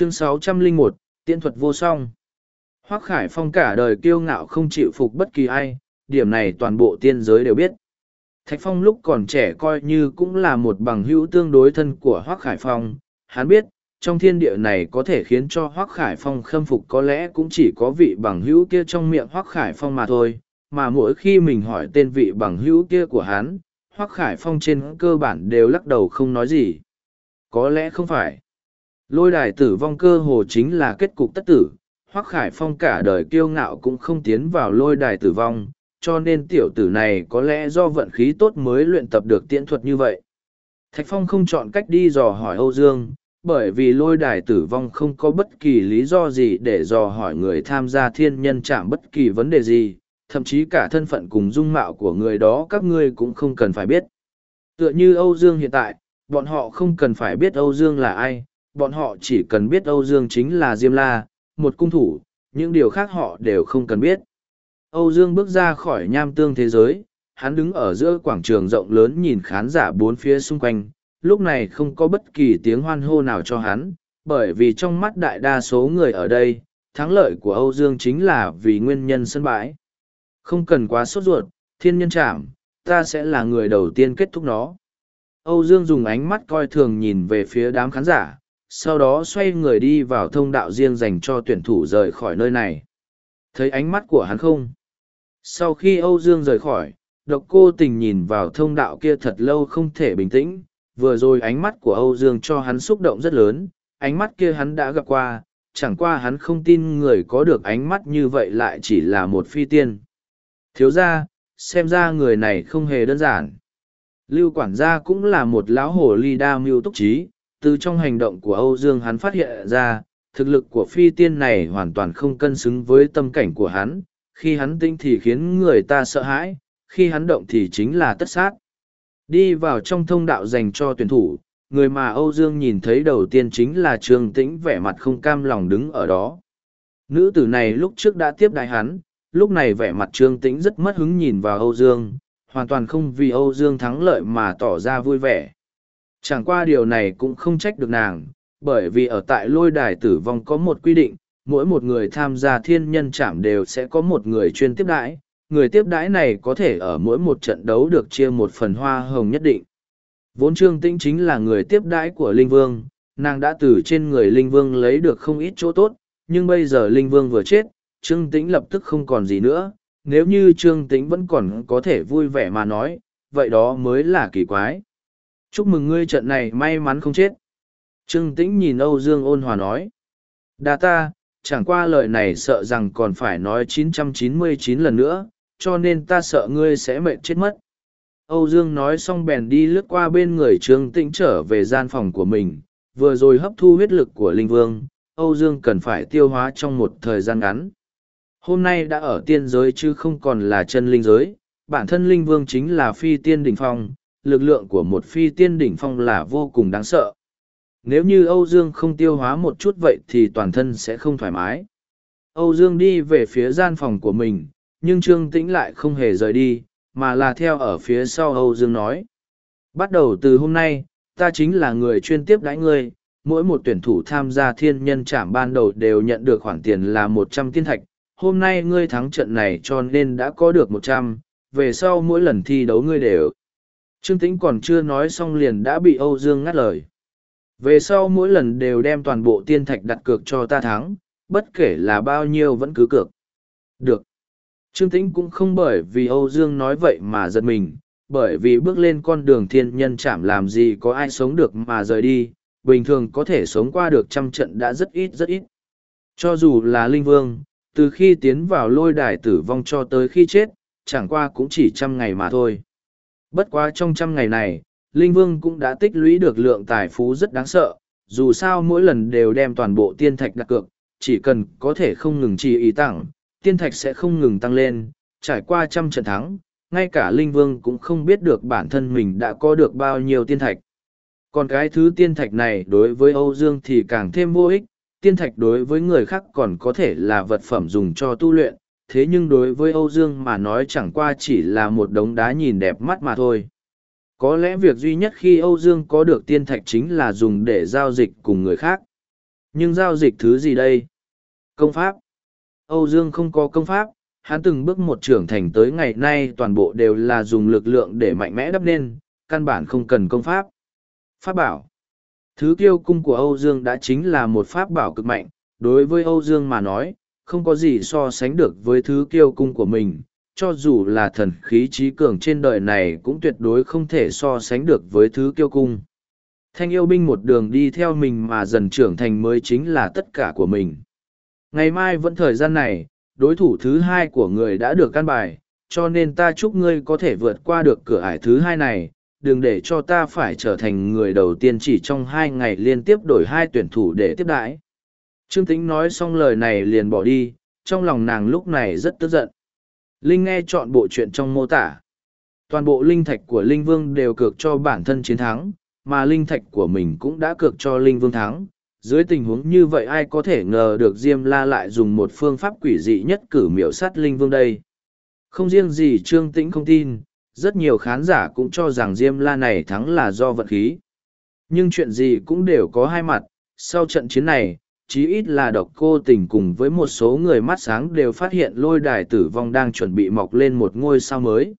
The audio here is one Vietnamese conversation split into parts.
chương 601, tiễn thuật vô song. Hoác Khải Phong cả đời kiêu ngạo không chịu phục bất kỳ ai, điểm này toàn bộ tiên giới đều biết. Thạch Phong lúc còn trẻ coi như cũng là một bằng hữu tương đối thân của Hoác Khải Phong, hắn biết, trong thiên địa này có thể khiến cho Hoác Khải Phong khâm phục có lẽ cũng chỉ có vị bằng hữu kia trong miệng Hoác Khải Phong mà thôi, mà mỗi khi mình hỏi tên vị bằng hữu kia của hắn, Hoác Khải Phong trên cơ bản đều lắc đầu không nói gì. Có lẽ không phải. Lôi đài tử vong cơ hồ chính là kết cục tất tử, Hoác Khải Phong cả đời kiêu ngạo cũng không tiến vào lôi đài tử vong, cho nên tiểu tử này có lẽ do vận khí tốt mới luyện tập được tiễn thuật như vậy. Thạch Phong không chọn cách đi dò hỏi Âu Dương, bởi vì lôi đài tử vong không có bất kỳ lý do gì để dò hỏi người tham gia thiên nhân chạm bất kỳ vấn đề gì, thậm chí cả thân phận cùng dung mạo của người đó các ngươi cũng không cần phải biết. Tựa như Âu Dương hiện tại, bọn họ không cần phải biết Âu Dương là ai, bọn họ chỉ cần biết Âu Dương chính là Diêm La, một cung thủ, những điều khác họ đều không cần biết. Âu Dương bước ra khỏi nham tương thế giới, hắn đứng ở giữa quảng trường rộng lớn nhìn khán giả bốn phía xung quanh, lúc này không có bất kỳ tiếng hoan hô nào cho hắn, bởi vì trong mắt đại đa số người ở đây, thắng lợi của Âu Dương chính là vì nguyên nhân sân bãi. Không cần quá sốt ruột, thiên nhân chạm, ta sẽ là người đầu tiên kết thúc nó. Âu Dương dùng ánh mắt coi thường nhìn về phía đám khán giả, sau đó xoay người đi vào thông đạo riêng dành cho tuyển thủ rời khỏi nơi này. Thấy ánh mắt của hắn không? Sau khi Âu Dương rời khỏi, độc cô tình nhìn vào thông đạo kia thật lâu không thể bình tĩnh, vừa rồi ánh mắt của Âu Dương cho hắn xúc động rất lớn, ánh mắt kia hắn đã gặp qua, chẳng qua hắn không tin người có được ánh mắt như vậy lại chỉ là một phi tiên. Thiếu ra, xem ra người này không hề đơn giản. Lưu quản gia cũng là một lão hồ ly đa mưu túc trí, từ trong hành động của Âu Dương hắn phát hiện ra, thực lực của phi tiên này hoàn toàn không cân xứng với tâm cảnh của hắn, khi hắn tinh thì khiến người ta sợ hãi, khi hắn động thì chính là tất sát. Đi vào trong thông đạo dành cho tuyển thủ, người mà Âu Dương nhìn thấy đầu tiên chính là Trương Tĩnh vẻ mặt không cam lòng đứng ở đó. Nữ tử này lúc trước đã tiếp đại hắn, lúc này vẻ mặt Trương Tĩnh rất mất hứng nhìn vào Âu Dương, hoàn toàn không vì Âu Dương thắng lợi mà tỏ ra vui vẻ. Chẳng qua điều này cũng không trách được nàng, bởi vì ở tại lôi đài tử vong có một quy định, mỗi một người tham gia thiên nhân chạm đều sẽ có một người chuyên tiếp đãi, người tiếp đãi này có thể ở mỗi một trận đấu được chia một phần hoa hồng nhất định. Vốn Trương Tĩnh chính là người tiếp đãi của Linh Vương, nàng đã từ trên người Linh Vương lấy được không ít chỗ tốt, nhưng bây giờ Linh Vương vừa chết, Trương Tĩnh lập tức không còn gì nữa, nếu như Trương Tĩnh vẫn còn có thể vui vẻ mà nói, vậy đó mới là kỳ quái. Chúc mừng ngươi trận này may mắn không chết. Trương Tĩnh nhìn Âu Dương ôn hòa nói. Đa ta, chẳng qua lời này sợ rằng còn phải nói 999 lần nữa, cho nên ta sợ ngươi sẽ mệt chết mất. Âu Dương nói xong bèn đi lướt qua bên người Trương Tĩnh trở về gian phòng của mình, vừa rồi hấp thu huyết lực của Linh Vương, Âu Dương cần phải tiêu hóa trong một thời gian ngắn. Hôm nay đã ở tiên giới chứ không còn là chân linh giới, bản thân Linh Vương chính là phi tiên đỉnh phong, lực lượng của một phi tiên đỉnh phong là vô cùng đáng sợ. Nếu như Âu Dương không tiêu hóa một chút vậy thì toàn thân sẽ không thoải mái. Âu Dương đi về phía gian phòng của mình, nhưng Trương Tĩnh lại không hề rời đi, mà là theo ở phía sau Âu Dương nói. Bắt đầu từ hôm nay, ta chính là người chuyên tiếp đãi ngươi, mỗi một tuyển thủ tham gia thiên nhân trảm ban đầu đều nhận được khoản tiền là một trăm tiên thạch. Hôm nay ngươi thắng trận này cho nên đã có được một trăm, về sau mỗi lần thi đấu ngươi đều. Trương Tĩnh còn chưa nói xong liền đã bị Âu Dương ngắt lời. Về sau mỗi lần đều đem toàn bộ tiên thạch đặt cược cho ta thắng, bất kể là bao nhiêu vẫn cứ cược. Được. Trương Tĩnh cũng không bởi vì Âu Dương nói vậy mà giật mình, bởi vì bước lên con đường thiên nhân chạm làm gì có ai sống được mà rời đi, bình thường có thể sống qua được trăm trận đã rất ít rất ít. Cho dù là Linh Vương, từ khi tiến vào lôi đài tử vong cho tới khi chết, chẳng qua cũng chỉ trăm ngày mà thôi. Bất quá trong trăm ngày này, Linh Vương cũng đã tích lũy được lượng tài phú rất đáng sợ, dù sao mỗi lần đều đem toàn bộ tiên thạch đặt cược, chỉ cần có thể không ngừng trì ý tặng, tiên thạch sẽ không ngừng tăng lên, trải qua trăm trận thắng, ngay cả Linh Vương cũng không biết được bản thân mình đã có được bao nhiêu tiên thạch. Còn cái thứ tiên thạch này đối với Âu Dương thì càng thêm vô ích, tiên thạch đối với người khác còn có thể là vật phẩm dùng cho tu luyện, thế nhưng đối với Âu Dương mà nói chẳng qua chỉ là một đống đá nhìn đẹp mắt mà thôi. Có lẽ việc duy nhất khi Âu Dương có được tiên thạch chính là dùng để giao dịch cùng người khác. Nhưng giao dịch thứ gì đây? Công pháp. Âu Dương không có công pháp, hắn từng bước một trưởng thành tới ngày nay toàn bộ đều là dùng lực lượng để mạnh mẽ đắp nên, căn bản không cần công pháp. Pháp bảo. Thứ kiêu cung của Âu Dương đã chính là một pháp bảo cực mạnh, đối với Âu Dương mà nói, không có gì so sánh được với thứ kiêu cung của mình, cho dù là thần khí trí cường trên đời này cũng tuyệt đối không thể so sánh được với thứ kiêu cung. Thanh yêu binh một đường đi theo mình mà dần trưởng thành mới chính là tất cả của mình. Ngày mai vẫn thời gian này, đối thủ thứ hai của người đã được căn bài, cho nên ta chúc ngươi có thể vượt qua được cửa ải thứ hai này, đừng để cho ta phải trở thành người đầu tiên chỉ trong hai ngày liên tiếp đổi hai tuyển thủ để tiếp đãi. Trương Tĩnh nói xong lời này liền bỏ đi, trong lòng nàng lúc này rất tức giận. Linh nghe chọn bộ chuyện trong mô tả. Toàn bộ linh thạch của Linh Vương đều cược cho bản thân chiến thắng, mà linh thạch của mình cũng đã cược cho Linh Vương thắng. Dưới tình huống như vậy ai có thể ngờ được Diêm La lại dùng một phương pháp quỷ dị nhất cử miểu sát Linh Vương đây. Không riêng gì Trương Tĩnh không tin, rất nhiều khán giả cũng cho rằng Diêm La này thắng là do vận khí. Nhưng chuyện gì cũng đều có hai mặt, sau trận chiến này, chí ít là độc cô tình cùng với một số người mắt sáng đều phát hiện lôi đài tử vong đang chuẩn bị mọc lên một ngôi sao mới.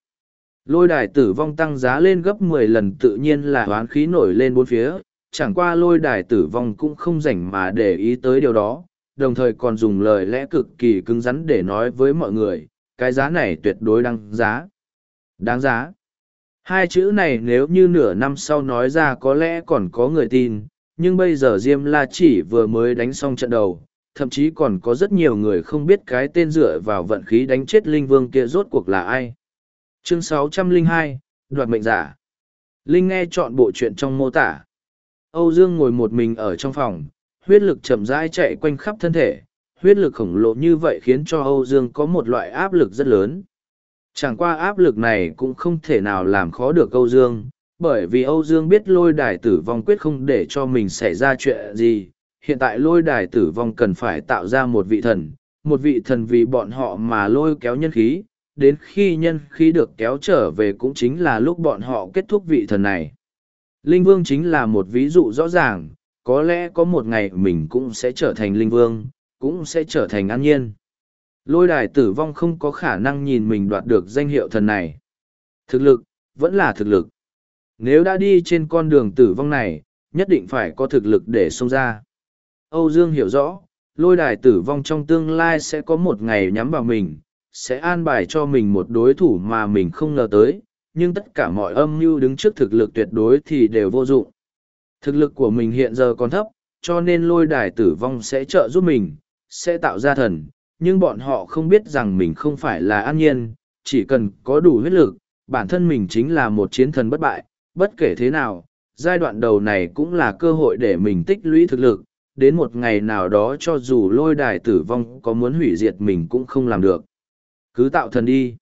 Lôi đài tử vong tăng giá lên gấp mười lần tự nhiên là hoán khí nổi lên bốn phía, chẳng qua lôi đài tử vong cũng không rảnh mà để ý tới điều đó, đồng thời còn dùng lời lẽ cực kỳ cứng rắn để nói với mọi người, cái giá này tuyệt đối đáng giá. Đáng giá. Hai chữ này nếu như nửa năm sau nói ra có lẽ còn có người tin, nhưng bây giờ Diêm La chỉ vừa mới đánh xong trận đầu, thậm chí còn có rất nhiều người không biết cái tên dựa vào vận khí đánh chết Linh Vương kia rốt cuộc là ai. Chương 602, Đoạt mệnh giả. Linh nghe chọn bộ chuyện trong mô tả. Âu Dương ngồi một mình ở trong phòng, huyết lực chậm rãi chạy quanh khắp thân thể, huyết lực khổng lồ như vậy khiến cho Âu Dương có một loại áp lực rất lớn. Chẳng qua áp lực này cũng không thể nào làm khó được Âu Dương, bởi vì Âu Dương biết lôi đài tử vong quyết không để cho mình xảy ra chuyện gì. Hiện tại lôi đài tử vong cần phải tạo ra một vị thần, một vị thần vì bọn họ mà lôi kéo nhân khí, đến khi nhân khí được kéo trở về cũng chính là lúc bọn họ kết thúc vị thần này. Linh Vương chính là một ví dụ rõ ràng, có lẽ có một ngày mình cũng sẽ trở thành Linh Vương, cũng sẽ trở thành an nhiên. Lôi đài tử vong không có khả năng nhìn mình đoạt được danh hiệu thần này. Thực lực, vẫn là thực lực. Nếu đã đi trên con đường tử vong này, nhất định phải có thực lực để xông ra. Âu Dương hiểu rõ, lôi đài tử vong trong tương lai sẽ có một ngày nhắm vào mình, sẽ an bài cho mình một đối thủ mà mình không ngờ tới, nhưng tất cả mọi âm mưu đứng trước thực lực tuyệt đối thì đều vô dụng. Thực lực của mình hiện giờ còn thấp, cho nên lôi đài tử vong sẽ trợ giúp mình, sẽ tạo ra thần, nhưng bọn họ không biết rằng mình không phải là an nhiên, chỉ cần có đủ huyết lực, bản thân mình chính là một chiến thần bất bại, bất kể thế nào, giai đoạn đầu này cũng là cơ hội để mình tích lũy thực lực, đến một ngày nào đó cho dù lôi đài tử vong có muốn hủy diệt mình cũng không làm được. Cứ tạo thần đi.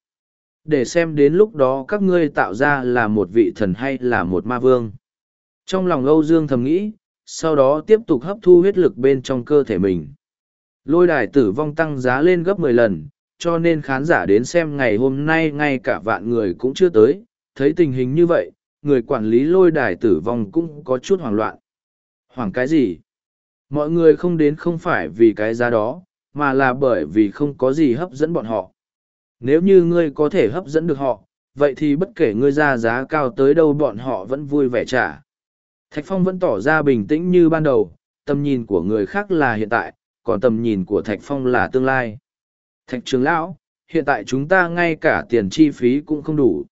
Để xem đến lúc đó các ngươi tạo ra là một vị thần hay là một ma vương. Trong lòng Âu Dương thầm nghĩ, sau đó tiếp tục hấp thu huyết lực bên trong cơ thể mình. Lôi đài tử vong tăng giá lên gấp mười lần, cho nên khán giả đến xem ngày hôm nay ngay cả vạn người cũng chưa tới, thấy tình hình như vậy, người quản lý lôi đài tử vong cũng có chút hoảng loạn. Hoảng cái gì? Mọi người không đến không phải vì cái giá đó, mà là bởi vì không có gì hấp dẫn bọn họ. Nếu như ngươi có thể hấp dẫn được họ, vậy thì bất kể ngươi ra giá cao tới đâu bọn họ vẫn vui vẻ trả. Thạch Phong vẫn tỏ ra bình tĩnh như ban đầu, tầm nhìn của người khác là hiện tại, còn tầm nhìn của Thạch Phong là tương lai. Thạch Trường Lão, hiện tại chúng ta ngay cả tiền chi phí cũng không đủ.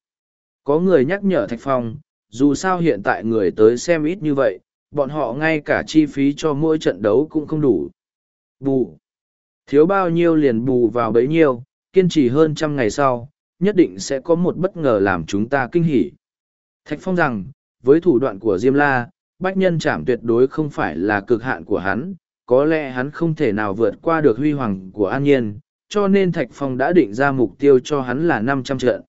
Có người nhắc nhở Thạch Phong, dù sao hiện tại người tới xem ít như vậy, bọn họ ngay cả chi phí cho mỗi trận đấu cũng không đủ. Bù. Thiếu bao nhiêu liền bù vào bấy nhiêu, kiên trì hơn trăm ngày sau, nhất định sẽ có một bất ngờ làm chúng ta kinh hỉ. Thạch Phong rằng, với thủ đoạn của Diêm La, bách nhân chạm tuyệt đối không phải là cực hạn của hắn, có lẽ hắn không thể nào vượt qua được huy hoàng của An Nhiên, cho nên Thạch Phong đã định ra mục tiêu cho hắn là năm trăm trận.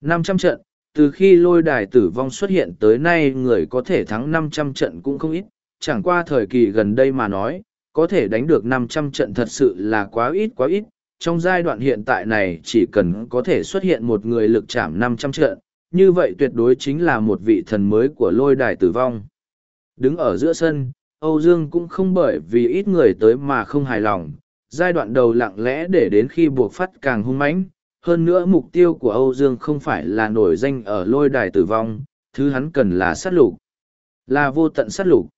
Năm trăm trận, từ khi lôi đài tử vong xuất hiện tới nay người có thể thắng năm trăm trận cũng không ít, chẳng qua thời kỳ gần đây mà nói, có thể đánh được năm trăm trận thật sự là quá ít quá ít. Trong giai đoạn hiện tại này chỉ cần có thể xuất hiện một người lực chạm năm trăm trận, như vậy tuyệt đối chính là một vị thần mới của lôi đài tử vong. Đứng ở giữa sân, Âu Dương cũng không bởi vì ít người tới mà không hài lòng, giai đoạn đầu lặng lẽ để đến khi buộc phát càng hung mãnh. Hơn nữa mục tiêu của Âu Dương không phải là nổi danh ở lôi đài tử vong, thứ hắn cần là sát lục. Là vô tận sát lục.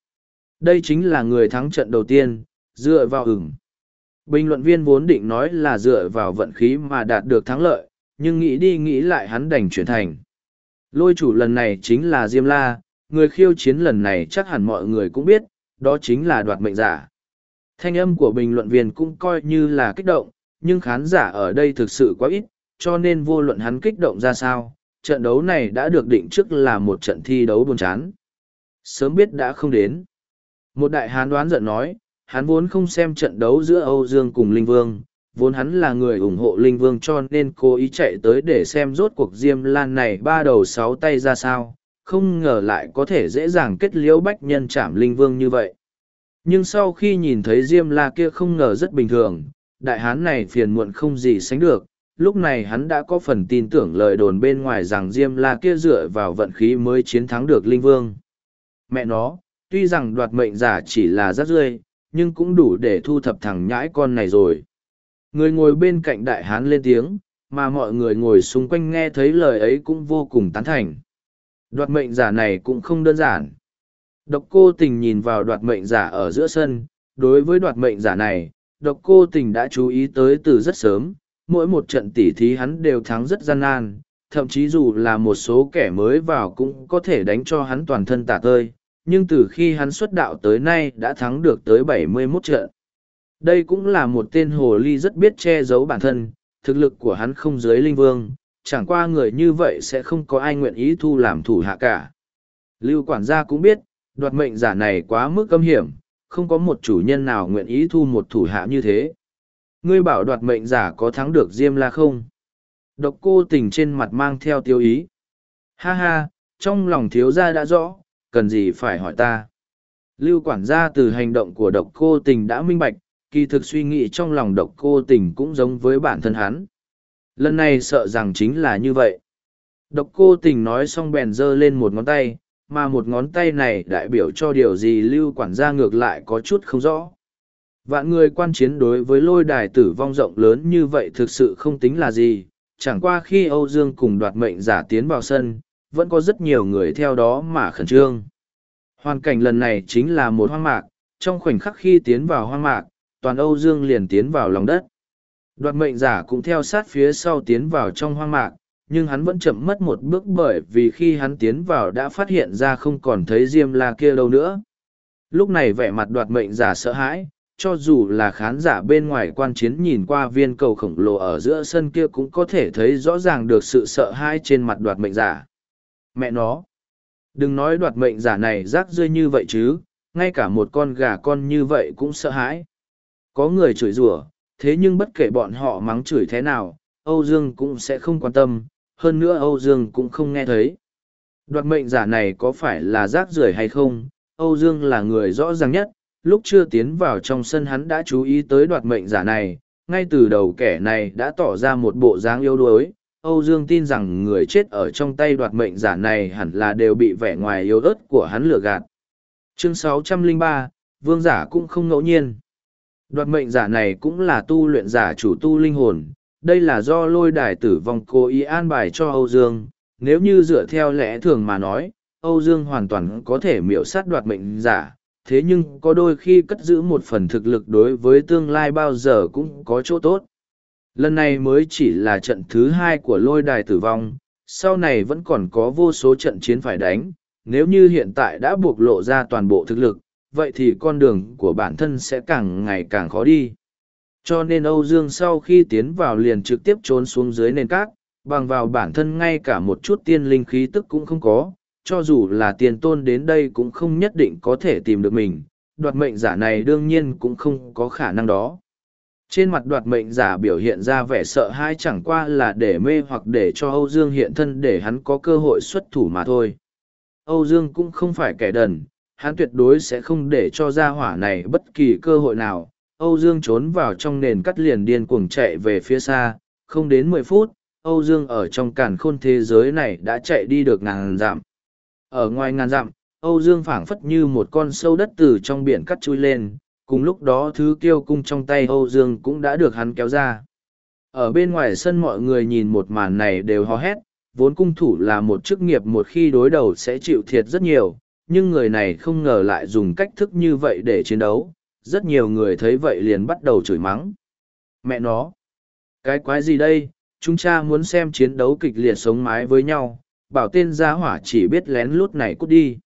Đây chính là người thắng trận đầu tiên, dựa vào ửng. Bình luận viên vốn định nói là dựa vào vận khí mà đạt được thắng lợi, nhưng nghĩ đi nghĩ lại hắn đành chuyển thành. Lôi chủ lần này chính là Diêm La, người khiêu chiến lần này chắc hẳn mọi người cũng biết, đó chính là đoạt mệnh giả. Thanh âm của bình luận viên cũng coi như là kích động, nhưng khán giả ở đây thực sự quá ít, cho nên vô luận hắn kích động ra sao, trận đấu này đã được định trước là một trận thi đấu buồn chán. Sớm biết đã không đến. Một đại hán đoán giận nói, hắn vốn không xem trận đấu giữa Âu Dương cùng Linh Vương, vốn hắn là người ủng hộ Linh Vương cho nên cố ý chạy tới để xem rốt cuộc Diêm Lan này ba đầu sáu tay ra sao, không ngờ lại có thể dễ dàng kết liễu bách nhân chạm Linh Vương như vậy. Nhưng sau khi nhìn thấy Diêm La kia không ngờ rất bình thường, đại hán này phiền muộn không gì sánh được, lúc này hắn đã có phần tin tưởng lời đồn bên ngoài rằng Diêm La kia dựa vào vận khí mới chiến thắng được Linh Vương. Mẹ nó, tuy rằng đoạt mệnh giả chỉ là rác rưởi nhưng cũng đủ để thu thập thằng nhãi con này rồi. Người ngồi bên cạnh đại hán lên tiếng, mà mọi người ngồi xung quanh nghe thấy lời ấy cũng vô cùng tán thành. Đoạt mệnh giả này cũng không đơn giản. Độc cô tình nhìn vào đoạt mệnh giả ở giữa sân, đối với đoạt mệnh giả này, độc cô tình đã chú ý tới từ rất sớm, mỗi một trận tỉ thí hắn đều thắng rất gian nan, thậm chí dù là một số kẻ mới vào cũng có thể đánh cho hắn toàn thân tả tơi, nhưng từ khi hắn xuất đạo tới nay đã thắng được tới 71 trận. Đây cũng là một tên hồ ly rất biết che giấu bản thân, thực lực của hắn không dưới linh vương, chẳng qua người như vậy sẽ không có ai nguyện ý thu làm thủ hạ cả. Lưu quản gia cũng biết, đoạt mệnh giả này quá mức âm hiểm, không có một chủ nhân nào nguyện ý thu một thủ hạ như thế. Ngươi bảo đoạt mệnh giả có thắng được Diêm La không? Độc cô tình trên mặt mang theo tiêu ý. Ha ha, trong lòng thiếu gia đã rõ, cần gì phải hỏi ta. Lưu quản gia từ hành động của độc cô tình đã minh bạch, kỳ thực suy nghĩ trong lòng độc cô tình cũng giống với bản thân hắn. Lần này sợ rằng chính là như vậy. Độc cô tình nói xong bèn giơ lên một ngón tay, mà một ngón tay này đại biểu cho điều gì lưu quản gia ngược lại có chút không rõ. Vạn người quan chiến đối với lôi đài tử vong rộng lớn như vậy thực sự không tính là gì, chẳng qua khi Âu Dương cùng đoạt mệnh giả tiến vào sân, vẫn có rất nhiều người theo đó mà khẩn trương. Hoàn cảnh lần này chính là một hoang mạc, trong khoảnh khắc khi tiến vào hoang mạc, toàn Âu Dương liền tiến vào lòng đất. Đoạt mệnh giả cũng theo sát phía sau tiến vào trong hoang mạc, nhưng hắn vẫn chậm mất một bước bởi vì khi hắn tiến vào đã phát hiện ra không còn thấy Diêm La kia đâu nữa. Lúc này vẻ mặt đoạt mệnh giả sợ hãi, cho dù là khán giả bên ngoài quan chiến nhìn qua viên cầu khổng lồ ở giữa sân kia cũng có thể thấy rõ ràng được sự sợ hãi trên mặt đoạt mệnh giả. Mẹ nó! Đừng nói đoạt mệnh giả này rác rưởi như vậy chứ, ngay cả một con gà con như vậy cũng sợ hãi. Có người chửi rủa, thế nhưng bất kể bọn họ mắng chửi thế nào, Âu Dương cũng sẽ không quan tâm, hơn nữa Âu Dương cũng không nghe thấy. Đoạt mệnh giả này có phải là rác rưởi hay không? Âu Dương là người rõ ràng nhất, lúc chưa tiến vào trong sân hắn đã chú ý tới đoạt mệnh giả này, ngay từ đầu kẻ này đã tỏ ra một bộ dáng yếu đuối. Âu Dương tin rằng người chết ở trong tay đoạt mệnh giả này hẳn là đều bị vẻ ngoài yếu ớt của hắn lừa gạt. Chương 603, Vương giả cũng không ngẫu nhiên. Đoạt mệnh giả này cũng là tu luyện giả chủ tu linh hồn, đây là do lôi đài tử vong cố ý an bài cho Âu Dương, nếu như dựa theo lẽ thường mà nói, Âu Dương hoàn toàn có thể miểu sát đoạt mệnh giả, thế nhưng có đôi khi cất giữ một phần thực lực đối với tương lai bao giờ cũng có chỗ tốt. Lần này mới chỉ là trận thứ hai của lôi đài tử vong, sau này vẫn còn có vô số trận chiến phải đánh, nếu như hiện tại đã buộc lộ ra toàn bộ thực lực, vậy thì con đường của bản thân sẽ càng ngày càng khó đi. Cho nên Âu Dương sau khi tiến vào liền trực tiếp trốn xuống dưới nền cát, bằng vào bản thân ngay cả một chút tiên linh khí tức cũng không có, cho dù là tiền tôn đến đây cũng không nhất định có thể tìm được mình, đoạt mệnh giả này đương nhiên cũng không có khả năng đó. Trên mặt đoạt mệnh giả biểu hiện ra vẻ sợ hãi chẳng qua là để mê hoặc để cho Âu Dương hiện thân để hắn có cơ hội xuất thủ mà thôi. Âu Dương cũng không phải kẻ đần, hắn tuyệt đối sẽ không để cho gia hỏa này bất kỳ cơ hội nào. Âu Dương trốn vào trong nền cắt liền điên cuồng chạy về phía xa, không đến mười phút, Âu Dương ở trong cản khôn thế giới này đã chạy đi được ngàn dặm. Ở ngoài ngàn dặm, Âu Dương phảng phất như một con sâu đất từ trong biển cắt chui lên, cùng lúc đó thứ kiêu cung trong tay Âu Dương cũng đã được hắn kéo ra. Ở bên ngoài sân mọi người nhìn một màn này đều hò hét, vốn cung thủ là một chức nghiệp một khi đối đầu sẽ chịu thiệt rất nhiều, nhưng người này không ngờ lại dùng cách thức như vậy để chiến đấu. Rất nhiều người thấy vậy liền bắt đầu chửi mắng. Mẹ nó! Cái quái gì đây? Chúng cha muốn xem chiến đấu kịch liệt sống mái với nhau, bảo tên gia hỏa chỉ biết lén lút này cút đi.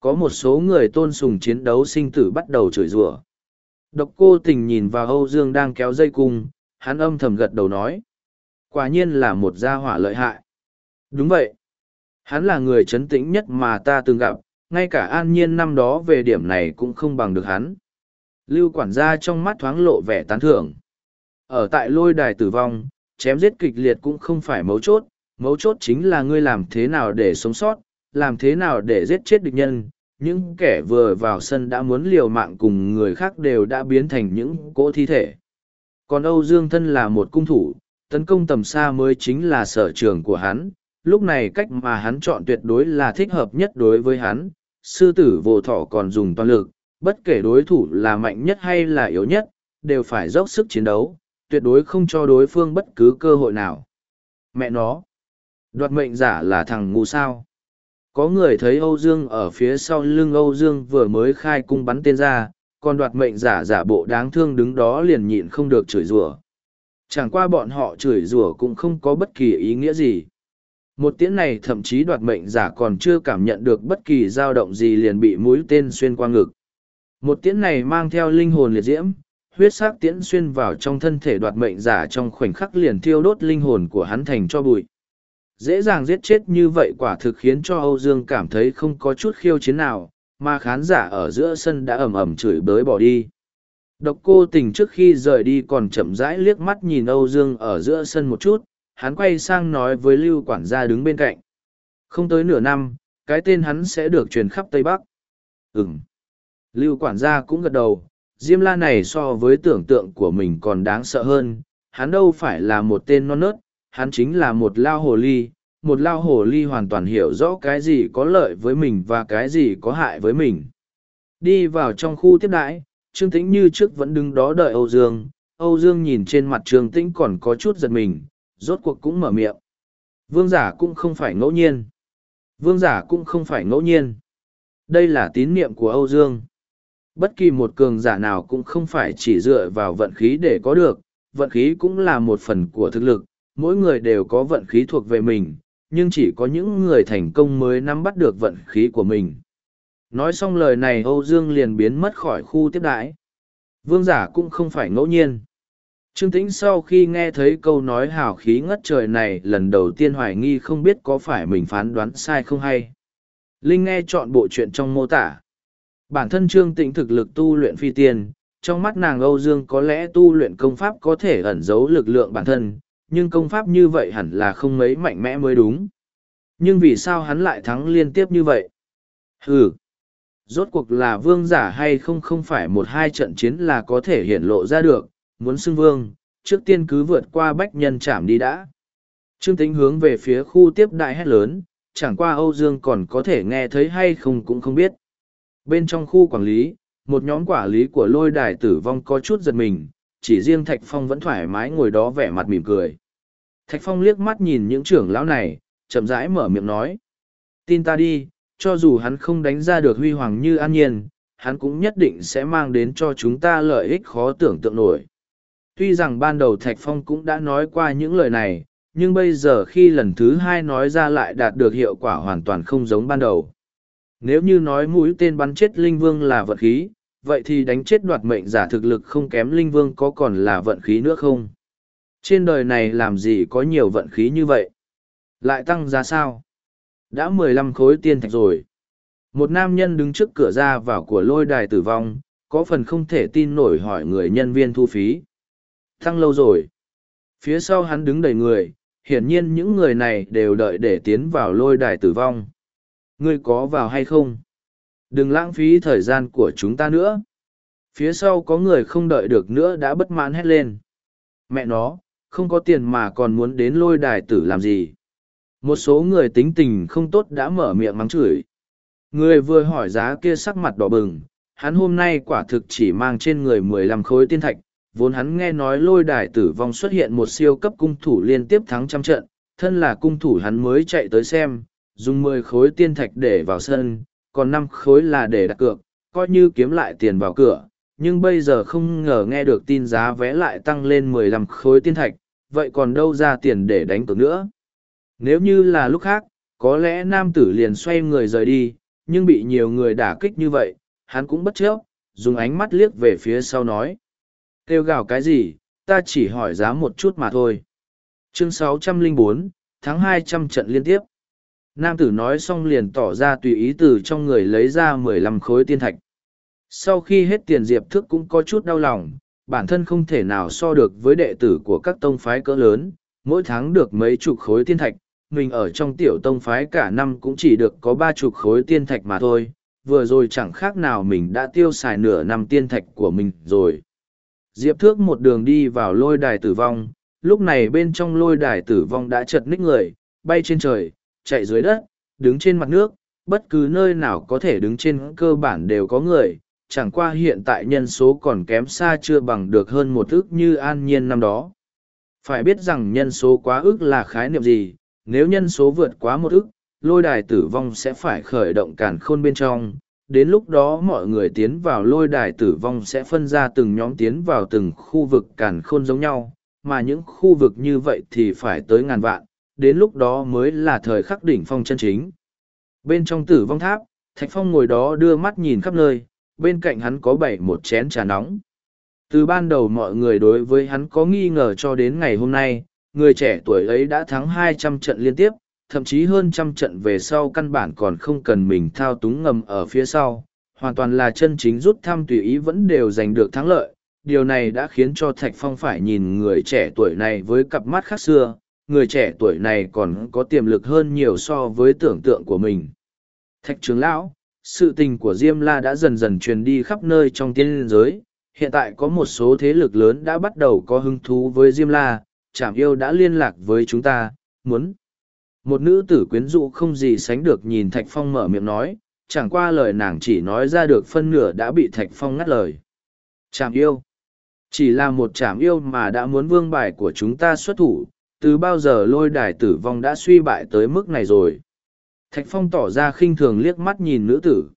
Có một số người tôn sùng chiến đấu sinh tử bắt đầu chửi rủa. Độc cô tình nhìn vào Âu Dương đang kéo dây cung, hắn âm thầm gật đầu nói. Quả nhiên là một gia hỏa lợi hại. Đúng vậy. Hắn là người chấn tĩnh nhất mà ta từng gặp, ngay cả an nhiên năm đó về điểm này cũng không bằng được hắn. Lưu quản gia trong mắt thoáng lộ vẻ tán thưởng. Ở tại lôi đài tử vong, chém giết kịch liệt cũng không phải mấu chốt, mấu chốt chính là ngươi làm thế nào để sống sót, làm thế nào để giết chết địch nhân. Những kẻ vừa vào sân đã muốn liều mạng cùng người khác đều đã biến thành những cỗ thi thể. Còn Âu Dương Thân là một cung thủ, tấn công tầm xa mới chính là sở trường của hắn, lúc này cách mà hắn chọn tuyệt đối là thích hợp nhất đối với hắn. Sư tử vô thọ còn dùng toàn lực, bất kể đối thủ là mạnh nhất hay là yếu nhất, đều phải dốc sức chiến đấu, tuyệt đối không cho đối phương bất cứ cơ hội nào. Mẹ nó, đoạt mệnh giả là thằng ngu sao. Có người thấy Âu Dương ở phía sau lưng Âu Dương vừa mới khai cung bắn tên ra, còn đoạt mệnh giả giả bộ đáng thương đứng đó liền nhịn không được chửi rủa. Chẳng qua bọn họ chửi rủa cũng không có bất kỳ ý nghĩa gì. Một tiễn này thậm chí đoạt mệnh giả còn chưa cảm nhận được bất kỳ dao động gì liền bị mũi tên xuyên qua ngực. Một tiễn này mang theo linh hồn liệt diễm, huyết sắc tiễn xuyên vào trong thân thể đoạt mệnh giả trong khoảnh khắc liền thiêu đốt linh hồn của hắn thành cho bụi. Dễ dàng giết chết như vậy quả thực khiến cho Âu Dương cảm thấy không có chút khiêu chiến nào, mà khán giả ở giữa sân đã ầm ầm chửi bới bỏ đi. Độc cô tình trước khi rời đi còn chậm rãi liếc mắt nhìn Âu Dương ở giữa sân một chút, hắn quay sang nói với Lưu quản gia đứng bên cạnh. Không tới nửa năm, cái tên hắn sẽ được truyền khắp Tây Bắc. Ừm. Lưu quản gia cũng gật đầu, Diêm La này so với tưởng tượng của mình còn đáng sợ hơn, hắn đâu phải là một tên non nớt, hắn chính là một lao hồ ly, một lao hồ ly hoàn toàn hiểu rõ cái gì có lợi với mình và cái gì có hại với mình. Đi vào trong khu tiếp đãi, Trương Tĩnh như trước vẫn đứng đó đợi Âu Dương, Âu Dương nhìn trên mặt Trương Tĩnh còn có chút giật mình, rốt cuộc cũng mở miệng. Vương giả cũng không phải ngẫu nhiên. Vương giả cũng không phải ngẫu nhiên. Đây là tín niệm của Âu Dương. Bất kỳ một cường giả nào cũng không phải chỉ dựa vào vận khí để có được, vận khí cũng là một phần của thực lực, mỗi người đều có vận khí thuộc về mình, nhưng chỉ có những người thành công mới nắm bắt được vận khí của mình. Nói xong lời này Âu Dương liền biến mất khỏi khu tiếp đãi. Vương giả cũng không phải ngẫu nhiên. Trương Tĩnh sau khi nghe thấy câu nói hào khí ngất trời này lần đầu tiên hoài nghi không biết có phải mình phán đoán sai không hay. Linh nghe chọn bộ chuyện trong mô tả. Bản thân Trương Tĩnh thực lực tu luyện phi tiên, trong mắt nàng Âu Dương có lẽ tu luyện công pháp có thể ẩn giấu lực lượng bản thân, nhưng công pháp như vậy hẳn là không mấy mạnh mẽ mới đúng. Nhưng vì sao hắn lại thắng liên tiếp như vậy? Ừ. Rốt cuộc là vương giả hay không không phải một hai trận chiến là có thể hiển lộ ra được, muốn xưng vương, trước tiên cứ vượt qua bách nhân chạm đi đã. Trương Tĩnh hướng về phía khu tiếp đại hét lớn, chẳng qua Âu Dương còn có thể nghe thấy hay không cũng không biết. Bên trong khu quản lý, một nhóm quản lý của lôi đài tử vong có chút giật mình, chỉ riêng Thạch Phong vẫn thoải mái ngồi đó vẻ mặt mỉm cười. Thạch Phong liếc mắt nhìn những trưởng lão này, chậm rãi mở miệng nói. Tin ta đi, cho dù hắn không đánh ra được huy hoàng như an nhiên, hắn cũng nhất định sẽ mang đến cho chúng ta lợi ích khó tưởng tượng nổi. Tuy rằng ban đầu Thạch Phong cũng đã nói qua những lời này, nhưng bây giờ khi lần thứ hai nói ra lại đạt được hiệu quả hoàn toàn không giống ban đầu. Nếu như nói mũi tên bắn chết Linh Vương là vật khí, vậy thì đánh chết đoạt mệnh giả thực lực không kém Linh Vương có còn là vận khí nữa không? Trên đời này làm gì có nhiều vận khí như vậy? Lại tăng giá sao? Đã mười lăm khối tiên thạch rồi. Một nam nhân đứng trước cửa ra vào của lôi đài tử vong, có phần không thể tin nổi hỏi người nhân viên thu phí. Tăng lâu rồi. Phía sau hắn đứng đầy người, hiển nhiên những người này đều đợi để tiến vào lôi đài tử vong. Ngươi có vào hay không? Đừng lãng phí thời gian của chúng ta nữa. Phía sau có người không đợi được nữa đã bất mãn hét lên. Mẹ nó, không có tiền mà còn muốn đến lôi đài tử làm gì. Một số người tính tình không tốt đã mở miệng mắng chửi. Người vừa hỏi giá kia sắc mặt đỏ bừng, hắn hôm nay quả thực chỉ mang trên người mười lăm khối tiên thạch, vốn hắn nghe nói lôi đài tử vong xuất hiện một siêu cấp cung thủ liên tiếp thắng trăm trận, thân là cung thủ hắn mới chạy tới xem, dùng mười khối tiên thạch để vào sân, còn năm khối là để đặt cược, coi như kiếm lại tiền vào cửa, nhưng bây giờ không ngờ nghe được tin giá vé lại tăng lên mười lăm khối tiên thạch, vậy còn đâu ra tiền để đánh cược nữa. Nếu như là lúc khác, có lẽ nam tử liền xoay người rời đi, nhưng bị nhiều người đả kích như vậy, hắn cũng bất chấp, dùng ánh mắt liếc về phía sau nói. Kêu gào cái gì, ta chỉ hỏi giá một chút mà thôi. Chương 604, tháng 200 trận liên tiếp. Nam tử nói xong liền tỏ ra tùy ý từ trong người lấy ra mười lăm khối tiên thạch. Sau khi hết tiền Diệp Thức cũng có chút đau lòng, bản thân không thể nào so được với đệ tử của các tông phái cỡ lớn, mỗi tháng được mấy chục khối tiên thạch, mình ở trong tiểu tông phái cả năm cũng chỉ được có ba chục khối tiên thạch mà thôi, vừa rồi chẳng khác nào mình đã tiêu xài nửa năm tiên thạch của mình rồi. Diệp Thước một đường đi vào lôi đài tử vong, lúc này bên trong lôi đài tử vong đã chật ních người, bay trên trời, chạy dưới đất, đứng trên mặt nước, bất cứ nơi nào có thể đứng trên cơ bản đều có người, chẳng qua hiện tại nhân số còn kém xa chưa bằng được hơn một ước như an nhiên năm đó. Phải biết rằng nhân số quá ước là khái niệm gì, nếu nhân số vượt quá một ước, lôi đài tử vong sẽ phải khởi động cản khôn bên trong. Đến lúc đó mọi người tiến vào lôi đài tử vong sẽ phân ra từng nhóm tiến vào từng khu vực cản khôn giống nhau, mà những khu vực như vậy thì phải tới ngàn vạn, đến lúc đó mới là thời khắc đỉnh phong chân chính. Bên trong tử vong tháp, Thạch Phong ngồi đó đưa mắt nhìn khắp nơi, bên cạnh hắn có bảy một chén trà nóng. Từ ban đầu mọi người đối với hắn có nghi ngờ cho đến ngày hôm nay, người trẻ tuổi ấy đã thắng hai trăm trận liên tiếp, thậm chí hơn trăm trận về sau căn bản còn không cần mình thao túng ngầm ở phía sau, hoàn toàn là chân chính rút thăm tùy ý vẫn đều giành được thắng lợi. Điều này đã khiến cho Thạch Phong phải nhìn người trẻ tuổi này với cặp mắt khác xưa, người trẻ tuổi này còn có tiềm lực hơn nhiều so với tưởng tượng của mình. Thạch trưởng lão, sự tình của Diêm La đã dần dần truyền đi khắp nơi trong tiên giới, hiện tại có một số thế lực lớn đã bắt đầu có hứng thú với Diêm La, Trảm yêu đã liên lạc với chúng ta, muốn. Một nữ tử quyến rũ không gì sánh được nhìn Thạch Phong mở miệng nói, chẳng qua lời nàng chỉ nói ra được phân nửa đã bị Thạch Phong ngắt lời. Trảm yêu. Chỉ là một trảm yêu mà đã muốn vương bài của chúng ta xuất thủ, từ bao giờ lôi đài tử vong đã suy bại tới mức này rồi. Thạch Phong tỏ ra khinh thường liếc mắt nhìn nữ tử.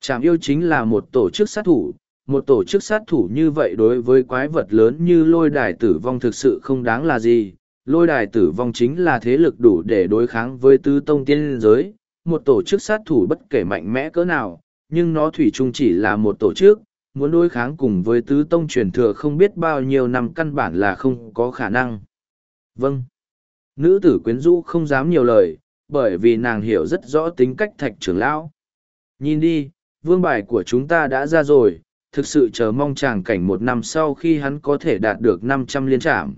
Trạm yêu chính là một tổ chức sát thủ, một tổ chức sát thủ như vậy đối với quái vật lớn như lôi đài tử vong thực sự không đáng là gì. Lôi đài tử vong chính là thế lực đủ để đối kháng với tứ tông tiên giới, một tổ chức sát thủ bất kể mạnh mẽ cỡ nào, nhưng nó thủy chung chỉ là một tổ chức, muốn đối kháng cùng với tứ tông truyền thừa không biết bao nhiêu năm căn bản là không có khả năng. Vâng. Nữ tử quyến rũ không dám nhiều lời, bởi vì nàng hiểu rất rõ tính cách thạch trưởng lão. Nhìn đi, vương bài của chúng ta đã ra rồi, thực sự chờ mong chàng cảnh một năm sau khi hắn có thể đạt được năm trăm liên trảm.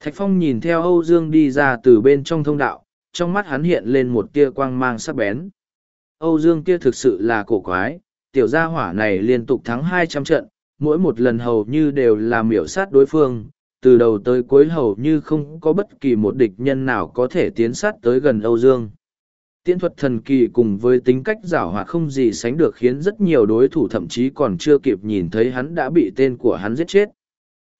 Thạch Phong nhìn theo Âu Dương đi ra từ bên trong thông đạo, trong mắt hắn hiện lên một tia quang mang sắc bén. Âu Dương kia thực sự là cổ quái, tiểu gia hỏa này liên tục thắng hai trăm trận, mỗi một lần hầu như đều là miểu sát đối phương, từ đầu tới cuối hầu như không có bất kỳ một địch nhân nào có thể tiến sát tới gần Âu Dương. Tiễn thuật thần kỳ cùng với tính cách giảo hoạt không gì sánh được khiến rất nhiều đối thủ thậm chí còn chưa kịp nhìn thấy hắn đã bị tên của hắn giết chết.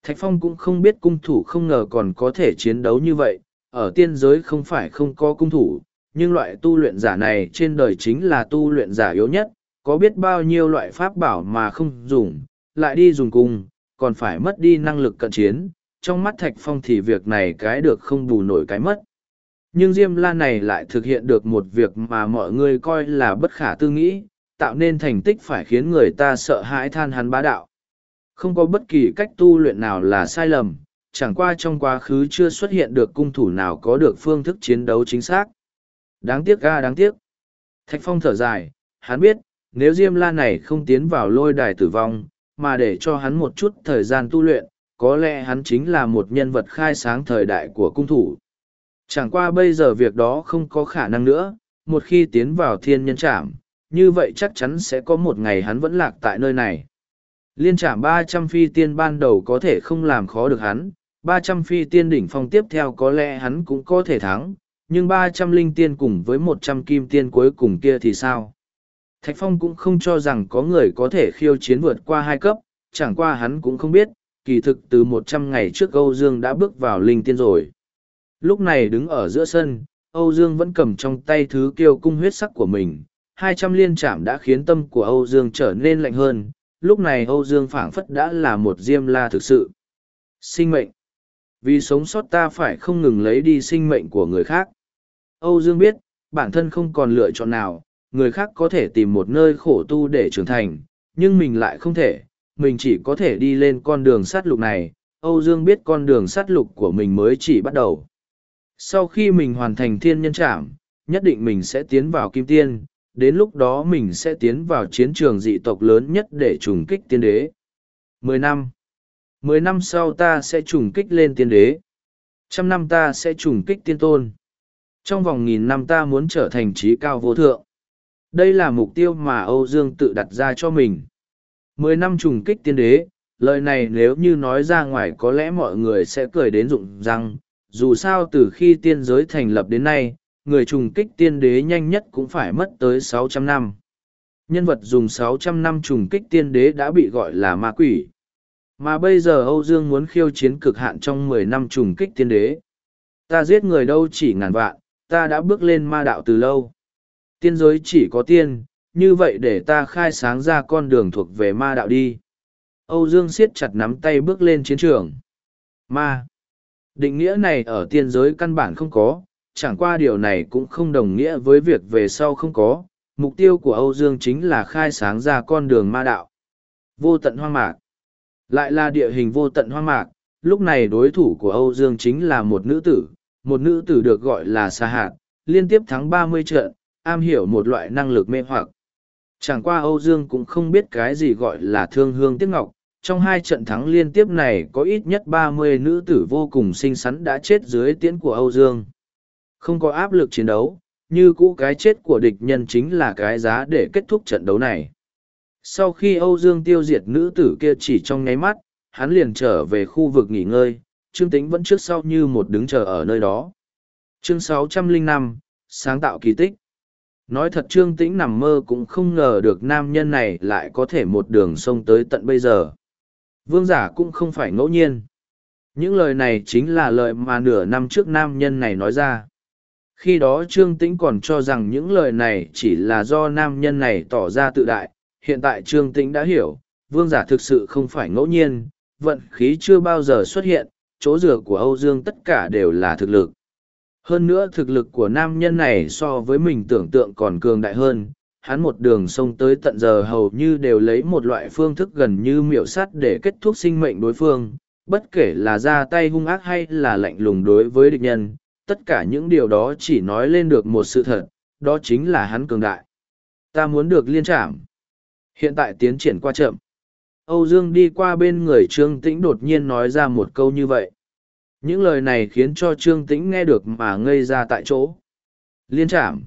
Thạch Phong cũng không biết cung thủ không ngờ còn có thể chiến đấu như vậy, ở tiên giới không phải không có cung thủ, nhưng loại tu luyện giả này trên đời chính là tu luyện giả yếu nhất, có biết bao nhiêu loại pháp bảo mà không dùng, lại đi dùng cung, còn phải mất đi năng lực cận chiến, trong mắt Thạch Phong thì việc này cái được không bù nổi cái mất. Nhưng Diêm La này lại thực hiện được một việc mà mọi người coi là bất khả tư nghĩ, tạo nên thành tích phải khiến người ta sợ hãi than hắn bá đạo. Không có bất kỳ cách tu luyện nào là sai lầm, chẳng qua trong quá khứ chưa xuất hiện được cung thủ nào có được phương thức chiến đấu chính xác. Đáng tiếc ga đáng tiếc. Thạch Phong thở dài, hắn biết, nếu Diêm La này không tiến vào lôi đài tử vong, mà để cho hắn một chút thời gian tu luyện, có lẽ hắn chính là một nhân vật khai sáng thời đại của cung thủ. Chẳng qua bây giờ việc đó không có khả năng nữa, một khi tiến vào thiên nhân trạm, như vậy chắc chắn sẽ có một ngày hắn vẫn lạc tại nơi này. Liên trạm ba trăm phi tiên ban đầu có thể không làm khó được hắn, ba trăm phi tiên đỉnh phong tiếp theo có lẽ hắn cũng có thể thắng, nhưng ba trăm linh tiên cùng với một trăm kim tiên cuối cùng kia thì sao? Thạch Phong cũng không cho rằng có người có thể khiêu chiến vượt qua hai cấp, chẳng qua hắn cũng không biết, kỳ thực từ một trăm ngày trước Âu Dương đã bước vào linh tiên rồi. Lúc này đứng ở giữa sân, Âu Dương vẫn cầm trong tay thứ kiêu cung huyết sắc của mình. Hai trăm liên chạm đã khiến tâm của Âu Dương trở nên lạnh hơn, lúc này Âu Dương phảng phất đã là một diêm la thực sự. Sinh mệnh. Vì sống sót ta phải không ngừng lấy đi sinh mệnh của người khác. Âu Dương biết, bản thân không còn lựa chọn nào, người khác có thể tìm một nơi khổ tu để trưởng thành, nhưng mình lại không thể, mình chỉ có thể đi lên con đường sát lục này. Âu Dương biết con đường sát lục của mình mới chỉ bắt đầu. Sau khi mình hoàn thành thiên nhân trạm, nhất định mình sẽ tiến vào kim tiên, đến lúc đó mình sẽ tiến vào chiến trường dị tộc lớn nhất để trùng kích tiên đế. Mười năm Mười năm sau ta sẽ trùng kích lên tiên đế. Trăm năm ta sẽ trùng kích tiên tôn. Trong vòng nghìn năm ta muốn trở thành trí cao vô thượng. Đây là mục tiêu mà Âu Dương tự đặt ra cho mình. Mười năm trùng kích tiên đế, lời này nếu như nói ra ngoài có lẽ mọi người sẽ cười đến rụng răng. Dù sao từ khi tiên giới thành lập đến nay, người trùng kích tiên đế nhanh nhất cũng phải mất tới sáu trăm năm. Nhân vật dùng sáu trăm năm trùng kích tiên đế đã bị gọi là ma quỷ. Mà bây giờ Âu Dương muốn khiêu chiến cực hạn trong mười năm trùng kích tiên đế. Ta giết người đâu chỉ ngàn vạn, ta đã bước lên ma đạo từ lâu. Tiên giới chỉ có tiên, như vậy để ta khai sáng ra con đường thuộc về ma đạo đi. Âu Dương siết chặt nắm tay bước lên chiến trường. Ma. Định nghĩa này ở tiên giới căn bản không có, chẳng qua điều này cũng không đồng nghĩa với việc về sau không có. Mục tiêu của Âu Dương chính là khai sáng ra con đường ma đạo. Vô tận hoang mạc. Lại là địa hình vô tận hoang mạc, lúc này đối thủ của Âu Dương chính là một nữ tử, một nữ tử được gọi là Sa Hạt, liên tiếp thắng ba mươi trận, am hiểu một loại năng lực mê hoặc. Chẳng qua Âu Dương cũng không biết cái gì gọi là thương hương tiếc ngọc, trong hai trận thắng liên tiếp này có ít nhất ba mươi nữ tử vô cùng xinh xắn đã chết dưới tiễn của Âu Dương. Không có áp lực chiến đấu, như cũ cái chết của địch nhân chính là cái giá để kết thúc trận đấu này. Sau khi Âu Dương tiêu diệt nữ tử kia chỉ trong nháy mắt, hắn liền trở về khu vực nghỉ ngơi, Trương Tĩnh vẫn trước sau như một đứng chờ ở nơi đó. Chương 605, Sáng tạo kỳ tích Nói thật Trương Tĩnh nằm mơ cũng không ngờ được nam nhân này lại có thể một đường sông tới tận bây giờ. Vương giả cũng không phải ngẫu nhiên. Những lời này chính là lời mà nửa năm trước nam nhân này nói ra. Khi đó Trương Tĩnh còn cho rằng những lời này chỉ là do nam nhân này tỏ ra tự đại. Hiện tại Trương Tĩnh đã hiểu, vương giả thực sự không phải ngẫu nhiên, vận khí chưa bao giờ xuất hiện, chỗ dựa của Âu Dương tất cả đều là thực lực. Hơn nữa thực lực của nam nhân này so với mình tưởng tượng còn cường đại hơn, hắn một đường sông tới tận giờ hầu như đều lấy một loại phương thức gần như miểu sát để kết thúc sinh mệnh đối phương, bất kể là ra tay hung ác hay là lạnh lùng đối với địch nhân, tất cả những điều đó chỉ nói lên được một sự thật, đó chính là hắn cường đại. Ta muốn được liên trảm. Hiện tại tiến triển qua chậm. Âu Dương đi qua bên người Trương Tĩnh đột nhiên nói ra một câu như vậy. Những lời này khiến cho Trương Tĩnh nghe được mà ngây ra tại chỗ. Liên trảm.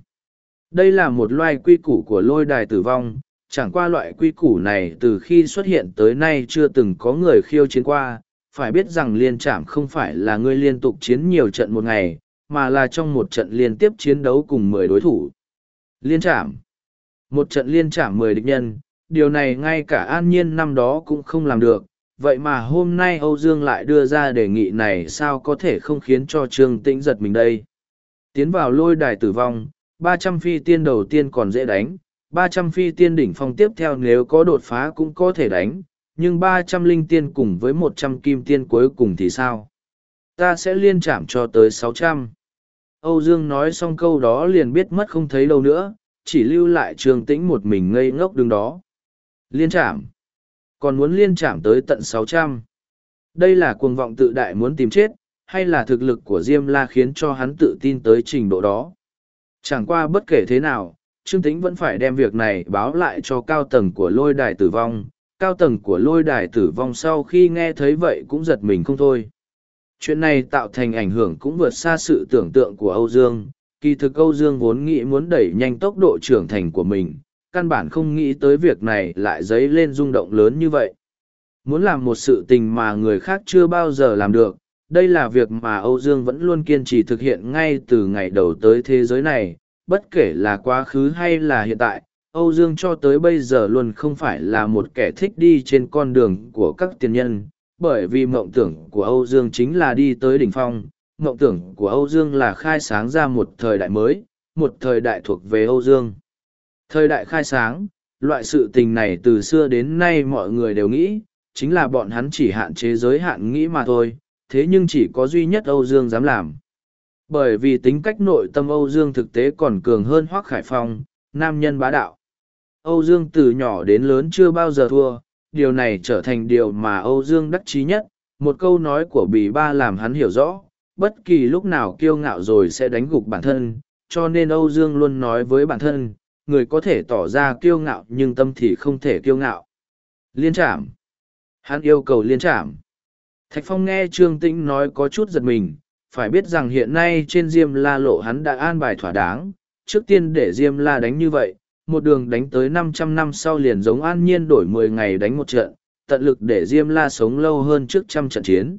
Đây là một loài quy củ của lôi đài tử vong, chẳng qua loại quy củ này từ khi xuất hiện tới nay chưa từng có người khiêu chiến qua. Phải biết rằng liên trảm không phải là người liên tục chiến nhiều trận một ngày, mà là trong một trận liên tiếp chiến đấu cùng mười đối thủ. Liên trảm. Một trận liên trảm mười địch nhân, điều này ngay cả an nhiên năm đó cũng không làm được vậy mà hôm nay âu dương lại đưa ra đề nghị này sao có thể không khiến cho trương tĩnh giật mình đây? Tiến vào lôi đài tử vong, ba trăm phi tiên đầu tiên còn dễ đánh, ba trăm phi tiên đỉnh phong tiếp theo nếu có đột phá cũng có thể đánh, nhưng ba trăm linh tiên cùng với một trăm kim tiên cuối cùng thì sao? Ta sẽ liên chạm cho tới sáu trăm. Âu dương nói xong câu đó liền biết mất không thấy lâu nữa, chỉ lưu lại trường tĩnh một mình ngây ngốc đứng đó. Liên chạm. Còn muốn liên trảm tới tận sáu trăm Đây là cuồng vọng tự đại muốn tìm chết, hay là thực lực của Diêm La khiến cho hắn tự tin tới trình độ đó. Chẳng qua bất kể thế nào, Trương Tĩnh vẫn phải đem việc này báo lại cho cao tầng của lôi đài tử vong. Cao tầng của lôi đài tử vong sau khi nghe thấy vậy cũng giật mình không thôi. Chuyện này tạo thành ảnh hưởng cũng vượt xa sự tưởng tượng của Âu Dương. Kỳ thực Âu Dương vốn nghĩ muốn đẩy nhanh tốc độ trưởng thành của mình, căn bản không nghĩ tới việc này lại dấy lên rung động lớn như vậy. Muốn làm một sự tình mà người khác chưa bao giờ làm được, đây là việc mà Âu Dương vẫn luôn kiên trì thực hiện ngay từ ngày đầu tới thế giới này, bất kể là quá khứ hay là hiện tại, Âu Dương cho tới bây giờ luôn không phải là một kẻ thích đi trên con đường của các tiền nhân, bởi vì mộng tưởng của Âu Dương chính là đi tới đỉnh phong, mộng tưởng của Âu Dương là khai sáng ra một thời đại mới, một thời đại thuộc về Âu Dương. Thời đại khai sáng, loại sự tình này từ xưa đến nay mọi người đều nghĩ, chính là bọn hắn chỉ hạn chế giới hạn nghĩ mà thôi, thế nhưng chỉ có duy nhất Âu Dương dám làm. Bởi vì tính cách nội tâm Âu Dương thực tế còn cường hơn Hoác Khải Phong, nam nhân bá đạo. Âu Dương từ nhỏ đến lớn chưa bao giờ thua, điều này trở thành điều mà Âu Dương đắc chí nhất. Một câu nói của bì ba làm hắn hiểu rõ, bất kỳ lúc nào kiêu ngạo rồi sẽ đánh gục bản thân, cho nên Âu Dương luôn nói với bản thân, người có thể tỏ ra kiêu ngạo nhưng tâm thì không thể kiêu ngạo. Liên trảm. Hắn yêu cầu liên trảm. Thạch Phong nghe Trương Tĩnh nói có chút giật mình, phải biết rằng hiện nay trên Diêm La lộ hắn đã an bài thỏa đáng, trước tiên để Diêm La đánh như vậy, một đường đánh tới năm trăm năm sau liền giống an nhiên đổi mười ngày đánh một trận, tận lực để Diêm La sống lâu hơn trước trăm trận chiến.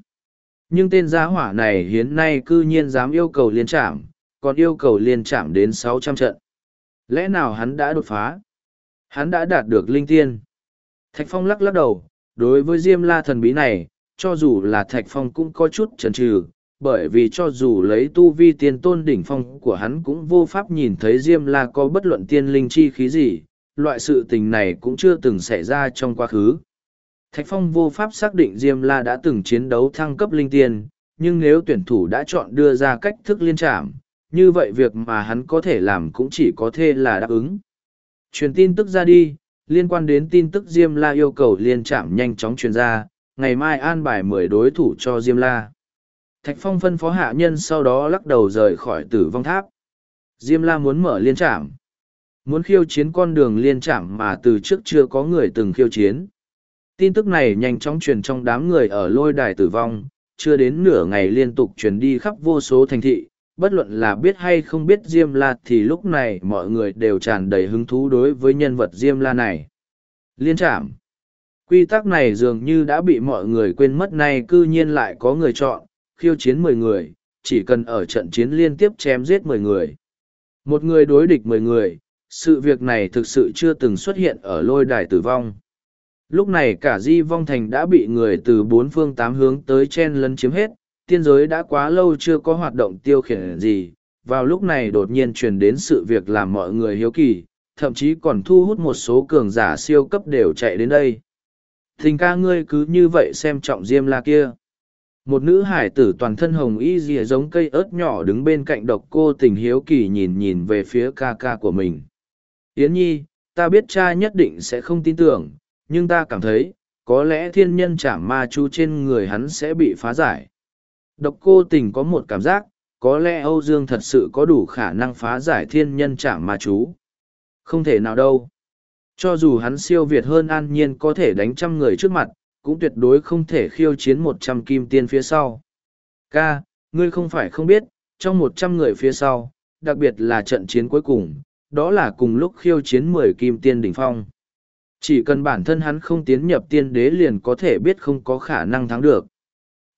Nhưng tên giá hỏa này hiến nay cư nhiên dám yêu cầu liên trảm, còn yêu cầu liên trảm đến sáu trăm trận. Lẽ nào hắn đã đột phá? Hắn đã đạt được linh tiên. Thạch Phong lắc lắc đầu, đối với Diêm La thần bí này, cho dù là Thạch Phong cũng có chút chần chừ, bởi vì cho dù lấy tu vi tiên tôn đỉnh phong của hắn cũng vô pháp nhìn thấy Diêm La có bất luận tiên linh chi khí gì, loại sự tình này cũng chưa từng xảy ra trong quá khứ. Thạch Phong vô pháp xác định Diêm La đã từng chiến đấu thăng cấp linh tiên, nhưng nếu tuyển thủ đã chọn đưa ra cách thức liên trảm, như vậy việc mà hắn có thể làm cũng chỉ có thể là đáp ứng. Truyền tin tức ra đi, liên quan đến tin tức Diêm La yêu cầu liên trạm nhanh chóng truyền ra, ngày mai an bài mười đối thủ cho Diêm La. Thạch Phong phân phó hạ nhân sau đó lắc đầu rời khỏi tử vong tháp. Diêm La muốn mở liên trạm. Muốn khiêu chiến con đường liên trạm mà từ trước chưa có người từng khiêu chiến. Tin tức này nhanh chóng truyền trong đám người ở lôi đài tử vong, chưa đến nửa ngày liên tục truyền đi khắp vô số thành thị. Bất luận là biết hay không biết Diêm La thì lúc này mọi người đều tràn đầy hứng thú đối với nhân vật Diêm La này. Liên trảm. Quy tắc này dường như đã bị mọi người quên mất nay cư nhiên lại có người chọn, khiêu chiến mười người, chỉ cần ở trận chiến liên tiếp chém giết mười người. Một người đối địch mười người, sự việc này thực sự chưa từng xuất hiện ở lôi đài tử vong. Lúc này cả di vong thành đã bị người từ bốn phương tám hướng tới chen lấn chiếm hết, tiên giới đã quá lâu chưa có hoạt động tiêu khiển gì, vào lúc này đột nhiên truyền đến sự việc làm mọi người hiếu kỳ, thậm chí còn thu hút một số cường giả siêu cấp đều chạy đến đây. Thình ca ngươi cứ như vậy xem trọng diêm la kia. Một nữ hải tử toàn thân hồng y rìa giống cây ớt nhỏ đứng bên cạnh độc cô tình hiếu kỳ nhìn nhìn về phía ca ca của mình. Yến nhi ta biết cha nhất định sẽ không tin tưởng nhưng ta cảm thấy có lẽ thiên nhân chảm ma chu trên người hắn sẽ bị phá giải độc cô tình có một cảm giác có lẽ âu dương thật sự có đủ khả năng phá giải thiên nhân trảm ma chú không thể nào đâu cho dù hắn siêu việt hơn an nhiên có thể đánh trăm người trước mặt cũng tuyệt đối không thể khiêu chiến một trăm kim tiên phía sau. Ca, ngươi không phải không biết, trong một trăm người phía sau, đặc biệt là trận chiến cuối cùng, đó là cùng lúc khiêu chiến mười kim tiên đỉnh phong. Chỉ cần bản thân hắn không tiến nhập tiên đế liền có thể biết không có khả năng thắng được.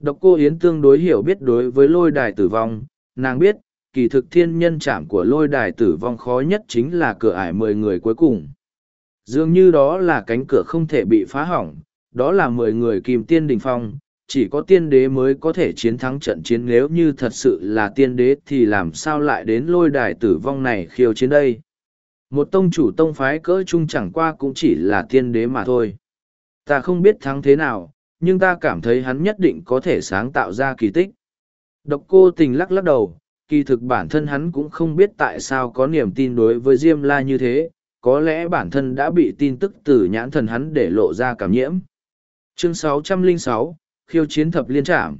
Độc cô Yến tương đối hiểu biết đối với lôi đài tử vong, nàng biết, kỳ thực thiên nhân chạm của lôi đài tử vong khó nhất chính là cửa ải mười người cuối cùng. Dường như đó là cánh cửa không thể bị phá hỏng, đó là mười người kìm tiên đình phong, chỉ có tiên đế mới có thể chiến thắng trận chiến nếu như thật sự là tiên đế thì làm sao lại đến lôi đài tử vong này khiêu chiến đây. Một tông chủ tông phái cỡ chung chẳng qua cũng chỉ là tiên đế mà thôi. Ta không biết thắng thế nào, nhưng ta cảm thấy hắn nhất định có thể sáng tạo ra kỳ tích. Độc cô tình lắc lắc đầu, kỳ thực bản thân hắn cũng không biết tại sao có niềm tin đối với Diêm La như thế, có lẽ bản thân đã bị tin tức từ nhãn thần hắn để lộ ra cảm nhiễm chương 606, khiêu chiến thập liên trảm.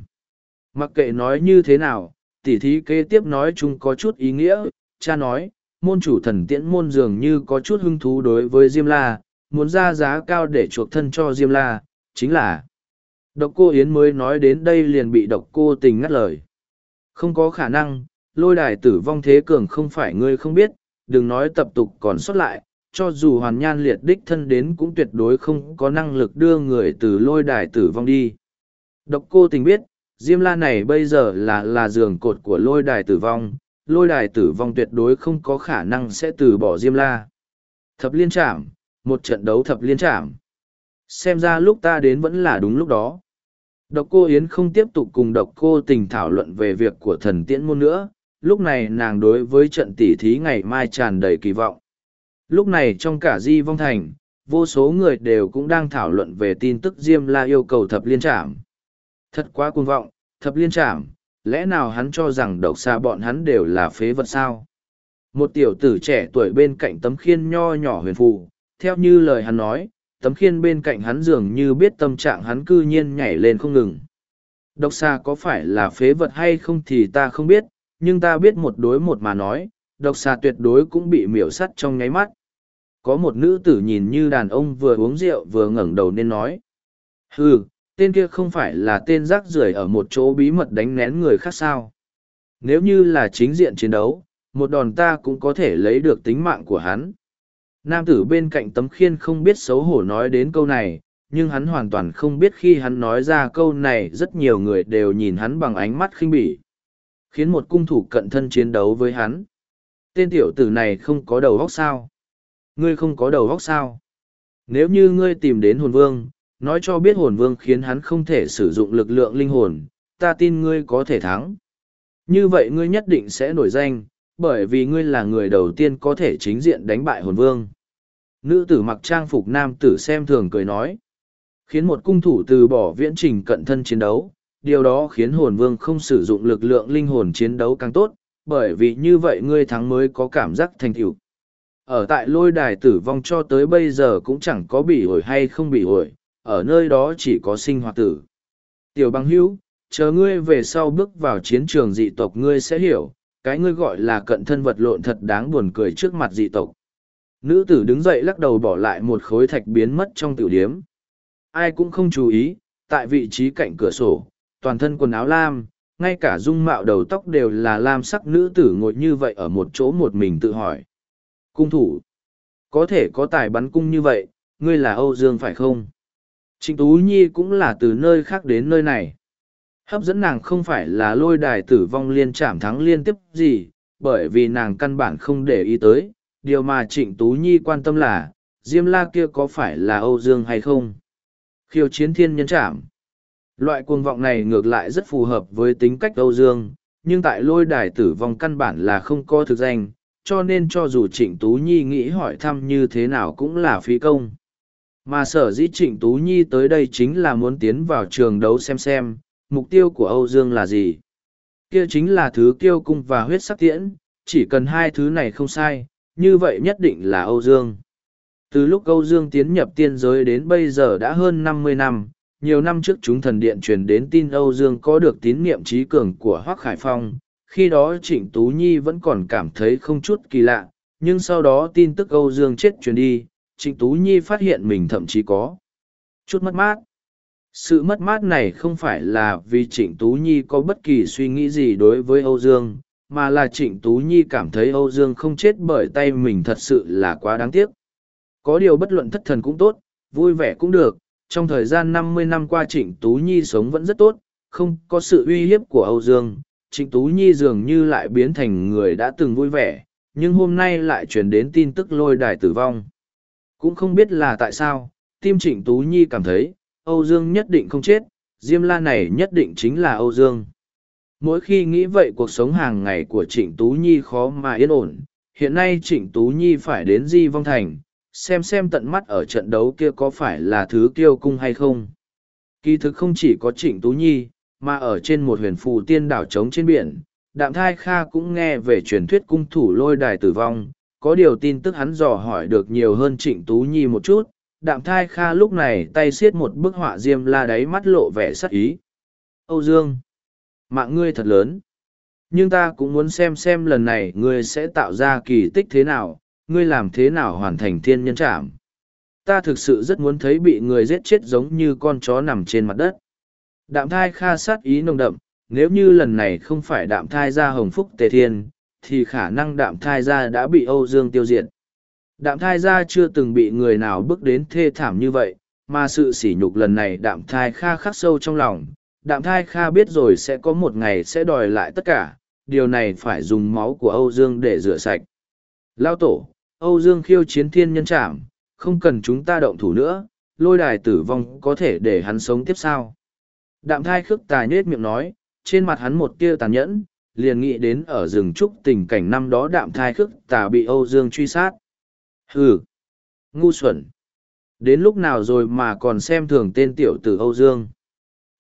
mặc kệ nói như thế nào tỉ thí kế tiếp nói chung có chút ý nghĩa cha nói môn chủ thần tiễn môn dường như có chút hứng thú đối với diêm la muốn ra giá cao để chuộc thân cho diêm la chính là độc cô yến mới nói đến đây liền bị độc cô tình ngắt lời không có khả năng lôi đài tử vong thế cường không phải ngươi không biết đừng nói tập tục còn xuất lại cho dù hoàn nhan liệt đích thân đến cũng tuyệt đối không có năng lực đưa người từ lôi đài tử vong đi. Độc cô tình biết, Diêm La này bây giờ là là giường cột của lôi đài tử vong, lôi đài tử vong tuyệt đối không có khả năng sẽ từ bỏ Diêm La. Thập liên trảm, một trận đấu thập liên trảm. Xem ra lúc ta đến vẫn là đúng lúc đó. Độc cô Yến không tiếp tục cùng độc cô tình thảo luận về việc của thần tiễn môn nữa, lúc này nàng đối với trận tỉ thí ngày mai tràn đầy kỳ vọng. Lúc này trong cả di vong thành, vô số người đều cũng đang thảo luận về tin tức Diêm La yêu cầu thập liên trảm. Thật quá cuồng vọng, thập liên trảm, lẽ nào hắn cho rằng độc xa bọn hắn đều là phế vật sao? Một tiểu tử trẻ tuổi bên cạnh tấm khiên nho nhỏ huyền phù, theo như lời hắn nói, tấm khiên bên cạnh hắn dường như biết tâm trạng hắn cư nhiên nhảy lên không ngừng. Độc xà có phải là phế vật hay không thì ta không biết, nhưng ta biết một đối một mà nói, độc xà tuyệt đối cũng bị miểu sắt trong nháy mắt. Có một nữ tử nhìn như đàn ông vừa uống rượu vừa ngẩng đầu nên nói. Hừ, tên kia không phải là tên rác rưởi ở một chỗ bí mật đánh nén người khác sao. Nếu như là chính diện chiến đấu, một đòn ta cũng có thể lấy được tính mạng của hắn. Nam tử bên cạnh tấm khiên không biết xấu hổ nói đến câu này, nhưng hắn hoàn toàn không biết khi hắn nói ra câu này rất nhiều người đều nhìn hắn bằng ánh mắt khinh bỉ. Khiến một cung thủ cận thân chiến đấu với hắn. Tên tiểu tử này không có đầu óc sao? Ngươi không có đầu óc sao? Nếu như ngươi tìm đến hồn vương, nói cho biết hồn vương khiến hắn không thể sử dụng lực lượng linh hồn, ta tin ngươi có thể thắng. Như vậy ngươi nhất định sẽ nổi danh, bởi vì ngươi là người đầu tiên có thể chính diện đánh bại hồn vương. Nữ tử mặc trang phục nam tử xem thường cười nói, khiến một cung thủ từ bỏ viễn trình cận thân chiến đấu, điều đó khiến hồn vương không sử dụng lực lượng linh hồn chiến đấu càng tốt, bởi vì như vậy ngươi thắng mới có cảm giác thành tựu. Ở tại lôi đài tử vong cho tới bây giờ cũng chẳng có bị ổi hay không bị ổi, ở nơi đó chỉ có sinh hoạt tử. Tiểu băng hữu, chờ ngươi về sau bước vào chiến trường dị tộc ngươi sẽ hiểu, cái ngươi gọi là cận thân vật lộn thật đáng buồn cười trước mặt dị tộc. Nữ tử đứng dậy lắc đầu bỏ lại một khối thạch biến mất trong tiểu điếm. Ai cũng không chú ý, tại vị trí cạnh cửa sổ, toàn thân quần áo lam, ngay cả dung mạo đầu tóc đều là lam sắc nữ tử ngồi như vậy ở một chỗ một mình tự hỏi. Cung thủ, có thể có tài bắn cung như vậy, ngươi là Âu Dương phải không? Trịnh Tú Nhi cũng là từ nơi khác đến nơi này. Hấp dẫn nàng không phải là lôi đài tử vong liên chạm thắng liên tiếp gì, bởi vì nàng căn bản không để ý tới. Điều mà Trịnh Tú Nhi quan tâm là, Diêm La kia có phải là Âu Dương hay không? Khiêu chiến thiên nhân chạm. Loại cuồng vọng này ngược lại rất phù hợp với tính cách Âu Dương, nhưng tại lôi đài tử vong căn bản là không có thực danh, cho nên cho dù Trịnh Tú Nhi nghĩ hỏi thăm như thế nào cũng là phí công. Mà sở dĩ Trịnh Tú Nhi tới đây chính là muốn tiến vào trường đấu xem xem, mục tiêu của Âu Dương là gì. Kia chính là thứ kiêu cung và huyết sắc tiễn, chỉ cần hai thứ này không sai, như vậy nhất định là Âu Dương. Từ lúc Âu Dương tiến nhập tiên giới đến bây giờ đã hơn năm mươi năm, nhiều năm trước chúng thần điện truyền đến tin Âu Dương có được tín niệm trí cường của Hoác Khải Phong, khi đó Trịnh Tú Nhi vẫn còn cảm thấy không chút kỳ lạ, nhưng sau đó tin tức Âu Dương chết truyền đi, Trịnh Tú Nhi phát hiện mình thậm chí có chút mất mát. Sự mất mát này không phải là vì Trịnh Tú Nhi có bất kỳ suy nghĩ gì đối với Âu Dương, mà là Trịnh Tú Nhi cảm thấy Âu Dương không chết bởi tay mình thật sự là quá đáng tiếc. Có điều bất luận thất thần cũng tốt, vui vẻ cũng được, trong thời gian năm mươi năm qua Trịnh Tú Nhi sống vẫn rất tốt, không có sự uy hiếp của Âu Dương. Trịnh Tú Nhi dường như lại biến thành người đã từng vui vẻ, nhưng hôm nay lại truyền đến tin tức lôi đài tử vong. Cũng không biết là tại sao, tim Trịnh Tú Nhi cảm thấy, Âu Dương nhất định không chết, Diêm La này nhất định chính là Âu Dương. Mỗi khi nghĩ vậy cuộc sống hàng ngày của Trịnh Tú Nhi khó mà yên ổn, hiện nay Trịnh Tú Nhi phải đến Di Vong Thành, xem xem tận mắt ở trận đấu kia có phải là thứ kiêu cung hay không. Kỳ thực không chỉ có Trịnh Tú Nhi, mà ở trên một huyền phù tiên đảo trống trên biển, Đạm Thai Kha cũng nghe về truyền thuyết cung thủ lôi đài tử vong, có điều tin tức hắn dò hỏi được nhiều hơn Trịnh Tú Nhi một chút, đạm thai kha lúc này tay xiết một bức họa diêm la đáy mắt lộ vẻ sắc ý. Âu dương, mạng ngươi thật lớn. Nhưng ta cũng muốn xem xem lần này ngươi sẽ tạo ra kỳ tích thế nào, ngươi làm thế nào hoàn thành thiên nhân trảm. Ta thực sự rất muốn thấy bị người giết chết giống như con chó nằm trên mặt đất. Đạm thai kha sát ý nồng đậm, nếu như lần này không phải đạm thai ra hồng phúc tề thiên, thì khả năng đạm thai ra đã bị âu dương tiêu diệt. Đạm thai gia chưa từng bị người nào bước đến thê thảm như vậy, mà sự sỉ nhục lần này đạm thai kha khắc sâu trong lòng. Đạm thai kha biết rồi sẽ có một ngày sẽ đòi lại tất cả, điều này phải dùng máu của Âu Dương để rửa sạch. Lao tổ, Âu Dương khiêu chiến thiên nhân trảm, không cần chúng ta động thủ nữa, lôi đài tử vong có thể để hắn sống tiếp sao. Đạm thai khước tài nết miệng nói, trên mặt hắn một tia tàn nhẫn, liền nghĩ đến ở rừng trúc tình cảnh năm đó đạm thai khước tà bị Âu Dương truy sát. Hừ! Ngu xuẩn! Đến lúc nào rồi mà còn xem thường tên tiểu tử Âu Dương.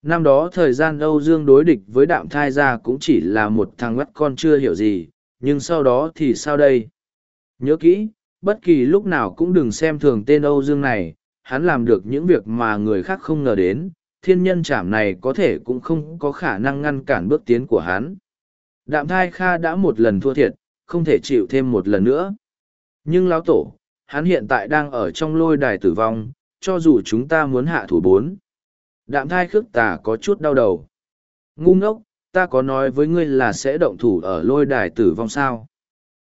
Năm đó thời gian Âu Dương đối địch với đạm thai ra cũng chỉ là một thằng mắt con chưa hiểu gì, nhưng sau đó thì sao đây? Nhớ kỹ, bất kỳ lúc nào cũng đừng xem thường tên Âu Dương này, hắn làm được những việc mà người khác không ngờ đến, thiên nhân chảm này có thể cũng không có khả năng ngăn cản bước tiến của hắn. Đạm thai Kha đã một lần thua thiệt, không thể chịu thêm một lần nữa. Nhưng lão tổ, hắn hiện tại đang ở trong lôi đài tử vong, cho dù chúng ta muốn hạ thủ bốn. Đạm thai khước tà có chút đau đầu. Ngu ngốc, ta có nói với ngươi là sẽ động thủ ở lôi đài tử vong sao?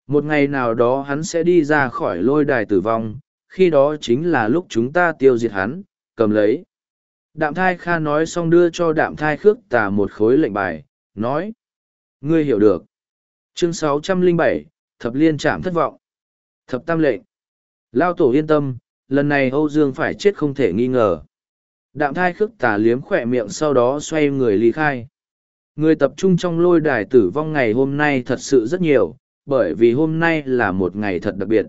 Một ngày nào đó hắn sẽ đi ra khỏi lôi đài tử vong, khi đó chính là lúc chúng ta tiêu diệt hắn, cầm lấy. Đạm thai kha nói xong đưa cho đạm thai khước tà một khối lệnh bài, nói. Ngươi hiểu được. Chương 607, Thập Liên chạm thất vọng. Thập Tam lệnh. Lao tổ yên tâm, lần này Âu Dương phải chết không thể nghi ngờ. Đạm thai khước tà liếm khỏe miệng sau đó xoay người ly khai. Người tập trung trong lôi đài tử vong ngày hôm nay thật sự rất nhiều, bởi vì hôm nay là một ngày thật đặc biệt.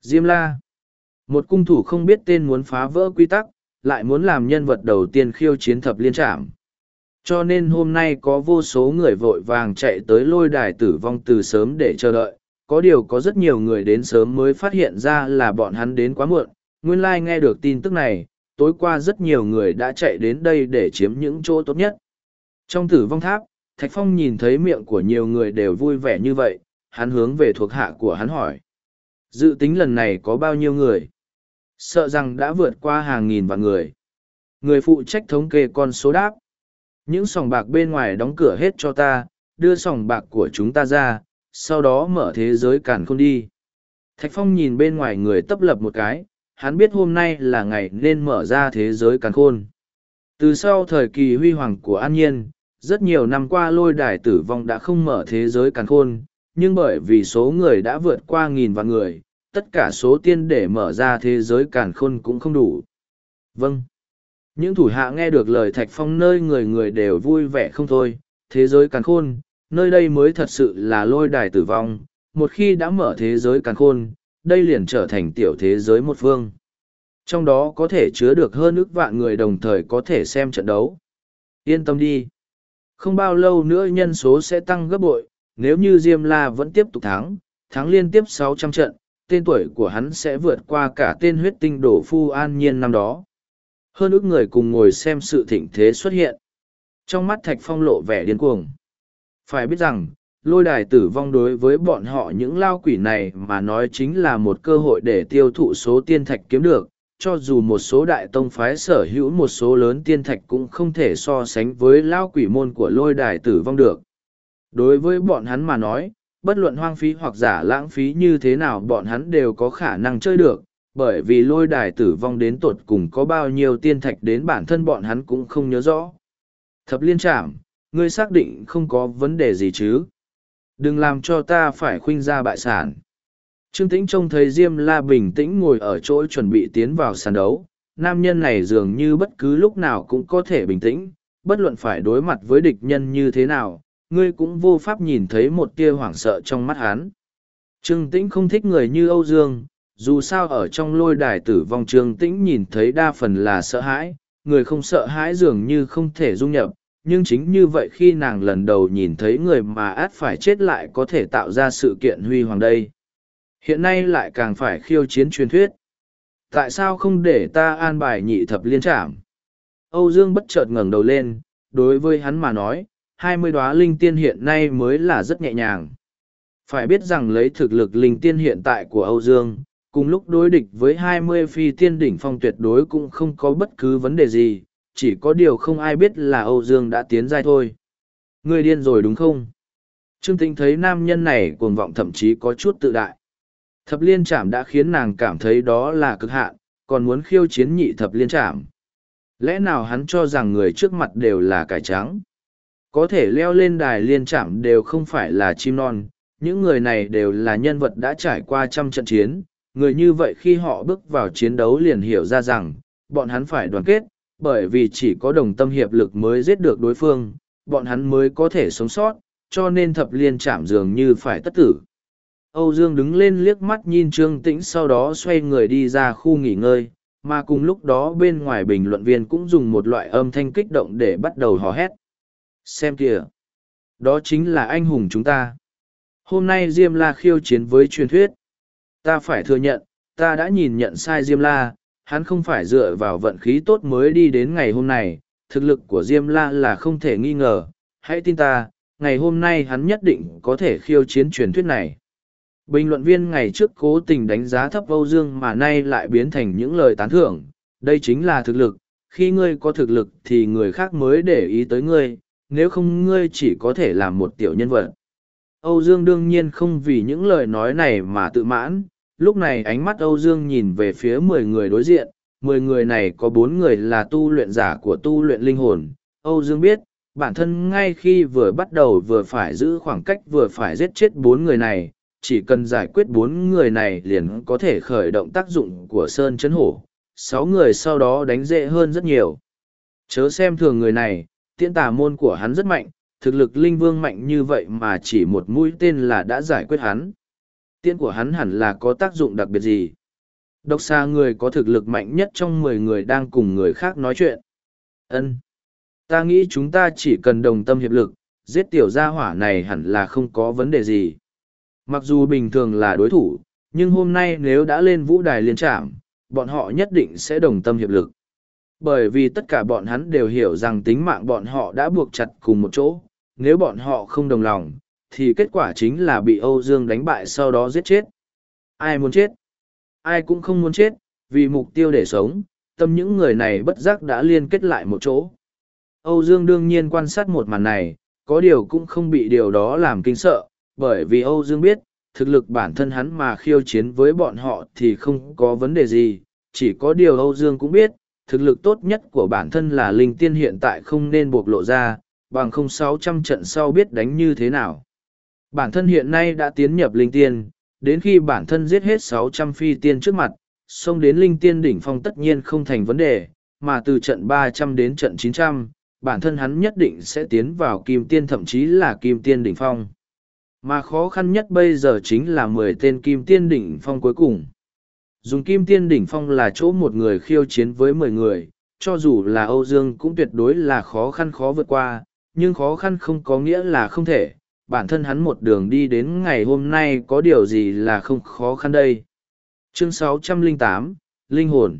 Diêm La Một cung thủ không biết tên muốn phá vỡ quy tắc, lại muốn làm nhân vật đầu tiên khiêu chiến thập liên trạm. Cho nên hôm nay có vô số người vội vàng chạy tới lôi đài tử vong từ sớm để chờ đợi. Có điều có rất nhiều người đến sớm mới phát hiện ra là bọn hắn đến quá muộn. Nguyên lai like nghe được tin tức này, tối qua rất nhiều người đã chạy đến đây để chiếm những chỗ tốt nhất. Trong tử vong tháp, Thạch Phong nhìn thấy miệng của nhiều người đều vui vẻ như vậy, hắn hướng về thuộc hạ của hắn hỏi. Dự tính lần này có bao nhiêu người? Sợ rằng đã vượt qua hàng nghìn vạn người. Người phụ trách thống kê con số đáp. Những sòng bạc bên ngoài đóng cửa hết cho ta, đưa sòng bạc của chúng ta ra, sau đó mở thế giới càn khôn đi. Thạch Phong nhìn bên ngoài người tấp lập một cái, hắn biết hôm nay là ngày nên mở ra thế giới càn khôn. Từ sau thời kỳ huy hoàng của An Nhiên, rất nhiều năm qua lôi đài tử vong đã không mở thế giới càn khôn, nhưng bởi vì số người đã vượt qua nghìn vạn người, tất cả số tiên để mở ra thế giới càn khôn cũng không đủ. Vâng. Những thủ hạ nghe được lời Thạch Phong nơi người người đều vui vẻ không thôi, thế giới càn khôn, nơi đây mới thật sự là lôi đài tử vong, một khi đã mở thế giới càn khôn, đây liền trở thành tiểu thế giới một phương. Trong đó có thể chứa được hơn ước vạn người đồng thời có thể xem trận đấu. Yên tâm đi. Không bao lâu nữa nhân số sẽ tăng gấp bội, nếu như Diêm La vẫn tiếp tục thắng, thắng liên tiếp 600 trận, tên tuổi của hắn sẽ vượt qua cả tên huyết tinh đổ phu an nhiên năm đó. Hơn ước người cùng ngồi xem sự thịnh thế xuất hiện. Trong mắt Thạch Phong lộ vẻ điên cuồng. Phải biết rằng, lôi đài tử vong đối với bọn họ những lao quỷ này mà nói chính là một cơ hội để tiêu thụ số tiên thạch kiếm được cho dù một số đại tông phái sở hữu một số lớn tiên thạch cũng không thể so sánh với lao quỷ môn của lôi đài tử vong được. Đối với bọn hắn mà nói bất luận hoang phí hoặc giả lãng phí như thế nào bọn hắn đều có khả năng chơi được bởi vì lôi đài tử vong đến tột cùng có bao nhiêu tiên thạch đến bản thân bọn hắn cũng không nhớ rõ. Thập liên trảm ngươi xác định không có vấn đề gì chứ? Đừng làm cho ta phải khuynh ra bại sản. Trương tĩnh trông thấy diêm la bình tĩnh ngồi ở chỗ chuẩn bị tiến vào sàn đấu. Nam nhân này dường như bất cứ lúc nào cũng có thể bình tĩnh, bất luận phải đối mặt với địch nhân như thế nào, ngươi cũng vô pháp nhìn thấy một tia hoảng sợ trong mắt hắn. Trương tĩnh không thích người như âu dương, dù sao ở trong lôi đài tử vong trương tĩnh nhìn thấy đa phần là sợ hãi, người không sợ hãi dường như không thể dung nhập nhưng chính như vậy khi nàng lần đầu nhìn thấy người mà át phải chết lại có thể tạo ra sự kiện huy hoàng đây. Hiện nay lại càng phải khiêu chiến truyền thuyết. Tại sao không để ta an bài nhị thập liên trảm? Âu dương bất chợt ngẩng đầu lên, đối với hắn mà nói, hai mươi đoá linh tiên hiện nay mới là rất nhẹ nhàng. Phải biết rằng lấy thực lực linh tiên hiện tại của âu dương, cùng lúc đối địch với hai mươi phi tiên đỉnh phong tuyệt đối cũng không có bất cứ vấn đề gì chỉ có điều không ai biết là Âu Dương đã tiến giai thôi. Ngươi điên rồi đúng không? Trương Tĩnh thấy nam nhân này cuồng vọng thậm chí có chút tự đại. Thập liên trảm đã khiến nàng cảm thấy đó là cực hạn, còn muốn khiêu chiến nhị thập liên trảm. Lẽ nào hắn cho rằng người trước mặt đều là cải trắng? Có thể leo lên đài liên trảm đều không phải là chim non, những người này đều là nhân vật đã trải qua trăm trận chiến, người như vậy khi họ bước vào chiến đấu liền hiểu ra rằng, bọn hắn phải đoàn kết, bởi vì chỉ có đồng tâm hiệp lực mới giết được đối phương, bọn hắn mới có thể sống sót, cho nên thập liên chạm dường như phải tất tử. Âu Dương đứng lên liếc mắt nhìn Trương Tĩnh sau đó xoay người đi ra khu nghỉ ngơi, mà cùng lúc đó bên ngoài bình luận viên cũng dùng một loại âm thanh kích động để bắt đầu hò hét. Xem kìa! Đó chính là anh hùng chúng ta. Hôm nay Diêm La khiêu chiến với truyền thuyết. Ta phải thừa nhận, ta đã nhìn nhận sai Diêm La, hắn không phải dựa vào vận khí tốt mới đi đến ngày hôm này, thực lực của Diêm La là không thể nghi ngờ, hãy tin ta, ngày hôm nay hắn nhất định có thể khiêu chiến truyền thuyết này. Bình luận viên ngày trước cố tình đánh giá thấp Âu Dương mà nay lại biến thành những lời tán thưởng, đây chính là thực lực, khi ngươi có thực lực thì người khác mới để ý tới ngươi, nếu không ngươi chỉ có thể làm một tiểu nhân vật. Âu Dương đương nhiên không vì những lời nói này mà tự mãn, lúc này ánh mắt Âu Dương nhìn về phía mười người đối diện, mười người này có bốn người là tu luyện giả của tu luyện linh hồn. Âu Dương biết, bản thân ngay khi vừa bắt đầu vừa phải giữ khoảng cách vừa phải giết chết bốn người này, chỉ cần giải quyết bốn người này liền có thể khởi động tác dụng của Sơn Chấn Hổ. Sáu người sau đó đánh dễ hơn rất nhiều. Chớ xem thường người này, tiễn tà môn của hắn rất mạnh, thực lực linh vương mạnh như vậy mà chỉ một mũi tên là đã giải quyết hắn. Tiễn của hắn hẳn là có tác dụng đặc biệt gì. Độc xa người có thực lực mạnh nhất trong mười người đang cùng người khác nói chuyện. ân Ta nghĩ chúng ta chỉ cần đồng tâm hiệp lực, giết tiểu gia hỏa này hẳn là không có vấn đề gì. Mặc dù bình thường là đối thủ, nhưng hôm nay nếu đã lên vũ đài liên trạm, bọn họ nhất định sẽ đồng tâm hiệp lực. Bởi vì tất cả bọn hắn đều hiểu rằng tính mạng bọn họ đã buộc chặt cùng một chỗ, nếu bọn họ không đồng lòng, thì kết quả chính là bị Âu Dương đánh bại sau đó giết chết. Ai muốn chết? Ai cũng không muốn chết, vì mục tiêu để sống, tâm những người này bất giác đã liên kết lại một chỗ. Âu Dương đương nhiên quan sát một màn này, có điều cũng không bị điều đó làm kinh sợ, bởi vì Âu Dương biết, thực lực bản thân hắn mà khiêu chiến với bọn họ thì không có vấn đề gì, chỉ có điều Âu Dương cũng biết, thực lực tốt nhất của bản thân là linh tiên hiện tại không nên bộc lộ ra, bằng không sáu trăm trận sau biết đánh như thế nào. Bản thân hiện nay đã tiến nhập linh tiên, đến khi bản thân giết hết sáu trăm phi tiên trước mặt, xông đến linh tiên đỉnh phong tất nhiên không thành vấn đề, mà từ trận ba trăm đến trận chín trăm, bản thân hắn nhất định sẽ tiến vào kim tiên thậm chí là kim tiên đỉnh phong. Mà khó khăn nhất bây giờ chính là mười tên kim tiên đỉnh phong cuối cùng. Dùng kim tiên đỉnh phong là chỗ một người khiêu chiến với mười người, cho dù là Âu Dương cũng tuyệt đối là khó khăn khó vượt qua, nhưng khó khăn không có nghĩa là không thể. Bản thân hắn một đường đi đến ngày hôm nay có điều gì là không khó khăn đây. Chương 608, Linh hồn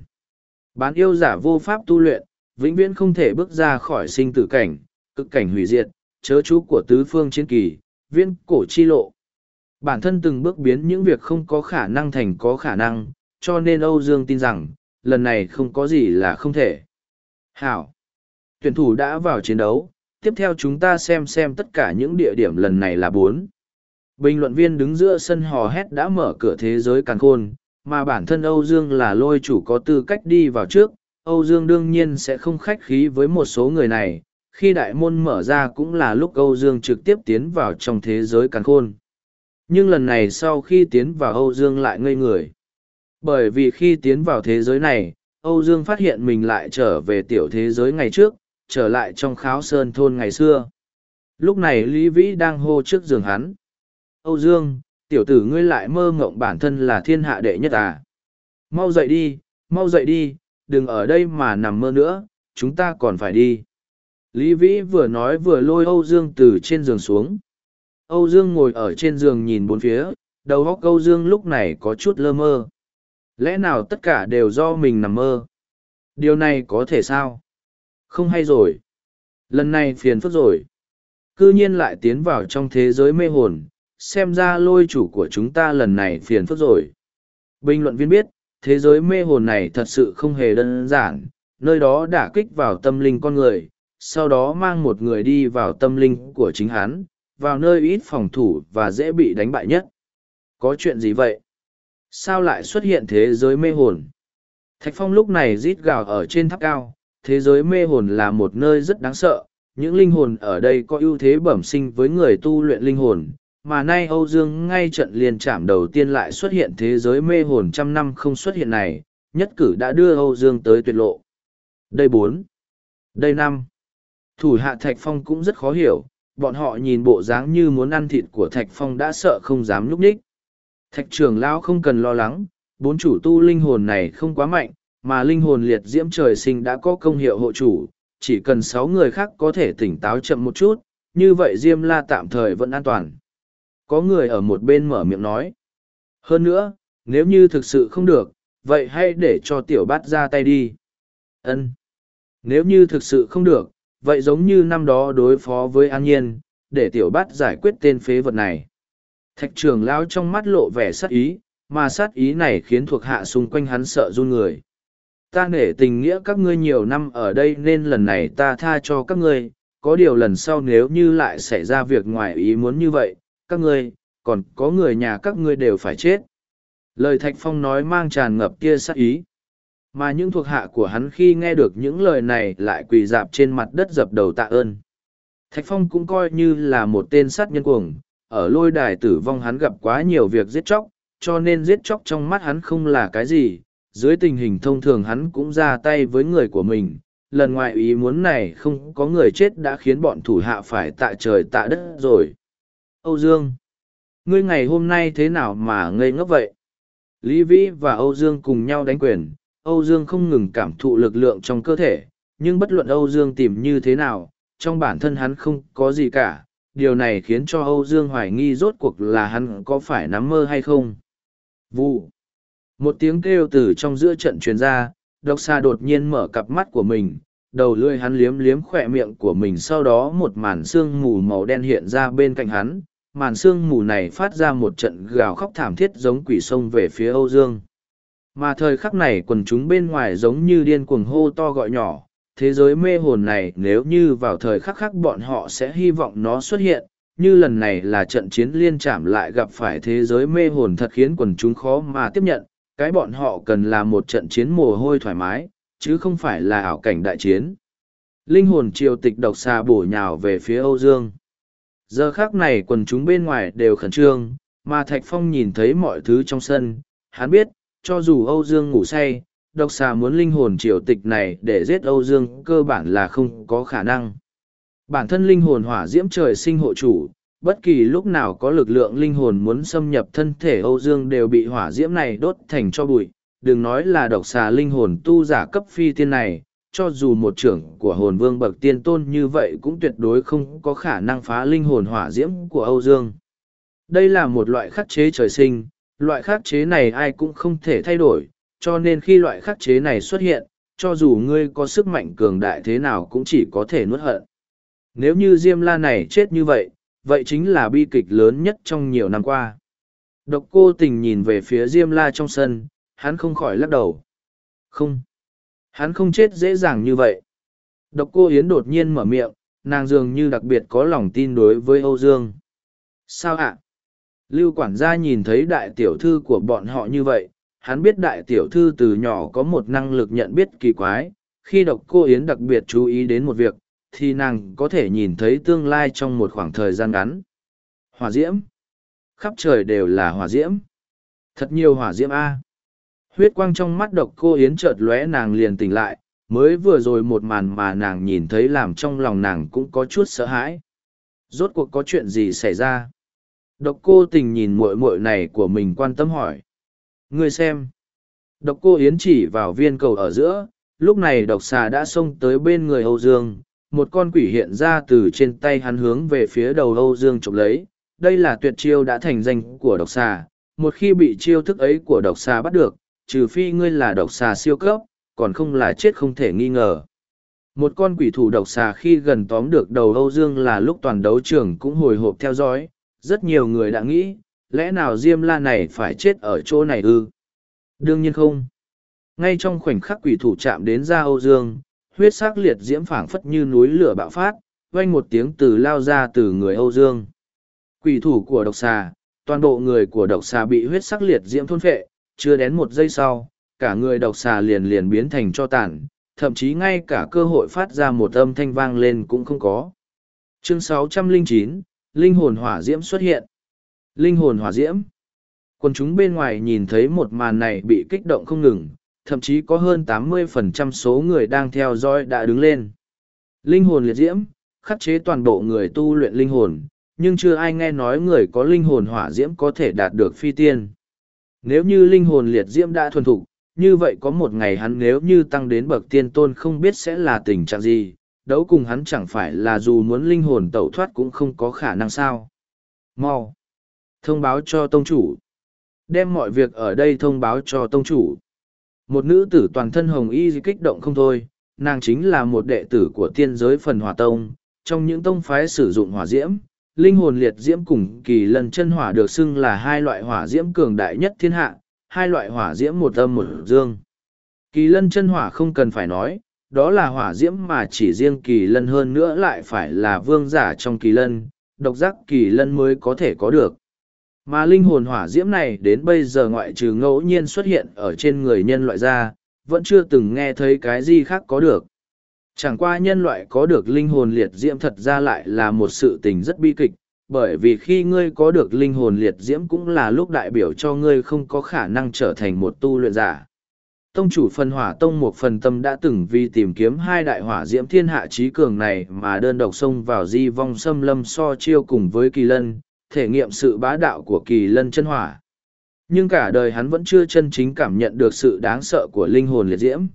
Bán yêu giả vô pháp tu luyện, vĩnh viễn không thể bước ra khỏi sinh tử cảnh, cực cảnh hủy diệt, chớ chú của tứ phương chiến kỳ, viễn cổ chi lộ. Bản thân từng bước biến những việc không có khả năng thành có khả năng, cho nên Âu Dương tin rằng, lần này không có gì là không thể. Hảo! Tuyển thủ đã vào chiến đấu, tiếp theo chúng ta xem xem tất cả những địa điểm lần này là bốn. Bình luận viên đứng giữa sân hò hét đã mở cửa thế giới càng khôn, mà bản thân Âu Dương là lôi chủ có tư cách đi vào trước. Âu Dương đương nhiên sẽ không khách khí với một số người này, khi đại môn mở ra cũng là lúc Âu Dương trực tiếp tiến vào trong thế giới càng khôn. Nhưng lần này sau khi tiến vào Âu Dương lại ngây người. Bởi vì khi tiến vào thế giới này, Âu Dương phát hiện mình lại trở về tiểu thế giới ngày trước, trở lại trong kháo sơn thôn ngày xưa. Lúc này Lý Vĩ đang hô trước giường hắn. Âu Dương, tiểu tử ngươi lại mơ ngộng bản thân là thiên hạ đệ nhất à. Mau dậy đi, mau dậy đi, đừng ở đây mà nằm mơ nữa, chúng ta còn phải đi. Lý Vĩ vừa nói vừa lôi Âu Dương từ trên giường xuống. Âu Dương ngồi ở trên giường nhìn bốn phía, đầu óc Âu Dương lúc này có chút lơ mơ. Lẽ nào tất cả đều do mình nằm mơ? Điều này có thể sao? Không hay rồi. Lần này phiền phức rồi. Cư nhiên lại tiến vào trong thế giới mê hồn, xem ra lôi chủ của chúng ta lần này phiền phức rồi. Bình luận viên biết, thế giới mê hồn này thật sự không hề đơn giản, nơi đó đả kích vào tâm linh con người, sau đó mang một người đi vào tâm linh của chính hắn, vào nơi ít phòng thủ và dễ bị đánh bại nhất. Có chuyện gì vậy? Sao lại xuất hiện thế giới mê hồn? Thạch Phong lúc này rít gào ở trên tháp cao, thế giới mê hồn là một nơi rất đáng sợ, những linh hồn ở đây có ưu thế bẩm sinh với người tu luyện linh hồn, mà nay Âu Dương ngay trận liền chạm đầu tiên lại xuất hiện thế giới mê hồn trăm năm không xuất hiện này, nhất cử đã đưa Âu Dương tới tuyệt lộ. Đây bốn, Đây năm. Thủ hạ Thạch Phong cũng rất khó hiểu, bọn họ nhìn bộ dáng như muốn ăn thịt của Thạch Phong đã sợ không dám nhúc nhích. Thạch trưởng lão không cần lo lắng, bốn chủ tu linh hồn này không quá mạnh, mà linh hồn liệt diễm trời sinh đã có công hiệu hộ chủ, chỉ cần sáu người khác có thể tỉnh táo chậm một chút, như vậy Diêm La tạm thời vẫn an toàn. Có người ở một bên mở miệng nói. Hơn nữa, nếu như thực sự không được, vậy hãy để cho tiểu bát ra tay đi. Ân. Nếu như thực sự không được, vậy giống như năm đó đối phó với An Nhiên, để tiểu bát giải quyết tên phế vật này. Thạch trưởng lão trong mắt lộ vẻ sát ý, mà sát ý này khiến thuộc hạ xung quanh hắn sợ run người. Ta nể tình nghĩa các ngươi nhiều năm ở đây nên lần này ta tha cho các ngươi, có điều lần sau nếu như lại xảy ra việc ngoài ý muốn như vậy, các ngươi, còn có người nhà các ngươi đều phải chết. Lời Thạch Phong nói mang tràn ngập kia sát ý. Mà những thuộc hạ của hắn khi nghe được những lời này lại quỳ dạp trên mặt đất dập đầu tạ ơn. Thạch Phong cũng coi như là một tên sát nhân cuồng, ở lôi đài tử vong hắn gặp quá nhiều việc giết chóc, cho nên giết chóc trong mắt hắn không là cái gì. Dưới tình hình thông thường hắn cũng ra tay với người của mình. Lần ngoại ý muốn này không có người chết đã khiến bọn thủ hạ phải tạ trời tạ đất rồi. Âu Dương, ngươi ngày hôm nay thế nào mà ngây ngốc vậy? Lý Vĩ và Âu Dương cùng nhau đánh quyền, Âu Dương không ngừng cảm thụ lực lượng trong cơ thể, nhưng bất luận Âu Dương tìm như thế nào, trong bản thân hắn không có gì cả, điều này khiến cho Âu Dương hoài nghi rốt cuộc là hắn có phải nắm mơ hay không. Vu một tiếng kêu từ trong giữa trận truyền ra, độc xa đột nhiên mở cặp mắt của mình, đầu lưỡi hắn liếm liếm khỏe miệng của mình sau đó một màn xương mù màu đen hiện ra bên cạnh hắn, màn xương mù này phát ra một trận gào khóc thảm thiết giống quỷ sông về phía Âu Dương. Mà thời khắc này quần chúng bên ngoài giống như điên cuồng hô to gọi nhỏ, thế giới mê hồn này nếu như vào thời khắc khắc bọn họ sẽ hy vọng nó xuất hiện, như lần này là trận chiến liên trảm lại gặp phải thế giới mê hồn thật khiến quần chúng khó mà tiếp nhận, cái bọn họ cần là một trận chiến mồ hôi thoải mái, chứ không phải là ảo cảnh đại chiến. Linh hồn triều tịch độc xà bổ nhào về phía Âu Dương. Giờ khác này quần chúng bên ngoài đều khẩn trương, mà Thạch Phong nhìn thấy mọi thứ trong sân, hắn biết, cho dù Âu Dương ngủ say, độc xà muốn linh hồn triều tịch này để giết Âu Dương cơ bản là không có khả năng. Bản thân linh hồn hỏa diễm trời sinh hộ chủ, bất kỳ lúc nào có lực lượng linh hồn muốn xâm nhập thân thể Âu Dương đều bị hỏa diễm này đốt thành cho bụi. Đừng nói là độc xà linh hồn tu giả cấp phi tiên này, cho dù một trưởng của hồn vương bậc tiên tôn như vậy cũng tuyệt đối không có khả năng phá linh hồn hỏa diễm của Âu Dương. Đây là một loại khắc chế trời sinh, loại khắc chế này ai cũng không thể thay đổi, cho nên khi loại khắc chế này xuất hiện, cho dù ngươi có sức mạnh cường đại thế nào cũng chỉ có thể nuốt hận. Nếu như Diêm La này chết như vậy, vậy chính là bi kịch lớn nhất trong nhiều năm qua. Độc cô tình nhìn về phía Diêm La trong sân, hắn không khỏi lắc đầu. Không. Hắn không chết dễ dàng như vậy. Độc cô Yến đột nhiên mở miệng, nàng dường như đặc biệt có lòng tin đối với Âu Dương. Sao ạ? Lưu quản gia nhìn thấy đại tiểu thư của bọn họ như vậy, hắn biết đại tiểu thư từ nhỏ có một năng lực nhận biết kỳ quái, khi độc cô Yến đặc biệt chú ý đến một việc, thì nàng có thể nhìn thấy tương lai trong một khoảng thời gian ngắn. Hỏa diễm. Khắp trời đều là hỏa diễm. Thật nhiều hỏa diễm A. Huyết quang trong mắt độc cô Yến chợt lóe nàng liền tỉnh lại, mới vừa rồi một màn mà nàng nhìn thấy làm trong lòng nàng cũng có chút sợ hãi. Rốt cuộc có chuyện gì xảy ra? Độc cô tình nhìn muội muội này của mình quan tâm hỏi. Ngươi xem. Độc cô Yến chỉ vào viên cầu ở giữa, lúc này độc xà đã xông tới bên người Âu Dương, một con quỷ hiện ra từ trên tay hắn hướng về phía đầu Âu Dương chụp lấy. Đây là tuyệt chiêu đã thành danh của độc xà, một khi bị chiêu thức ấy của độc xà bắt được, trừ phi ngươi là độc xà siêu cấp, còn không là chết không thể nghi ngờ. Một con quỷ thủ độc xà khi gần tóm được đầu Âu Dương là lúc toàn đấu trường cũng hồi hộp theo dõi, rất nhiều người đã nghĩ, lẽ nào Diêm La này phải chết ở chỗ này ư? Đương nhiên không. Ngay trong khoảnh khắc quỷ thủ chạm đến ra Âu Dương, huyết sắc liệt diễm phảng phất như núi lửa bạo phát, vang một tiếng từ lao ra từ người Âu Dương. Quỷ thủ của độc xà, toàn bộ người của độc xà bị huyết sắc liệt diễm thôn phệ, chưa đến một giây sau, cả người độc xà liền liền biến thành cho tàn, thậm chí ngay cả cơ hội phát ra một âm thanh vang lên cũng không có. Chương 609, Linh hồn hỏa diễm xuất hiện. Linh hồn hỏa diễm. Quân chúng bên ngoài nhìn thấy một màn này bị kích động không ngừng, thậm chí có hơn 80% số người đang theo dõi đã đứng lên. Linh hồn liệt diễm, khắc chế toàn bộ người tu luyện linh hồn, nhưng chưa ai nghe nói người có linh hồn hỏa diễm có thể đạt được phi tiên. Nếu như linh hồn liệt diễm đã thuần thục, như vậy có một ngày hắn nếu như tăng đến bậc tiên tôn không biết sẽ là tình trạng gì, đấu cùng hắn chẳng phải là dù muốn linh hồn tẩu thoát cũng không có khả năng sao. Mau! Thông báo cho tông chủ. Đem mọi việc ở đây thông báo cho tông chủ. Một nữ tử toàn thân hồng y kích động không thôi, nàng chính là một đệ tử của tiên giới phần hỏa tông, trong những tông phái sử dụng hỏa diễm, linh hồn liệt diễm cùng kỳ lần chân hỏa được xưng là hai loại hỏa diễm cường đại nhất thiên hạ, hai loại hỏa diễm một âm một dương. Kỳ lân chân hỏa không cần phải nói, đó là hỏa diễm mà chỉ riêng kỳ lân hơn nữa lại phải là vương giả trong kỳ lân, độc giác kỳ lân mới có thể có được. Mà linh hồn hỏa diễm này đến bây giờ ngoại trừ ngẫu nhiên xuất hiện ở trên người nhân loại ra, vẫn chưa từng nghe thấy cái gì khác có được. Chẳng qua nhân loại có được linh hồn liệt diễm thật ra lại là một sự tình rất bi kịch, bởi vì khi ngươi có được linh hồn liệt diễm cũng là lúc đại biểu cho ngươi không có khả năng trở thành một tu luyện giả. Tông chủ phần hỏa tông một phần tâm đã từng vì tìm kiếm hai đại hỏa diễm thiên hạ trí cường này mà đơn độc xông vào di vong xâm lâm so chiêu cùng với kỳ lân, thể nghiệm sự bá đạo của kỳ lân chân hỏa. Nhưng cả đời hắn vẫn chưa chân chính cảm nhận được sự đáng sợ của linh hồn liệt diễm.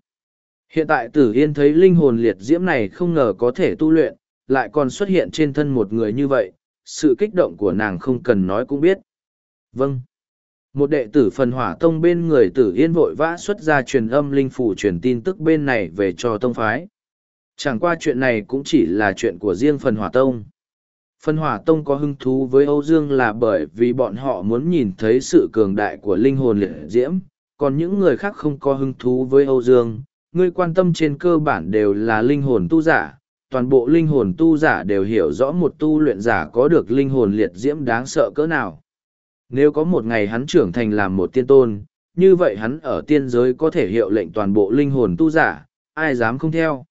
Hiện tại tử yên thấy linh hồn liệt diễm này không ngờ có thể tu luyện, lại còn xuất hiện trên thân một người như vậy, sự kích động của nàng không cần nói cũng biết. Vâng. Một đệ tử phần hỏa tông bên người tử yên vội vã xuất ra truyền âm linh phủ truyền tin tức bên này về cho tông phái. Chẳng qua chuyện này cũng chỉ là chuyện của riêng phần hỏa tông. Phân hỏa tông có hứng thú với Âu Dương là bởi vì bọn họ muốn nhìn thấy sự cường đại của linh hồn liệt diễm, còn những người khác không có hứng thú với Âu Dương. Người quan tâm trên cơ bản đều là linh hồn tu giả, toàn bộ linh hồn tu giả đều hiểu rõ một tu luyện giả có được linh hồn liệt diễm đáng sợ cỡ nào. Nếu có một ngày hắn trưởng thành làm một tiên tôn, như vậy hắn ở tiên giới có thể hiệu lệnh toàn bộ linh hồn tu giả, ai dám không theo.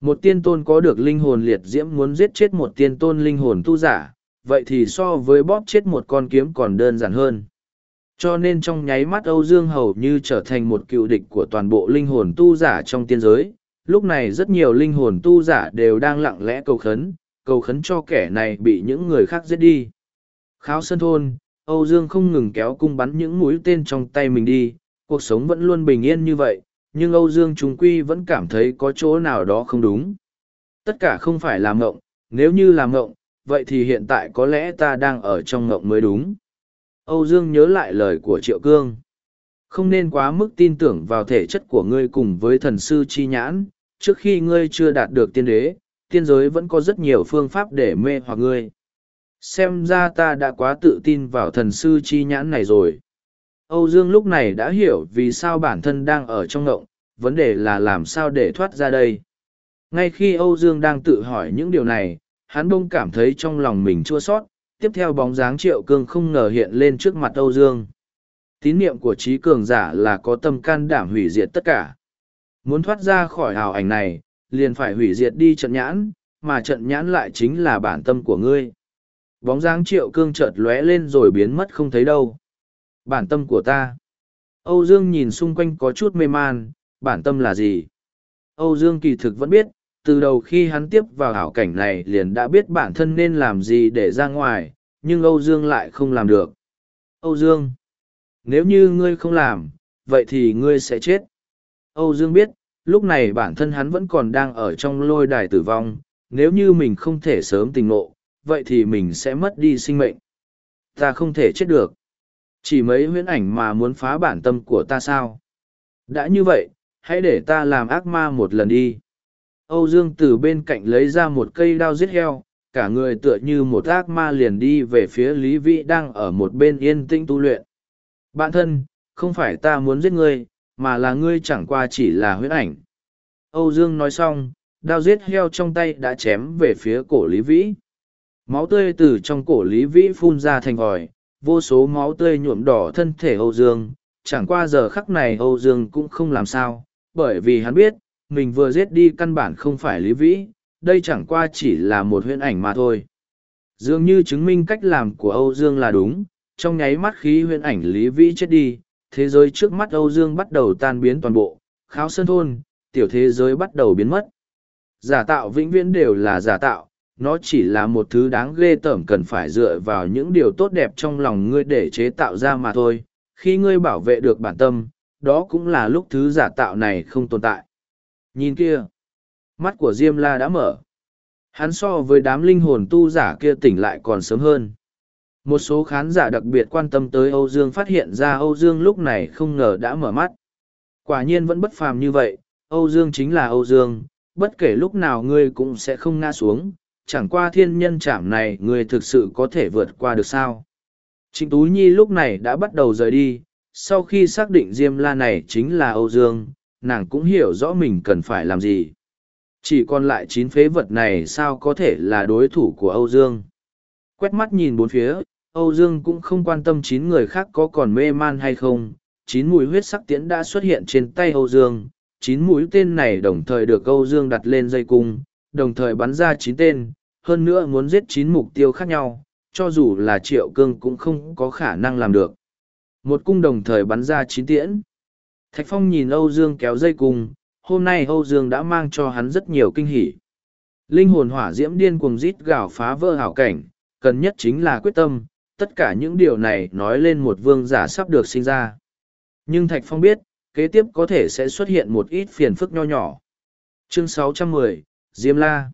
Một tiên tôn có được linh hồn liệt diễm muốn giết chết một tiên tôn linh hồn tu giả, vậy thì so với bóp chết một con kiếm còn đơn giản hơn. Cho nên trong nháy mắt Âu Dương hầu như trở thành một cựu địch của toàn bộ linh hồn tu giả trong tiên giới. Lúc này rất nhiều linh hồn tu giả đều đang lặng lẽ cầu khấn, cầu khấn cho kẻ này bị những người khác giết đi. Kháo sân thôn, Âu Dương không ngừng kéo cung bắn những mũi tên trong tay mình đi, cuộc sống vẫn luôn bình yên như vậy, nhưng Âu Dương Trung Quy vẫn cảm thấy có chỗ nào đó không đúng. Tất cả không phải là mộng, nếu như là mộng, vậy thì hiện tại có lẽ ta đang ở trong mộng mới đúng. Âu Dương nhớ lại lời của Triệu Cương. Không nên quá mức tin tưởng vào thể chất của ngươi cùng với thần sư chi nhãn, trước khi ngươi chưa đạt được tiên đế, tiên giới vẫn có rất nhiều phương pháp để mê hoặc ngươi. Xem ra ta đã quá tự tin vào thần sư chi nhãn này rồi. Âu Dương lúc này đã hiểu vì sao bản thân đang ở trong ngộng, vấn đề là làm sao để thoát ra đây. Ngay khi Âu Dương đang tự hỏi những điều này, hắn bông cảm thấy trong lòng mình chua sót, tiếp theo bóng dáng triệu cương không ngờ hiện lên trước mặt Âu Dương. Tín niệm của trí cường giả là có tâm can đảm hủy diệt tất cả. Muốn thoát ra khỏi hào ảnh này, liền phải hủy diệt đi trận nhãn, mà trận nhãn lại chính là bản tâm của ngươi. Bóng dáng triệu cương chợt lóe lên rồi biến mất không thấy đâu bản tâm của ta. Âu dương nhìn xung quanh có chút mê man, bản tâm là gì? Âu dương kỳ thực vẫn biết, từ đầu khi hắn tiếp vào hảo cảnh này liền đã biết bản thân nên làm gì để ra ngoài, nhưng âu dương lại không làm được. Âu dương, nếu như ngươi không làm, vậy thì ngươi sẽ chết. Âu dương biết, lúc này bản thân hắn vẫn còn đang ở trong lôi đài tử vong, nếu như mình không thể sớm tình ngộ, vậy thì mình sẽ mất đi sinh mệnh. Ta không thể chết được chỉ mấy huyễn ảnh mà muốn phá bản tâm của ta sao? Đã như vậy, hãy để ta làm ác ma một lần đi. Âu dương từ bên cạnh lấy ra một cây đao giết heo, cả người tựa như một ác ma liền đi về phía lý vĩ đang ở một bên yên tĩnh tu luyện. Bạn thân, không phải ta muốn giết ngươi, mà là ngươi chẳng qua chỉ là huyễn ảnh. Âu dương nói xong, đao giết heo trong tay đã chém về phía cổ lý vĩ. Máu tươi từ trong cổ lý vĩ phun ra thành vòi vô số máu tươi nhuộm đỏ thân thể Âu Dương, chẳng qua giờ khắc này Âu Dương cũng không làm sao, bởi vì hắn biết, mình vừa giết đi căn bản không phải Lý Vĩ, đây chẳng qua chỉ là một huyễn ảnh mà thôi. Dường như chứng minh cách làm của Âu Dương là đúng, trong nháy mắt khí huyễn ảnh Lý Vĩ chết đi, thế giới trước mắt Âu Dương bắt đầu tan biến toàn bộ, kháo sơn thôn, tiểu thế giới bắt đầu biến mất. Giả tạo vĩnh viễn đều là giả tạo, nó chỉ là một thứ đáng ghê tởm cần phải dựa vào những điều tốt đẹp trong lòng ngươi để chế tạo ra mà thôi. Khi ngươi bảo vệ được bản tâm, đó cũng là lúc thứ giả tạo này không tồn tại. Nhìn kia, mắt của Diêm La đã mở. Hắn so với đám linh hồn tu giả kia tỉnh lại còn sớm hơn. Một số khán giả đặc biệt quan tâm tới Âu Dương phát hiện ra Âu Dương lúc này không ngờ đã mở mắt. Quả nhiên vẫn bất phàm như vậy, Âu Dương chính là Âu Dương, bất kể lúc nào ngươi cũng sẽ không ngã xuống, chẳng qua thiên nhân chạm này người thực sự có thể vượt qua được sao. Trịnh Tú Nhi lúc này đã bắt đầu rời đi, sau khi xác định Diêm La này chính là Âu Dương, nàng cũng hiểu rõ mình cần phải làm gì. Chỉ còn lại chín phế vật này sao có thể là đối thủ của Âu Dương. Quét mắt nhìn bốn phía, Âu Dương cũng không quan tâm chín người khác có còn mê man hay không, chín mũi huyết sắc tiễn đã xuất hiện trên tay Âu Dương, chín mũi tên này đồng thời được Âu Dương đặt lên dây cung, đồng thời bắn ra chín tên, hơn nữa muốn giết chín mục tiêu khác nhau, cho dù là triệu cương cũng không có khả năng làm được. Một cung đồng thời bắn ra chín tiễn. Thạch Phong nhìn Âu Dương kéo dây cung, hôm nay Âu Dương đã mang cho hắn rất nhiều kinh hỉ. Linh hồn hỏa diễm điên cuồng rít gào phá vỡ hảo cảnh, cần nhất chính là quyết tâm, tất cả những điều này nói lên một vương giả sắp được sinh ra. Nhưng Thạch Phong biết, kế tiếp có thể sẽ xuất hiện một ít phiền phức nho nhỏ. Chương 610, Diêm La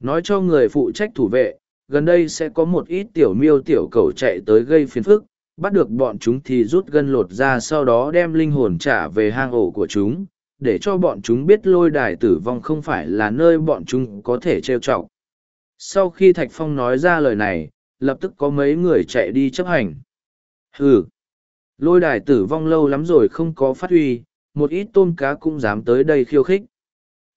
Nói cho người phụ trách thủ vệ, gần đây sẽ có một ít tiểu miêu tiểu cầu chạy tới gây phiền phức, bắt được bọn chúng thì rút gân lột ra sau đó đem linh hồn trả về hang ổ của chúng, để cho bọn chúng biết lôi đài tử vong không phải là nơi bọn chúng có thể trêu chọc. Sau khi Thạch Phong nói ra lời này, lập tức có mấy người chạy đi chấp hành. Hừ! Lôi đài tử vong lâu lắm rồi không có phát huy, một ít tôm cá cũng dám tới đây khiêu khích.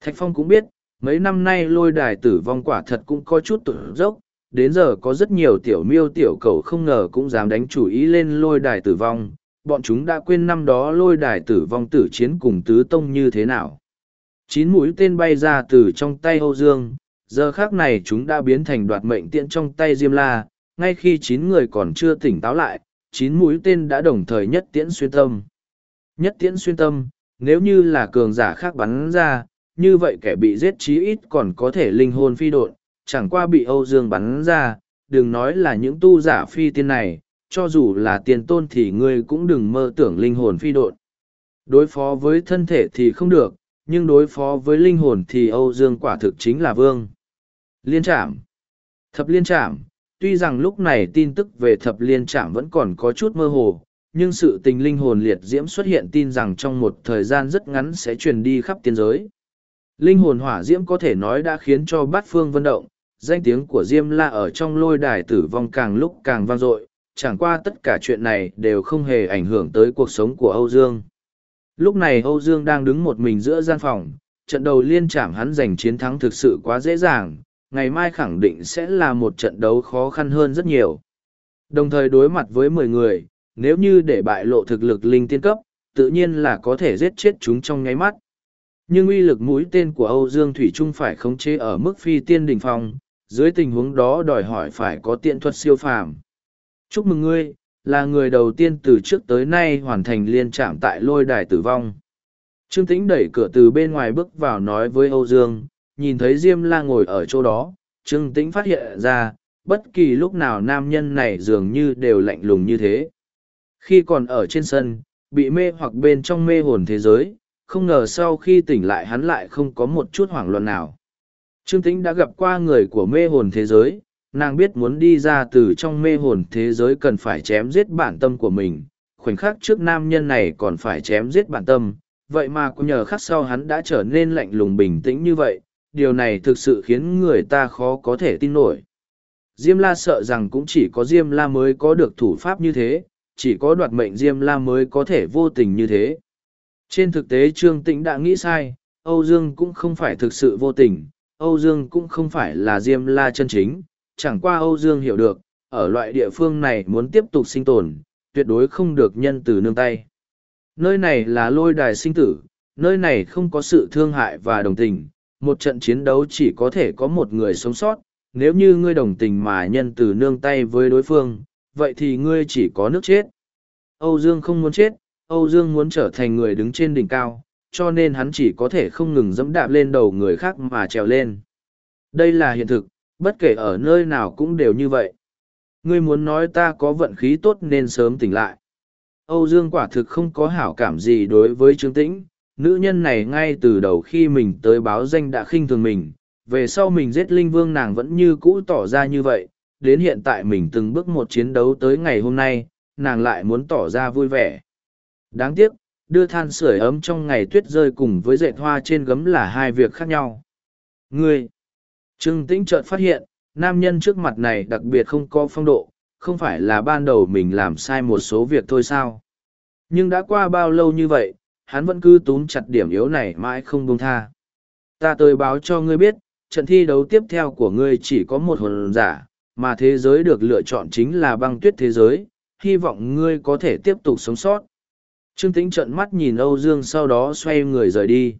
Thạch Phong cũng biết, mấy năm nay lôi đài tử vong quả thật cũng có chút tụt dốc, đến giờ có rất nhiều tiểu miêu tiểu cầu không ngờ cũng dám đánh chủ ý lên lôi đài tử vong, bọn chúng đã quên năm đó lôi đài tử vong tử chiến cùng tứ tông như thế nào. Chín mũi tên bay ra từ trong tay Âu Dương, giờ khác này chúng đã biến thành đoạt mệnh tiện trong tay Diêm La, ngay khi chín người còn chưa tỉnh táo lại, chín mũi tên đã đồng thời nhất tiễn xuyên tâm. Nhất tiễn xuyên tâm, nếu như là cường giả khác bắn ra, như vậy kẻ bị giết chí ít còn có thể linh hồn phi độn, chẳng qua bị Âu Dương bắn ra, đừng nói là những tu giả phi tiên này, cho dù là tiền tôn thì ngươi cũng đừng mơ tưởng linh hồn phi độn. Đối phó với thân thể thì không được, nhưng đối phó với linh hồn thì Âu Dương quả thực chính là vương. Liên trạm Thập liên trạm tuy rằng lúc này tin tức về thập liên trạm vẫn còn có chút mơ hồ, nhưng sự tình linh hồn liệt diễm xuất hiện tin rằng trong một thời gian rất ngắn sẽ truyền đi khắp tiên giới. Linh hồn hỏa diễm có thể nói đã khiến cho bát phương vân động, danh tiếng của Diêm La ở trong lôi đài tử vong càng lúc càng vang dội, chẳng qua tất cả chuyện này đều không hề ảnh hưởng tới cuộc sống của Âu Dương. Lúc này Âu Dương đang đứng một mình giữa gian phòng, trận đầu liên trảm hắn giành chiến thắng thực sự quá dễ dàng, ngày mai khẳng định sẽ là một trận đấu khó khăn hơn rất nhiều. Đồng thời đối mặt với mười người, nếu như để bại lộ thực lực linh tiên cấp, tự nhiên là có thể giết chết chúng trong nháy mắt. Nhưng uy lực mũi tên của Âu Dương Thủy Trung phải khống chế ở mức phi tiên đỉnh phong, dưới tình huống đó đòi hỏi phải có tiện thuật siêu phàm. Chúc mừng ngươi, là người đầu tiên từ trước tới nay hoàn thành liên trạm tại lôi đài tử vong. Trương Tĩnh đẩy cửa từ bên ngoài bước vào nói với Âu Dương, nhìn thấy Diêm La ngồi ở chỗ đó, Trương Tĩnh phát hiện ra, bất kỳ lúc nào nam nhân này dường như đều lạnh lùng như thế. Khi còn ở trên sân, bị mê hoặc bên trong mê hồn thế giới, không ngờ sau khi tỉnh lại hắn lại không có một chút hoảng loạn nào. Trương Tĩnh đã gặp qua người của mê hồn thế giới, nàng biết muốn đi ra từ trong mê hồn thế giới cần phải chém giết bản tâm của mình. Khoảnh khắc trước nam nhân này còn phải chém giết bản tâm, vậy mà cũng nhờ khắc sau hắn đã trở nên lạnh lùng bình tĩnh như vậy, điều này thực sự khiến người ta khó có thể tin nổi. Diêm La sợ rằng cũng chỉ có Diêm La mới có được thủ pháp như thế, chỉ có đoạt mệnh Diêm La mới có thể vô tình như thế. Trên thực tế Trương Tĩnh đã nghĩ sai, Âu Dương cũng không phải thực sự vô tình, Âu Dương cũng không phải là Diêm La chân chính, chẳng qua Âu Dương hiểu được, ở loại địa phương này muốn tiếp tục sinh tồn, tuyệt đối không được nhân từ nương tay. Nơi này là lôi đài sinh tử, nơi này không có sự thương hại và đồng tình, một trận chiến đấu chỉ có thể có một người sống sót, nếu như ngươi đồng tình mà nhân từ nương tay với đối phương, vậy thì ngươi chỉ có nước chết. Âu Dương không muốn chết, Âu Dương muốn trở thành người đứng trên đỉnh cao, cho nên hắn chỉ có thể không ngừng dẫm đạp lên đầu người khác mà trèo lên. Đây là hiện thực, bất kể ở nơi nào cũng đều như vậy. Ngươi muốn nói ta có vận khí tốt nên sớm tỉnh lại. Âu Dương quả thực không có hảo cảm gì đối với Trương Tĩnh, nữ nhân này ngay từ đầu khi mình tới báo danh đã khinh thường mình, về sau mình giết Linh Vương nàng vẫn như cũ tỏ ra như vậy, đến hiện tại mình từng bước một chiến đấu tới ngày hôm nay, nàng lại muốn tỏ ra vui vẻ. Đáng tiếc, đưa than sưởi ấm trong ngày tuyết rơi cùng với dệt hoa trên gấm là hai việc khác nhau. Ngươi! Trương Tĩnh chợt phát hiện, nam nhân trước mặt này đặc biệt không có phong độ, không phải là ban đầu mình làm sai một số việc thôi sao. Nhưng đã qua bao lâu như vậy, hắn vẫn cứ túm chặt điểm yếu này mãi không buông tha. Ta tới báo cho ngươi biết, trận thi đấu tiếp theo của ngươi chỉ có một hồn giả, mà thế giới được lựa chọn chính là băng tuyết thế giới, hy vọng ngươi có thể tiếp tục sống sót. Trương Tĩnh trợn mắt nhìn Âu Dương sau đó xoay người rời đi.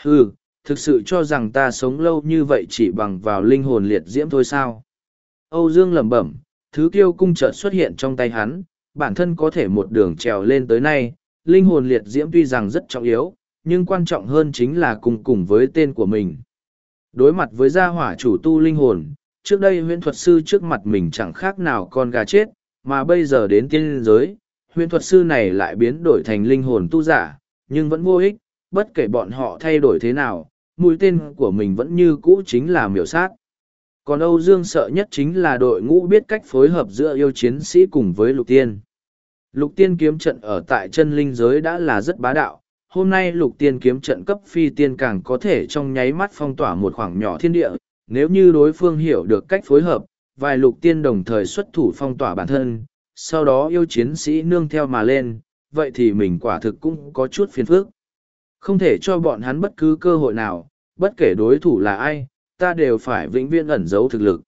Hừ, thực sự cho rằng ta sống lâu như vậy chỉ bằng vào linh hồn liệt diễm thôi sao? Âu Dương lẩm bẩm, thứ kiêu cung chợt xuất hiện trong tay hắn, bản thân có thể một đường trèo lên tới nay, linh hồn liệt diễm tuy rằng rất trọng yếu, nhưng quan trọng hơn chính là cùng cùng với tên của mình. Đối mặt với gia hỏa chủ tu linh hồn, trước đây huyễn thuật sư trước mặt mình chẳng khác nào con gà chết, mà bây giờ đến tiên giới, Huyền thuật sư này lại biến đổi thành linh hồn tu giả, nhưng vẫn vô ích, bất kể bọn họ thay đổi thế nào, mũi tên của mình vẫn như cũ chính là miểu sát. Còn Âu Dương sợ nhất chính là đội ngũ biết cách phối hợp giữa yêu chiến sĩ cùng với lục tiên. Lục tiên kiếm trận ở tại chân linh giới đã là rất bá đạo, hôm nay lục tiên kiếm trận cấp phi tiên càng có thể trong nháy mắt phong tỏa một khoảng nhỏ thiên địa, nếu như đối phương hiểu được cách phối hợp, vài lục tiên đồng thời xuất thủ phong tỏa bản thân, sau đó yêu chiến sĩ nương theo mà lên, vậy thì mình quả thực cũng có chút phiền phức. Không thể cho bọn hắn bất cứ cơ hội nào, bất kể đối thủ là ai, ta đều phải vĩnh viễn ẩn giấu thực lực.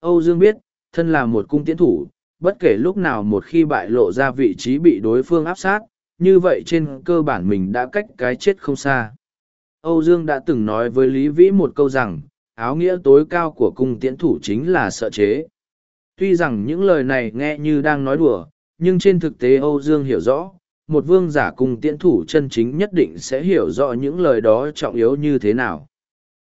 Âu Dương biết, thân là một cung tiễn thủ, bất kể lúc nào một khi bại lộ ra vị trí bị đối phương áp sát, như vậy trên cơ bản mình đã cách cái chết không xa. Âu Dương đã từng nói với Lý Vĩ một câu rằng, áo nghĩa tối cao của cung tiễn thủ chính là sợ chế. Tuy rằng những lời này nghe như đang nói đùa, nhưng trên thực tế Âu Dương hiểu rõ, một vương giả cung tiễn thủ chân chính nhất định sẽ hiểu rõ những lời đó trọng yếu như thế nào.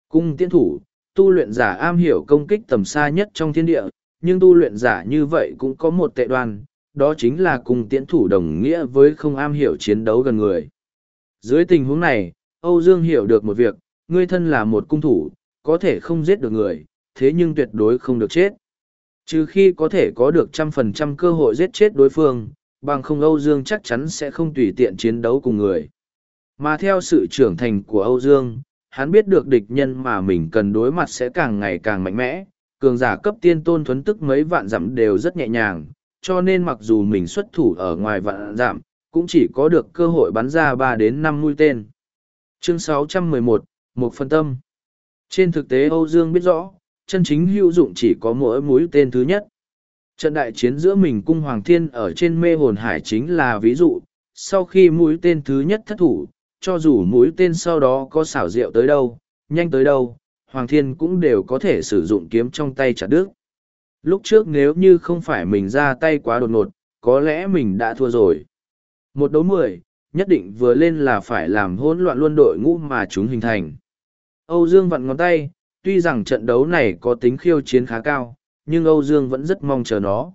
Cung tiễn thủ, tu luyện giả am hiểu công kích tầm xa nhất trong thiên địa, nhưng tu luyện giả như vậy cũng có một tệ đoan, đó chính là cung tiễn thủ đồng nghĩa với không am hiểu chiến đấu gần người. Dưới tình huống này, Âu Dương hiểu được một việc, ngươi thân là một cung thủ, có thể không giết được người, thế nhưng tuyệt đối không được chết. Trừ khi có thể có được trăm phần trăm cơ hội giết chết đối phương, bằng không Âu Dương chắc chắn sẽ không tùy tiện chiến đấu cùng người. Mà theo sự trưởng thành của Âu Dương, hắn biết được địch nhân mà mình cần đối mặt sẽ càng ngày càng mạnh mẽ, cường giả cấp tiên tôn thuấn tức mấy vạn dặm đều rất nhẹ nhàng, cho nên mặc dù mình xuất thủ ở ngoài vạn dặm, cũng chỉ có được cơ hội bắn ra ba đến năm mũi tên. Chương 611, một phân tâm. Trên thực tế Âu Dương biết rõ, chân chính hữu dụng chỉ có mỗi mũi tên thứ nhất. Trận đại chiến giữa mình cung Hoàng Thiên ở trên mê hồn hải chính là ví dụ, sau khi mũi tên thứ nhất thất thủ, cho dù mũi tên sau đó có xảo diệu tới đâu, nhanh tới đâu, Hoàng Thiên cũng đều có thể sử dụng kiếm trong tay chặt đứt. Lúc trước nếu như không phải mình ra tay quá đột ngột, có lẽ mình đã thua rồi. Một đấu mười, nhất định vừa lên là phải làm hỗn loạn luôn đội ngũ mà chúng hình thành. Âu Dương vặn ngón tay, tuy rằng trận đấu này có tính khiêu chiến khá cao, nhưng Âu Dương vẫn rất mong chờ nó.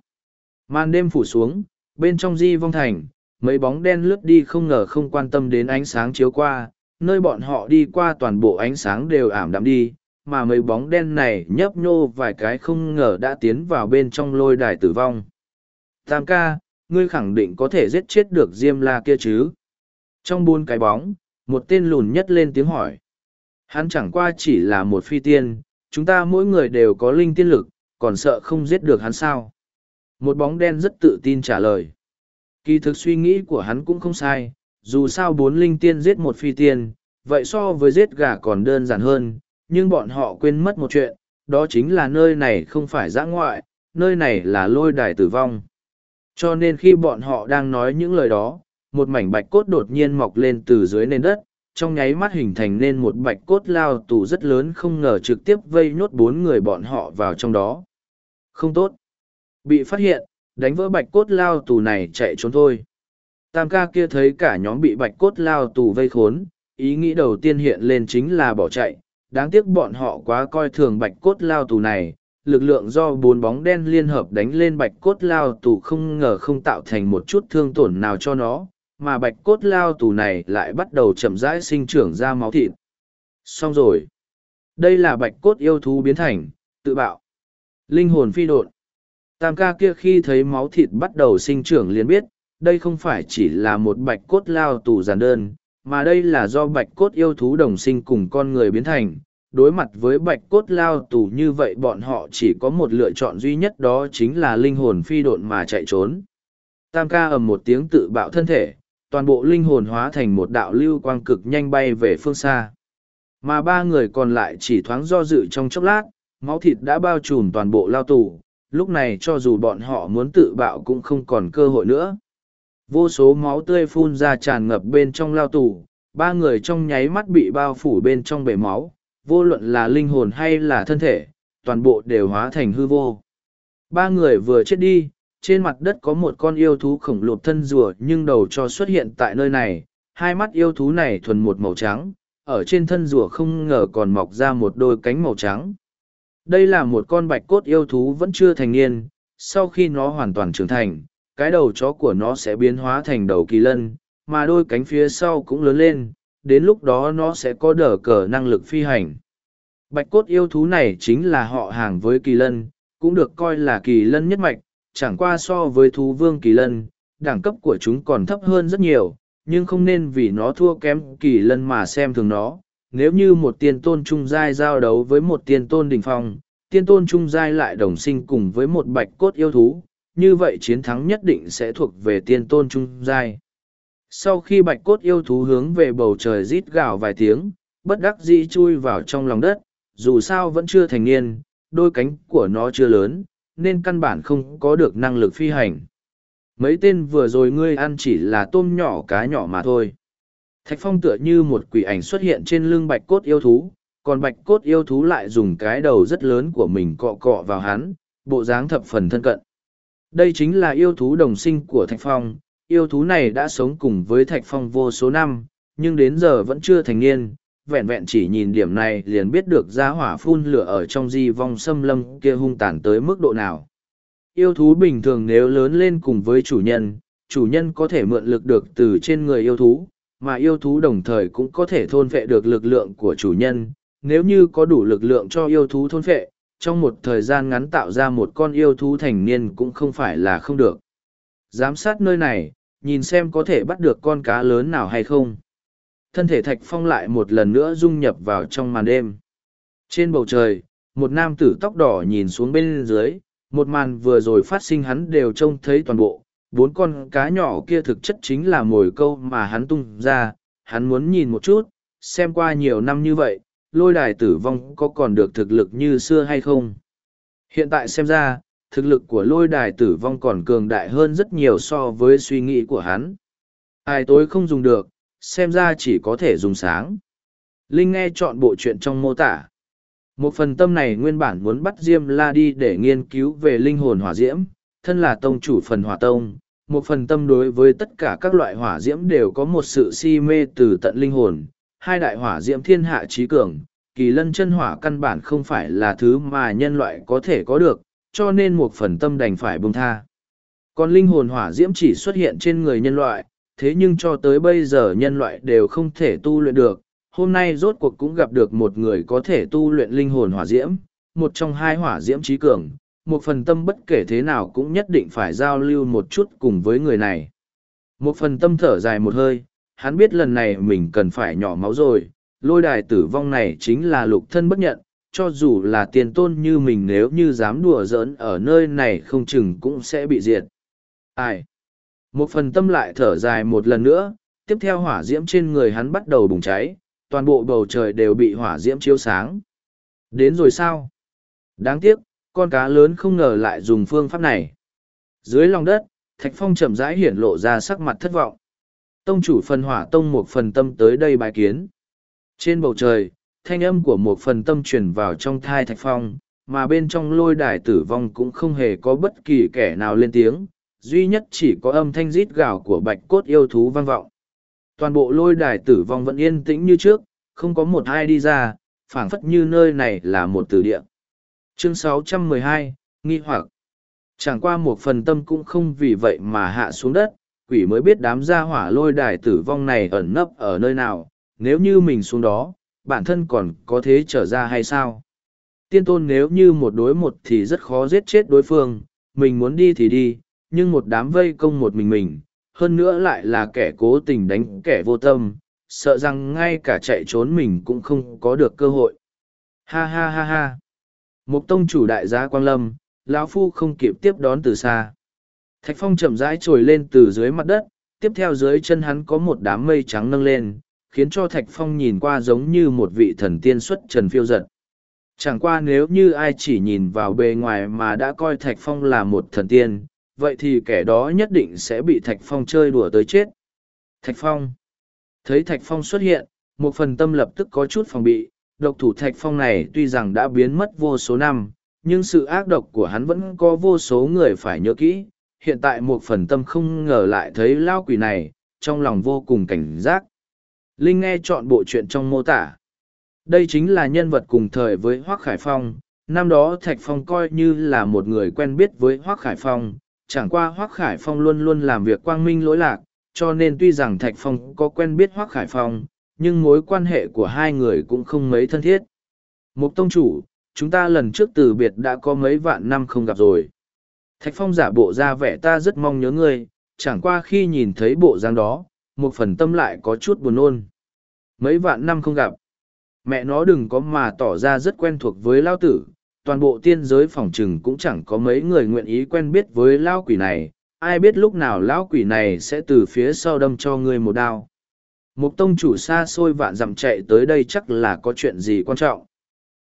Màn đêm phủ xuống, bên trong di vong thành, mấy bóng đen lướt đi không ngờ không quan tâm đến ánh sáng chiếu qua, nơi bọn họ đi qua toàn bộ ánh sáng đều ảm đạm đi, mà mấy bóng đen này nhấp nhô vài cái không ngờ đã tiến vào bên trong lôi đài tử vong. Tam ca, ngươi khẳng định có thể giết chết được Diêm La kia chứ? Trong buôn cái bóng, một tên lùn nhất lên tiếng hỏi. Hắn chẳng qua chỉ là một phi tiên, chúng ta mỗi người đều có linh tiên lực, còn sợ không giết được hắn sao? Một bóng đen rất tự tin trả lời. Kỳ thực suy nghĩ của hắn cũng không sai, dù sao bốn linh tiên giết một phi tiên, vậy so với giết gà còn đơn giản hơn, nhưng bọn họ quên mất một chuyện, đó chính là nơi này không phải giã ngoại, nơi này là lôi đài tử vong. Cho nên khi bọn họ đang nói những lời đó, một mảnh bạch cốt đột nhiên mọc lên từ dưới nền đất, trong nháy mắt hình thành nên một bạch cốt lao tù rất lớn không ngờ trực tiếp vây nhốt bốn người bọn họ vào trong đó. Không tốt. Bị phát hiện, đánh vỡ bạch cốt lao tù này chạy trốn thôi. Tam ca kia thấy cả nhóm bị bạch cốt lao tù vây khốn, ý nghĩ đầu tiên hiện lên chính là bỏ chạy, đáng tiếc bọn họ quá coi thường bạch cốt lao tù này. Lực lượng do bốn bóng đen liên hợp đánh lên bạch cốt lao tù không ngờ không tạo thành một chút thương tổn nào cho nó, mà bạch cốt lao tù này lại bắt đầu chậm rãi sinh trưởng ra máu thịt. Xong rồi. Đây là bạch cốt yêu thú biến thành, tự bạo. Linh hồn phi độn. Tam ca kia khi thấy máu thịt bắt đầu sinh trưởng liền biết, đây không phải chỉ là một bạch cốt lao tù giản đơn, mà đây là do bạch cốt yêu thú đồng sinh cùng con người biến thành. Đối mặt với bạch cốt lao tù như vậy bọn họ chỉ có một lựa chọn duy nhất đó chính là linh hồn phi độn mà chạy trốn. Tam ca ầm một tiếng tự bạo thân thể, toàn bộ linh hồn hóa thành một đạo lưu quang cực nhanh bay về phương xa. Mà ba người còn lại chỉ thoáng do dự trong chốc lát, máu thịt đã bao trùm toàn bộ lao tù, lúc này cho dù bọn họ muốn tự bạo cũng không còn cơ hội nữa. Vô số máu tươi phun ra tràn ngập bên trong lao tù, ba người trong nháy mắt bị bao phủ bên trong bể máu, vô luận là linh hồn hay là thân thể, toàn bộ đều hóa thành hư vô. Ba người vừa chết đi, trên mặt đất có một con yêu thú khổng lồ thân rùa nhưng đầu cho xuất hiện tại nơi này, hai mắt yêu thú này thuần một màu trắng, ở trên thân rùa không ngờ còn mọc ra một đôi cánh màu trắng. Đây là một con bạch cốt yêu thú vẫn chưa thành niên, sau khi nó hoàn toàn trưởng thành, cái đầu chó của nó sẽ biến hóa thành đầu kỳ lân, mà đôi cánh phía sau cũng lớn lên, đến lúc đó nó sẽ có đờ cờ năng lực phi hành. Bạch cốt yêu thú này chính là họ hàng với kỳ lân, cũng được coi là kỳ lân nhất mạch, chẳng qua so với thú vương kỳ lân, đẳng cấp của chúng còn thấp hơn rất nhiều, nhưng không nên vì nó thua kém kỳ lân mà xem thường nó. Nếu như một tiên tôn trung giai giao đấu với một tiên tôn đỉnh phong, tiên tôn trung giai lại đồng sinh cùng với một bạch cốt yêu thú, như vậy chiến thắng nhất định sẽ thuộc về tiên tôn trung giai. Sau khi bạch cốt yêu thú hướng về bầu trời rít gào vài tiếng, bất đắc dĩ chui vào trong lòng đất, dù sao vẫn chưa thành niên, đôi cánh của nó chưa lớn, nên căn bản không có được năng lực phi hành. Mấy tên vừa rồi ngươi ăn chỉ là tôm nhỏ cá nhỏ mà thôi. Thạch Phong tựa như một quỷ ảnh xuất hiện trên lưng bạch cốt yêu thú, còn bạch cốt yêu thú lại dùng cái đầu rất lớn của mình cọ cọ vào hắn, bộ dáng thập phần thân cận. Đây chính là yêu thú đồng sinh của Thạch Phong, yêu thú này đã sống cùng với Thạch Phong vô số năm, nhưng đến giờ vẫn chưa thành niên, vẹn vẹn chỉ nhìn điểm này liền biết được giá hỏa phun lửa ở trong di vong xâm lâm kia hung tàn tới mức độ nào. Yêu thú bình thường nếu lớn lên cùng với chủ nhân, chủ nhân có thể mượn lực được từ trên người yêu thú, mà yêu thú đồng thời cũng có thể thôn phệ được lực lượng của chủ nhân. Nếu như có đủ lực lượng cho yêu thú thôn phệ, trong một thời gian ngắn tạo ra một con yêu thú thành niên cũng không phải là không được. Giám sát nơi này, nhìn xem có thể bắt được con cá lớn nào hay không thân thể thạch phong lại một lần nữa dung nhập vào trong màn đêm. Trên bầu trời, một nam tử tóc đỏ nhìn xuống bên dưới, một màn vừa rồi phát sinh hắn đều trông thấy toàn bộ. Bốn con cá nhỏ kia thực chất chính là mồi câu mà hắn tung ra. Hắn muốn nhìn một chút, xem qua nhiều năm như vậy, lôi đài tử vong có còn được thực lực như xưa hay không. Hiện tại xem ra, thực lực của lôi đài tử vong còn cường đại hơn rất nhiều so với suy nghĩ của hắn. Ai tối không dùng được xem ra chỉ có thể dùng sáng. Linh nghe chọn bộ chuyện trong mô tả. Một phần tâm này nguyên bản muốn bắt Diêm La đi để nghiên cứu về linh hồn hỏa diễm, thân là tông chủ phần hỏa tông. Một phần tâm đối với tất cả các loại hỏa diễm đều có một sự si mê từ tận linh hồn. Hai đại hỏa diễm thiên hạ trí cường, kỳ lân chân hỏa căn bản không phải là thứ mà nhân loại có thể có được, cho nên một phần tâm đành phải buông tha. Còn linh hồn hỏa diễm chỉ xuất hiện trên người nhân loại, thế nhưng cho tới bây giờ nhân loại đều không thể tu luyện được. Hôm nay rốt cuộc cũng gặp được một người có thể tu luyện linh hồn hỏa diễm, một trong hai hỏa diễm trí cường, một phần tâm bất kể thế nào cũng nhất định phải giao lưu một chút cùng với người này. Một phần tâm thở dài một hơi, hắn biết lần này mình cần phải nhỏ máu rồi, lôi đài tử vong này chính là lục thân bất nhận, cho dù là tiền tôn như mình nếu như dám đùa giỡn ở nơi này không chừng cũng sẽ bị diệt. Ai? Một phần tâm lại thở dài một lần nữa, tiếp theo hỏa diễm trên người hắn bắt đầu bùng cháy, toàn bộ bầu trời đều bị hỏa diễm chiếu sáng. Đến rồi sao? Đáng tiếc, con cá lớn không ngờ lại dùng phương pháp này. Dưới lòng đất, Thạch Phong chậm rãi hiển lộ ra sắc mặt thất vọng. Tông chủ phần hỏa tông một phần tâm tới đây bài kiến. Trên bầu trời, thanh âm của một phần tâm truyền vào trong thai Thạch Phong, mà bên trong lôi đài tử vong cũng không hề có bất kỳ kẻ nào lên tiếng, duy nhất chỉ có âm thanh rít gào của bạch cốt yêu thú vang vọng. Toàn bộ lôi đài tử vong vẫn yên tĩnh như trước, không có một ai đi ra, phảng phất như nơi này là một tử địa. Chương 612, Nghi hoặc Chẳng qua một phần tâm cũng không vì vậy mà hạ xuống đất, quỷ mới biết đám gia hỏa lôi đài tử vong này ẩn nấp ở nơi nào, nếu như mình xuống đó, bản thân còn có thế trở ra hay sao? Tiên tôn nếu như một đối một thì rất khó giết chết đối phương, mình muốn đi thì đi, nhưng một đám vây công một mình mình, hơn nữa lại là kẻ cố tình đánh kẻ vô tâm, sợ rằng ngay cả chạy trốn mình cũng không có được cơ hội. Ha ha ha ha. Một tông chủ đại gia Quang Lâm, lão Phu không kịp tiếp đón từ xa. Thạch Phong chậm rãi trồi lên từ dưới mặt đất, tiếp theo dưới chân hắn có một đám mây trắng nâng lên, khiến cho Thạch Phong nhìn qua giống như một vị thần tiên xuất trần phiêu giật. Chẳng qua nếu như ai chỉ nhìn vào bề ngoài mà đã coi Thạch Phong là một thần tiên, vậy thì kẻ đó nhất định sẽ bị Thạch Phong chơi đùa tới chết. Thạch Phong Thấy Thạch Phong xuất hiện, một phần tâm lập tức có chút phòng bị, độc thủ Thạch Phong này tuy rằng đã biến mất vô số năm, nhưng sự ác độc của hắn vẫn có vô số người phải nhớ kỹ. Hiện tại một phần tâm không ngờ lại thấy lao quỷ này, trong lòng vô cùng cảnh giác. Linh nghe chọn bộ chuyện trong mô tả. Đây chính là nhân vật cùng thời với Hoác Khải Phong. Năm đó Thạch Phong coi như là một người quen biết với Hoác Khải Phong, chẳng qua Hoác Khải Phong luôn luôn làm việc quang minh lỗi lạc, cho nên tuy rằng Thạch Phong có quen biết Hoác Khải Phong, nhưng mối quan hệ của hai người cũng không mấy thân thiết. Mục Tông Chủ, chúng ta lần trước từ biệt đã có mấy vạn năm không gặp rồi. Thạch Phong giả bộ ra vẻ ta rất mong nhớ ngươi, chẳng qua khi nhìn thấy bộ dáng đó, một phần tâm lại có chút buồn nôn. Mấy vạn năm không gặp. Mẹ nó đừng có mà tỏ ra rất quen thuộc với Lao Tử, toàn bộ tiên giới phòng trừng cũng chẳng có mấy người nguyện ý quen biết với lão Quỷ này, ai biết lúc nào Lão Quỷ này sẽ từ phía sau đâm cho ngươi một đao. Một tông chủ xa xôi vạn dặm chạy tới đây chắc là có chuyện gì quan trọng.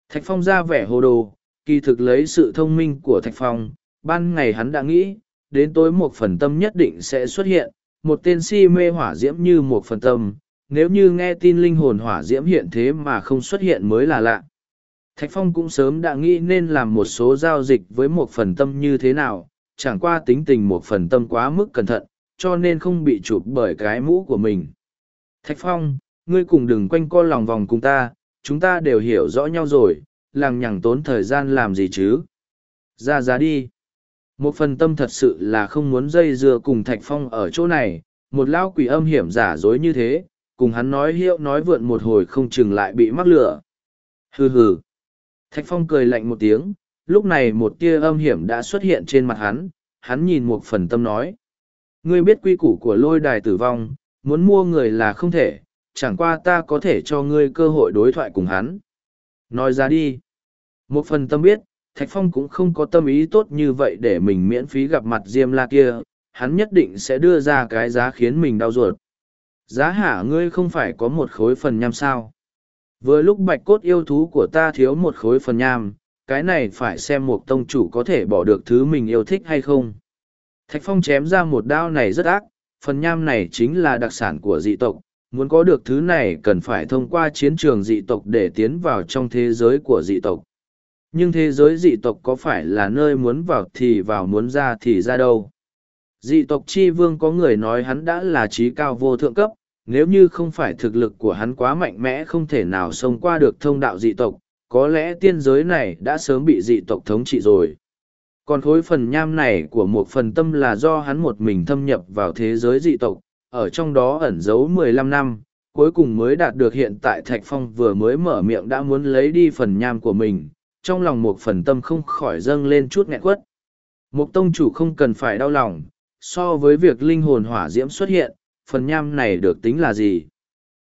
Thạch Phong ra vẻ hồ đồ, kỳ thực lấy sự thông minh của Thạch Phong, ban ngày hắn đã nghĩ, đến tối một phần tâm nhất định sẽ xuất hiện, một tên si mê hỏa diễm như một phần tâm, nếu như nghe tin linh hồn hỏa diễm hiện thế mà không xuất hiện mới là lạ. Thạch Phong cũng sớm đã nghĩ nên làm một số giao dịch với một phần tâm như thế nào, chẳng qua tính tình một phần tâm quá mức cẩn thận, cho nên không bị chụp bởi cái mũ của mình. Thạch Phong, ngươi cùng đừng quanh co lòng vòng cùng ta, chúng ta đều hiểu rõ nhau rồi, làng nhằng tốn thời gian làm gì chứ. Ra giá đi. Một phần tâm thật sự là không muốn dây dưa cùng Thạch Phong ở chỗ này, một lao quỷ âm hiểm giả dối như thế, cùng hắn nói hiệu nói vượn một hồi không chừng lại bị mắc lửa. Hừ hừ. Thạch Phong cười lạnh một tiếng, lúc này một tia âm hiểm đã xuất hiện trên mặt hắn, hắn nhìn một phần tâm nói. Ngươi biết quy củ của lôi đài tử vong, muốn mua người là không thể, chẳng qua ta có thể cho ngươi cơ hội đối thoại cùng hắn. Nói ra đi. Một phần tâm biết, Thạch Phong cũng không có tâm ý tốt như vậy để mình miễn phí gặp mặt Diêm La kia, hắn nhất định sẽ đưa ra cái giá khiến mình đau ruột. Giá hả ngươi không phải có một khối phần nham sao? Vừa lúc bạch cốt yêu thú của ta thiếu một khối phần nham, cái này phải xem một tông chủ có thể bỏ được thứ mình yêu thích hay không. Thạch Phong chém ra một đao này rất ác, phần nham này chính là đặc sản của dị tộc, muốn có được thứ này cần phải thông qua chiến trường dị tộc để tiến vào trong thế giới của dị tộc. Nhưng thế giới dị tộc có phải là nơi muốn vào thì vào muốn ra thì ra đâu? Dị tộc chi vương có người nói hắn đã là trí cao vô thượng cấp, nếu như không phải thực lực của hắn quá mạnh mẽ không thể nào xông qua được thông đạo dị tộc, có lẽ tiên giới này đã sớm bị dị tộc thống trị rồi. Còn khối phần nham này của một phần tâm là do hắn một mình thâm nhập vào thế giới dị tộc, ở trong đó ẩn giấu mười lăm năm, cuối cùng mới đạt được hiện tại Thạch Phong vừa mới mở miệng đã muốn lấy đi phần nham của mình, trong lòng một phần tâm không khỏi dâng lên chút nghẹn quất. Một tông chủ không cần phải đau lòng, so với việc linh hồn hỏa diễm xuất hiện, phần nham này được tính là gì?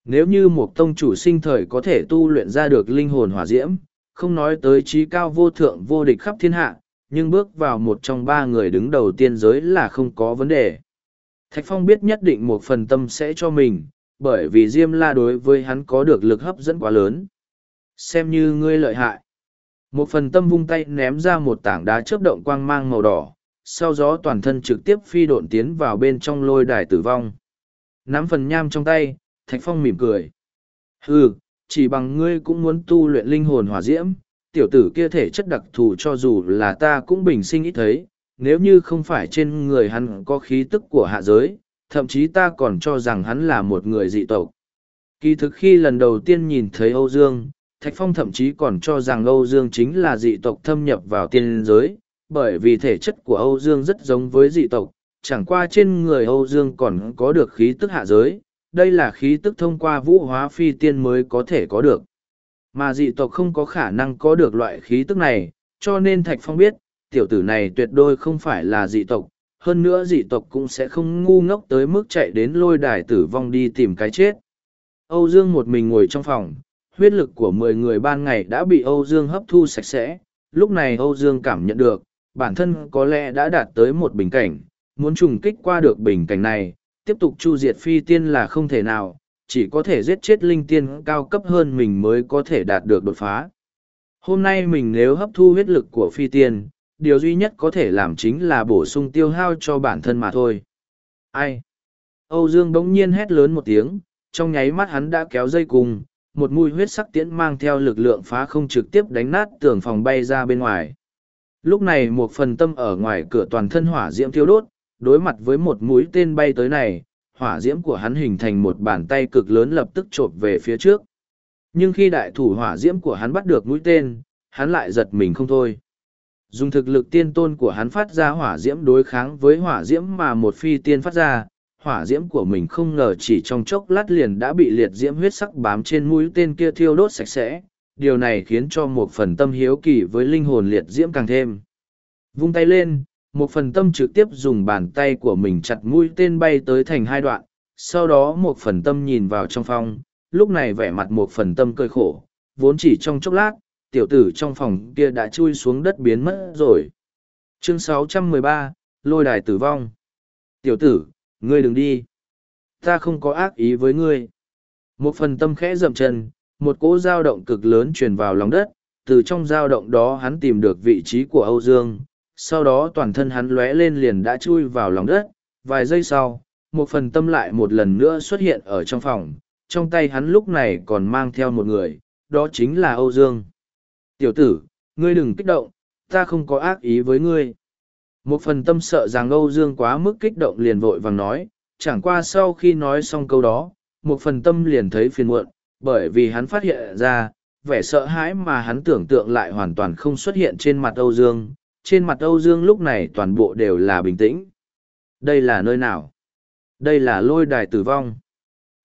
Nếu như một tông chủ sinh thời có thể tu luyện ra được linh hồn hỏa diễm, không nói tới trí cao vô thượng vô địch khắp thiên hạ, nhưng bước vào một trong ba người đứng đầu tiên giới là không có vấn đề. Thạch Phong biết nhất định một phần tâm sẽ cho mình, bởi vì Diêm La đối với hắn có được lực hấp dẫn quá lớn. Xem như ngươi lợi hại. Một phần tâm vung tay ném ra một tảng đá chớp động quang mang màu đỏ, sau đó toàn thân trực tiếp phi độn tiến vào bên trong lôi đài tử vong. Nắm phần nham trong tay, Thạch Phong mỉm cười. Hừ, chỉ bằng ngươi cũng muốn tu luyện linh hồn hỏa diễm, tiểu tử kia thể chất đặc thù cho dù là ta cũng bình sinh ít thấy, nếu như không phải trên người hắn có khí tức của hạ giới, thậm chí ta còn cho rằng hắn là một người dị tộc. Kỳ thực khi lần đầu tiên nhìn thấy Âu Dương, Thạch Phong thậm chí còn cho rằng Âu Dương chính là dị tộc thâm nhập vào tiên giới, bởi vì thể chất của Âu Dương rất giống với dị tộc, chẳng qua trên người Âu Dương còn có được khí tức hạ giới, đây là khí tức thông qua vũ hóa phi tiên mới có thể có được. Mà dị tộc không có khả năng có được loại khí tức này, cho nên Thạch Phong biết, tiểu tử này tuyệt đối không phải là dị tộc, hơn nữa dị tộc cũng sẽ không ngu ngốc tới mức chạy đến lôi đài tử vong đi tìm cái chết. Âu Dương một mình ngồi trong phòng, huyết lực của mười người ban ngày đã bị Âu Dương hấp thu sạch sẽ, lúc này Âu Dương cảm nhận được, bản thân có lẽ đã đạt tới một bình cảnh, muốn trùng kích qua được bình cảnh này, tiếp tục chu diệt phi tiên là không thể nào, chỉ có thể giết chết linh tiên cao cấp hơn mình mới có thể đạt được đột phá. Hôm nay mình nếu hấp thu huyết lực của phi tiên, điều duy nhất có thể làm chính là bổ sung tiêu hao cho bản thân mà thôi. Ai? Âu Dương bỗng nhiên hét lớn một tiếng, trong nháy mắt hắn đã kéo dây cùng, một mũi huyết sắc tiễn mang theo lực lượng phá không trực tiếp đánh nát tường phòng bay ra bên ngoài. Lúc này một phần tâm ở ngoài cửa toàn thân hỏa diễm thiêu đốt, đối mặt với một mũi tên bay tới này, hỏa diễm của hắn hình thành một bàn tay cực lớn lập tức chộp về phía trước. Nhưng khi đại thủ hỏa diễm của hắn bắt được mũi tên, hắn lại giật mình không thôi. Dùng thực lực tiên tôn của hắn phát ra hỏa diễm đối kháng với hỏa diễm mà một phi tiên phát ra, hỏa diễm của mình không ngờ chỉ trong chốc lát liền đã bị liệt diễm huyết sắc bám trên mũi tên kia thiêu đốt sạch sẽ. Điều này khiến cho một phần tâm hiếu kỳ với linh hồn liệt diễm càng thêm. Vung tay lên, một phần tâm trực tiếp dùng bàn tay của mình chặt mũi tên bay tới thành hai đoạn, sau đó một phần tâm nhìn vào trong phòng, lúc này vẻ mặt một phần tâm cơi khổ, vốn chỉ trong chốc lát, tiểu tử trong phòng kia đã chui xuống đất biến mất rồi. Chương 613, Lôi đài tử vong. Tiểu tử, ngươi đừng đi. Ta không có ác ý với ngươi. Một phần tâm khẽ dậm chân, một cỗ dao động cực lớn truyền vào lòng đất, từ trong dao động đó hắn tìm được vị trí của Âu Dương, sau đó toàn thân hắn lóe lên liền đã chui vào lòng đất, vài giây sau, một phần tâm lại một lần nữa xuất hiện ở trong phòng, trong tay hắn lúc này còn mang theo một người, đó chính là Âu Dương. Tiểu tử, ngươi đừng kích động, ta không có ác ý với ngươi. Một phần tâm sợ rằng Âu Dương quá mức kích động liền vội vàng nói, chẳng qua sau khi nói xong câu đó, một phần tâm liền thấy phiền muộn, bởi vì hắn phát hiện ra, vẻ sợ hãi mà hắn tưởng tượng lại hoàn toàn không xuất hiện trên mặt Âu Dương, trên mặt Âu Dương lúc này toàn bộ đều là bình tĩnh. Đây là nơi nào? Đây là lôi đài tử vong.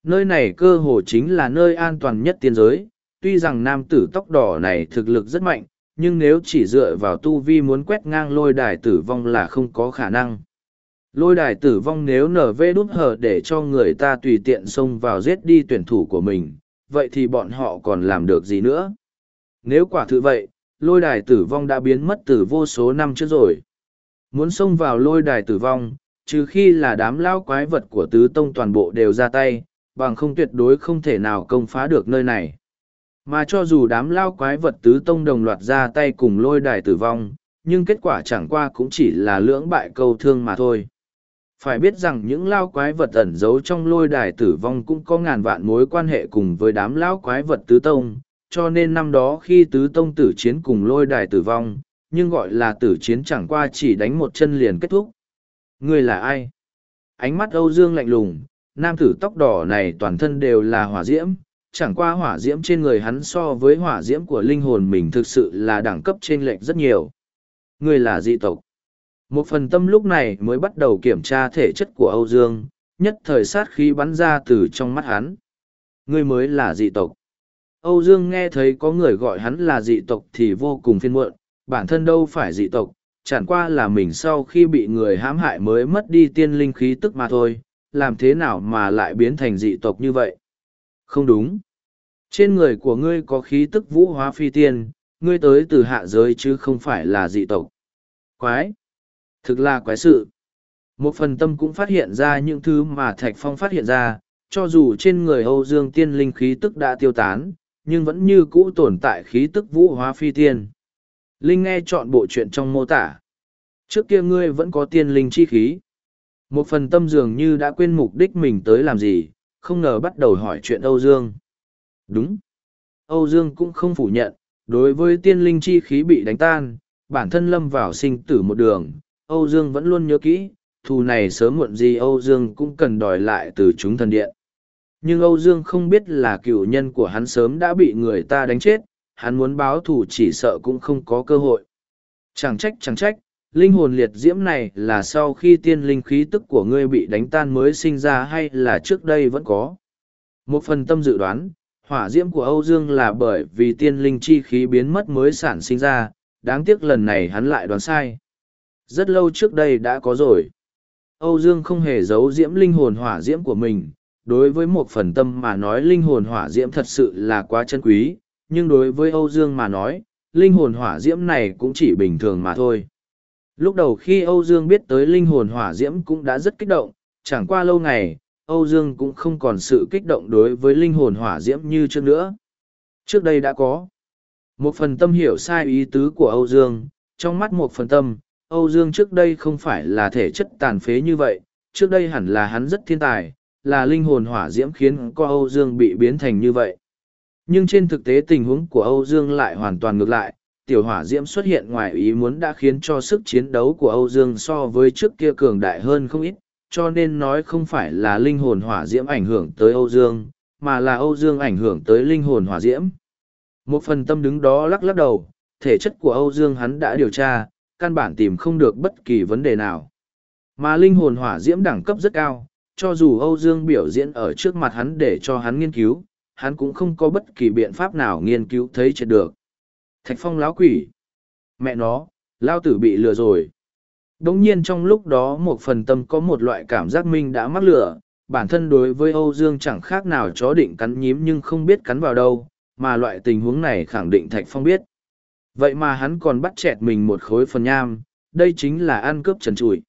Nơi này cơ hồ chính là nơi an toàn nhất tiên giới, tuy rằng nam tử tóc đỏ này thực lực rất mạnh, nhưng nếu chỉ dựa vào tu vi muốn quét ngang lôi đài tử vong là không có khả năng. Lôi đài tử vong nếu nở vê đút hở để cho người ta tùy tiện xông vào giết đi tuyển thủ của mình, vậy thì bọn họ còn làm được gì nữa? Nếu quả thử vậy, lôi đài tử vong đã biến mất từ vô số năm trước rồi. Muốn xông vào lôi đài tử vong, trừ khi là đám lao quái vật của tứ tông toàn bộ đều ra tay, bằng không tuyệt đối không thể nào công phá được nơi này. Mà cho dù đám lao quái vật tứ tông đồng loạt ra tay cùng lôi đài tử vong, nhưng kết quả chẳng qua cũng chỉ là lưỡng bại câu thương mà thôi. Phải biết rằng những lao quái vật ẩn giấu trong lôi đài tử vong cũng có ngàn vạn mối quan hệ cùng với đám lao quái vật tứ tông, cho nên năm đó khi tứ tông tử chiến cùng lôi đài tử vong, nhưng gọi là tử chiến chẳng qua chỉ đánh một chân liền kết thúc. Người là ai? Ánh mắt Âu Dương lạnh lùng, nam tử tóc đỏ này toàn thân đều là hỏa diễm, chẳng qua hỏa diễm trên người hắn so với hỏa diễm của linh hồn mình thực sự là đẳng cấp trên lệch rất nhiều. Người là dị tộc. Một phần tâm lúc này mới bắt đầu kiểm tra thể chất của Âu Dương, nhất thời sát khí bắn ra từ trong mắt hắn. Ngươi mới là dị tộc. Âu Dương nghe thấy có người gọi hắn là dị tộc thì vô cùng phiên muộn, bản thân đâu phải dị tộc, chẳng qua là mình sau khi bị người hãm hại mới mất đi tiên linh khí tức mà thôi, làm thế nào mà lại biến thành dị tộc như vậy? Không đúng. Trên người của ngươi có khí tức vũ hóa phi tiên, ngươi tới từ hạ giới chứ không phải là dị tộc. Quái. Thực là quái sự. Một phần tâm cũng phát hiện ra những thứ mà Thạch Phong phát hiện ra, cho dù trên người Âu Dương tiên linh khí tức đã tiêu tán, nhưng vẫn như cũ tồn tại khí tức vũ hóa phi tiên. Linh nghe chọn bộ chuyện trong mô tả. Trước kia ngươi vẫn có tiên linh chi khí. Một phần tâm dường như đã quên mục đích mình tới làm gì, không ngờ bắt đầu hỏi chuyện Âu Dương. Đúng. Âu Dương cũng không phủ nhận, đối với tiên linh chi khí bị đánh tan, bản thân lâm vào sinh tử một đường, Âu Dương vẫn luôn nhớ kỹ, thù này sớm muộn gì Âu Dương cũng cần đòi lại từ chúng thần điện. Nhưng Âu Dương không biết là cựu nhân của hắn sớm đã bị người ta đánh chết, hắn muốn báo thù chỉ sợ cũng không có cơ hội. Chẳng trách chẳng trách, linh hồn liệt diễm này là sau khi tiên linh khí tức của ngươi bị đánh tan mới sinh ra hay là trước đây vẫn có. Một phần tâm dự đoán, hỏa diễm của Âu Dương là bởi vì tiên linh chi khí biến mất mới sản sinh ra, đáng tiếc lần này hắn lại đoán sai. Rất lâu trước đây đã có rồi. Âu Dương không hề giấu diễm linh hồn hỏa diễm của mình. Đối với một phần tâm mà nói linh hồn hỏa diễm thật sự là quá chân quý, nhưng đối với Âu Dương mà nói, linh hồn hỏa diễm này cũng chỉ bình thường mà thôi. Lúc đầu khi Âu Dương biết tới linh hồn hỏa diễm cũng đã rất kích động, chẳng qua lâu ngày, Âu Dương cũng không còn sự kích động đối với linh hồn hỏa diễm như trước nữa. Trước đây đã có. Một phần tâm hiểu sai ý tứ của Âu Dương, trong mắt một phần tâm, Âu Dương trước đây không phải là thể chất tàn phế như vậy, trước đây hẳn là hắn rất thiên tài, là linh hồn hỏa diễm khiến co Âu Dương bị biến thành như vậy. Nhưng trên thực tế tình huống của Âu Dương lại hoàn toàn ngược lại, tiểu hỏa diễm xuất hiện ngoài ý muốn đã khiến cho sức chiến đấu của Âu Dương so với trước kia cường đại hơn không ít, cho nên nói không phải là linh hồn hỏa diễm ảnh hưởng tới Âu Dương, mà là Âu Dương ảnh hưởng tới linh hồn hỏa diễm. Một phần tâm đứng đó lắc lắc đầu, thể chất của Âu Dương hắn đã điều tra, căn bản tìm không được bất kỳ vấn đề nào. Mà linh hồn hỏa diễm đẳng cấp rất cao, cho dù Âu Dương biểu diễn ở trước mặt hắn để cho hắn nghiên cứu, hắn cũng không có bất kỳ biện pháp nào nghiên cứu thấy chết được. Thạch phong lão quỷ. Mẹ nó, lao tử bị lừa rồi. Đống nhiên trong lúc đó một phần tâm có một loại cảm giác minh đã mắc lửa, bản thân đối với Âu Dương chẳng khác nào chó định cắn nhím nhưng không biết cắn vào đâu, mà loại tình huống này khẳng định Thạch Phong biết. Vậy mà hắn còn bắt chẹt mình một khối phần nham, đây chính là ăn cướp trần trụi.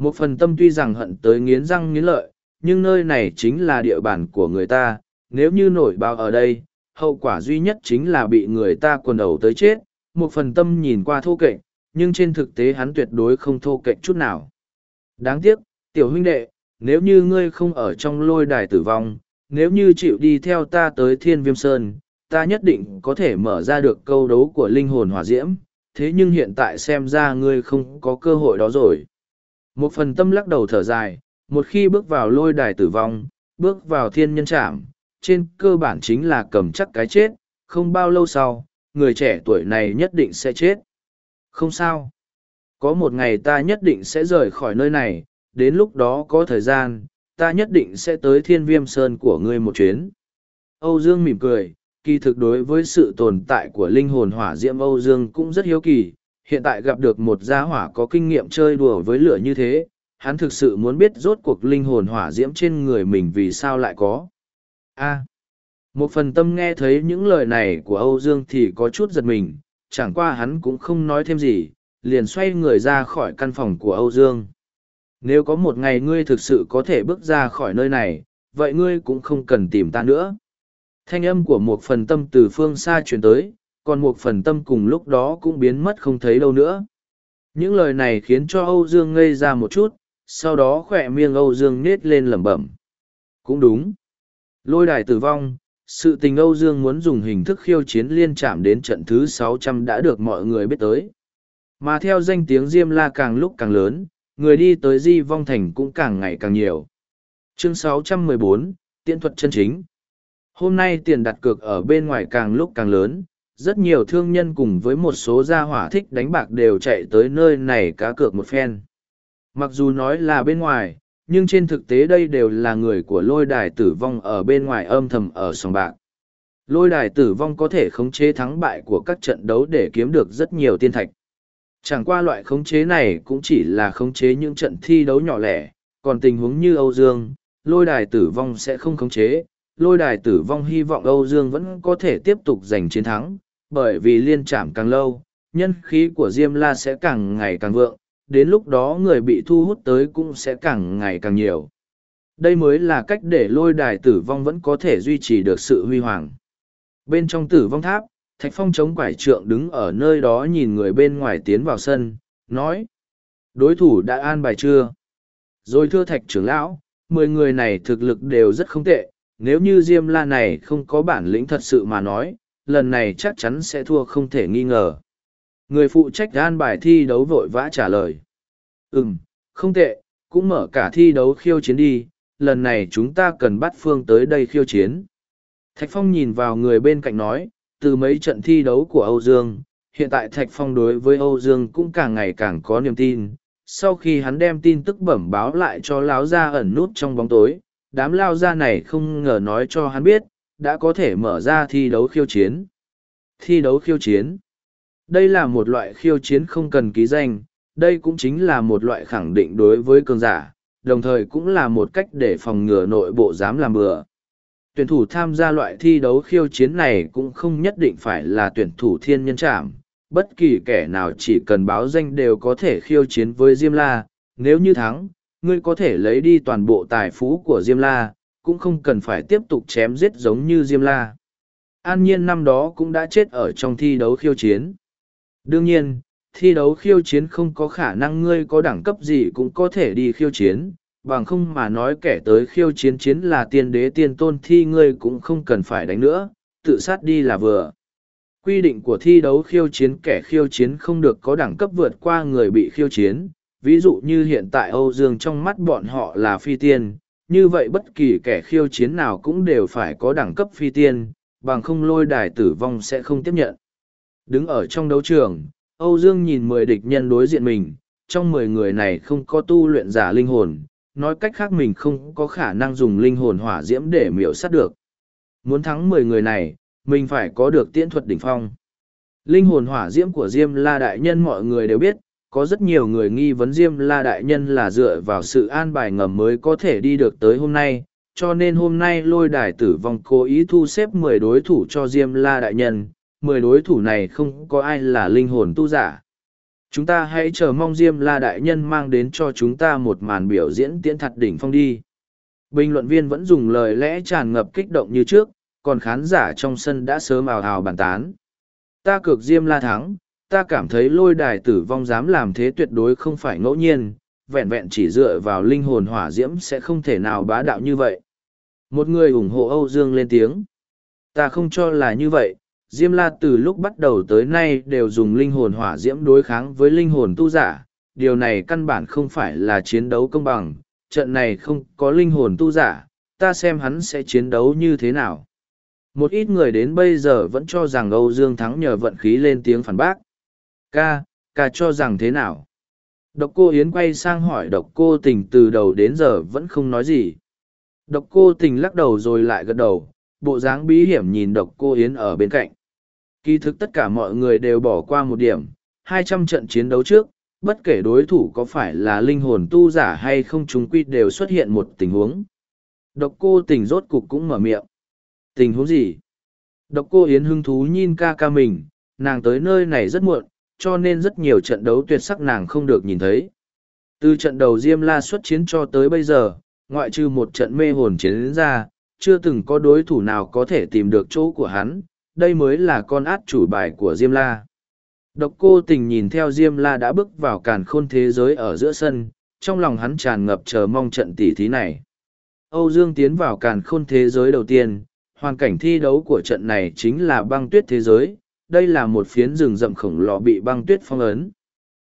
Một phần tâm tuy rằng hận tới nghiến răng nghiến lợi, nhưng nơi này chính là địa bàn của người ta, nếu như nổi bao ở đây, hậu quả duy nhất chính là bị người ta quần đầu tới chết. Một phần tâm nhìn qua thô kệch, nhưng trên thực tế hắn tuyệt đối không thô kệch chút nào. Đáng tiếc, tiểu huynh đệ, nếu như ngươi không ở trong lôi đài tử vong, nếu như chịu đi theo ta tới thiên viêm sơn, ta nhất định có thể mở ra được câu đấu của linh hồn hỏa diễm, thế nhưng hiện tại xem ra ngươi không có cơ hội đó rồi. Một phần tâm lắc đầu thở dài, một khi bước vào lôi đài tử vong, bước vào thiên nhân trạm, trên cơ bản chính là cầm chắc cái chết, không bao lâu sau, người trẻ tuổi này nhất định sẽ chết. Không sao. Có một ngày ta nhất định sẽ rời khỏi nơi này, đến lúc đó có thời gian, ta nhất định sẽ tới thiên viêm sơn của ngươi một chuyến. Âu Dương mỉm cười, kỳ thực đối với sự tồn tại của linh hồn hỏa diễm Âu Dương cũng rất hiếu kỳ, hiện tại gặp được một gia hỏa có kinh nghiệm chơi đùa với lửa như thế, hắn thực sự muốn biết rốt cuộc linh hồn hỏa diễm trên người mình vì sao lại có. A. một phần tâm nghe thấy những lời này của Âu Dương thì có chút giật mình, chẳng qua hắn cũng không nói thêm gì, liền xoay người ra khỏi căn phòng của Âu Dương. Nếu có một ngày ngươi thực sự có thể bước ra khỏi nơi này, vậy ngươi cũng không cần tìm ta nữa. Thanh âm của một phần tâm từ phương xa truyền tới, còn một phần tâm cùng lúc đó cũng biến mất không thấy đâu nữa. Những lời này khiến cho Âu Dương ngây ra một chút, sau đó khỏe miệng Âu Dương nết lên lẩm bẩm. Cũng đúng. Lôi đài tử vong, sự tình Âu Dương muốn dùng hình thức khiêu chiến liên chạm đến trận thứ 600 đã được mọi người biết tới. Mà theo danh tiếng Diêm La càng lúc càng lớn, người đi tới Di Vong Thành cũng càng ngày càng nhiều. Chương 614, Tiễn thuật chân chính. Hôm nay tiền đặt cược ở bên ngoài càng lúc càng lớn, rất nhiều thương nhân cùng với một số gia hỏa thích đánh bạc đều chạy tới nơi này cá cược một phen. Mặc dù nói là bên ngoài, nhưng trên thực tế đây đều là người của lôi đài tử vong ở bên ngoài âm thầm ở sòng bạc. Lôi đài tử vong có thể khống chế thắng bại của các trận đấu để kiếm được rất nhiều tiên thạch. Chẳng qua loại khống chế này cũng chỉ là khống chế những trận thi đấu nhỏ lẻ, còn tình huống như Âu Dương, lôi đài tử vong sẽ không khống chế. Lôi đài tử vong hy vọng Âu Dương vẫn có thể tiếp tục giành chiến thắng, bởi vì liên trảm càng lâu, nhân khí của Diêm La sẽ càng ngày càng vượng, đến lúc đó người bị thu hút tới cũng sẽ càng ngày càng nhiều. Đây mới là cách để lôi đài tử vong vẫn có thể duy trì được sự huy hoàng. Bên trong tử vong tháp, Thạch Phong chống quải trượng đứng ở nơi đó nhìn người bên ngoài tiến vào sân, nói. Đối thủ đã an bài chưa? Rồi thưa Thạch trưởng lão, mười người này thực lực đều rất không tệ, nếu như Diêm La này không có bản lĩnh thật sự mà nói, lần này chắc chắn sẽ thua không thể nghi ngờ. Người phụ trách an bài thi đấu vội vã trả lời. Ừm, không tệ, cũng mở cả thi đấu khiêu chiến đi, lần này chúng ta cần bắt Phương tới đây khiêu chiến. Thạch Phong nhìn vào người bên cạnh nói, từ mấy trận thi đấu của Âu Dương, hiện tại Thạch Phong đối với Âu Dương cũng càng ngày càng có niềm tin. Sau khi hắn đem tin tức bẩm báo lại cho Lão Gia ẩn nút trong bóng tối, đám Lao Gia này không ngờ nói cho hắn biết, đã có thể mở ra thi đấu khiêu chiến. Thi đấu khiêu chiến Đây là một loại khiêu chiến không cần ký danh, đây cũng chính là một loại khẳng định đối với cường giả, đồng thời cũng là một cách để phòng ngừa nội bộ dám làm bừa. Tuyển thủ tham gia loại thi đấu khiêu chiến này cũng không nhất định phải là tuyển thủ thiên nhân trảm, bất kỳ kẻ nào chỉ cần báo danh đều có thể khiêu chiến với Diêm La, nếu như thắng, ngươi có thể lấy đi toàn bộ tài phú của Diêm La, cũng không cần phải tiếp tục chém giết giống như Diêm La. An nhiên năm đó cũng đã chết ở trong thi đấu khiêu chiến. Đương nhiên, thi đấu khiêu chiến không có khả năng ngươi có đẳng cấp gì cũng có thể đi khiêu chiến, bằng không mà nói kẻ tới khiêu chiến chiến là tiên đế tiên tôn thi ngươi cũng không cần phải đánh nữa, tự sát đi là vừa. Quy định của thi đấu khiêu chiến kẻ khiêu chiến không được có đẳng cấp vượt qua người bị khiêu chiến, ví dụ như hiện tại Âu Dương trong mắt bọn họ là phi tiên, như vậy bất kỳ kẻ khiêu chiến nào cũng đều phải có đẳng cấp phi tiên, bằng không lôi đài tử vong sẽ không tiếp nhận. Đứng ở trong đấu trường, Âu Dương nhìn mười địch nhân đối diện mình, trong mười người này không có tu luyện giả linh hồn, nói cách khác mình không có khả năng dùng linh hồn hỏa diễm để miểu sát được. Muốn thắng mười người này, mình phải có được tiễn thuật đỉnh phong. Linh hồn hỏa diễm của Diêm La Đại Nhân mọi người đều biết, có rất nhiều người nghi vấn Diêm La Đại Nhân là dựa vào sự an bài ngầm mới có thể đi được tới hôm nay, cho nên hôm nay lôi đài tử vong cố ý thu xếp mười đối thủ cho Diêm La Đại Nhân, mười đối thủ này không có ai là linh hồn tu giả. Chúng ta hãy chờ mong Diêm La Đại Nhân mang đến cho chúng ta một màn biểu diễn tiễn thật đỉnh phong đi. Bình luận viên vẫn dùng lời lẽ tràn ngập kích động như trước, còn khán giả trong sân đã sớm ào ào bàn tán. Ta cược Diêm La thắng, ta cảm thấy lôi đài tử vong dám làm thế tuyệt đối không phải ngẫu nhiên, vẹn vẹn chỉ dựa vào linh hồn hỏa diễm sẽ không thể nào bá đạo như vậy. Một người ủng hộ Âu Dương lên tiếng. Ta không cho là như vậy, Diêm La từ lúc bắt đầu tới nay đều dùng linh hồn hỏa diễm đối kháng với linh hồn tu giả, điều này căn bản không phải là chiến đấu công bằng, trận này không có linh hồn tu giả, ta xem hắn sẽ chiến đấu như thế nào. Một ít người đến bây giờ vẫn cho rằng Âu Dương thắng nhờ vận khí lên tiếng phản bác. Ca, ca cho rằng thế nào? Độc cô Yến quay sang hỏi độc cô tình từ đầu đến giờ vẫn không nói gì. Độc cô tình lắc đầu rồi lại gật đầu, bộ dáng bí hiểm nhìn độc cô Yến ở bên cạnh. Kỳ thực tất cả mọi người đều bỏ qua một điểm, hai trăm trận chiến đấu trước, bất kể đối thủ có phải là linh hồn tu giả hay không chúng quy đều xuất hiện một tình huống. Độc cô tình rốt cục cũng mở miệng. Tình huống gì? Độc cô Yến hứng thú nhìn ca ca mình, nàng tới nơi này rất muộn, cho nên rất nhiều trận đấu tuyệt sắc nàng không được nhìn thấy. Từ trận đầu Diêm La xuất chiến cho tới bây giờ, ngoại trừ một trận mê hồn chiến ra, chưa từng có đối thủ nào có thể tìm được chỗ của hắn, đây mới là con át chủ bài của Diêm La. Độc cô tình nhìn theo Diêm La đã bước vào càn khôn thế giới ở giữa sân, trong lòng hắn tràn ngập chờ mong trận tỷ thí này. Âu Dương tiến vào càn khôn thế giới đầu tiên, hoàn cảnh thi đấu của trận này chính là băng tuyết thế giới, đây là một phiến rừng rậm khổng lồ bị băng tuyết phong ấn.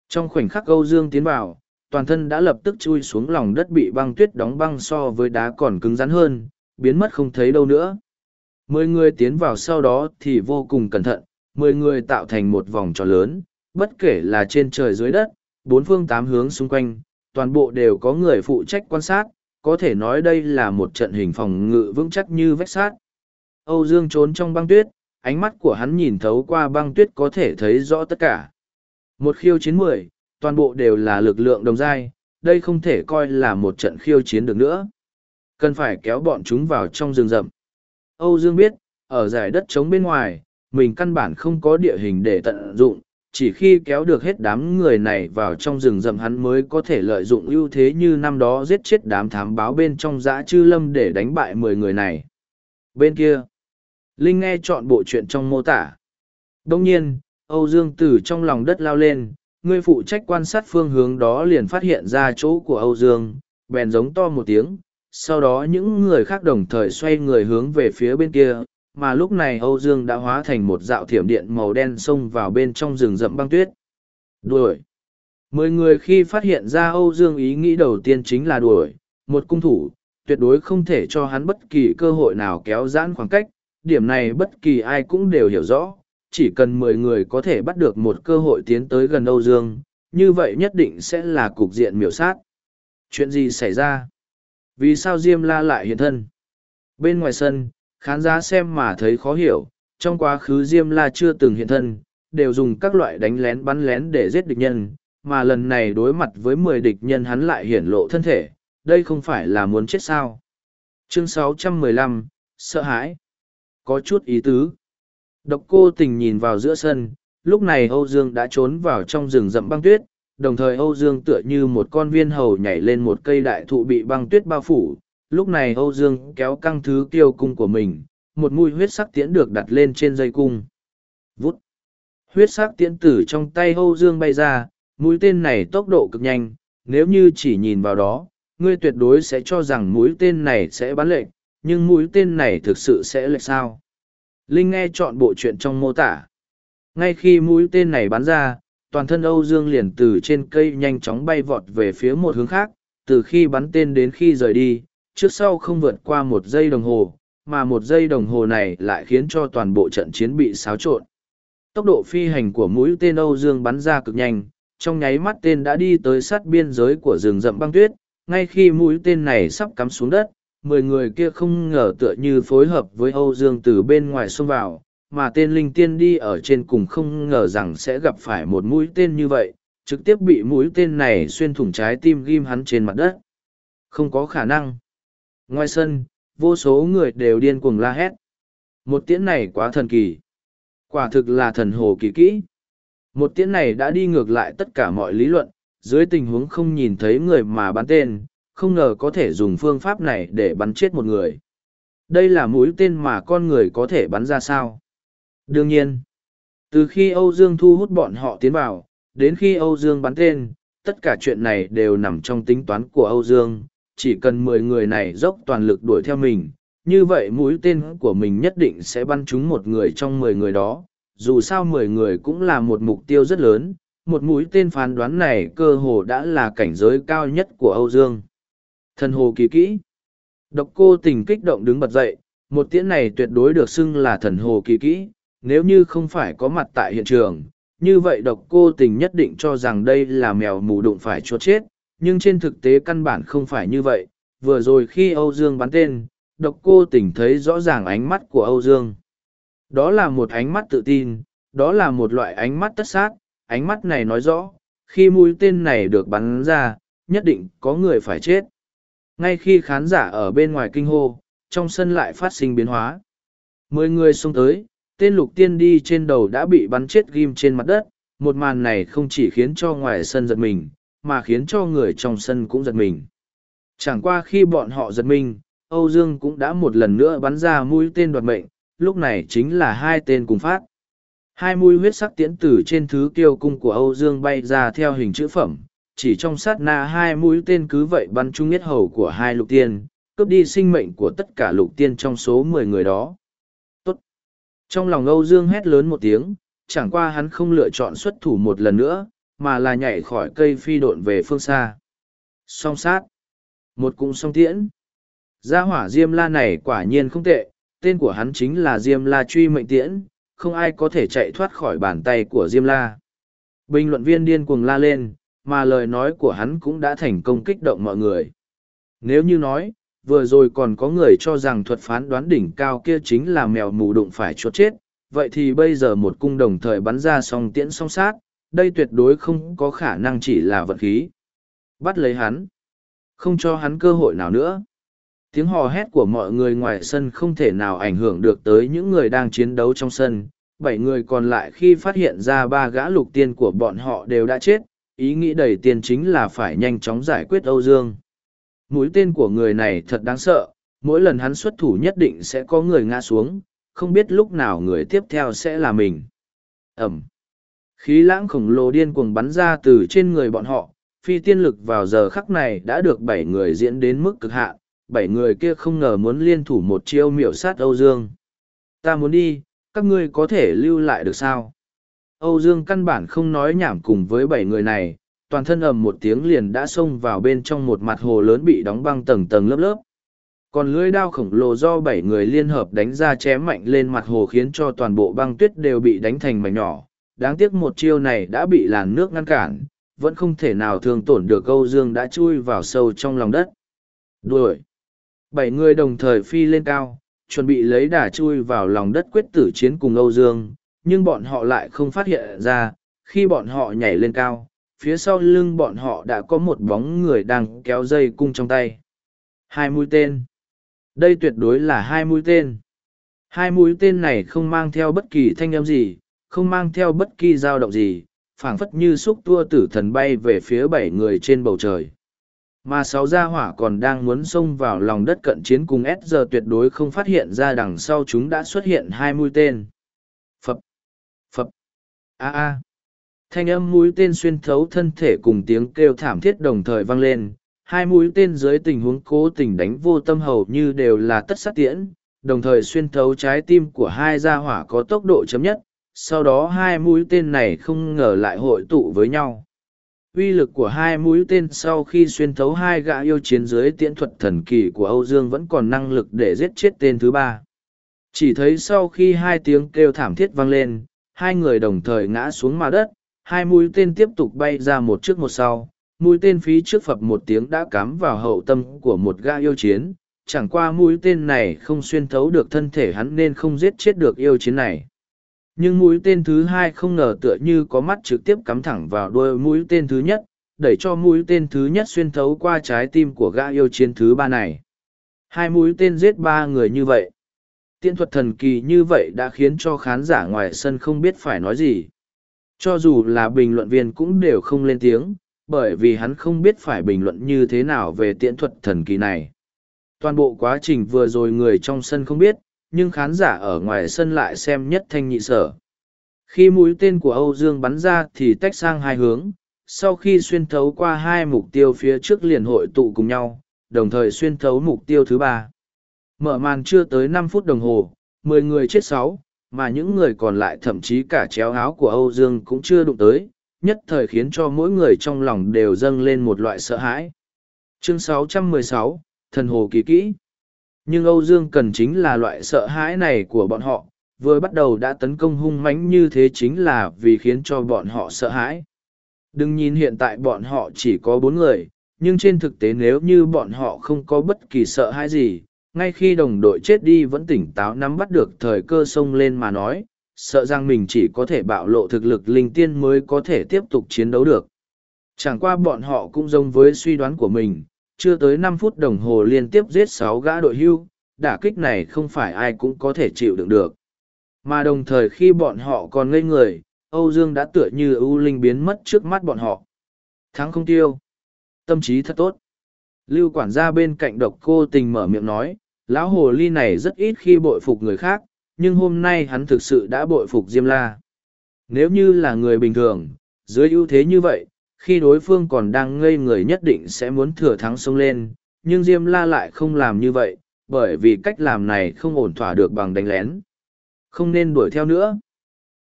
Trong khoảnh khắc Âu Dương tiến vào, toàn thân đã lập tức chui xuống lòng đất bị băng tuyết đóng băng so với đá còn cứng rắn hơn, biến mất không thấy đâu nữa. Mười người tiến vào sau đó thì vô cùng cẩn thận, mười người tạo thành một vòng tròn lớn, bất kể là trên trời dưới đất, bốn phương tám hướng xung quanh, toàn bộ đều có người phụ trách quan sát, có thể nói đây là một trận hình phòng ngự vững chắc như vách sát. Âu Dương trốn trong băng tuyết, ánh mắt của hắn nhìn thấu qua băng tuyết có thể thấy rõ tất cả. Một khiêu chiến mười, toàn bộ đều là lực lượng đồng giai, đây không thể coi là một trận khiêu chiến được nữa. Cần phải kéo bọn chúng vào trong rừng rậm. Âu Dương biết, ở giải đất trống bên ngoài, mình căn bản không có địa hình để tận dụng, chỉ khi kéo được hết đám người này vào trong rừng rậm hắn mới có thể lợi dụng ưu thế như năm đó giết chết đám thám báo bên trong dã chư lâm để đánh bại mười người này. Bên kia, Linh nghe chọn bộ chuyện trong mô tả. Đông nhiên, Âu Dương từ trong lòng đất lao lên, người phụ trách quan sát phương hướng đó liền phát hiện ra chỗ của Âu Dương, bèn giống to một tiếng, sau đó những người khác đồng thời xoay người hướng về phía bên kia, mà lúc này Âu Dương đã hóa thành một dạo thiểm điện màu đen xông vào bên trong rừng rậm băng tuyết. Đuổi! Mười người khi phát hiện ra Âu Dương ý nghĩ đầu tiên chính là đuổi, một cung thủ, tuyệt đối không thể cho hắn bất kỳ cơ hội nào kéo giãn khoảng cách, điểm này bất kỳ ai cũng đều hiểu rõ, chỉ cần mười người có thể bắt được một cơ hội tiến tới gần Âu Dương, như vậy nhất định sẽ là cục diện miểu sát. Chuyện gì xảy ra? Vì sao Diêm La lại hiện thân? Bên ngoài sân, khán giả xem mà thấy khó hiểu, trong quá khứ Diêm La chưa từng hiện thân, đều dùng các loại đánh lén bắn lén để giết địch nhân, mà lần này đối mặt với mười địch nhân hắn lại hiển lộ thân thể, đây không phải là muốn chết sao. Chương 615, sợ hãi. Có chút ý tứ. Độc cô tình nhìn vào giữa sân, lúc này Âu Dương đã trốn vào trong rừng rậm băng tuyết, đồng thời Âu Dương tựa như một con viên hầu nhảy lên một cây đại thụ bị băng tuyết bao phủ. Lúc này Âu Dương kéo căng thứ kiêu cung của mình, một mũi huyết sắc tiễn được đặt lên trên dây cung. Vút! Huyết sắc tiễn tử trong tay Âu Dương bay ra, mũi tên này tốc độ cực nhanh, nếu như chỉ nhìn vào đó, ngươi tuyệt đối sẽ cho rằng mũi tên này sẽ bắn lệnh, nhưng mũi tên này thực sự sẽ lệch sao. Linh nghe chọn bộ chuyện trong mô tả. Ngay khi mũi tên này bắn ra, toàn thân Âu Dương liền từ trên cây nhanh chóng bay vọt về phía một hướng khác, từ khi bắn tên đến khi rời đi, trước sau không vượt qua một giây đồng hồ, mà một giây đồng hồ này lại khiến cho toàn bộ trận chiến bị xáo trộn. Tốc độ phi hành của mũi tên Âu Dương bắn ra cực nhanh, trong nháy mắt tên đã đi tới sát biên giới của rừng rậm băng tuyết, ngay khi mũi tên này sắp cắm xuống đất, mười người kia không ngờ tựa như phối hợp với Âu Dương từ bên ngoài xông vào, mà tên linh tiên đi ở trên cùng không ngờ rằng sẽ gặp phải một mũi tên như vậy, trực tiếp bị mũi tên này xuyên thủng trái tim ghim hắn trên mặt đất. Không có khả năng. Ngoài sân, vô số người đều điên cuồng la hét. Một tiễn này quá thần kỳ. Quả thực là thần hồ kỳ kỹ. Một tiễn này đã đi ngược lại tất cả mọi lý luận, dưới tình huống không nhìn thấy người mà bắn tên, không ngờ có thể dùng phương pháp này để bắn chết một người. Đây là mũi tên mà con người có thể bắn ra sao? Đương nhiên, từ khi Âu Dương thu hút bọn họ tiến vào, đến khi Âu Dương bắn tên, tất cả chuyện này đều nằm trong tính toán của Âu Dương, chỉ cần mười người này dốc toàn lực đuổi theo mình, như vậy mũi tên của mình nhất định sẽ bắn trúng một người trong mười người đó. Dù sao mười người cũng là một mục tiêu rất lớn, một mũi tên phán đoán này cơ hồ đã là cảnh giới cao nhất của Âu Dương. Thần hồ kỳ kỹ. Độc cô tình kích động đứng bật dậy, một tiễn này tuyệt đối được xưng là thần hồ kỳ kỹ, nếu như không phải có mặt tại hiện trường, như vậy độc cô tình nhất định cho rằng đây là mèo mù đụng phải chuột chết, nhưng trên thực tế căn bản không phải như vậy. Vừa rồi khi Âu Dương bắn tên, độc cô tình thấy rõ ràng ánh mắt của Âu Dương. Đó là một ánh mắt tự tin, đó là một loại ánh mắt tất sát, ánh mắt này nói rõ, khi mũi tên này được bắn ra, nhất định có người phải chết. Ngay khi khán giả ở bên ngoài kinh hô, trong sân lại phát sinh biến hóa. Mười người xông tới, tên lục tiên đi trên đầu đã bị bắn chết ghim trên mặt đất. Một màn này không chỉ khiến cho ngoài sân giật mình, mà khiến cho người trong sân cũng giật mình. Chẳng qua khi bọn họ giật mình, Âu Dương cũng đã một lần nữa bắn ra mũi tên đoạt mệnh, lúc này chính là hai tên cùng phát. Hai mũi huyết sắc tiễn tử trên thứ kiêu cung của Âu Dương bay ra theo hình chữ phẩm, chỉ trong sát na hai mũi tên cứ vậy bắn trúng yết hầu của hai lục tiên, cướp đi sinh mệnh của tất cả lục tiên trong số mười người đó. Tốt! Trong lòng Âu Dương hét lớn một tiếng, chẳng qua hắn không lựa chọn xuất thủ một lần nữa, mà là nhảy khỏi cây phi độn về phương xa. Song sát! Một cung song tiễn! Gia hỏa Diêm La này quả nhiên không tệ, tên của hắn chính là Diêm La truy mệnh tiễn, không ai có thể chạy thoát khỏi bàn tay của Diêm La. Bình luận viên điên cuồng la lên, mà lời nói của hắn cũng đã thành công kích động mọi người. Nếu như nói, vừa rồi còn có người cho rằng thuật phán đoán đỉnh cao kia chính là mèo mù đụng phải chuột chết, vậy thì bây giờ một cung đồng thời bắn ra song tiễn song sát, đây tuyệt đối không có khả năng chỉ là vật khí. Bắt lấy hắn, không cho hắn cơ hội nào nữa. Tiếng hò hét của mọi người ngoài sân không thể nào ảnh hưởng được tới những người đang chiến đấu trong sân. Bảy người còn lại khi phát hiện ra ba gã lục tiên của bọn họ đều đã chết, ý nghĩ đầy tiền chính là phải nhanh chóng giải quyết Âu Dương. Mũi tên của người này thật đáng sợ, mỗi lần hắn xuất thủ nhất định sẽ có người ngã xuống, không biết lúc nào người tiếp theo sẽ là mình. Ẩm. Khí lãng khổng lồ điên cuồng bắn ra từ trên người bọn họ, phi tiên lực vào giờ khắc này đã được bảy người diễn đến mức cực hạn, bảy người kia không ngờ muốn liên thủ một chiêu miểu sát Âu Dương. ta muốn đi, các ngươi có thể lưu lại được sao? Âu Dương căn bản không nói nhảm cùng với bảy người này, toàn thân ầm một tiếng liền đã xông vào bên trong một mặt hồ lớn bị đóng băng tầng tầng lớp lớp. Còn lưới đao khổng lồ do bảy người liên hợp đánh ra chém mạnh lên mặt hồ khiến cho toàn bộ băng tuyết đều bị đánh thành mảnh nhỏ. Đáng tiếc một chiêu này đã bị làn nước ngăn cản, vẫn không thể nào thương tổn được Âu Dương đã chui vào sâu trong lòng đất. Đuổi! Bảy người đồng thời phi lên cao, chuẩn bị lấy đà chui vào lòng đất quyết tử chiến cùng Âu Dương, nhưng bọn họ lại không phát hiện ra, khi bọn họ nhảy lên cao, phía sau lưng bọn họ đã có một bóng người đang kéo dây cung trong tay. Hai mũi tên. Đây tuyệt đối là hai mũi tên. Hai mũi tên này không mang theo bất kỳ thanh âm gì, không mang theo bất kỳ dao động gì, phảng phất như xúc tua tử thần bay về phía bảy người trên bầu trời. Mà sáu gia hỏa còn đang muốn xông vào lòng đất cận chiến cùng S giờ tuyệt đối không phát hiện ra đằng sau chúng đã xuất hiện hai mũi tên. Phập, a a. Thanh âm mũi tên xuyên thấu thân thể cùng tiếng kêu thảm thiết đồng thời vang lên, hai mũi tên dưới tình huống cố tình đánh vô tâm hầu như đều là tất sát tiễn, đồng thời xuyên thấu trái tim của hai gia hỏa có tốc độ chấm nhất, sau đó hai mũi tên này không ngờ lại hội tụ với nhau. Uy lực của hai mũi tên sau khi xuyên thấu hai gã yêu chiến dưới tiễn thuật thần kỳ của Âu Dương vẫn còn năng lực để giết chết tên thứ ba. Chỉ thấy sau khi hai tiếng kêu thảm thiết vang lên, hai người đồng thời ngã xuống mặt đất, hai mũi tên tiếp tục bay ra một trước một sau, mũi tên phí trước phập một tiếng đã cắm vào hậu tâm của một gã yêu chiến, chẳng qua mũi tên này không xuyên thấu được thân thể hắn nên không giết chết được yêu chiến này. Nhưng mũi tên thứ hai không ngờ tựa như có mắt trực tiếp cắm thẳng vào đuôi mũi tên thứ nhất, đẩy cho mũi tên thứ nhất xuyên thấu qua trái tim của gã yêu chiến thứ ba này. Hai mũi tên giết ba người như vậy. Tiên thuật thần kỳ như vậy đã khiến cho khán giả ngoài sân không biết phải nói gì. Cho dù là bình luận viên cũng đều không lên tiếng, bởi vì hắn không biết phải bình luận như thế nào về tiễn thuật thần kỳ này. Toàn bộ quá trình vừa rồi người trong sân không biết, nhưng khán giả ở ngoài sân lại xem nhất thanh nhị sở. Khi mũi tên của Âu Dương bắn ra thì tách sang hai hướng, sau khi xuyên thấu qua hai mục tiêu phía trước liền hội tụ cùng nhau, đồng thời xuyên thấu mục tiêu thứ ba. Mở màn chưa tới năm phút đồng hồ, mười người chết sáu, mà những người còn lại thậm chí cả chéo áo của Âu Dương cũng chưa đụng tới, nhất thời khiến cho mỗi người trong lòng đều dâng lên một loại sợ hãi. Chương 616, Thần Hồ Kỳ Kỹ Nhưng Âu Dương cần chính là loại sợ hãi này của bọn họ, vừa bắt đầu đã tấn công hung mãnh như thế chính là vì khiến cho bọn họ sợ hãi. Đừng nhìn hiện tại bọn họ chỉ có bốn người, nhưng trên thực tế nếu như bọn họ không có bất kỳ sợ hãi gì, ngay khi đồng đội chết đi vẫn tỉnh táo nắm bắt được thời cơ xông lên mà nói, sợ rằng mình chỉ có thể bạo lộ thực lực linh tiên mới có thể tiếp tục chiến đấu được. Chẳng qua bọn họ cũng giống với suy đoán của mình, chưa tới năm phút đồng hồ liên tiếp giết sáu gã đội hưu, đả kích này không phải ai cũng có thể chịu đựng được. Mà đồng thời khi bọn họ còn ngây người, Âu Dương đã tựa như ưu linh biến mất trước mắt bọn họ. Thắng không tiêu. Tâm trí thật tốt. Lưu quản gia bên cạnh độc cô tình mở miệng nói, lão hồ ly này rất ít khi bội phục người khác, nhưng hôm nay hắn thực sự đã bội phục Diêm La. Nếu như là người bình thường, dưới ưu thế như vậy, khi đối phương còn đang ngây người nhất định sẽ muốn thừa thắng xông lên, nhưng Diêm La lại không làm như vậy, bởi vì cách làm này không ổn thỏa được bằng đánh lén. Không nên đuổi theo nữa.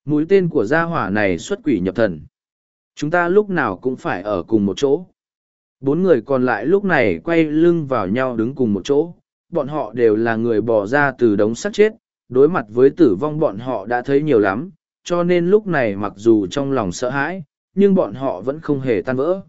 Mũi tên của gia hỏa này xuất quỷ nhập thần. Chúng ta lúc nào cũng phải ở cùng một chỗ. Bốn người còn lại lúc này quay lưng vào nhau đứng cùng một chỗ. Bọn họ đều là người bỏ ra từ đống sắt chết, đối mặt với tử vong bọn họ đã thấy nhiều lắm, cho nên lúc này mặc dù trong lòng sợ hãi, nhưng bọn họ vẫn không hề tan vỡ.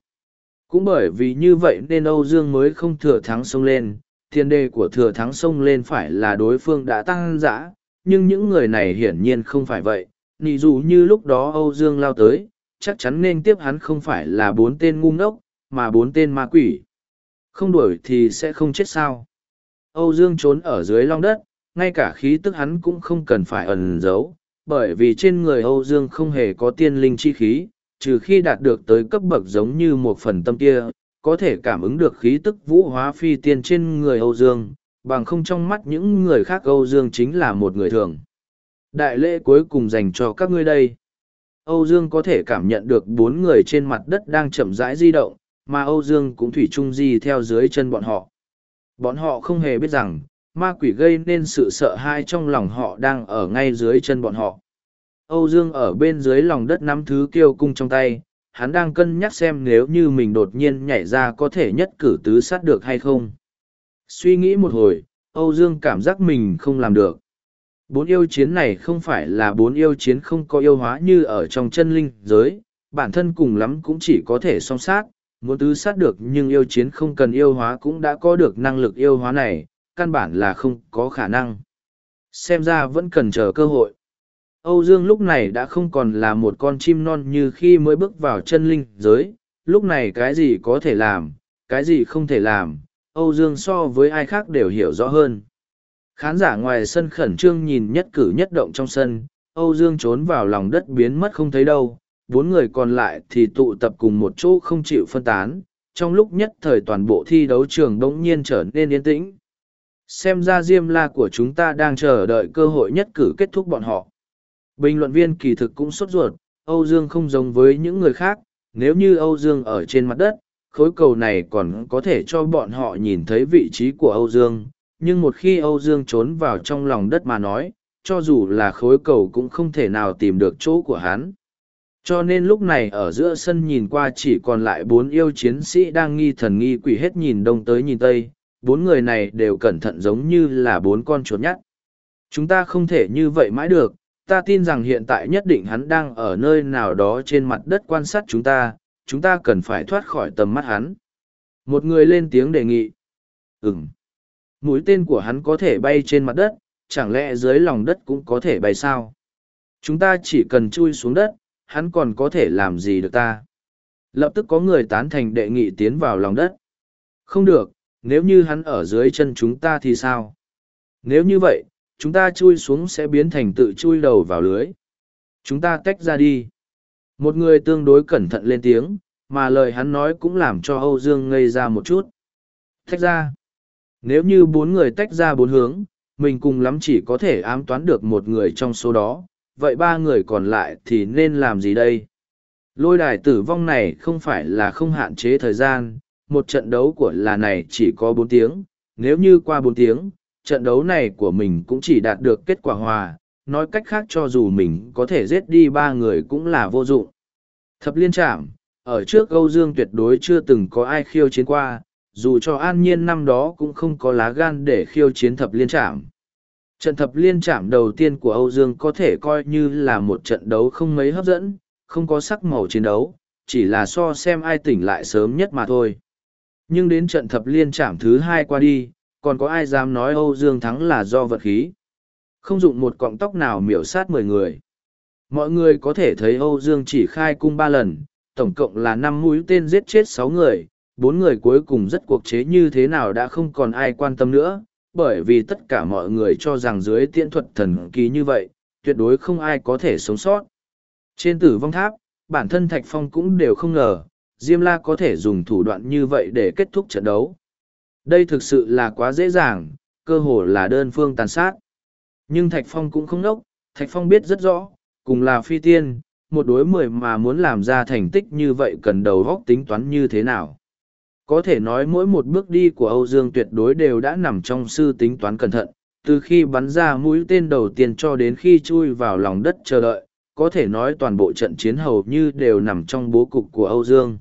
Cũng bởi vì như vậy nên Âu Dương mới không thừa thắng sông lên, thiên đề của thừa thắng sông lên phải là đối phương đã tăng dã, nhưng những người này hiển nhiên không phải vậy, nì dù như lúc đó Âu Dương lao tới, chắc chắn nên tiếp hắn không phải là bốn tên ngu ngốc, mà bốn tên ma quỷ. Không đuổi thì sẽ không chết sao. Âu Dương trốn ở dưới long đất, ngay cả khí tức hắn cũng không cần phải ẩn giấu, bởi vì trên người Âu Dương không hề có tiên linh chi khí, trừ khi đạt được tới cấp bậc giống như một phần tâm kia, có thể cảm ứng được khí tức vũ hóa phi tiên trên người Âu Dương, bằng không trong mắt những người khác Âu Dương chính là một người thường. Đại lễ cuối cùng dành cho các ngươi đây. Âu Dương có thể cảm nhận được bốn người trên mặt đất đang chậm rãi di động, mà Âu Dương cũng thủy chung di theo dưới chân bọn họ. Bọn họ không hề biết rằng, ma quỷ gây nên sự sợ hãi trong lòng họ đang ở ngay dưới chân bọn họ. Âu Dương ở bên dưới lòng đất nắm thứ kiêu cung trong tay, hắn đang cân nhắc xem nếu như mình đột nhiên nhảy ra có thể nhất cử tứ sát được hay không. Suy nghĩ một hồi, Âu Dương cảm giác mình không làm được. Bốn yêu chiến này không phải là bốn yêu chiến không có yêu hóa như ở trong chân linh giới, bản thân cùng lắm cũng chỉ có thể song sát, muốn tứ sát được nhưng yêu chiến không cần yêu hóa cũng đã có được năng lực yêu hóa này, căn bản là không có khả năng. Xem ra vẫn cần chờ cơ hội. Âu Dương lúc này đã không còn là một con chim non như khi mới bước vào chân linh giới, lúc này cái gì có thể làm, cái gì không thể làm, Âu Dương so với ai khác đều hiểu rõ hơn. Khán giả ngoài sân khẩn trương nhìn nhất cử nhất động trong sân, Âu Dương trốn vào lòng đất biến mất không thấy đâu, bốn người còn lại thì tụ tập cùng một chỗ không chịu phân tán, trong lúc nhất thời toàn bộ thi đấu trường đống nhiên trở nên yên tĩnh. Xem ra Diêm La của chúng ta đang chờ đợi cơ hội nhất cử kết thúc bọn họ. Bình luận viên kỳ thực cũng sốt ruột, Âu Dương không giống với những người khác, nếu như Âu Dương ở trên mặt đất, khối cầu này còn có thể cho bọn họ nhìn thấy vị trí của Âu Dương, nhưng một khi Âu Dương trốn vào trong lòng đất mà nói, cho dù là khối cầu cũng không thể nào tìm được chỗ của hắn. Cho nên lúc này ở giữa sân nhìn qua chỉ còn lại bốn yêu chiến sĩ đang nghi thần nghi quỷ hết nhìn đông tới nhìn tây, bốn người này đều cẩn thận giống như là bốn con chuột nhắt. Chúng ta không thể như vậy mãi được, ta tin rằng hiện tại nhất định hắn đang ở nơi nào đó trên mặt đất quan sát chúng ta, chúng ta cần phải thoát khỏi tầm mắt hắn. Một người lên tiếng đề nghị. Ừm. Mũi tên của hắn có thể bay trên mặt đất, chẳng lẽ dưới lòng đất cũng có thể bay sao? Chúng ta chỉ cần chui xuống đất, hắn còn có thể làm gì được ta? Lập tức có người tán thành đệ nghị tiến vào lòng đất. Không được, nếu như hắn ở dưới chân chúng ta thì sao? Nếu như vậy, chúng ta chui xuống sẽ biến thành tự chui đầu vào lưới. Chúng ta tách ra đi. Một người tương đối cẩn thận lên tiếng, mà lời hắn nói cũng làm cho Âu Dương ngây ra một chút. Tách ra. Nếu như bốn người tách ra bốn hướng, mình cùng lắm chỉ có thể ám toán được một người trong số đó, vậy ba người còn lại thì nên làm gì đây? Lôi đài tử vong này không phải là không hạn chế thời gian, một trận đấu của là này chỉ có bốn tiếng, nếu như qua bốn tiếng, trận đấu này của mình cũng chỉ đạt được kết quả hòa, nói cách khác cho dù mình có thể giết đi ba người cũng là vô dụng. Thập liên trạm, ở trước Âu Dương tuyệt đối chưa từng có ai khiêu chiến qua, dù cho an nhiên năm đó cũng không có lá gan để khiêu chiến thập liên trạm. Trận thập liên trạm đầu tiên của Âu Dương có thể coi như là một trận đấu không mấy hấp dẫn, không có sắc màu chiến đấu, chỉ là so xem ai tỉnh lại sớm nhất mà thôi. Nhưng đến trận thập liên trạm thứ hai qua đi, còn có ai dám nói Âu Dương thắng là do vật khí. Không dụng một cọng tóc nào miểu sát mười người. Mọi người có thể thấy Âu Dương chỉ khai cung ba lần, tổng cộng là năm mũi tên giết chết sáu người, bốn người cuối cùng rất cuộc chế như thế nào đã không còn ai quan tâm nữa, bởi vì tất cả mọi người cho rằng dưới tiễn thuật thần kỳ như vậy, tuyệt đối không ai có thể sống sót. Trên tử vong tháp, bản thân Thạch Phong cũng đều không ngờ, Diêm La có thể dùng thủ đoạn như vậy để kết thúc trận đấu. Đây thực sự là quá dễ dàng, cơ hồ là đơn phương tàn sát. Nhưng Thạch Phong cũng không nốc, Thạch Phong biết rất rõ, cùng là phi tiên, một đối mười mà muốn làm ra thành tích như vậy cần đầu góc tính toán như thế nào. Có thể nói mỗi một bước đi của Âu Dương tuyệt đối đều đã nằm trong sư tính toán cẩn thận, từ khi bắn ra mũi tên đầu tiên cho đến khi chui vào lòng đất chờ đợi, có thể nói toàn bộ trận chiến hầu như đều nằm trong bố cục của Âu Dương.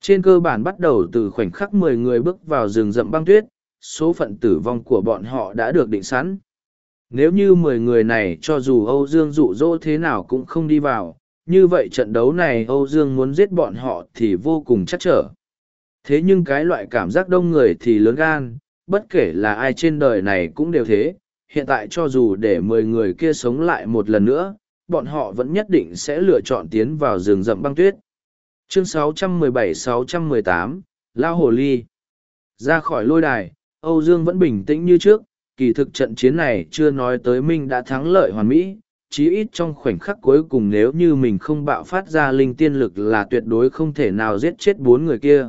Trên cơ bản bắt đầu từ khoảnh khắc mười người bước vào rừng rậm băng tuyết, số phận tử vong của bọn họ đã được định sẵn. Nếu như mười người này cho dù Âu Dương dụ dỗ thế nào cũng không đi vào, như vậy trận đấu này Âu Dương muốn giết bọn họ thì vô cùng chắc trở. Thế nhưng cái loại cảm giác đông người thì lớn gan, bất kể là ai trên đời này cũng đều thế, hiện tại cho dù để mười người kia sống lại một lần nữa, bọn họ vẫn nhất định sẽ lựa chọn tiến vào rừng rậm băng tuyết. Chương 617-618, Lao Hồ Ly Ra khỏi lôi đài, Âu Dương vẫn bình tĩnh như trước, kỳ thực trận chiến này chưa nói tới mình đã thắng lợi hoàn mỹ, chí ít trong khoảnh khắc cuối cùng nếu như mình không bạo phát ra linh tiên lực là tuyệt đối không thể nào giết chết bốn người kia.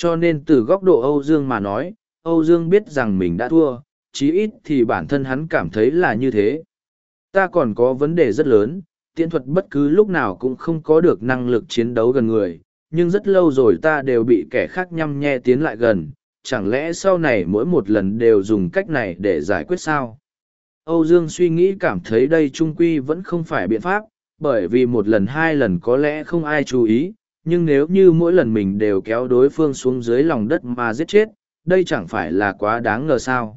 Cho nên từ góc độ Âu Dương mà nói, Âu Dương biết rằng mình đã thua, chí ít thì bản thân hắn cảm thấy là như thế. Ta còn có vấn đề rất lớn, tiễn thuật bất cứ lúc nào cũng không có được năng lực chiến đấu gần người, nhưng rất lâu rồi ta đều bị kẻ khác nhăm nhe tiến lại gần, chẳng lẽ sau này mỗi một lần đều dùng cách này để giải quyết sao? Âu Dương suy nghĩ cảm thấy đây trung quy vẫn không phải biện pháp, bởi vì một lần hai lần có lẽ không ai chú ý, nhưng nếu như mỗi lần mình đều kéo đối phương xuống dưới lòng đất mà giết chết, đây chẳng phải là quá đáng ngờ sao.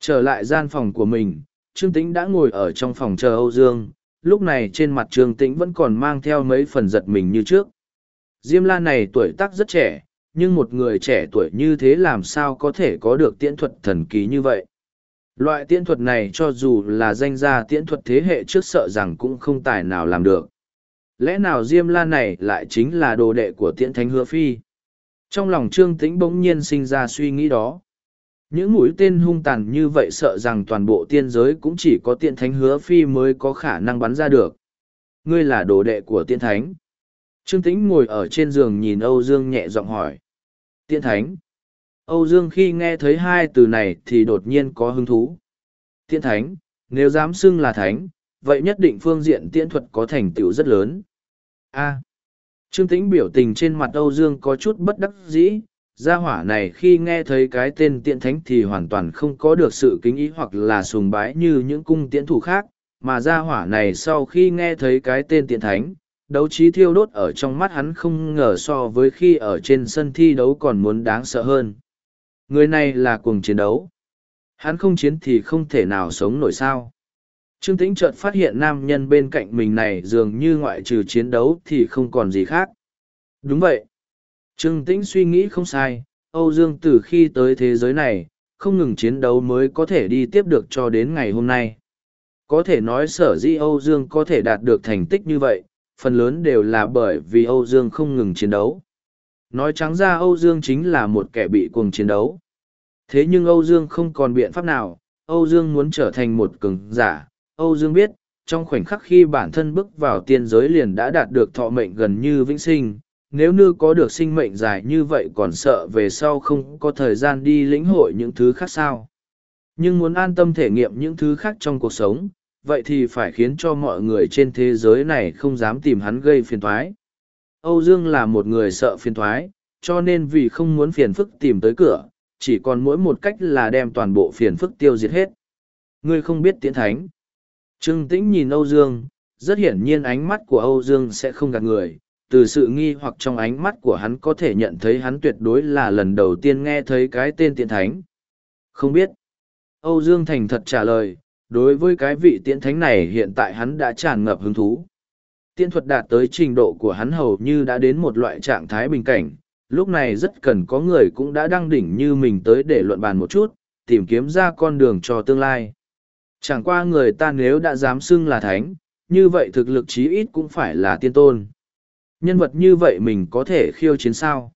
Trở lại gian phòng của mình, Trương Tĩnh đã ngồi ở trong phòng chờ Âu Dương, lúc này trên mặt Trương Tĩnh vẫn còn mang theo mấy phần giật mình như trước. Diêm la này tuổi tác rất trẻ, nhưng một người trẻ tuổi như thế làm sao có thể có được tiễn thuật thần kỳ như vậy. Loại tiễn thuật này cho dù là danh gia tiễn thuật thế hệ trước sợ rằng cũng không tài nào làm được. Lẽ nào Diêm La này lại chính là đồ đệ của tiễn thánh hứa phi? Trong lòng Trương Tĩnh bỗng nhiên sinh ra suy nghĩ đó. Những mũi tên hung tàn như vậy sợ rằng toàn bộ tiên giới cũng chỉ có tiện thánh hứa phi mới có khả năng bắn ra được. Ngươi là đồ đệ của Tiên thánh. Trương Tĩnh ngồi ở trên giường nhìn Âu Dương nhẹ giọng hỏi. Tiên thánh. Âu Dương khi nghe thấy hai từ này thì đột nhiên có hứng thú. Tiên thánh, nếu dám xưng là thánh, vậy nhất định phương diện tiễn thuật có thành tựu rất lớn. A. Trương Tĩnh biểu tình trên mặt Âu Dương có chút bất đắc dĩ, gia hỏa này khi nghe thấy cái tên tiễn thánh thì hoàn toàn không có được sự kính ý hoặc là sùng bái như những cung tiễn thủ khác, mà gia hỏa này sau khi nghe thấy cái tên tiễn thánh, đấu trí thiêu đốt ở trong mắt hắn không ngờ so với khi ở trên sân thi đấu còn muốn đáng sợ hơn. Người này là cuồng chiến đấu. Hắn không chiến thì không thể nào sống nổi sao. Trương Tĩnh chợt phát hiện nam nhân bên cạnh mình này dường như ngoại trừ chiến đấu thì không còn gì khác. Đúng vậy. Trương Tĩnh suy nghĩ không sai, Âu Dương từ khi tới thế giới này, không ngừng chiến đấu mới có thể đi tiếp được cho đến ngày hôm nay. Có thể nói sở dĩ Âu Dương có thể đạt được thành tích như vậy, phần lớn đều là bởi vì Âu Dương không ngừng chiến đấu. Nói trắng ra Âu Dương chính là một kẻ bị cuồng chiến đấu. Thế nhưng Âu Dương không còn biện pháp nào, Âu Dương muốn trở thành một cường giả. Âu Dương biết, trong khoảnh khắc khi bản thân bước vào tiên giới liền đã đạt được thọ mệnh gần như vĩnh sinh, nếu như có được sinh mệnh dài như vậy còn sợ về sau không có thời gian đi lĩnh hội những thứ khác sao. Nhưng muốn an tâm thể nghiệm những thứ khác trong cuộc sống, vậy thì phải khiến cho mọi người trên thế giới này không dám tìm hắn gây phiền thoái. Âu Dương là một người sợ phiền thoái, cho nên vì không muốn phiền phức tìm tới cửa, chỉ còn mỗi một cách là đem toàn bộ phiền phức tiêu diệt hết. Ngươi không biết tiễn thánh. Trương Tĩnh nhìn Âu Dương, rất hiển nhiên ánh mắt của Âu Dương sẽ không gạt người. Từ sự nghi hoặc trong ánh mắt của hắn có thể nhận thấy hắn tuyệt đối là lần đầu tiên nghe thấy cái tên tiện thánh. Không biết. Âu Dương thành thật trả lời, đối với cái vị tiện thánh này hiện tại hắn đã tràn ngập hứng thú. Tiện thuật đạt tới trình độ của hắn hầu như đã đến một loại trạng thái bình cảnh, lúc này rất cần có người cũng đã đăng đỉnh như mình tới để luận bàn một chút, tìm kiếm ra con đường cho tương lai. Chẳng qua người ta nếu đã dám xưng là thánh, như vậy thực lực chí ít cũng phải là tiên tôn. Nhân vật như vậy mình có thể khiêu chiến sao?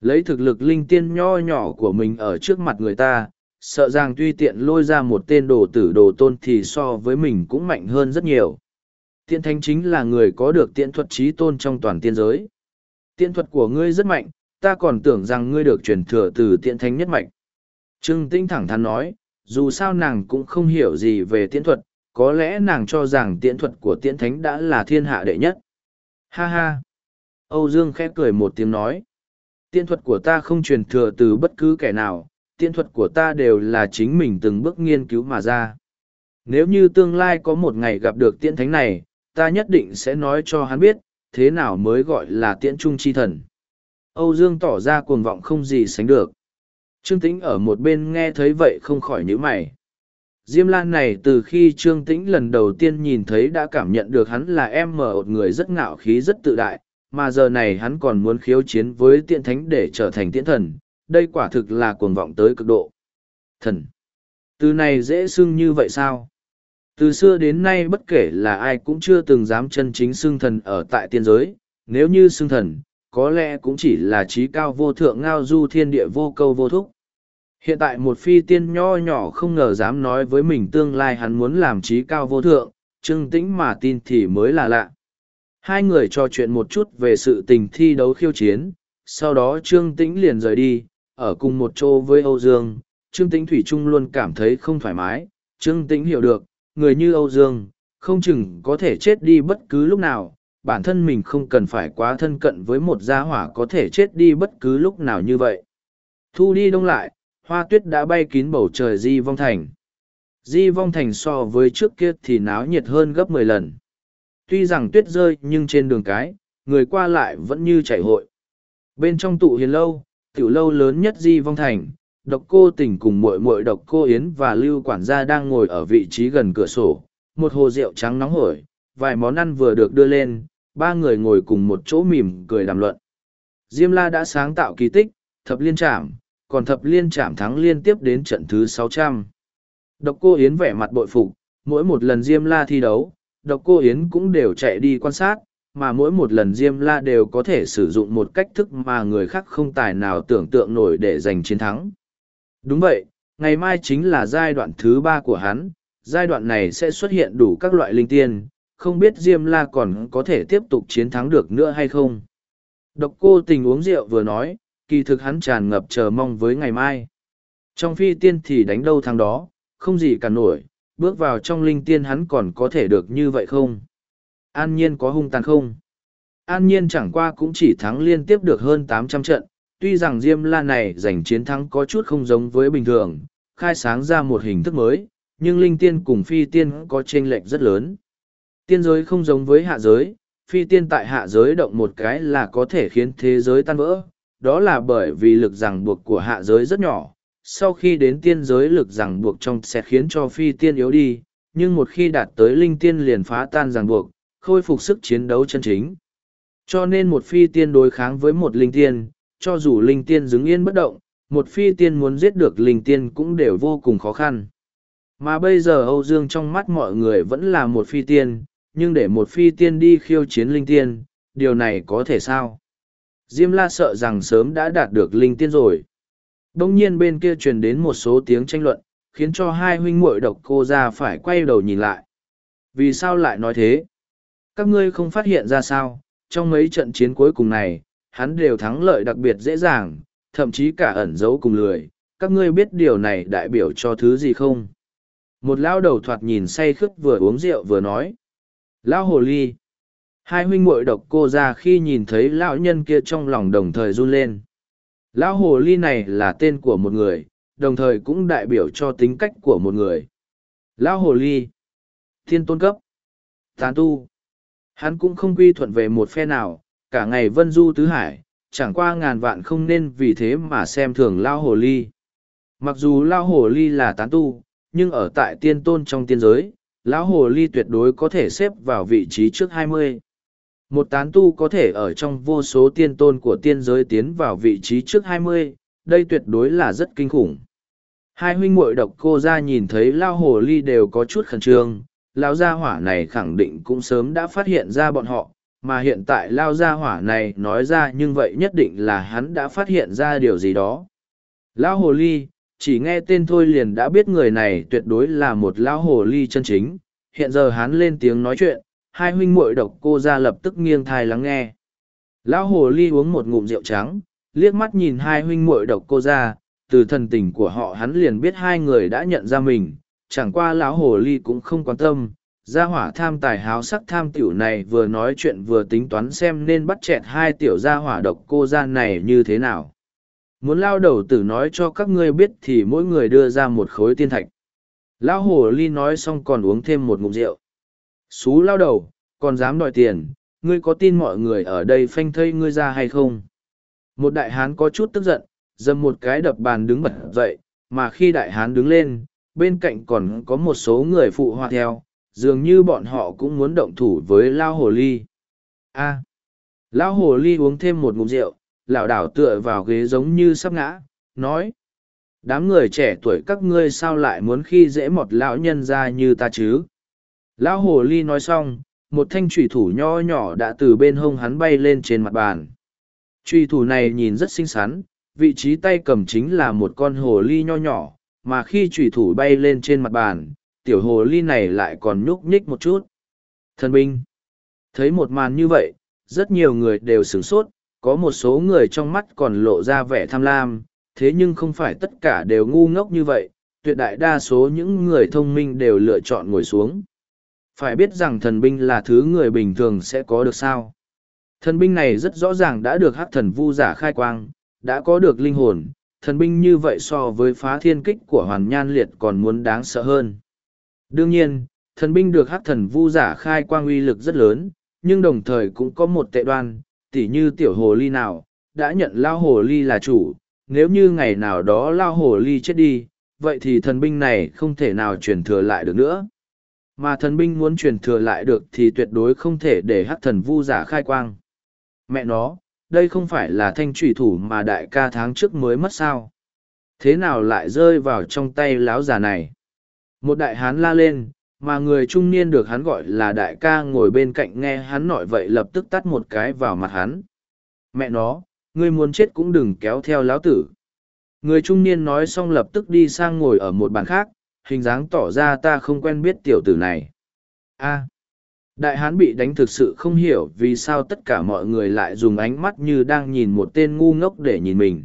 Lấy thực lực linh tiên nho nhỏ của mình ở trước mặt người ta, sợ rằng tuy tiện lôi ra một tên đồ tử đồ tôn thì so với mình cũng mạnh hơn rất nhiều. Tiện thánh chính là người có được tiện thuật trí tôn trong toàn tiên giới. Tiện thuật của ngươi rất mạnh, ta còn tưởng rằng ngươi được truyền thừa từ tiện thánh nhất mạnh. Trương Tinh thẳng thắn nói, dù sao nàng cũng không hiểu gì về tiễn thuật, có lẽ nàng cho rằng tiễn thuật của tiễn thánh đã là thiên hạ đệ nhất. Ha ha! Âu Dương khẽ cười một tiếng nói. Tiễn thuật của ta không truyền thừa từ bất cứ kẻ nào, tiễn thuật của ta đều là chính mình từng bước nghiên cứu mà ra. Nếu như tương lai có một ngày gặp được tiễn thánh này, ta nhất định sẽ nói cho hắn biết, thế nào mới gọi là tiễn trung chi thần. Âu Dương tỏ ra cuồng vọng không gì sánh được. Trương Tĩnh ở một bên nghe thấy vậy không khỏi nhíu mày. Diêm Lan này từ khi Trương Tĩnh lần đầu tiên nhìn thấy đã cảm nhận được hắn là em mở một người rất ngạo khí rất tự đại, mà giờ này hắn còn muốn khiêu chiến với tiện thánh để trở thành tiễn thần, đây quả thực là cuồng vọng tới cực độ. Thần! Từ này dễ xưng như vậy sao? Từ xưa đến nay bất kể là ai cũng chưa từng dám chân chính xưng thần ở tại tiên giới, nếu như xưng thần, có lẽ cũng chỉ là trí cao vô thượng ngao du thiên địa vô câu vô thúc. Hiện tại một phi tiên nho nhỏ không ngờ dám nói với mình tương lai hắn muốn làm trí cao vô thượng, trưng tĩnh mà tin thì mới là lạ. Hai người trò chuyện một chút về sự tình thi đấu khiêu chiến, sau đó Trương Tĩnh liền rời đi, ở cùng một chỗ với Âu Dương, Trương Tĩnh Thủy Trung luôn cảm thấy không thoải mái, Trương Tĩnh hiểu được, người như Âu Dương, không chừng có thể chết đi bất cứ lúc nào, bản thân mình không cần phải quá thân cận với một gia hỏa có thể chết đi bất cứ lúc nào như vậy. Thu đi đông lại, hoa tuyết đã bay kín bầu trời Di Vong Thành. Di Vong Thành so với trước kia thì náo nhiệt hơn gấp mười lần. Tuy rằng tuyết rơi nhưng trên đường cái, người qua lại vẫn như chảy hội. Bên trong tụ hiền lâu, tiểu lâu lớn nhất Di Vong Thành, độc cô tỉnh cùng muội muội độc cô Yến và Lưu quản gia đang ngồi ở vị trí gần cửa sổ, một hồ rượu trắng nóng hổi, vài món ăn vừa được đưa lên, ba người ngồi cùng một chỗ mỉm cười đàm luận. Diêm La đã sáng tạo kỳ tích, thập liên trảm, còn thập liên trảm thắng liên tiếp đến trận thứ sáu trăm. Độc cô Yến vẻ mặt bội phục, mỗi một lần Diêm La thi đấu, độc cô Yến cũng đều chạy đi quan sát, mà mỗi một lần Diêm La đều có thể sử dụng một cách thức mà người khác không tài nào tưởng tượng nổi để giành chiến thắng. Đúng vậy, ngày mai chính là giai đoạn thứ ba của hắn, giai đoạn này sẽ xuất hiện đủ các loại linh tiên, không biết Diêm La còn có thể tiếp tục chiến thắng được nữa hay không. Độc cô tình uống rượu vừa nói, kỳ thực hắn tràn ngập chờ mong với ngày mai. Trong phi tiên thì đánh đâu thằng đó, không gì cả nổi, bước vào trong linh tiên hắn còn có thể được như vậy không? An nhiên có hung tàn không? An nhiên chẳng qua cũng chỉ thắng liên tiếp được hơn tám trăm trận, tuy rằng Diêm La này giành chiến thắng có chút không giống với bình thường, khai sáng ra một hình thức mới, nhưng linh tiên cùng phi tiên có chênh lệch rất lớn. Tiên giới không giống với hạ giới, phi tiên tại hạ giới động một cái là có thể khiến thế giới tan vỡ, đó là bởi vì lực ràng buộc của hạ giới rất nhỏ. Sau khi đến tiên giới lực ràng buộc trong sẽ khiến cho phi tiên yếu đi, nhưng một khi đạt tới linh tiên liền phá tan ràng buộc, khôi phục sức chiến đấu chân chính. Cho nên một phi tiên đối kháng với một linh tiên, cho dù linh tiên đứng yên bất động, một phi tiên muốn giết được linh tiên cũng đều vô cùng khó khăn. Mà bây giờ Âu Dương trong mắt mọi người vẫn là một phi tiên, nhưng để một phi tiên đi khiêu chiến linh tiên, điều này có thể sao? Diêm la sợ rằng sớm đã đạt được linh tiên rồi. Đông nhiên bên kia truyền đến một số tiếng tranh luận, khiến cho hai huynh muội độc cô ra phải quay đầu nhìn lại. Vì sao lại nói thế? Các ngươi không phát hiện ra sao, trong mấy trận chiến cuối cùng này, hắn đều thắng lợi đặc biệt dễ dàng, thậm chí cả ẩn giấu cùng lười. Các ngươi biết điều này đại biểu cho thứ gì không? Một lão đầu thoạt nhìn say khướt vừa uống rượu vừa nói. Lão hồ ly. Hai huynh muội độc cô ra khi nhìn thấy lão nhân kia trong lòng đồng thời run lên. Lão hồ ly này là tên của một người, đồng thời cũng đại biểu cho tính cách của một người. Lão hồ ly. Thiên tôn cấp. Tán tu. Hắn cũng không quy thuận về một phe nào, cả ngày vân du tứ hải, chẳng qua ngàn vạn không nên vì thế mà xem thường Lão hồ ly. Mặc dù Lão hồ ly là tán tu, nhưng ở tại tiên tôn trong tiên giới, lão hồ ly tuyệt đối có thể xếp vào vị trí trước hai mươi một tán tu có thể ở trong vô số tiên tôn của tiên giới tiến vào vị trí trước hai mươi, đây tuyệt đối là rất kinh khủng. Hai huynh muội độc cô ra nhìn thấy lao hồ ly đều có chút khẩn trương, lao gia hỏa này khẳng định cũng sớm đã phát hiện ra bọn họ, mà hiện tại lao gia hỏa này nói ra nhưng vậy nhất định là hắn đã phát hiện ra điều gì đó. Lão hồ ly, chỉ nghe tên thôi liền đã biết người này tuyệt đối là một lão hồ ly chân chính, hiện giờ hắn lên tiếng nói chuyện hai huynh muội độc cô ra lập tức nghiêng thai lắng nghe. Lão hồ ly uống một ngụm rượu trắng, liếc mắt nhìn hai huynh muội độc cô ra, từ thần tình của họ hắn liền biết hai người đã nhận ra mình, chẳng qua lão hồ ly cũng không quan tâm, gia hỏa tham tài háo sắc tham tiểu này vừa nói chuyện vừa tính toán xem nên bắt chẹt hai tiểu gia hỏa độc cô ra này như thế nào. Muốn lao đầu tử nói cho các ngươi biết thì mỗi người đưa ra một khối tiên thạch. Lão hồ ly nói xong còn uống thêm một ngụm rượu xú lao đầu còn dám đòi tiền ngươi có tin mọi người ở đây phanh thây ngươi ra hay không? Một đại hán có chút tức giận dầm một cái đập bàn đứng bật dậy mà khi đại hán đứng lên bên cạnh còn có một số người phụ họa theo dường như bọn họ cũng muốn động thủ với lao hồ ly. A! À, lão hồ ly uống thêm một ngụm rượu lảo đảo tựa vào ghế giống như sắp ngã nói đám người trẻ tuổi các ngươi sao lại muốn khi dễ một lão nhân ra như ta chứ? Lão hồ ly nói xong một thanh trùy thủ nho nhỏ đã từ bên hông hắn bay lên trên mặt bàn. Trùy thủ này nhìn rất xinh xắn vị trí tay cầm chính là một con hồ ly nho nhỏ mà khi trùy thủ bay lên trên mặt bàn tiểu hồ ly này lại còn nhúc nhích một chút. Thần binh! Thấy một màn như vậy rất nhiều người đều sửng sốt có một số người trong mắt còn lộ ra vẻ tham lam, thế nhưng không phải tất cả đều ngu ngốc như vậy, tuyệt đại đa số những người thông minh đều lựa chọn ngồi xuống. Phải biết rằng thần binh là thứ người bình thường sẽ có được sao. Thần binh này rất rõ ràng đã được hắc thần vu giả khai quang, đã có được linh hồn, thần binh như vậy so với phá thiên kích của hoàn nhan liệt còn muốn đáng sợ hơn. Đương nhiên, thần binh được hắc thần vu giả khai quang uy lực rất lớn, nhưng đồng thời cũng có một tệ đoan, tỉ như tiểu hồ ly nào, đã nhận lao hồ ly là chủ, nếu như ngày nào đó lao hồ ly chết đi, vậy thì thần binh này không thể nào truyền thừa lại được nữa. Mà thần binh muốn truyền thừa lại được thì tuyệt đối không thể để hắc thần vu giả khai quang. Mẹ nó, đây không phải là thanh trùy thủ mà đại ca tháng trước mới mất sao. Thế nào lại rơi vào trong tay láo già này? Một đại hán la lên, mà người trung niên được hắn gọi là đại ca ngồi bên cạnh nghe hắn nói vậy lập tức tắt một cái vào mặt hắn. Mẹ nó, ngươi muốn chết cũng đừng kéo theo láo tử. Người trung niên nói xong lập tức đi sang ngồi ở một bàn khác, hình dáng tỏ ra ta không quen biết tiểu tử này. A. đại hán bị đánh thực sự không hiểu vì sao tất cả mọi người lại dùng ánh mắt như đang nhìn một tên ngu ngốc để nhìn mình.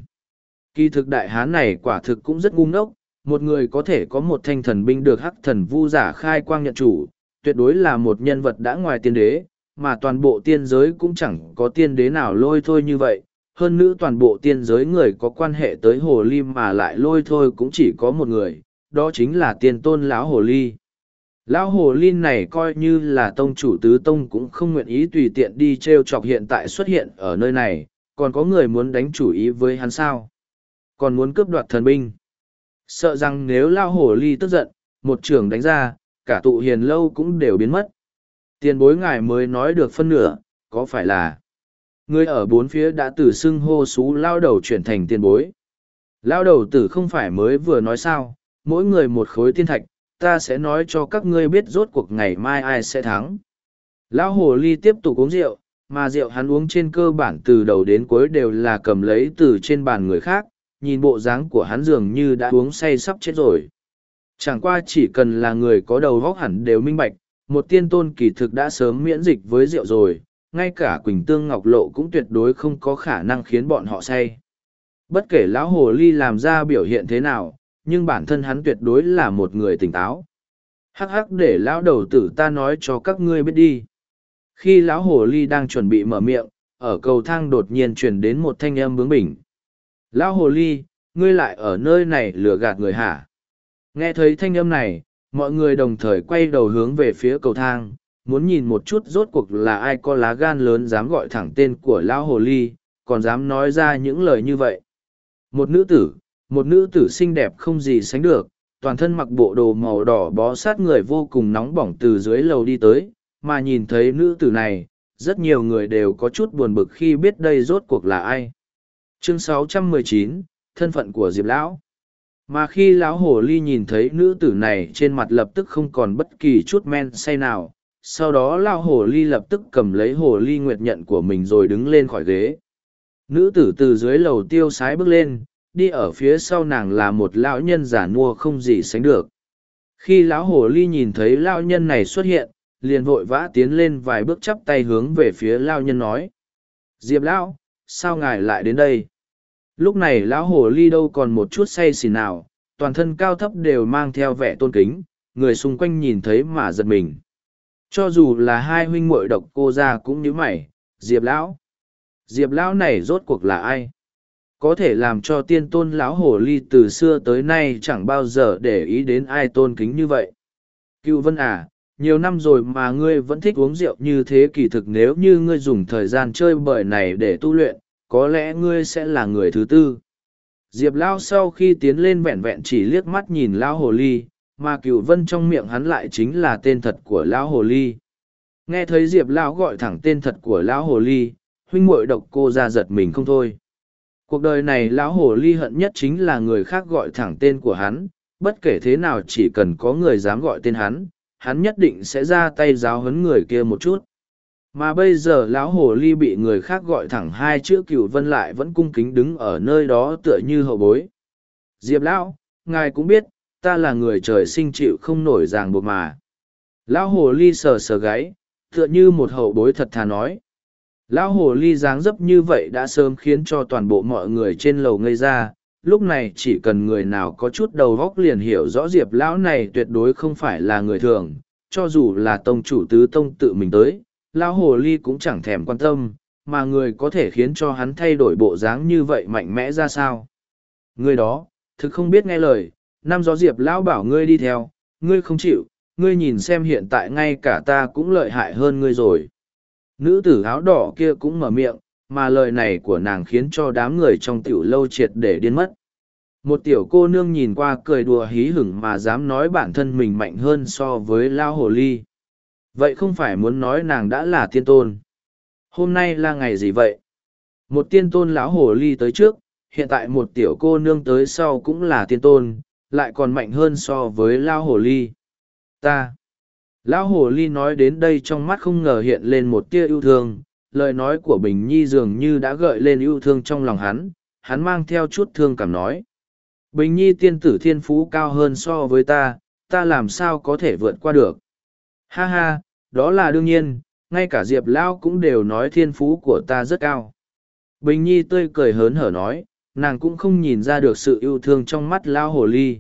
Kỳ thực đại hán này quả thực cũng rất ngu ngốc, một người có thể có một thanh thần binh được hắc thần vu giả khai quang nhận chủ, tuyệt đối là một nhân vật đã ngoài tiên đế, mà toàn bộ tiên giới cũng chẳng có tiên đế nào lôi thôi như vậy. Hơn nữa toàn bộ tiên giới người có quan hệ tới hồ ly mà lại lôi thôi cũng chỉ có một người, đó chính là tiền tôn lão hồ ly. Lão hồ ly này coi như là tông chủ tứ tông cũng không nguyện ý tùy tiện đi t r e o chọc hiện tại xuất hiện ở nơi này, còn có người muốn đánh chủ ý với hắn sao? Còn muốn cướp đoạt thần binh. Sợ rằng nếu lão hồ ly tức giận, một trưởng đánh ra, cả tụ hiền lâu cũng đều biến mất. Tiền bối ngài mới nói được phân nửa, có phải là người ở bốn phía đã từ xưng hô xú lao đầu chuyển thành tiền bối. Lao đầu tử không phải mới vừa nói sao, mỗi người một khối tiên thạch, ta sẽ nói cho các ngươi biết rốt cuộc ngày mai ai sẽ thắng. Lão hồ ly tiếp tục uống rượu, mà rượu hắn uống trên cơ bản từ đầu đến cuối đều là cầm lấy từ trên bàn người khác, nhìn bộ dáng của hắn dường như đã uống say sắp chết rồi. Chẳng qua chỉ cần là người có đầu vóc hẳn đều minh bạch, một tiên tôn kỳ thực đã sớm miễn dịch với rượu rồi, ngay cả Quỳnh Tương Ngọc Lộ cũng tuyệt đối không có khả năng khiến bọn họ say. Bất kể lão hồ ly làm ra biểu hiện thế nào, nhưng bản thân hắn tuyệt đối là một người tỉnh táo. Hắc hắc để lão đầu tử ta nói cho các ngươi biết đi. Khi lão hồ ly đang chuẩn bị mở miệng, ở cầu thang đột nhiên truyền đến một thanh âm bướng bỉnh. Lão hồ ly, ngươi lại ở nơi này lừa gạt người hả? Nghe thấy thanh âm này, mọi người đồng thời quay đầu hướng về phía cầu thang, muốn nhìn một chút rốt cuộc là ai có lá gan lớn dám gọi thẳng tên của lão hồ ly, còn dám nói ra những lời như vậy. Một nữ tử, một nữ tử xinh đẹp không gì sánh được, toàn thân mặc bộ đồ màu đỏ bó sát người vô cùng nóng bỏng từ dưới lầu đi tới, mà nhìn thấy nữ tử này, rất nhiều người đều có chút buồn bực khi biết đây rốt cuộc là ai. Chương 619, thân phận của diệp lão. Mà khi lão hồ ly nhìn thấy nữ tử này trên mặt lập tức không còn bất kỳ chút men say nào sau đó lão hồ ly lập tức cầm lấy hồ ly nguyệt nhận của mình rồi đứng lên khỏi ghế. Nữ tử từ dưới lầu tiêu sái bước lên đi ở phía sau nàng là một lão nhân giả nua không gì sánh được. Khi lão hồ ly nhìn thấy lão nhân này xuất hiện, liền vội vã tiến lên vài bước chắp tay hướng về phía lão nhân nói, diệp lão, sao ngài lại đến đây? Lúc này lão hồ ly đâu còn một chút say xỉn nào, toàn thân cao thấp đều mang theo vẻ tôn kính, người xung quanh nhìn thấy mà giật mình. Cho dù là hai huynh muội độc cô ra cũng nhíu mày, diệp lão diệp lão này rốt cuộc là ai? Có thể làm cho tiên tôn lão hồ ly từ xưa tới nay chẳng bao giờ để ý đến ai tôn kính như vậy. Cựu vân à nhiều năm rồi mà ngươi vẫn thích uống rượu như thế kỳ thực nếu như ngươi dùng thời gian chơi bời này để tu luyện, có lẽ ngươi sẽ là người thứ tư. Diệp lao sau khi tiến lên vẹn vẹn chỉ liếc mắt nhìn lão hồ ly, mà cựu vân trong miệng hắn lại chính là tên thật của lão hồ ly. Nghe thấy diệp lão gọi thẳng tên thật của lão hồ ly, huynh muội độc cô ra giật mình không thôi cuộc đời này lão hồ ly hận nhất chính là người khác gọi thẳng tên của hắn, bất kể thế nào chỉ cần có người dám gọi tên hắn hắn nhất định sẽ ra tay giáo huấn người kia một chút. Mà bây giờ lão hồ ly bị người khác gọi thẳng hai chữ cửu vân lại vẫn cung kính đứng ở nơi đó tựa như hậu bối. Diệp lão, ngài cũng biết, ta là người trời sinh chịu không nổi ràng buộc mà. Lão hồ ly sờ sờ gáy, tựa như một hậu bối thật thà nói lão hồ ly dáng dấp như vậy đã sớm khiến cho toàn bộ mọi người trên lầu ngây ra lúc này chỉ cần người nào có chút đầu góc liền hiểu rõ diệp lão này tuyệt đối không phải là người thường cho dù là tông chủ tứ tông tự mình tới lão hồ ly cũng chẳng thèm quan tâm mà người có thể khiến cho hắn thay đổi bộ dáng như vậy mạnh mẽ ra sao Ngươi đó, thực không biết nghe lời, năm gió diệp lão bảo ngươi đi theo, ngươi không chịu, ngươi nhìn xem hiện tại ngay cả ta cũng lợi hại hơn ngươi rồi. Nữ tử áo đỏ kia cũng mở miệng, mà lời này của nàng khiến cho đám người trong tiểu lâu triệt để điên mất. Một tiểu cô nương nhìn qua cười đùa hí hửng mà dám nói bản thân mình mạnh hơn so với lao hồ ly. Vậy không phải muốn nói nàng đã là tiên tôn. Hôm nay là ngày gì vậy? Một tiên tôn lão hồ ly tới trước, hiện tại một tiểu cô nương tới sau cũng là tiên tôn, lại còn mạnh hơn so với lao hồ ly. Ta! Lão hồ ly nói đến đây trong mắt không ngờ hiện lên một tia yêu thương, lời nói của Bình Nhi dường như đã gợi lên yêu thương trong lòng hắn, hắn mang theo chút thương cảm nói. Bình Nhi tiên tử thiên phú cao hơn so với ta, ta làm sao có thể vượt qua được. Ha ha, đó là đương nhiên, ngay cả Diệp Lão cũng đều nói thiên phú của ta rất cao. Bình Nhi tươi cười hớn hở nói, nàng cũng không nhìn ra được sự yêu thương trong mắt Lão Hồ Ly.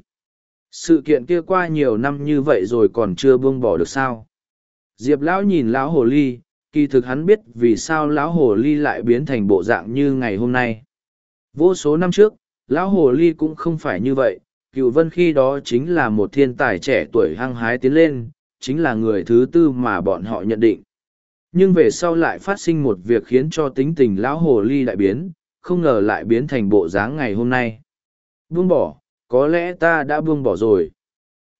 Sự kiện kia qua nhiều năm như vậy rồi còn chưa buông bỏ được sao. Diệp Lão nhìn Lão Hồ Ly, kỳ thực hắn biết vì sao Lão Hồ Ly lại biến thành bộ dạng như ngày hôm nay. Vô số năm trước, Lão Hồ Ly cũng không phải như vậy, cựu vân khi đó chính là một thiên tài trẻ tuổi hăng hái tiến lên, chính là người thứ tư mà bọn họ nhận định. Nhưng về sau lại phát sinh một việc khiến cho tính tình lão hồ ly đại biến, không ngờ lại biến thành bộ dáng ngày hôm nay. Buông bỏ, có lẽ ta đã buông bỏ rồi.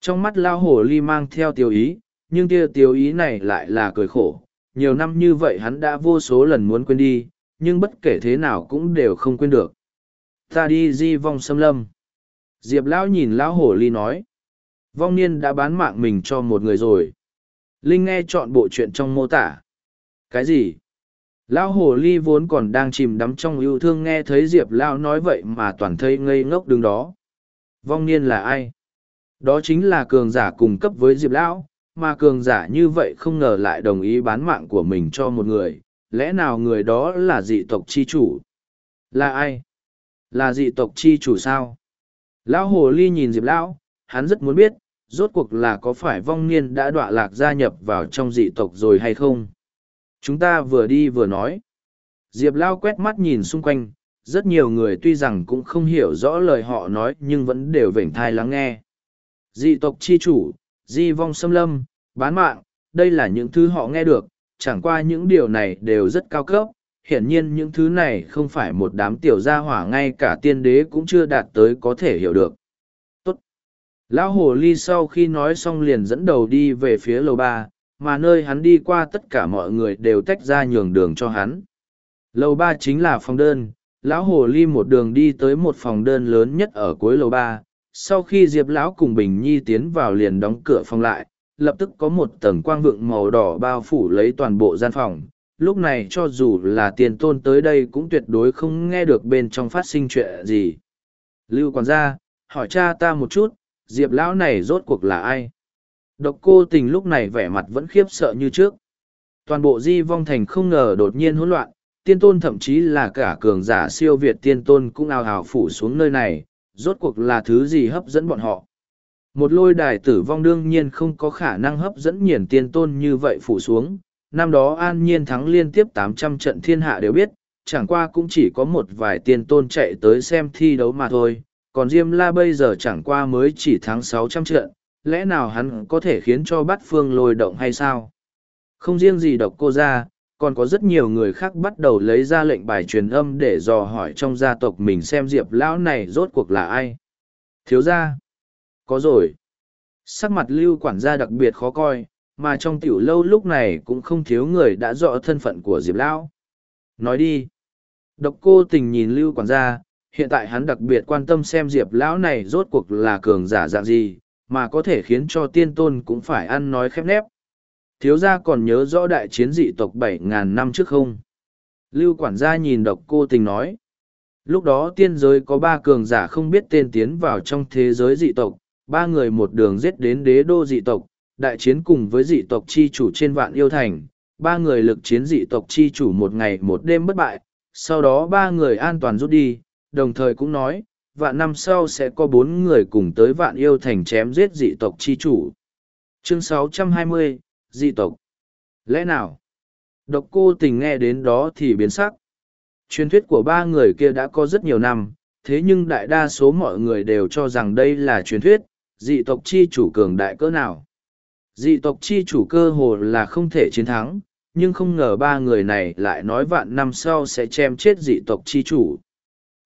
Trong mắt lão hồ ly mang theo tiêu ý, nhưng tia tiêu ý này lại là cười khổ. Nhiều năm như vậy hắn đã vô số lần muốn quên đi, nhưng bất kể thế nào cũng đều không quên được. Ta đi di vong xâm lâm. Diệp lão nhìn lão hồ ly nói. Vong niên đã bán mạng mình cho một người rồi. Linh nghe chọn bộ chuyện trong mô tả. Cái gì? Lão hồ ly vốn còn đang chìm đắm trong yêu thương nghe thấy Diệp Lão nói vậy mà toàn thây ngây ngốc đứng đó. Vong niên là ai? Đó chính là cường giả cùng cấp với Diệp Lão, mà cường giả như vậy không ngờ lại đồng ý bán mạng của mình cho một người. Lẽ nào người đó là dị tộc chi chủ? Là ai? Là dị tộc chi chủ sao? Lão hồ ly nhìn Diệp Lão, hắn rất muốn biết, rốt cuộc là có phải vong niên đã đọa lạc gia nhập vào trong dị tộc rồi hay không? Chúng ta vừa đi vừa nói. Diệp Lao quét mắt nhìn xung quanh, rất nhiều người tuy rằng cũng không hiểu rõ lời họ nói nhưng vẫn đều vểnh thai lắng nghe. Dị tộc chi chủ, di vong xâm lâm, bán mạng, đây là những thứ họ nghe được, chẳng qua những điều này đều rất cao cấp. Hiển nhiên những thứ này không phải một đám tiểu gia hỏa ngay cả tiên đế cũng chưa đạt tới có thể hiểu được. Tốt. Lão hồ ly sau khi nói xong liền dẫn đầu đi về phía lầu ba, mà nơi hắn đi qua tất cả mọi người đều tách ra nhường đường cho hắn. Lầu ba chính là phòng đơn, lão hồ ly một đường đi tới một phòng đơn lớn nhất ở cuối lầu ba. Sau khi Diệp lão cùng Bình Nhi tiến vào liền đóng cửa phòng lại, lập tức có một tầng quang vượng màu đỏ bao phủ lấy toàn bộ gian phòng. Lúc này cho dù là tiền tôn tới đây cũng tuyệt đối không nghe được bên trong phát sinh chuyện gì. Lưu còn gia, hỏi cha ta một chút, Diệp lão này rốt cuộc là ai? Độc cô tình lúc này vẻ mặt vẫn khiếp sợ như trước. Toàn bộ di vong thành không ngờ đột nhiên hỗn loạn, tiên tôn thậm chí là cả cường giả siêu việt tiên tôn cũng ào ào phủ xuống nơi này, rốt cuộc là thứ gì hấp dẫn bọn họ. Một lôi đài tử vong đương nhiên không có khả năng hấp dẫn nhiền tiên tôn như vậy phủ xuống. Năm đó an nhiên thắng liên tiếp tám trăm trận thiên hạ đều biết, chẳng qua cũng chỉ có một vài tiên tôn chạy tới xem thi đấu mà thôi. Còn Diêm La bây giờ chẳng qua mới chỉ thắng sáu trăm trận, lẽ nào hắn có thể khiến cho bát phương lôi động hay sao? Không riêng gì độc cô ra, còn có rất nhiều người khác bắt đầu lấy ra lệnh bài truyền âm để dò hỏi trong gia tộc mình xem diệp lão này rốt cuộc là ai. Thiếu gia? Có rồi. Sắc mặt lưu quản gia đặc biệt khó coi, mà trong tiểu lâu lúc này cũng không thiếu người đã rõ thân phận của diệp lão. Nói đi. Độc cô tình nhìn lưu quản gia, hiện tại hắn đặc biệt quan tâm xem diệp lão này rốt cuộc là cường giả dạng gì, mà có thể khiến cho tiên tôn cũng phải ăn nói khép nép. Thiếu gia còn nhớ rõ đại chiến dị tộc bảy ngàn năm trước không? Lưu quản gia nhìn độc cô tình nói. Lúc đó tiên giới có ba cường giả không biết tên tiến vào trong thế giới dị tộc, ba người một đường giết đến đế đô dị tộc, đại chiến cùng với dị tộc chi chủ trên vạn yêu thành, ba người lực chiến dị tộc chi chủ một ngày một đêm bất bại, sau đó ba người an toàn rút đi, đồng thời cũng nói, vạn năm sau sẽ có bốn người cùng tới vạn yêu thành chém giết dị tộc chi chủ. Chương 620, dị tộc. Lẽ nào? Độc cô tình nghe đến đó thì biến sắc. Truyền thuyết của ba người kia đã có rất nhiều năm, thế nhưng đại đa số mọi người đều cho rằng đây là truyền thuyết, dị tộc chi chủ cường đại cỡ nào. Dị tộc chi chủ cơ hồ là không thể chiến thắng, nhưng không ngờ ba người này lại nói vạn năm sau sẽ chém chết dị tộc chi chủ.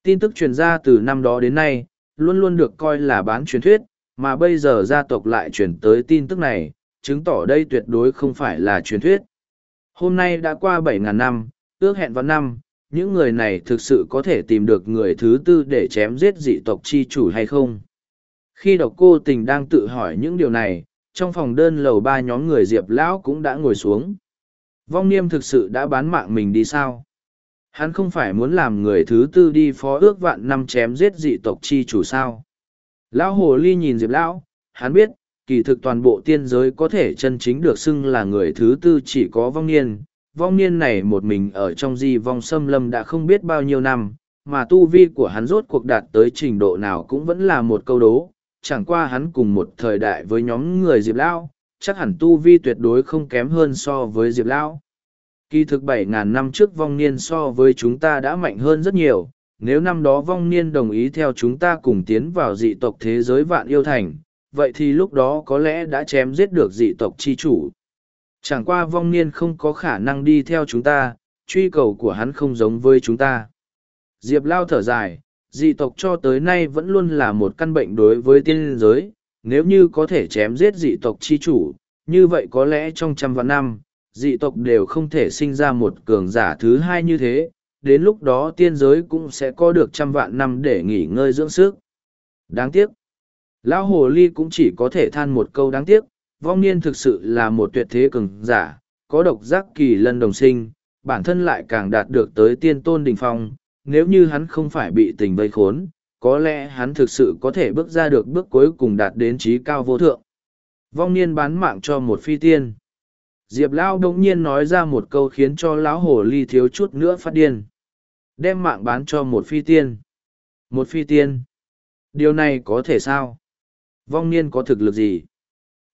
Tin tức truyền ra từ năm đó đến nay, luôn luôn được coi là bán truyền thuyết, mà bây giờ gia tộc lại truyền tới tin tức này, chứng tỏ đây tuyệt đối không phải là truyền thuyết. Hôm nay đã qua 7.000 năm, ước hẹn vào năm, những người này thực sự có thể tìm được người thứ tư để chém giết dị tộc chi chủ hay không? Khi độc cô tình đang tự hỏi những điều này, trong phòng đơn lầu ba nhóm người Diệp Lão cũng đã ngồi xuống. Vong Niêm thực sự đã bán mạng mình đi sao? Hắn không phải muốn làm người thứ tư đi phó ước vạn năm chém giết dị tộc chi chủ sao? Lão Hồ Ly nhìn Diệp Lão, hắn biết, kỳ thực toàn bộ tiên giới có thể chân chính được xưng là người thứ tư chỉ có vong niên. Vong niên này một mình ở trong di vong xâm lâm đã không biết bao nhiêu năm, mà tu vi của hắn rốt cuộc đạt tới trình độ nào cũng vẫn là một câu đố. Chẳng qua hắn cùng một thời đại với nhóm người Diệp Lão, chắc hẳn tu vi tuyệt đối không kém hơn so với Diệp Lão. Kỳ thực bảy ngàn năm trước vong niên so với chúng ta đã mạnh hơn rất nhiều, nếu năm đó vong niên đồng ý theo chúng ta cùng tiến vào dị tộc thế giới vạn yêu thành, vậy thì lúc đó có lẽ đã chém giết được dị tộc chi chủ. Chẳng qua vong niên không có khả năng đi theo chúng ta, truy cầu của hắn không giống với chúng ta. Diệp Lao thở dài, dị tộc cho tới nay vẫn luôn là một căn bệnh đối với tiên giới, nếu như có thể chém giết dị tộc chi chủ, như vậy có lẽ trong trăm vạn năm, dị tộc đều không thể sinh ra một cường giả thứ hai như thế, đến lúc đó tiên giới cũng sẽ có được trăm vạn năm để nghỉ ngơi dưỡng sức. Đáng tiếc. Lão Hồ Ly cũng chỉ có thể than một câu đáng tiếc, vong niên thực sự là một tuyệt thế cường giả, có độc giác kỳ lân đồng sinh, bản thân lại càng đạt được tới tiên tôn đỉnh phong, nếu như hắn không phải bị tình vây khốn, có lẽ hắn thực sự có thể bước ra được bước cuối cùng đạt đến trí cao vô thượng. Vong niên bán mạng cho một phi tiên. Diệp Lão đông nhiên nói ra một câu khiến cho lão hồ ly thiếu chút nữa phát điên. Đem mạng bán cho một phi tiên. Một phi tiên. Điều này có thể sao? Vong niên có thực lực gì?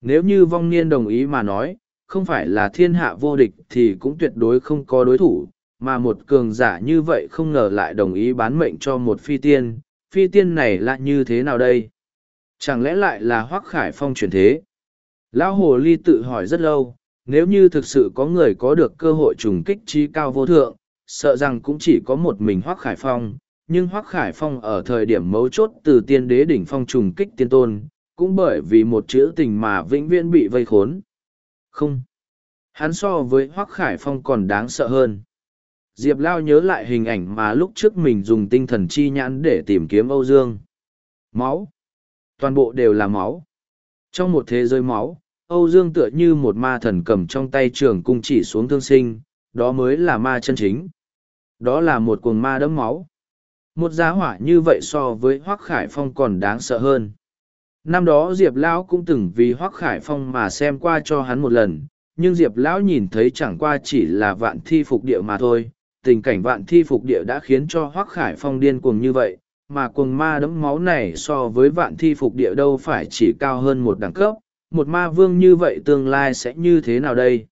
Nếu như vong niên đồng ý mà nói, không phải là thiên hạ vô địch thì cũng tuyệt đối không có đối thủ, mà một cường giả như vậy không ngờ lại đồng ý bán mệnh cho một phi tiên. Phi tiên này là như thế nào đây? Chẳng lẽ lại là hoác khải phong truyền thế? Lão Hồ Ly tự hỏi rất lâu, nếu như thực sự có người có được cơ hội trùng kích trí cao vô thượng, sợ rằng cũng chỉ có một mình Hoác Khải Phong, nhưng Hoác Khải Phong ở thời điểm mấu chốt từ tiên đế đỉnh phong trùng kích tiên tôn, cũng bởi vì một chữ tình mà vĩnh viễn bị vây khốn. Không. Hắn so với Hoác Khải Phong còn đáng sợ hơn. Diệp Lao nhớ lại hình ảnh mà lúc trước mình dùng tinh thần chi nhãn để tìm kiếm Âu Dương. Máu. Toàn bộ đều là máu. Trong một thế giới máu, Âu Dương tựa như một ma thần cầm trong tay trường cung chỉ xuống thương sinh, đó mới là ma chân chính. Đó là một cuồng ma đẫm máu. Một giá hỏa như vậy so với Hoác Khải Phong còn đáng sợ hơn. Năm đó Diệp Lão cũng từng vì Hoác Khải Phong mà xem qua cho hắn một lần, nhưng Diệp Lão nhìn thấy chẳng qua chỉ là vạn thi phục địa mà thôi. Tình cảnh vạn thi phục địa đã khiến cho Hoác Khải Phong điên cuồng như vậy, mà cuồng ma đẫm máu này so với vạn thi phục địa đâu phải chỉ cao hơn một đẳng cấp, một ma vương như vậy tương lai sẽ như thế nào đây?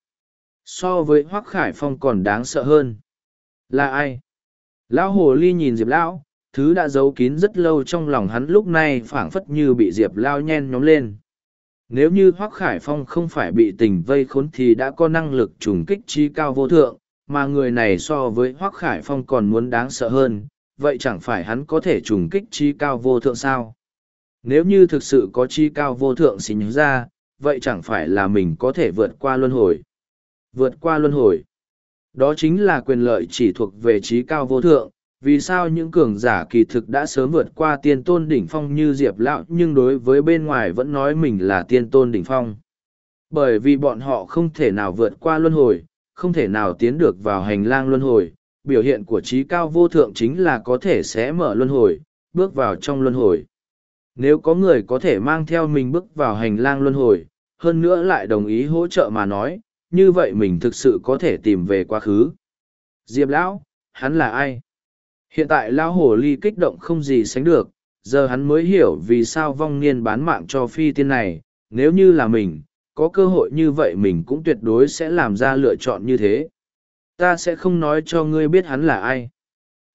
So với hoác khải phong còn đáng sợ hơn. Là ai? Lão hồ ly nhìn diệp lão thứ đã giấu kín rất lâu trong lòng hắn lúc này phảng phất như bị diệp lao nhen nhóm lên nếu như hoác khải phong không phải bị tình vây khốn thì đã có năng lực trùng kích trí cao vô thượng mà người này so với hoác khải phong còn muốn đáng sợ hơn vậy chẳng phải hắn có thể trùng kích trí cao vô thượng sao nếu như thực sự có chi cao vô thượng xính ra, vậy chẳng phải là mình có thể vượt qua luân hồi. Vượt qua luân hồi. Đó chính là quyền lợi chỉ thuộc về trí cao vô thượng, vì sao những cường giả kỳ thực đã sớm vượt qua tiên tôn đỉnh phong như Diệp Lão nhưng đối với bên ngoài vẫn nói mình là tiên tôn đỉnh phong. Bởi vì bọn họ không thể nào vượt qua luân hồi, không thể nào tiến được vào hành lang luân hồi, biểu hiện của trí cao vô thượng chính là có thể sẽ mở luân hồi, bước vào trong luân hồi. Nếu có người có thể mang theo mình bước vào hành lang luân hồi, hơn nữa lại đồng ý hỗ trợ mà nói, như vậy mình thực sự có thể tìm về quá khứ. Diệp Lão, hắn là ai? Hiện tại Lão Hồ Ly kích động không gì sánh được, giờ hắn mới hiểu vì sao vong niên bán mạng cho phi tiên này, nếu như là mình, có cơ hội như vậy mình cũng tuyệt đối sẽ làm ra lựa chọn như thế. Ta sẽ không nói cho ngươi biết hắn là ai.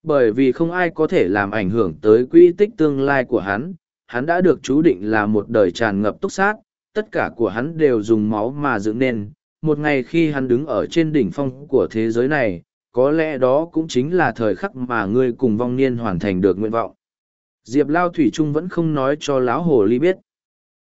Bởi vì không ai có thể làm ảnh hưởng tới quỹ tích tương lai của hắn, hắn đã được chú định là một đời tràn ngập túc sát, tất cả của hắn đều dùng máu mà dựng nên. Một ngày khi hắn đứng ở trên đỉnh phong của thế giới này, có lẽ đó cũng chính là thời khắc mà ngươi cùng vong niên hoàn thành được nguyện vọng. Diệp Lao Thủy Trung vẫn không nói cho lão hồ ly biết.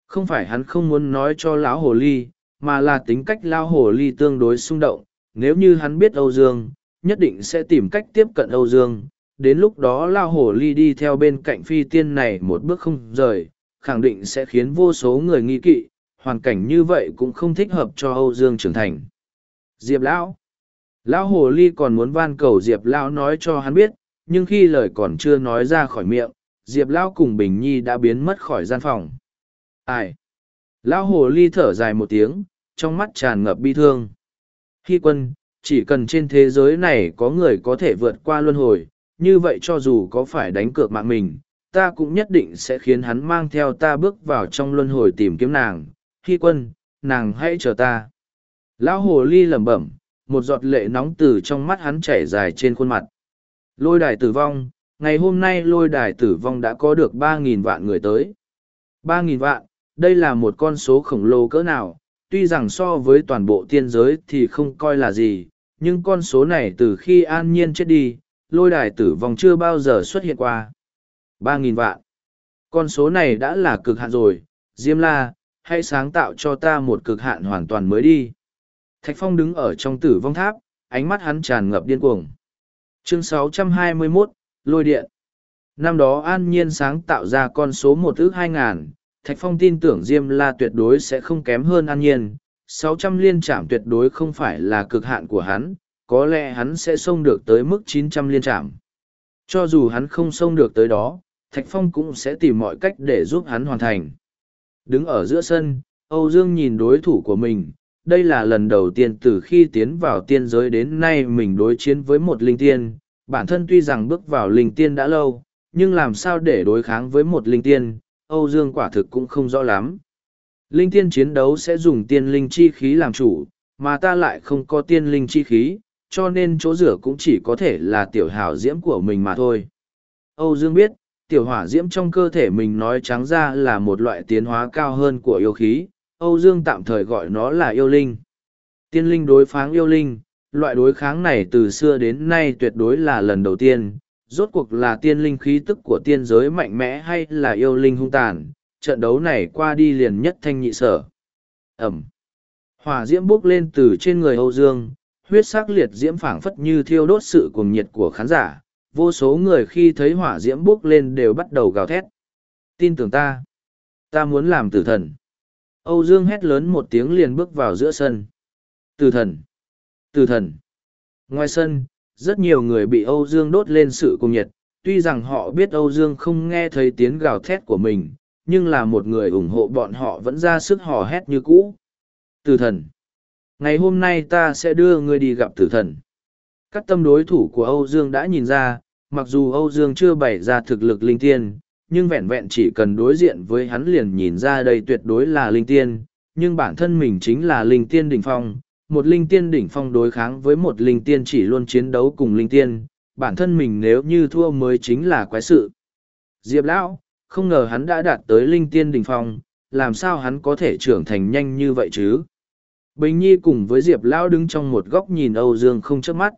Không phải hắn không muốn nói cho lão hồ ly, mà là tính cách lao hồ ly tương đối xung động. Nếu như hắn biết Âu Dương, nhất định sẽ tìm cách tiếp cận Âu Dương. Đến lúc đó lao hồ ly đi theo bên cạnh phi tiên này một bước không rời, khẳng định sẽ khiến vô số người nghi kỵ, hoàn cảnh như vậy cũng không thích hợp cho Âu Dương trưởng thành. Diệp Lão Lão Hồ Ly còn muốn van cầu Diệp Lão nói cho hắn biết, nhưng khi lời còn chưa nói ra khỏi miệng, Diệp Lão cùng Bình Nhi đã biến mất khỏi gian phòng. Ai? Lão Hồ Ly thở dài một tiếng, trong mắt tràn ngập bi thương. khi quân, chỉ cần trên thế giới này có người có thể vượt qua luân hồi, như vậy cho dù có phải đánh cược mạng mình, ta cũng nhất định sẽ khiến hắn mang theo ta bước vào trong luân hồi tìm kiếm nàng. khi quân, nàng hãy chờ ta. Lão Hồ Ly lẩm bẩm, một giọt lệ nóng từ trong mắt hắn chảy dài trên khuôn mặt. Lôi đài tử vong, ngày hôm nay lôi đài tử vong đã có được ba nghìn vạn người tới. ba nghìn vạn, đây là một con số khổng lồ cỡ nào, tuy rằng so với toàn bộ tiên giới thì không coi là gì, nhưng con số này từ khi an nhiên chết đi, lôi đài tử vong chưa bao giờ xuất hiện qua. ba nghìn vạn. Con số này đã là cực hạn rồi, Diêm La, hãy sáng tạo cho ta một cực hạn hoàn toàn mới đi. Thạch Phong đứng ở trong tử vong tháp, ánh mắt hắn tràn ngập điên cuồng. Chương 621, Lôi Điện Năm đó an nhiên sáng tạo ra con số một ước hai ngàn, Thạch Phong tin tưởng Diêm La tuyệt đối sẽ không kém hơn an nhiên. 600 liên trạm tuyệt đối không phải là cực hạn của hắn, có lẽ hắn sẽ xông được tới mức 900 liên trạm. Cho dù hắn không xông được tới đó, Thạch Phong cũng sẽ tìm mọi cách để giúp hắn hoàn thành. Đứng ở giữa sân, Âu Dương nhìn đối thủ của mình, đây là lần đầu tiên từ khi tiến vào tiên giới đến nay mình đối chiến với một linh tiên. Bản thân tuy rằng bước vào linh tiên đã lâu, nhưng làm sao để đối kháng với một linh tiên, âu dương quả thực cũng không rõ lắm. Linh tiên chiến đấu sẽ dùng tiên linh chi khí làm chủ, mà ta lại không có tiên linh chi khí, cho nên chỗ rửa cũng chỉ có thể là tiểu hảo diễm của mình mà thôi. Âu dương biết, tiểu hỏa diễm trong cơ thể mình nói trắng ra là một loại tiến hóa cao hơn của yêu khí Âu Dương tạm thời gọi nó là yêu linh. Tiên linh đối pháng yêu linh, loại đối kháng này từ xưa đến nay tuyệt đối là lần đầu tiên. Rốt cuộc là tiên linh khí tức của tiên giới mạnh mẽ hay là yêu linh hung tàn, trận đấu này qua đi liền nhất thanh nhị sở. Ẩm. Hỏa diễm bốc lên từ trên người Âu Dương, huyết sắc liệt diễm phảng phất như thiêu đốt sự cuồng nhiệt của khán giả. Vô số người khi thấy hỏa diễm bốc lên đều bắt đầu gào thét. Tin tưởng ta. Ta muốn làm tử thần. Âu Dương hét lớn một tiếng liền bước vào giữa sân. Từ thần! Từ thần! Ngoài sân, rất nhiều người bị Âu Dương đốt lên sự cùng nhiệt, tuy rằng họ biết Âu Dương không nghe thấy tiếng gào thét của mình, nhưng là một người ủng hộ bọn họ vẫn ra sức hò hét như cũ. Từ thần! Ngày hôm nay ta sẽ đưa ngươi đi gặp tử thần. Các tâm đối thủ của Âu Dương đã nhìn ra, mặc dù Âu Dương chưa bày ra thực lực linh tiên, nhưng vẹn vẹn chỉ cần đối diện với hắn liền nhìn ra đây tuyệt đối là linh tiên, nhưng bản thân mình chính là linh tiên đỉnh phong. Một linh tiên đỉnh phong đối kháng với một linh tiên chỉ luôn chiến đấu cùng linh tiên, bản thân mình nếu như thua mới chính là quái sự. Diệp Lão, không ngờ hắn đã đạt tới linh tiên đỉnh phong, làm sao hắn có thể trưởng thành nhanh như vậy chứ? Bình Nhi cùng với Diệp Lão đứng trong một góc nhìn Âu Dương không chớp mắt.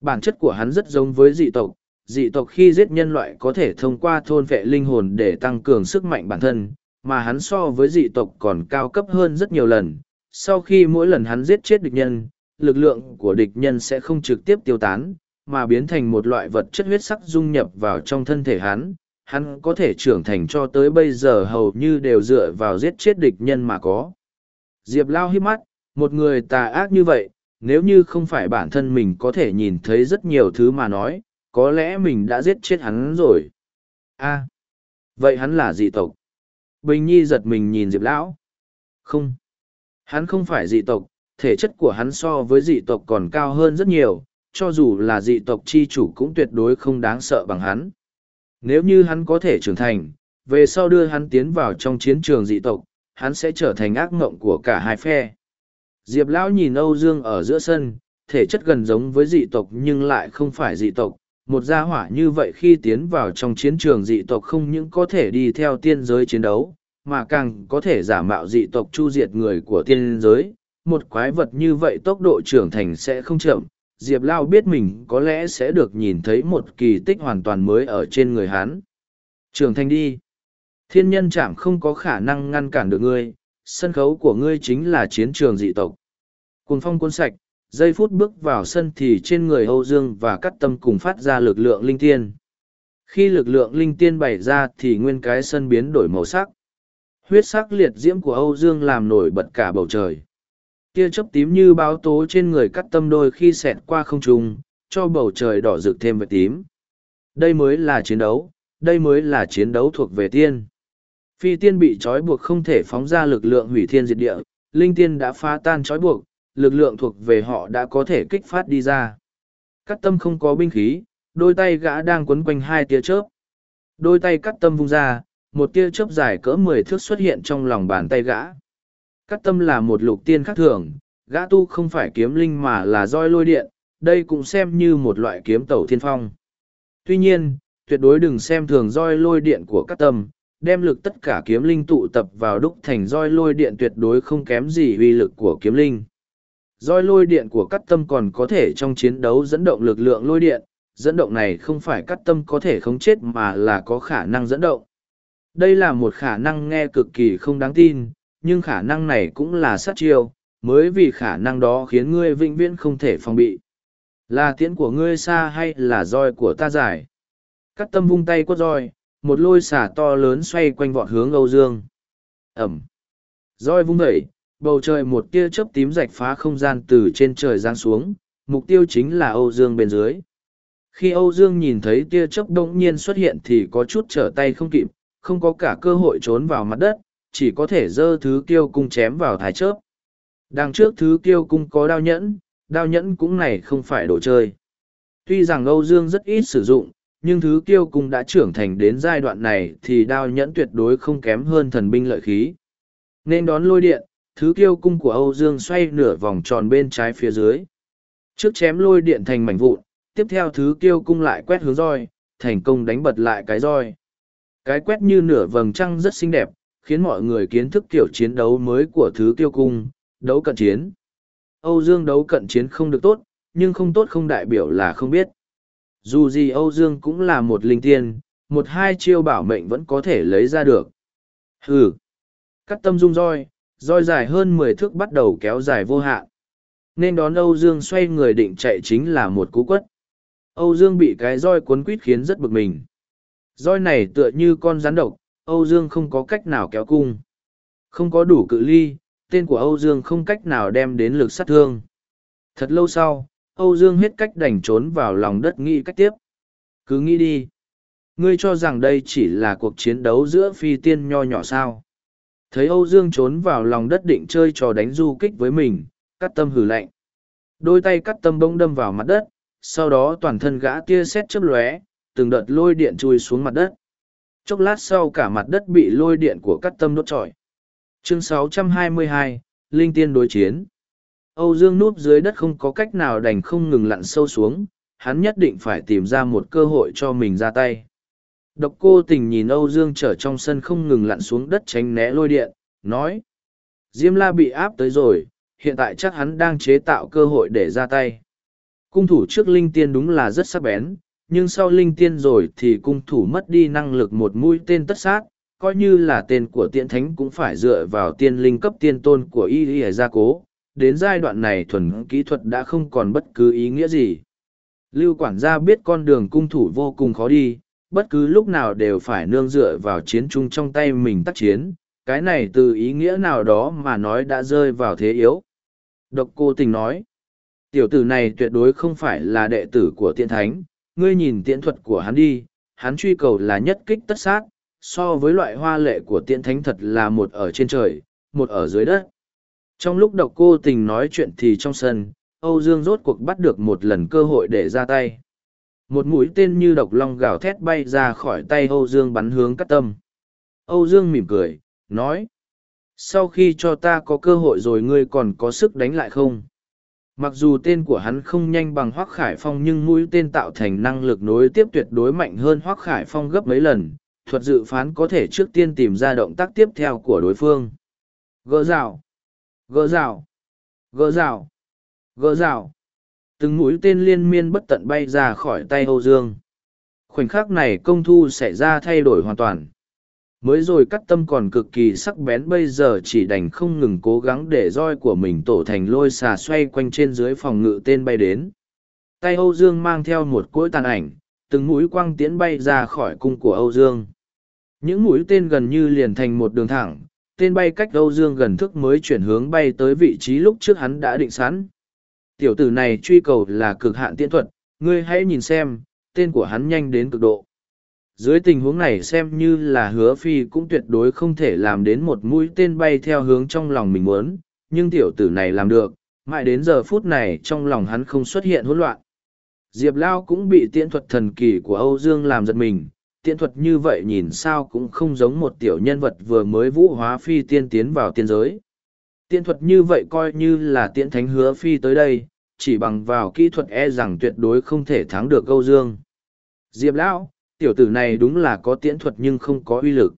Bản chất của hắn rất giống với dị tộc, dị tộc khi giết nhân loại có thể thông qua thôn vệ linh hồn để tăng cường sức mạnh bản thân, mà hắn so với dị tộc còn cao cấp hơn rất nhiều lần. Sau khi mỗi lần hắn giết chết địch nhân, lực lượng của địch nhân sẽ không trực tiếp tiêu tán, mà biến thành một loại vật chất huyết sắc dung nhập vào trong thân thể hắn. Hắn có thể trưởng thành cho tới bây giờ hầu như đều dựa vào giết chết địch nhân mà có. Diệp Lao hiếp mắt, một người tà ác như vậy, nếu như không phải bản thân mình có thể nhìn thấy rất nhiều thứ mà nói, có lẽ mình đã giết chết hắn rồi. A, vậy hắn là dị tộc? Bình nhi giật mình nhìn diệp lão. Không, hắn không phải dị tộc, thể chất của hắn so với dị tộc còn cao hơn rất nhiều, cho dù là dị tộc chi chủ cũng tuyệt đối không đáng sợ bằng hắn. Nếu như hắn có thể trưởng thành, về sau đưa hắn tiến vào trong chiến trường dị tộc, hắn sẽ trở thành ác mộng của cả hai phe. Diệp lão nhìn âu dương ở giữa sân, thể chất gần giống với dị tộc nhưng lại không phải dị tộc một gia hỏa như vậy khi tiến vào trong chiến trường dị tộc không những có thể đi theo tiên giới chiến đấu, mà càng có thể giả mạo dị tộc chu diệt người của tiên giới. Một quái vật như vậy tốc độ trưởng thành sẽ không chậm, Diệp Lao biết mình có lẽ sẽ được nhìn thấy một kỳ tích hoàn toàn mới ở trên người hắn. Trưởng thành đi. Thiên nhân chạm không có khả năng ngăn cản được ngươi, sân khấu của ngươi chính là chiến trường dị tộc. Cùng phong cuốn sạch, giây phút bước vào sân thì trên người Âu Dương và cắt tâm cùng phát ra lực lượng linh tiên. Khi lực lượng linh tiên bày ra thì nguyên cái sân biến đổi màu sắc. Huyết sắc liệt diễm của Âu Dương làm nổi bật cả bầu trời. Tia chớp tím như báo tố trên người cắt tâm đôi khi xẹt qua không trung, cho bầu trời đỏ rực thêm vệt tím. Đây mới là chiến đấu, đây mới là chiến đấu thuộc về tiên. Phi tiên bị trói buộc không thể phóng ra lực lượng hủy thiên diệt địa, linh tiên đã phá tan trói buộc, lực lượng thuộc về họ đã có thể kích phát đi ra. Cắt tâm không có binh khí, đôi tay gã đang quấn quanh hai tia chớp. Đôi tay cắt tâm vung ra, một tia chớp dài cỡ mười thước xuất hiện trong lòng bàn tay gã. Cắt tâm là một lục tiên khác thường, gã tu không phải kiếm linh mà là roi lôi điện, đây cũng xem như một loại kiếm tẩu thiên phong. Tuy nhiên, tuyệt đối đừng xem thường roi lôi điện của cắt tâm, đem lực tất cả kiếm linh tụ tập vào đúc thành roi lôi điện tuyệt đối không kém gì uy lực của kiếm linh. Roi lôi điện của cắt tâm còn có thể trong chiến đấu dẫn động lực lượng lôi điện, dẫn động này không phải cắt tâm có thể không chết mà là có khả năng dẫn động. Đây là một khả năng nghe cực kỳ không đáng tin, nhưng khả năng này cũng là sát chiêu, mới vì khả năng đó khiến ngươi vĩnh viễn không thể phòng bị. Là tiễn của ngươi xa hay là roi của ta dài? Cắt tâm vung tay quất roi, một lôi xả to lớn xoay quanh vọt hướng Âu Dương. Ẩm. Roi vung đẩy, bầu trời một tia chớp tím rạch phá không gian từ trên trời giáng xuống, mục tiêu chính là Âu Dương bên dưới. Khi Âu Dương nhìn thấy tia chớp đông nhiên xuất hiện thì có chút trở tay không kịp, không có cả cơ hội trốn vào mặt đất, chỉ có thể dơ thứ kiêu cung chém vào thái chớp. Đằng trước thứ kiêu cung có đao nhẫn, đao nhẫn cũng này không phải đồ chơi. Tuy rằng Âu Dương rất ít sử dụng, nhưng thứ kiêu cung đã trưởng thành đến giai đoạn này thì đao nhẫn tuyệt đối không kém hơn thần binh lợi khí. Nên đón lôi điện, thứ kiêu cung của Âu Dương xoay nửa vòng tròn bên trái phía dưới. Trước chém lôi điện thành mảnh vụn, tiếp theo thứ kiêu cung lại quét hướng roi, thành công đánh bật lại cái roi. Cái quét như nửa vầng trăng rất xinh đẹp, khiến mọi người kiến thức kiểu chiến đấu mới của thứ kiêu cung, đấu cận chiến. Âu Dương đấu cận chiến không được tốt, nhưng không tốt không đại biểu là không biết. Dù gì Âu Dương cũng là một linh tiên, một hai chiêu bảo mệnh vẫn có thể lấy ra được. Hừ! Cắt tâm dung roi, roi dài hơn mười thước bắt đầu kéo dài vô hạn. Nên đón Âu Dương xoay người định chạy chính là một cú quất. Âu Dương bị cái roi cuốn quít khiến rất bực mình. Roi này tựa như con rắn độc, Âu Dương không có cách nào kéo cung. Không có đủ cự ly, tên của Âu Dương không cách nào đem đến lực sát thương. Thật lâu sau, Âu Dương hết cách đành trốn vào lòng đất nghĩ cách tiếp. Cứ nghĩ đi. Ngươi cho rằng đây chỉ là cuộc chiến đấu giữa phi tiên nho nhỏ sao. Thấy Âu Dương trốn vào lòng đất định chơi trò đánh du kích với mình, cắt tâm hử lạnh. Đôi tay cắt tâm bông đâm vào mặt đất, sau đó toàn thân gã tia xét chớp lóe, từng đợt lôi điện chui xuống mặt đất. Chốc lát sau cả mặt đất bị lôi điện của cắt tâm đốt trọi. Chương 622, Linh Tiên đối chiến. Âu Dương núp dưới đất không có cách nào đành không ngừng lặn sâu xuống, hắn nhất định phải tìm ra một cơ hội cho mình ra tay. Độc cô tình nhìn Âu Dương trở trong sân không ngừng lặn xuống đất tránh né lôi điện, nói. Diêm la bị áp tới rồi, hiện tại chắc hắn đang chế tạo cơ hội để ra tay. Cung thủ trước linh tiên đúng là rất sắc bén, nhưng sau linh tiên rồi thì cung thủ mất đi năng lực một mũi tên tất sát, coi như là tên của tiện thánh cũng phải dựa vào tiên linh cấp tiên tôn của y y gia cố. Đến giai đoạn này thuần kỹ thuật đã không còn bất cứ ý nghĩa gì. Lưu quản gia biết con đường cung thủ vô cùng khó đi, bất cứ lúc nào đều phải nương dựa vào chiến trung trong tay mình tác chiến, cái này từ ý nghĩa nào đó mà nói đã rơi vào thế yếu. Độc cô tình nói, tiểu tử này tuyệt đối không phải là đệ tử của tiện thánh, ngươi nhìn tiễn thuật của hắn đi, hắn truy cầu là nhất kích tất sát, so với loại hoa lệ của tiện thánh thật là một ở trên trời, một ở dưới đất. Trong lúc độc cô tình nói chuyện thì trong sân, Âu Dương rốt cuộc bắt được một lần cơ hội để ra tay. Một mũi tên như độc long gào thét bay ra khỏi tay Âu Dương bắn hướng cắt tâm. Âu Dương mỉm cười, nói. Sau khi cho ta có cơ hội rồi ngươi còn có sức đánh lại không? mặc dù tên của hắn không nhanh bằng hoác khải phong nhưng mũi tên tạo thành năng lực nối tiếp tuyệt đối mạnh hơn hoác khải phong gấp mấy lần thuật dự phán có thể trước tiên tìm ra động tác tiếp theo của đối phương gỡ rào gỡ rào gỡ rào gỡ rào từng mũi tên liên miên bất tận bay ra khỏi tay âu dương. Khoảnh khắc này công thu xảy ra thay đổi hoàn toàn. Mới rồi cắt tâm còn cực kỳ sắc bén, bây giờ chỉ đành không ngừng cố gắng để roi của mình tổ thành lôi xà xoay quanh trên dưới phòng ngự tên bay đến. Tay âu dương mang theo một cỗi tàn ảnh, từng mũi quang tiễn bay ra khỏi cung của âu dương. Những mũi tên gần như liền thành một đường thẳng, tên bay cách âu dương gần thức mới chuyển hướng bay tới vị trí lúc trước hắn đã định sẵn tiểu tử này truy cầu là cực hạn tiễn thuật, ngươi hãy nhìn xem, tên của hắn nhanh đến cực độ. Dưới tình huống này xem như là hứa phi cũng tuyệt đối không thể làm đến một mũi tên bay theo hướng trong lòng mình muốn, nhưng tiểu tử này làm được, mãi đến giờ phút này trong lòng hắn không xuất hiện hỗn loạn. Diệp lao cũng bị tiễn thuật thần kỳ của âu dương làm giật mình, tiễn thuật như vậy nhìn sao cũng không giống một tiểu nhân vật vừa mới vũ hóa phi tiên tiến vào tiên giới tiễn thuật như vậy coi như là tiễn thánh hứa phi tới đây chỉ bằng vào kỹ thuật e rằng tuyệt đối không thể thắng được âu dương diệp lão tiểu tử này đúng là có tiễn thuật nhưng không có uy lực.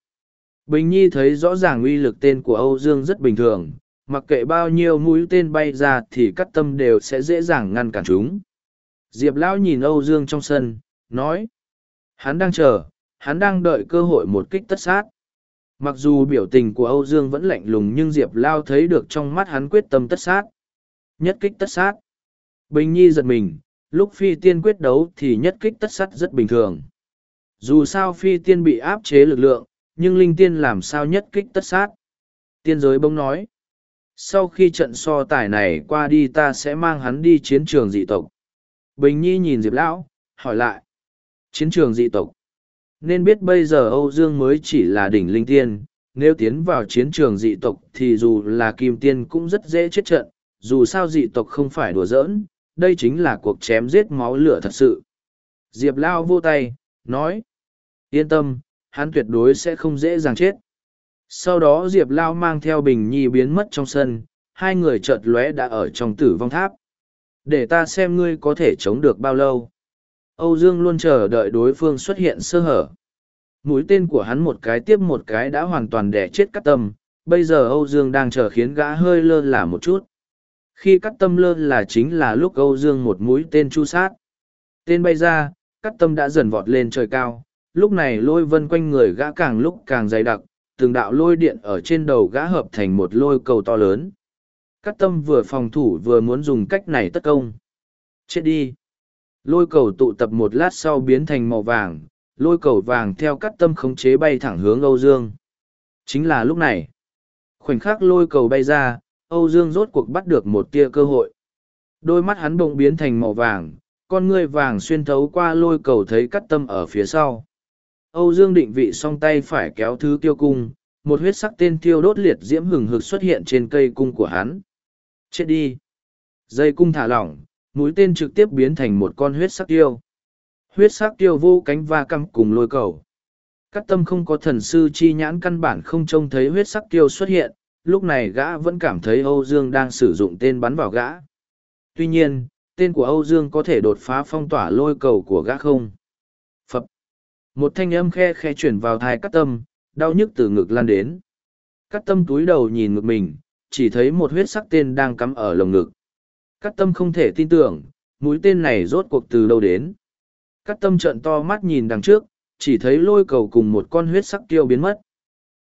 Bình Nhi thấy rõ ràng uy lực tên của Âu Dương rất bình thường, mặc kệ bao nhiêu mũi tên bay ra thì cắt tâm đều sẽ dễ dàng ngăn cản chúng. Diệp Lão nhìn Âu Dương trong sân, nói. Hắn đang chờ, hắn đang đợi cơ hội một kích tất sát. Mặc dù biểu tình của Âu Dương vẫn lạnh lùng nhưng Diệp Lao thấy được trong mắt hắn quyết tâm tất sát. Nhất kích tất sát. Bình Nhi giật mình, lúc phi tiên quyết đấu thì nhất kích tất sát rất bình thường. Dù sao phi tiên bị áp chế lực lượng, nhưng linh tiên làm sao nhất kích tất sát. Tiên giới bỗng nói. Sau khi trận so tài này qua đi ta sẽ mang hắn đi chiến trường dị tộc. Bình Nhi nhìn Diệp Lão, hỏi lại. Chiến trường dị tộc. Nên biết bây giờ Âu Dương mới chỉ là đỉnh linh tiên, nếu tiến vào chiến trường dị tộc thì dù là kim tiên cũng rất dễ chết trận, dù sao dị tộc không phải đùa giỡn, đây chính là cuộc chém giết máu lửa thật sự. Diệp Lao vô tay, nói. Yên tâm, hắn tuyệt đối sẽ không dễ dàng chết. Sau đó Diệp Lao mang theo Bình Nhi biến mất trong sân, hai người chợt lóe đã ở trong tử vong tháp. Để ta xem ngươi có thể chống được bao lâu. Âu Dương luôn chờ đợi đối phương xuất hiện sơ hở. Mũi tên của hắn một cái tiếp một cái đã hoàn toàn đẻ chết cắt tâm, bây giờ Âu Dương đang chờ khiến gã hơi lơ là một chút. Khi cắt tâm lơ là chính là lúc Âu Dương một mũi tên chu sát. Tên bay ra, cắt tâm đã dần vọt lên trời cao, lúc này lôi vân quanh người gã càng lúc càng dày đặc, từng đạo lôi điện ở trên đầu gã hợp thành một lôi cầu to lớn. Cắt tâm vừa phòng thủ vừa muốn dùng cách này tất công. Chết đi! Lôi cầu tụ tập một lát sau biến thành màu vàng, lôi cầu vàng theo cắt tâm khống chế bay thẳng hướng Âu Dương. Chính là lúc này. Khoảnh khắc lôi cầu bay ra, Âu Dương rốt cuộc bắt được một tia cơ hội. Đôi mắt hắn bỗng biến thành màu vàng, con ngươi vàng xuyên thấu qua lôi cầu thấy cắt tâm ở phía sau. Âu Dương định vị song tay phải kéo thứ tiêu cung, một huyết sắc tên tiêu đốt liệt diễm hừng hực xuất hiện trên cây cung của hắn. Chết đi! Dây cung thả lỏng, mũi tên trực tiếp biến thành một con huyết sắc tiêu. Huyết sắc tiêu vô cánh va căm cùng lôi cầu. Cắt tâm không có thần sư chi nhãn căn bản không trông thấy huyết sắc tiêu xuất hiện, lúc này gã vẫn cảm thấy Âu Dương đang sử dụng tên bắn vào gã. Tuy nhiên, tên của Âu Dương có thể đột phá phong tỏa lôi cầu của gã không? Phập. Một thanh âm khe khe chuyển vào thai cắt tâm, đau nhức từ ngực lan đến. Cắt tâm túi đầu nhìn ngực mình, chỉ thấy một huyết sắc tên đang cắm ở lồng ngực. Cắt tâm không thể tin tưởng, mũi tên này rốt cuộc từ đâu đến. Cắt tâm trợn to mắt nhìn đằng trước, chỉ thấy lôi cầu cùng một con huyết sắc tiêu biến mất.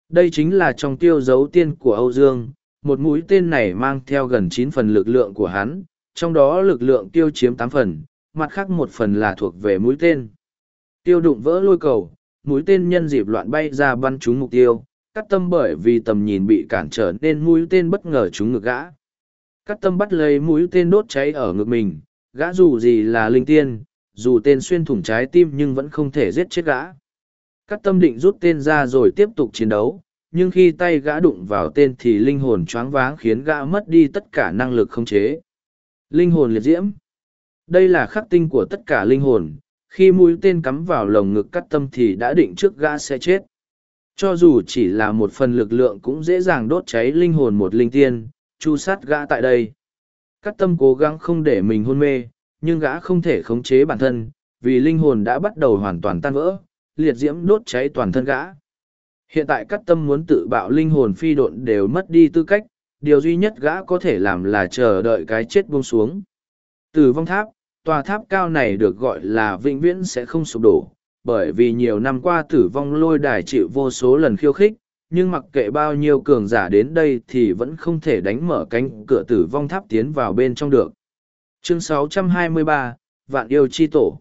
Đây chính là trong tiêu dấu tiên của Âu Dương, một mũi tên này mang theo gần chín phần lực lượng của hắn, trong đó lực lượng tiêu chiếm tám phần, mặt khác một phần là thuộc về mũi tên. Tiêu đụng vỡ lôi cầu, mũi tên nhân dịp loạn bay ra bắn trúng mục tiêu, cắt tâm bởi vì tầm nhìn bị cản trở nên mũi tên bất ngờ trúng ngực gã. Cắt tâm bắt lấy mũi tên đốt cháy ở ngực mình, gã dù gì là linh tiên, dù tên xuyên thủng trái tim nhưng vẫn không thể giết chết gã. Cắt tâm định rút tên ra rồi tiếp tục chiến đấu, nhưng khi tay gã đụng vào tên thì linh hồn choáng váng khiến gã mất đi tất cả năng lực khống chế. Linh hồn liệt diễm. Đây là khắc tinh của tất cả linh hồn, khi mũi tên cắm vào lồng ngực cắt tâm thì đã định trước gã sẽ chết. Cho dù chỉ là một phần lực lượng cũng dễ dàng đốt cháy linh hồn một linh tiên, chu sát gã tại đây. Cắt tâm cố gắng không để mình hôn mê, nhưng gã không thể khống chế bản thân, vì linh hồn đã bắt đầu hoàn toàn tan vỡ, liệt diễm đốt cháy toàn thân gã. Hiện tại cắt tâm muốn tự bạo linh hồn phi độn đều mất đi tư cách, điều duy nhất gã có thể làm là chờ đợi cái chết buông xuống. Từ vong tháp, tòa tháp cao này được gọi là vĩnh viễn sẽ không sụp đổ, bởi vì nhiều năm qua tử vong lôi đài chịu vô số lần khiêu khích, nhưng mặc kệ bao nhiêu cường giả đến đây thì vẫn không thể đánh mở cánh cửa tử vong tháp tiến vào bên trong được. Chương 623, Vạn Yêu Chi Tổ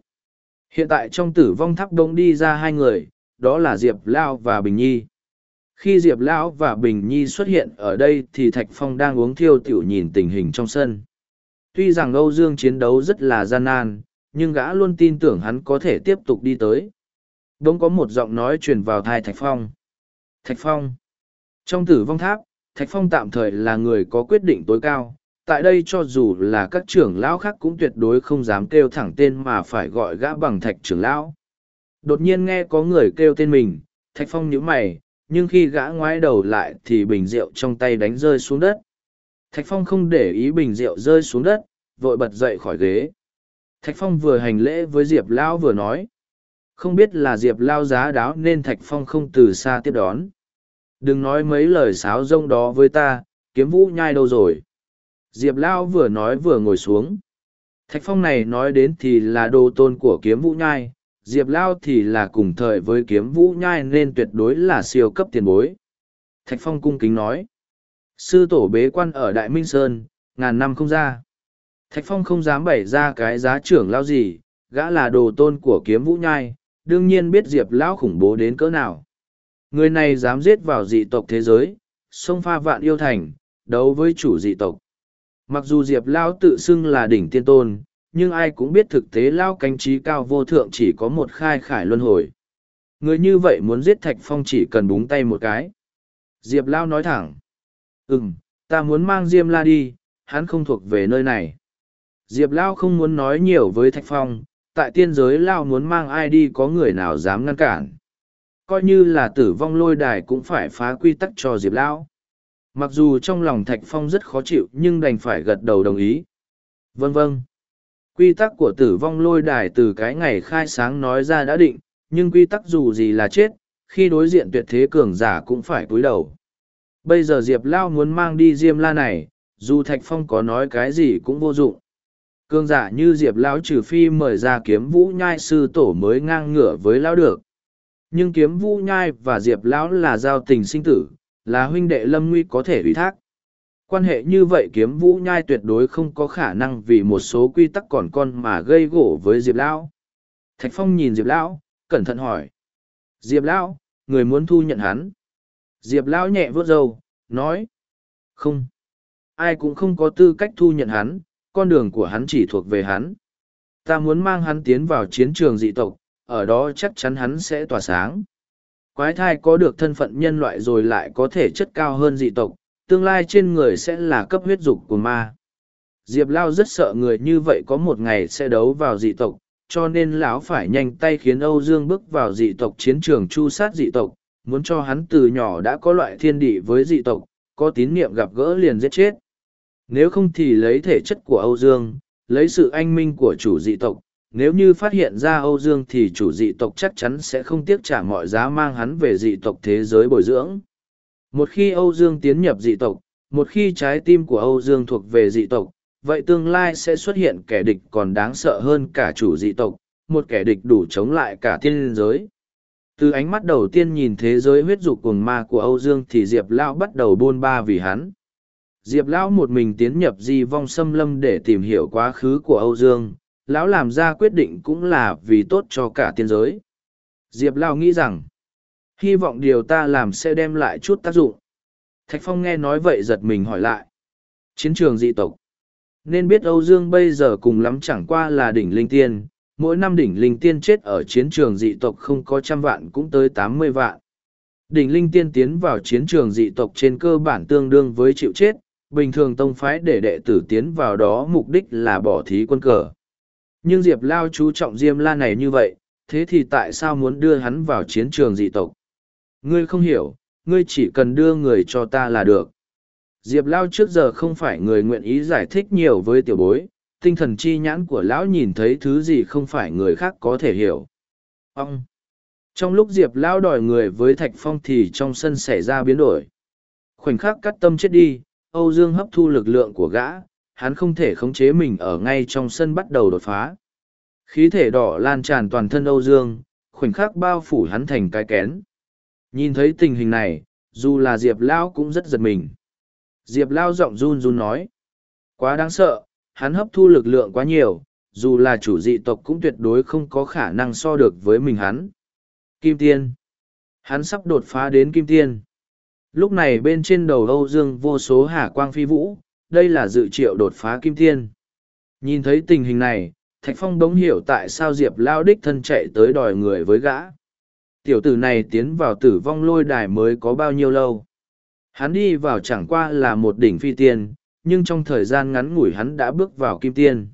Hiện tại trong tử vong tháp đông đi ra hai người, đó là Diệp Lao và Bình Nhi. Khi Diệp Lão và Bình Nhi xuất hiện ở đây thì Thạch Phong đang uống thiêu tiểu nhìn tình hình trong sân. Tuy rằng Âu Dương chiến đấu rất là gian nan, nhưng gã luôn tin tưởng hắn có thể tiếp tục đi tới. Đông có một giọng nói truyền vào thai Thạch Phong. Thạch Phong. Trong tử vong tháp, Thạch Phong tạm thời là người có quyết định tối cao. Tại đây cho dù là các trưởng lão khác cũng tuyệt đối không dám kêu thẳng tên mà phải gọi gã bằng Thạch trưởng lão. Đột nhiên nghe có người kêu tên mình, Thạch Phong nhíu mày, nhưng khi gã ngoái đầu lại thì bình rượu trong tay đánh rơi xuống đất. Thạch Phong không để ý bình rượu rơi xuống đất, vội bật dậy khỏi ghế. Thạch Phong vừa hành lễ với Diệp Lão vừa nói. Không biết là Diệp Lao giá đáo nên Thạch Phong không từ xa tiếp đón. Đừng nói mấy lời sáo rông đó với ta, kiếm vũ nhai đâu rồi. Diệp Lao vừa nói vừa ngồi xuống. Thạch Phong này nói đến thì là đồ tôn của kiếm vũ nhai, Diệp Lao thì là cùng thời với kiếm vũ nhai nên tuyệt đối là siêu cấp tiền bối. Thạch Phong cung kính nói. Sư tổ bế quan ở Đại Minh Sơn, ngàn năm không ra. Thạch Phong không dám bày ra cái giá trưởng lao gì, gã là đồ tôn của kiếm vũ nhai, đương nhiên biết Diệp Lão khủng bố đến cỡ nào. Người này dám giết vào dị tộc thế giới, xông pha vạn yêu thành, đấu với chủ dị tộc. Mặc dù Diệp Lão tự xưng là đỉnh tiên tôn, nhưng ai cũng biết thực tế Lão cánh trí cao vô thượng chỉ có một khai khải luân hồi. Người như vậy muốn giết Thạch Phong chỉ cần búng tay một cái. Diệp Lão nói thẳng. Ừm, ta muốn mang Diêm La đi, hắn không thuộc về nơi này. Diệp Lão không muốn nói nhiều với Thạch Phong, tại tiên giới Lão muốn mang ai đi có người nào dám ngăn cản. Coi như là tử vong lôi đài cũng phải phá quy tắc cho Diệp Lão. Mặc dù trong lòng Thạch Phong rất khó chịu nhưng đành phải gật đầu đồng ý. Vâng vâng. Quy tắc của tử vong lôi đài từ cái ngày khai sáng nói ra đã định, nhưng quy tắc dù gì là chết, khi đối diện tuyệt thế cường giả cũng phải cúi đầu. Bây giờ Diệp Lao muốn mang đi Diêm La này, dù Thạch Phong có nói cái gì cũng vô dụng cương giả như Diệp Lão trừ phi mời ra kiếm vũ nhai sư tổ mới ngang ngửa với Lão được. Nhưng kiếm vũ nhai và Diệp Lão là giao tình sinh tử, là huynh đệ lâm nguy có thể ủy thác. Quan hệ như vậy kiếm vũ nhai tuyệt đối không có khả năng vì một số quy tắc còn con mà gây gỗ với Diệp Lão. Thạch Phong nhìn Diệp Lão, cẩn thận hỏi. Diệp Lão, người muốn thu nhận hắn. Diệp Lão nhẹ vớt râu, nói. Không. Ai cũng không có tư cách thu nhận hắn, con đường của hắn chỉ thuộc về hắn. Ta muốn mang hắn tiến vào chiến trường dị tộc, ở đó chắc chắn hắn sẽ tỏa sáng. Quái thai có được thân phận nhân loại rồi lại có thể chất cao hơn dị tộc, tương lai trên người sẽ là cấp huyết dục của ma. Diệp Lao rất sợ người như vậy có một ngày sẽ đấu vào dị tộc, cho nên lão phải nhanh tay khiến Âu Dương bước vào dị tộc chiến trường chu sát dị tộc, muốn cho hắn từ nhỏ đã có loại thiên địa với dị tộc, có tín niệm gặp gỡ liền giết chết. Nếu không thì lấy thể chất của Âu Dương, lấy sự anh minh của chủ dị tộc, nếu như phát hiện ra Âu Dương thì chủ dị tộc chắc chắn sẽ không tiếc trả mọi giá mang hắn về dị tộc thế giới bồi dưỡng. Một khi Âu Dương tiến nhập dị tộc, một khi trái tim của Âu Dương thuộc về dị tộc, vậy tương lai sẽ xuất hiện kẻ địch còn đáng sợ hơn cả chủ dị tộc, một kẻ địch đủ chống lại cả thiên giới. Từ ánh mắt đầu tiên nhìn thế giới huyết dục cuồng ma của Âu Dương thì Diệp Lão bắt đầu buôn ba vì hắn. Diệp Lão một mình tiến nhập di vong xâm lâm để tìm hiểu quá khứ của Âu Dương, Lão làm ra quyết định cũng là vì tốt cho cả tiên giới. Diệp Lão nghĩ rằng, hy vọng điều ta làm sẽ đem lại chút tác dụng. Thạch Phong nghe nói vậy giật mình hỏi lại. Chiến trường dị tộc. Nên biết Âu Dương bây giờ cùng lắm chẳng qua là đỉnh linh tiên, mỗi năm đỉnh linh tiên chết ở chiến trường dị tộc không có trăm vạn cũng tới tám mươi vạn. Đỉnh linh tiên tiến vào chiến trường dị tộc trên cơ bản tương đương với chịu chết, bình thường tông phái để đệ tử tiến vào đó mục đích là bỏ thí quân cờ. Nhưng Diệp Lao chú trọng Diêm La này như vậy, thế thì tại sao muốn đưa hắn vào chiến trường dị tộc? Ngươi không hiểu, ngươi chỉ cần đưa người cho ta là được. diệp lao trước giờ không phải người nguyện ý giải thích nhiều với tiểu bối tinh thần chi nhãn của lão nhìn thấy thứ gì không phải người khác có thể hiểu ông trong lúc diệp lão đòi người với thạch phong thì trong sân xảy ra biến đổi khoảnh khắc cắt tâm chết đi âu dương hấp thu lực lượng của gã, hắn không thể khống chế mình ở ngay trong sân bắt đầu đột phá. Khí thể đỏ lan tràn toàn thân âu dương, khoảnh khắc bao phủ hắn thành cái kén. Nhìn thấy tình hình này, dù là diệp lão cũng rất giật mình. Diệp lao giọng run run nói, quá đáng sợ, hắn hấp thu lực lượng quá nhiều, dù là chủ dị tộc cũng tuyệt đối không có khả năng so được với mình hắn. Kim tiên. Hắn sắp đột phá đến kim tiên lúc này bên trên đầu âu dương vô số hà quang phi vũ, đây là dự triệu đột phá kim thiên. nhìn thấy tình hình này, thạch phong đống hiểu tại sao diệp lao đích thân chạy tới đòi người với gã. Tiểu tử này tiến vào tử vong lôi đài mới có bao nhiêu lâu? Hắn đi vào chẳng qua là một đỉnh phi tiên, nhưng trong thời gian ngắn ngủi hắn đã bước vào kim tiên.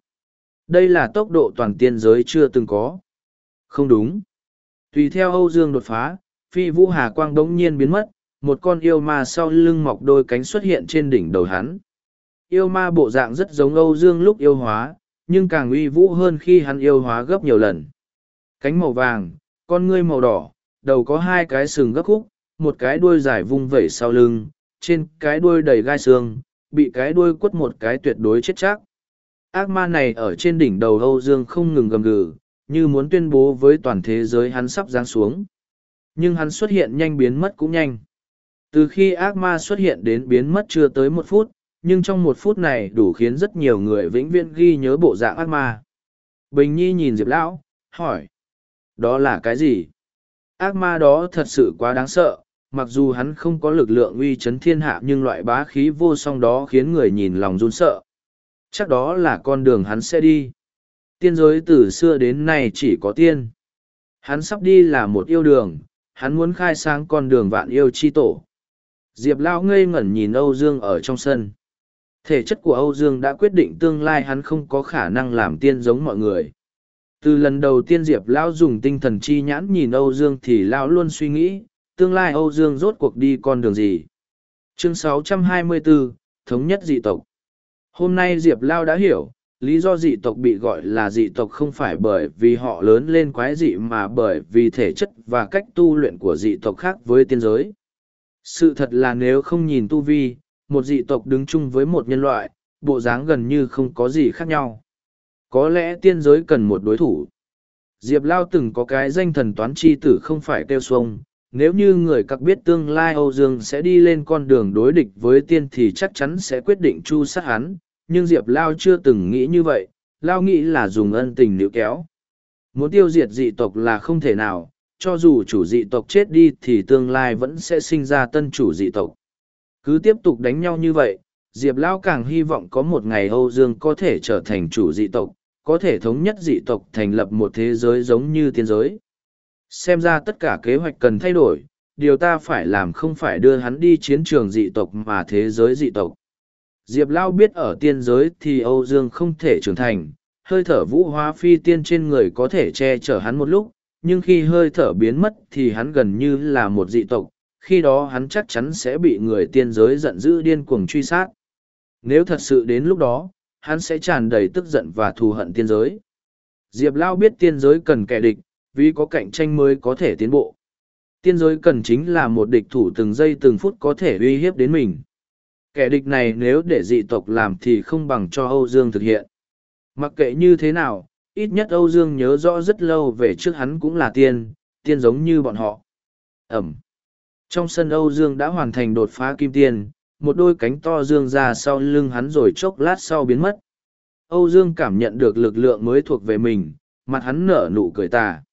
Đây là tốc độ toàn tiên giới chưa từng có. Không đúng. Tùy theo âu dương đột phá, phi vũ hà quang đ ố n g nhiên biến mất một con yêu ma sau lưng mọc đôi cánh xuất hiện trên đỉnh đầu hắn. Yêu ma bộ dạng rất giống âu dương lúc yêu hóa, nhưng càng uy vũ hơn khi hắn yêu hóa gấp nhiều lần. Cánh màu vàng, con ngươi màu đỏ, đầu có hai cái sừng gấp khúc, một cái đuôi dài vung vẩy sau lưng, trên cái đuôi đầy gai xương, bị cái đuôi quất một cái tuyệt đối chết chắc. Ác ma này ở trên đỉnh đầu âu dương không ngừng gầm gừ, như muốn tuyên bố với toàn thế giới hắn sắp giáng xuống. Nhưng hắn xuất hiện nhanh biến mất cũng nhanh từ khi ác ma xuất hiện đến biến mất chưa tới một phút, nhưng trong một phút này đủ khiến rất nhiều người vĩnh viễn ghi nhớ bộ dạng ác ma. Bình nhi nhìn diệp lão, hỏi, đó là cái gì? Ác ma đó thật sự quá đáng sợ, mặc dù hắn không có lực lượng uy chấn thiên hạ nhưng loại bá khí vô song đó khiến người nhìn lòng run sợ. Chắc đó là con đường hắn sẽ đi. Tiên giới từ xưa đến nay chỉ có tiên. Hắn sắp đi là một yêu đường, hắn muốn khai sáng con đường vạn yêu chi tổ diệp lão ngây ngẩn nhìn âu dương ở trong sân. Thể chất của âu dương đã quyết định tương lai hắn không có khả năng làm tiên giống mọi người. Từ lần đầu tiên diệp lão dùng tinh thần chi nhãn nhìn âu dương thì lão luôn suy nghĩ tương lai âu dương rốt cuộc đi con đường gì? Chương 624, thống nhất dị tộc. Hôm nay diệp lao đã hiểu lý do dị tộc bị gọi là dị tộc không phải bởi vì họ lớn lên quái dị mà bởi vì thể chất và cách tu luyện của dị tộc khác với tiên giới sự thật là nếu không nhìn tu vi, một dị tộc đứng chung với một nhân loại, bộ dáng gần như không có gì khác nhau. Có lẽ tiên giới cần một đối thủ. Diệp lao từng có cái danh thần toán c h i tử không phải kêu xuông, nếu như người các biết tương lai âu dương sẽ đi lên con đường đối địch với tiên thì chắc chắn sẽ quyết định chu sát hắn, nhưng diệp lao chưa từng nghĩ như vậy, lao nghĩ là dùng ân tình níu kéo. Muốn tiêu diệt dị tộc là không thể nào cho dù chủ dị tộc chết đi thì tương lai vẫn sẽ sinh ra tân chủ dị tộc. Cứ tiếp tục đánh nhau như vậy diệp lao càng hy vọng có một ngày âu dương có thể trở thành chủ dị tộc có thể thống nhất dị tộc thành lập một thế giới giống như tiên giới. Xem ra tất cả kế hoạch cần thay đổi điều ta phải làm không phải đưa hắn đi chiến trường dị tộc mà thế giới dị tộc. Diệp Lao biết ở tiên giới thì Âu Dương không thể trưởng thành, hơi thở vũ hóa phi tiên trên người có thể che chở hắn một lúc, nhưng khi hơi thở biến mất thì hắn gần như là một dị tộc, khi đó hắn chắc chắn sẽ bị người tiên giới giận dữ điên cuồng truy sát. Nếu thật sự đến lúc đó, hắn sẽ tràn đầy tức giận và thù hận tiên giới. Diệp Lao biết tiên giới cần kẻ địch, vì có cạnh tranh mới có thể tiến bộ. Tiên giới cần chính là một địch thủ từng giây từng phút có thể uy hiếp đến mình kẻ địch này nếu để dị tộc làm thì không bằng cho Âu Dương thực hiện. Mặc kệ như thế nào, ít nhất Âu Dương nhớ rõ rất lâu về trước hắn cũng là tiên, tiên giống như bọn họ. Ẩm. Trong sân Âu Dương đã hoàn thành đột phá kim tiên, một đôi cánh to dương ra sau lưng hắn rồi chốc lát sau biến mất. Âu Dương cảm nhận được lực lượng mới thuộc về mình, mặt hắn nở nụ cười tà.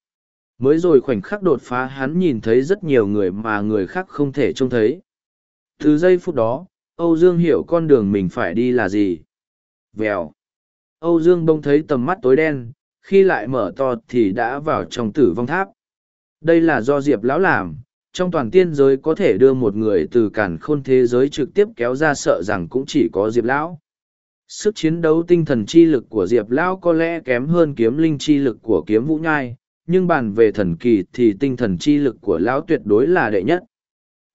Mới rồi khoảnh khắc đột phá hắn nhìn thấy rất nhiều người mà người khác không thể trông thấy. Từ giây phút đó, Âu Dương hiểu con đường mình phải đi là gì. Vèo. Âu Dương bông thấy tầm mắt tối đen, khi lại mở to thì đã vào trong tử vong tháp. Đây là do Diệp Lão làm, trong toàn tiên giới có thể đưa một người từ cản khôn thế giới trực tiếp kéo ra sợ rằng cũng chỉ có Diệp Lão. Sức chiến đấu tinh thần chi lực của Diệp Lão có lẽ kém hơn kiếm linh chi lực của kiếm vũ nhai, nhưng bàn về thần kỳ thì tinh thần chi lực của Lão tuyệt đối là đệ nhất.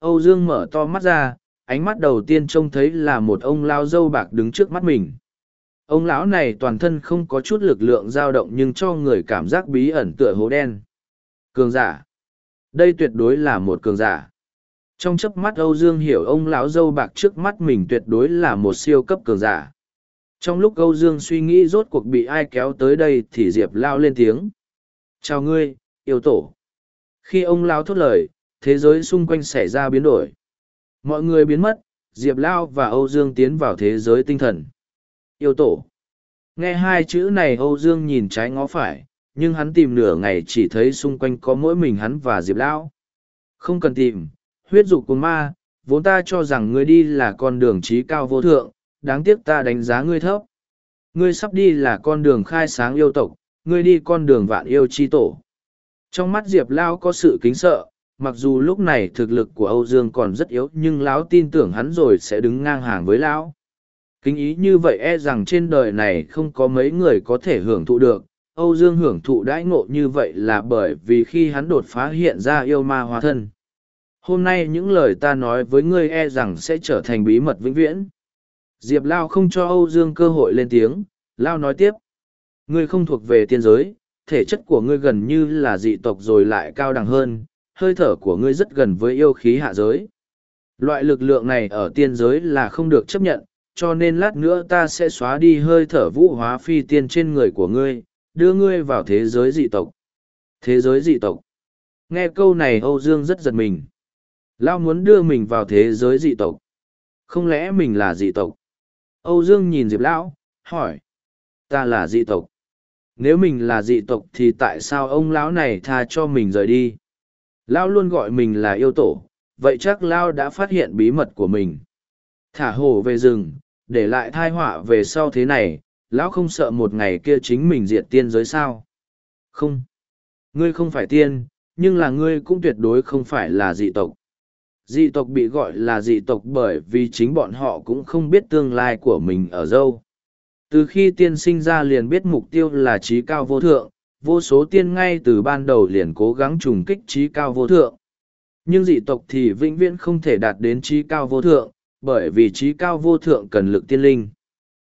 Âu Dương mở to mắt ra, ánh mắt đầu tiên trông thấy là một ông lao dâu bạc đứng trước mắt mình ông lão này toàn thân không có chút lực lượng dao động nhưng cho người cảm giác bí ẩn tựa hố đen. Cường giả. Đây tuyệt đối là một cường giả. Trong chớp mắt âu dương hiểu ông lão dâu bạc trước mắt mình tuyệt đối là một siêu cấp cường giả. Trong lúc âu dương suy nghĩ rốt cuộc bị ai kéo tới đây thì diệp lao lên tiếng. Chào ngươi, yêu tổ. Khi ông lao thốt lời, thế giới xung quanh xảy ra biến đổi. Mọi người biến mất, diệp lao và âu dương tiến vào thế giới tinh thần yêu tổ. Nghe hai chữ này âu dương nhìn trái ngó phải, nhưng hắn tìm nửa ngày chỉ thấy xung quanh có mỗi mình hắn và diệp lão. Không cần tìm, huyết dục của ma, vốn ta cho rằng ngươi đi là con đường trí cao vô thượng, đáng tiếc ta đánh giá ngươi thấp. Ngươi sắp đi là con đường khai sáng yêu tộc, ngươi đi con đường vạn yêu chi tổ. Trong mắt diệp lao có sự kính sợ, mặc dù lúc này thực lực của âu dương còn rất yếu, nhưng lão tin tưởng hắn rồi sẽ đứng ngang hàng với lão kính ý như vậy e rằng trên đời này không có mấy người có thể hưởng thụ được. Âu dương hưởng thụ đãi ngộ như vậy là bởi vì khi hắn đột phá hiện ra yêu ma hóa thân. Hôm nay những lời ta nói với ngươi e rằng sẽ trở thành bí mật vĩnh viễn. Diệp lao không cho âu dương cơ hội lên tiếng. Lao nói tiếp. Ngươi không thuộc về tiên giới. Thể chất của ngươi gần như là dị tộc rồi lại cao đẳng hơn. Hơi thở của ngươi rất gần với yêu khí hạ giới. Loại lực lượng này ở tiên giới là không được chấp nhận cho nên lát nữa ta sẽ xóa đi hơi thở vũ hóa phi tiên trên người của ngươi, đưa ngươi vào thế giới dị tộc. Thế giới dị tộc. Nghe câu này âu dương rất giật mình. Lao muốn đưa mình vào thế giới dị tộc. Không lẽ mình là dị tộc? Âu dương nhìn diệp lão, hỏi. Ta là dị tộc. Nếu mình là dị tộc thì tại sao ông lão này tha cho mình rời đi? Lão luôn gọi mình là yêu tổ, vậy chắc lão đã phát hiện bí mật của mình. Thả hổ về rừng để lại thai họa về sau thế này, lão không sợ một ngày kia chính mình diệt tiên giới sao? Không. Ngươi không phải tiên, nhưng là ngươi cũng tuyệt đối không phải là dị tộc. Dị tộc bị gọi là dị tộc bởi vì chính bọn họ cũng không biết tương lai của mình ở dâu từ khi tiên sinh ra liền biết mục tiêu là trí cao vô thượng, vô số tiên ngay từ ban đầu liền cố gắng trùng kích trí cao vô thượng. Nhưng dị tộc thì vĩnh viễn không thể đạt đến trí cao vô thượng bởi vì trí cao vô thượng cần lực tiên linh.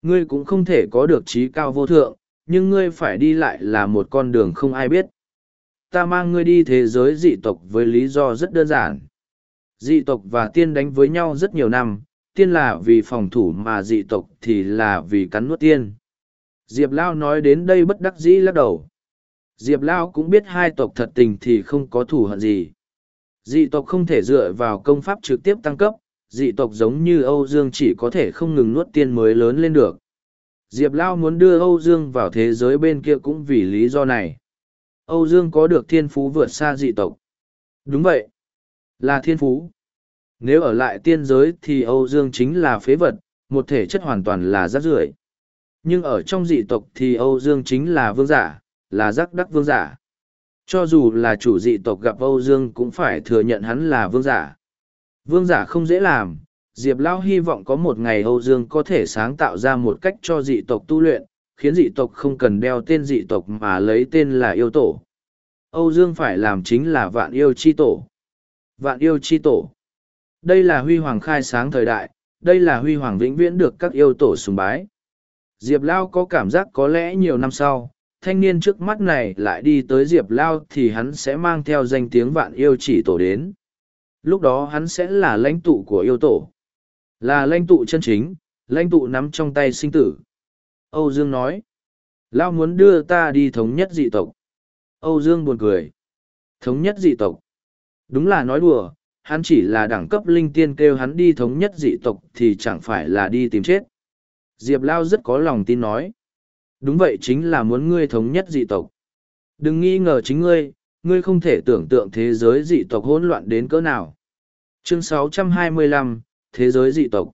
Ngươi cũng không thể có được trí cao vô thượng, nhưng ngươi phải đi lại là một con đường không ai biết. Ta mang ngươi đi thế giới dị tộc với lý do rất đơn giản. Dị tộc và tiên đánh với nhau rất nhiều năm, tiên là vì phòng thủ mà dị tộc thì là vì cắn nuốt tiên. Diệp lao nói đến đây bất đắc dĩ lắc đầu. Diệp lao cũng biết hai tộc thật tình thì không có thủ hận gì. Dị tộc không thể dựa vào công pháp trực tiếp tăng cấp dị tộc giống như âu dương chỉ có thể không ngừng nuốt tiên mới lớn lên được diệp lao muốn đưa âu dương vào thế giới bên kia cũng vì lý do này âu dương có được thiên phú vượt xa dị tộc đúng vậy là thiên phú nếu ở lại tiên giới thì Âu Dương chính là phế vật, một thể chất hoàn toàn là rác rưởi. Nhưng ở trong dị tộc thì Âu Dương chính là vương giả, là rắc đắc vương giả. Cho dù là chủ dị tộc gặp Âu Dương cũng phải thừa nhận hắn là vương giả. Vương giả không dễ làm, Diệp Lao hy vọng có một ngày Âu Dương có thể sáng tạo ra một cách cho dị tộc tu luyện, khiến dị tộc không cần đeo tên dị tộc mà lấy tên là yêu tổ. Âu Dương phải làm chính là vạn yêu chi tổ. Vạn yêu chi tổ. Đây là huy hoàng khai sáng thời đại, đây là huy hoàng vĩnh viễn được các yêu tổ sùng bái. Diệp Lao có cảm giác có lẽ nhiều năm sau, thanh niên trước mắt này lại đi tới Diệp Lao thì hắn sẽ mang theo danh tiếng vạn yêu chỉ tổ đến. Lúc đó hắn sẽ là lãnh tụ của yêu tổ. Là lãnh tụ chân chính, lãnh tụ nắm trong tay sinh tử. Âu Dương nói, Lao muốn đưa ta đi thống nhất dị tộc. Âu Dương buồn cười. Thống nhất dị tộc. Đúng là nói đùa, hắn chỉ là đẳng cấp linh tiên kêu hắn đi thống nhất dị tộc thì chẳng phải là đi tìm chết. Diệp Lao rất có lòng tin nói. Đúng vậy chính là muốn ngươi thống nhất dị tộc. Đừng nghi ngờ chính ngươi, ngươi không thể tưởng tượng thế giới dị tộc hỗn loạn đến cỡ nào. Chương 625, Thế giới dị tộc.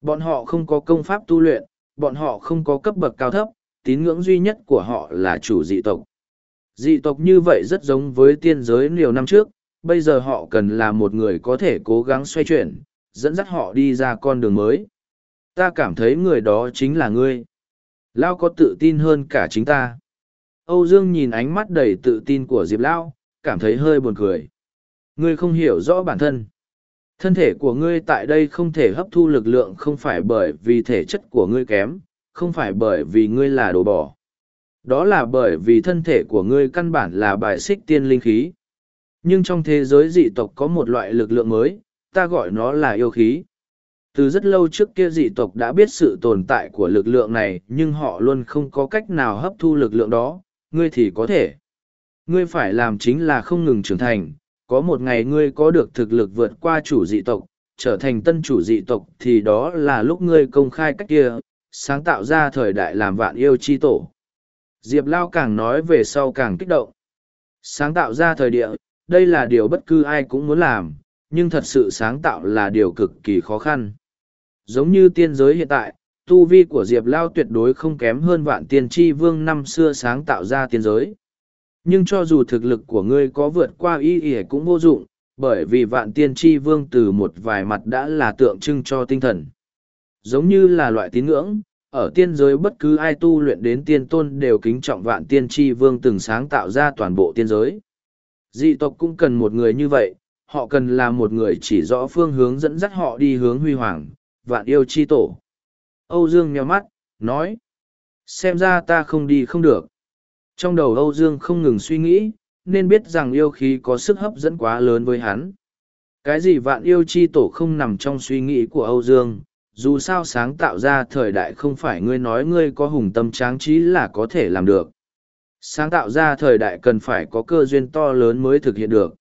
Bọn họ không có công pháp tu luyện, bọn họ không có cấp bậc cao thấp, tín ngưỡng duy nhất của họ là chủ dị tộc. Dị tộc như vậy rất giống với tiên giới nhiều năm trước, bây giờ họ cần là một người có thể cố gắng xoay chuyển, dẫn dắt họ đi ra con đường mới. Ta cảm thấy người đó chính là ngươi. Lao có tự tin hơn cả chính ta. Âu Dương nhìn ánh mắt đầy tự tin của Diệp Lao, cảm thấy hơi buồn cười. Ngươi không hiểu rõ bản thân. Thân thể của ngươi tại đây không thể hấp thu lực lượng không phải bởi vì thể chất của ngươi kém, không phải bởi vì ngươi là đồ bỏ. Đó là bởi vì thân thể của ngươi căn bản là bài xích tiên linh khí. Nhưng trong thế giới dị tộc có một loại lực lượng mới, ta gọi nó là yêu khí. Từ rất lâu trước kia dị tộc đã biết sự tồn tại của lực lượng này nhưng họ luôn không có cách nào hấp thu lực lượng đó, ngươi thì có thể. Ngươi phải làm chính là không ngừng trưởng thành, có một ngày ngươi có được thực lực vượt qua chủ dị tộc, trở thành tân chủ dị tộc thì đó là lúc ngươi công khai cách kia, sáng tạo ra thời đại làm vạn yêu chi tổ. Diệp Lao càng nói về sau càng kích động. Sáng tạo ra thời địa, đây là điều bất cứ ai cũng muốn làm, nhưng thật sự sáng tạo là điều cực kỳ khó khăn. Giống như tiên giới hiện tại, tu vi của Diệp Lao tuyệt đối không kém hơn vạn tiên tri vương năm xưa sáng tạo ra tiên giới. Nhưng cho dù thực lực của ngươi có vượt qua y ỉa cũng vô dụng, bởi vì vạn tiên tri vương từ một vài mặt đã là tượng trưng cho tinh thần. Giống như là loại tín ngưỡng, ở tiên giới bất cứ ai tu luyện đến tiên tôn đều kính trọng vạn tiên tri vương từng sáng tạo ra toàn bộ tiên giới. Dị tộc cũng cần một người như vậy, họ cần là một người chỉ rõ phương hướng dẫn dắt họ đi hướng huy hoàng, vạn yêu chi tổ. Âu Dương nheo mắt, nói. Xem ra ta không đi không được. Trong đầu Âu Dương không ngừng suy nghĩ, nên biết rằng yêu khí có sức hấp dẫn quá lớn với hắn. Cái gì vạn yêu chi tổ không nằm trong suy nghĩ của Âu Dương, dù sao sáng tạo ra thời đại không phải ngươi nói ngươi có hùng tâm tráng trí là có thể làm được. Sáng tạo ra thời đại cần phải có cơ duyên to lớn mới thực hiện được.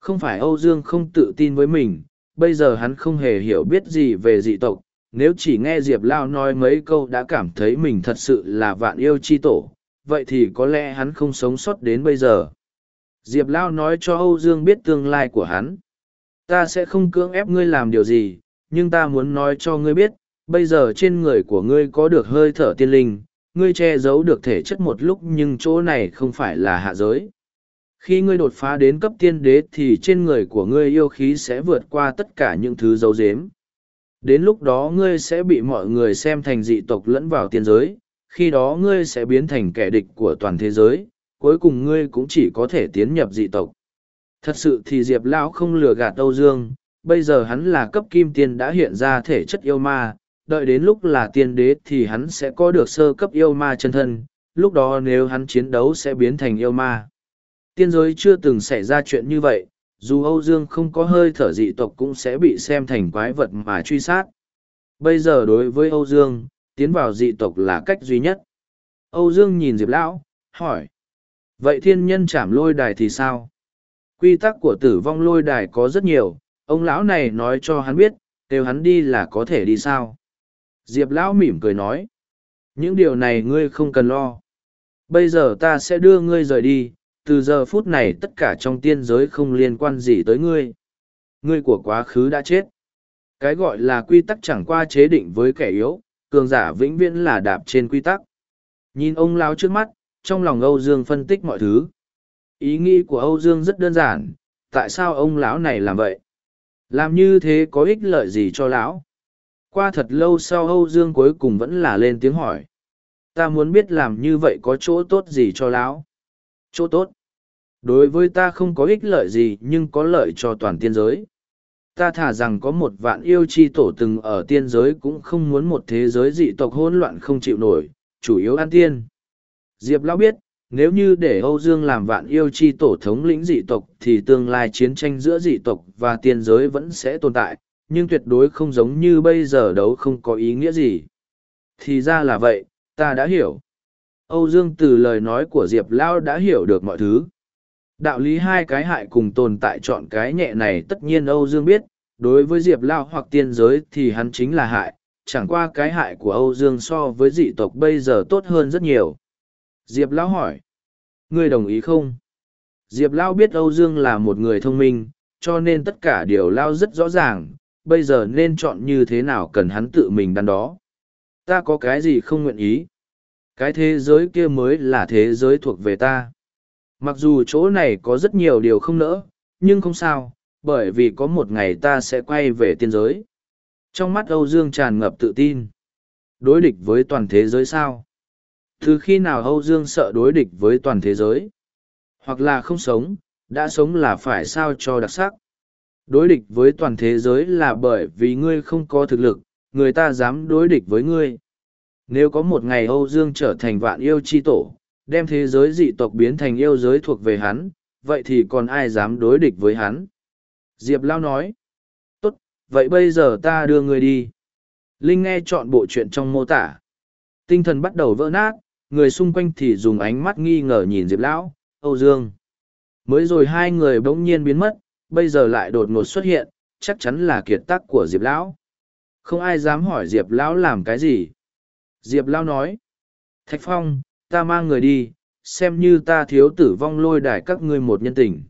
Không phải Âu Dương không tự tin với mình, bây giờ hắn không hề hiểu biết gì về dị tộc, nếu chỉ nghe Diệp Lao nói mấy câu đã cảm thấy mình thật sự là vạn yêu chi tổ, vậy thì có lẽ hắn không sống sót đến bây giờ. Diệp Lao nói cho Âu Dương biết tương lai của hắn. Ta sẽ không cưỡng ép ngươi làm điều gì, nhưng ta muốn nói cho ngươi biết, bây giờ trên người của ngươi có được hơi thở tiên linh, ngươi che giấu được thể chất một lúc nhưng chỗ này không phải là hạ giới. Khi ngươi đột phá đến cấp tiên đế thì trên người của ngươi yêu khí sẽ vượt qua tất cả những thứ giấu giếm. Đến lúc đó ngươi sẽ bị mọi người xem thành dị tộc lẫn vào tiên giới, khi đó ngươi sẽ biến thành kẻ địch của toàn thế giới, cuối cùng ngươi cũng chỉ có thể tiến nhập dị tộc. Thật sự thì Diệp Lão không lừa gạt Âu Dương, bây giờ hắn là cấp kim tiên đã hiện ra thể chất yêu ma, đợi đến lúc là tiên đế thì hắn sẽ có được sơ cấp yêu ma chân thân, lúc đó nếu hắn chiến đấu sẽ biến thành yêu ma. Tiên giới chưa từng xảy ra chuyện như vậy, dù Âu Dương không có hơi thở dị tộc cũng sẽ bị xem thành quái vật mà truy sát. Bây giờ đối với Âu Dương, tiến vào dị tộc là cách duy nhất. Âu Dương nhìn Diệp Lão, hỏi. Vậy thiên nhân chảm lôi đài thì sao? Quy tắc của tử vong lôi đài có rất nhiều, ông lão này nói cho hắn biết, kêu hắn đi là có thể đi sao? Diệp Lão mỉm cười nói. Những điều này ngươi không cần lo. Bây giờ ta sẽ đưa ngươi rời đi, từ giờ phút này tất cả trong tiên giới không liên quan gì tới ngươi. Ngươi của quá khứ đã chết. Cái gọi là quy tắc chẳng qua chế định với kẻ yếu, cường giả vĩnh viễn là đạp trên quy tắc. Nhìn ông lão trước mắt, trong lòng Âu Dương phân tích mọi thứ. Ý nghĩ của Âu Dương rất đơn giản, tại sao ông lão này làm vậy? Làm như thế có ích lợi gì cho lão? Qua thật lâu sau Âu Dương cuối cùng vẫn là lên tiếng hỏi. Ta muốn biết làm như vậy có chỗ tốt gì cho lão? Chỗ tốt? Đối với ta không có ích lợi gì nhưng có lợi cho toàn tiên giới ta thả rằng có một vạn yêu chi tổ từng ở tiên giới cũng không muốn một thế giới dị tộc hỗn loạn không chịu nổi, chủ yếu an tiên. Diệp Lão biết, nếu như để Âu Dương làm vạn yêu chi tổ thống lĩnh dị tộc thì tương lai chiến tranh giữa dị tộc và tiên giới vẫn sẽ tồn tại, nhưng tuyệt đối không giống như bây giờ đấu không có ý nghĩa gì. Thì ra là vậy, ta đã hiểu. Âu Dương từ lời nói của Diệp Lão đã hiểu được mọi thứ. Đạo lý hai cái hại cùng tồn tại chọn cái nhẹ này tất nhiên Âu Dương biết, đối với Diệp Lao hoặc tiên giới thì hắn chính là hại, chẳng qua cái hại của Âu Dương so với dị tộc bây giờ tốt hơn rất nhiều. Diệp Lão hỏi, ngươi đồng ý không? Diệp Lao biết Âu Dương là một người thông minh, cho nên tất cả điều Lao rất rõ ràng, bây giờ nên chọn như thế nào cần hắn tự mình đắn đó. Ta có cái gì không nguyện ý? Cái thế giới kia mới là thế giới thuộc về ta. Mặc dù chỗ này có rất nhiều điều không nỡ, nhưng không sao, bởi vì có một ngày ta sẽ quay về tiên giới. Trong mắt Âu Dương tràn ngập tự tin. Đối địch với toàn thế giới sao? Từ khi nào Âu Dương sợ đối địch với toàn thế giới? Hoặc là không sống, đã sống là phải sao cho đặc sắc. đối địch với toàn thế giới là bởi vì ngươi không có thực lực người ta dám đối địch với ngươi nếu có một ngày âu dương trở thành vạn yêu c h i tổ đem thế giới dị tộc biến thành yêu giới thuộc về hắn, vậy thì còn ai dám đối địch với hắn? Diệp lao nói. Tốt, vậy bây giờ ta đưa người đi. Linh nghe chọn bộ chuyện trong mô tả. Tinh thần bắt đầu vỡ nát, người xung quanh thì dùng ánh mắt nghi ngờ nhìn diệp lão, âu dương. Mới rồi hai người bỗng nhiên biến mất, bây giờ lại đột ngột xuất hiện, chắc chắn là kiệt tác của diệp lão. Không ai dám hỏi diệp lão làm cái gì. Diệp lão nói. Thạch phong ta mang người đi, xem như ta thiếu tử vong lôi đài các ngươi một nhân tình.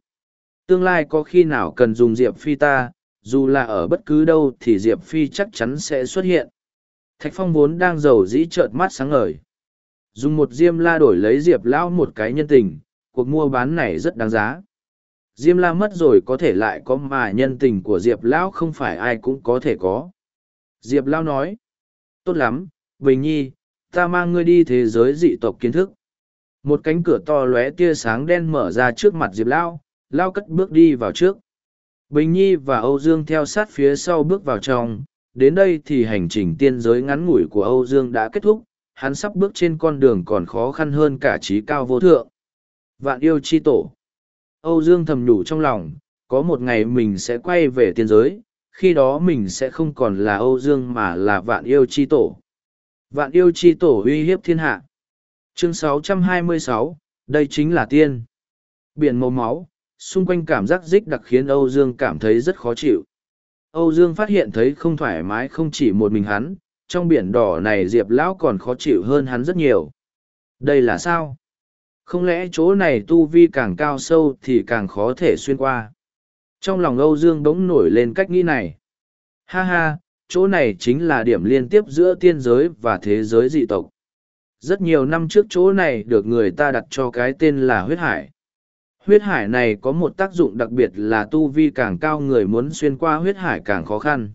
Tương lai có khi nào cần dùng diệp phi ta, dù là ở bất cứ đâu thì diệp phi chắc chắn sẽ xuất hiện. Thạch phong vốn đang giàu dĩ trợn mắt sáng ngời. Dùng một diêm la đổi lấy diệp lão một cái nhân tình, cuộc mua bán này rất đáng giá. Diêm la mất rồi có thể lại có mà nhân tình của diệp lão không phải ai cũng có thể có. Diệp lão nói, tốt lắm, bình nhi ta mang ngươi đi thế giới dị tộc kiến thức. Một cánh cửa to lóe tia sáng đen mở ra trước mặt diệp lão lao cất bước đi vào trước. Bình nhi và âu dương theo sát phía sau bước vào trong. Đến đây thì hành trình tiên giới ngắn ngủi của âu dương đã kết thúc. Hắn sắp bước trên con đường còn khó khăn hơn cả trí cao vô thượng. Vạn yêu chi tổ. Âu dương thầm nhủ trong lòng, có một ngày mình sẽ quay về tiên giới, khi đó mình sẽ không còn là âu dương mà là vạn yêu chi tổ vạn yêu chi tổ uy hiếp thiên hạ. Chương 626, đây chính là tiên. Biển màu máu xung quanh cảm giác dích đặc khiến âu dương cảm thấy rất khó chịu. Âu dương phát hiện thấy không thoải mái không chỉ một mình hắn trong biển đỏ này diệp lão còn khó chịu hơn hắn rất nhiều. Đây là sao? Không lẽ chỗ này tu vi càng cao sâu thì càng khó thể xuyên qua? Trong lòng âu dương bỗng nổi lên cách nghĩ này. Ha ha chỗ này chính là điểm liên tiếp giữa tiên giới và thế giới dị tộc. Rất nhiều năm trước chỗ này được người ta đặt cho cái tên là huyết hải. Huyết hải này có một tác dụng đặc biệt là tu vi càng cao người muốn xuyên qua huyết hải càng khó khăn.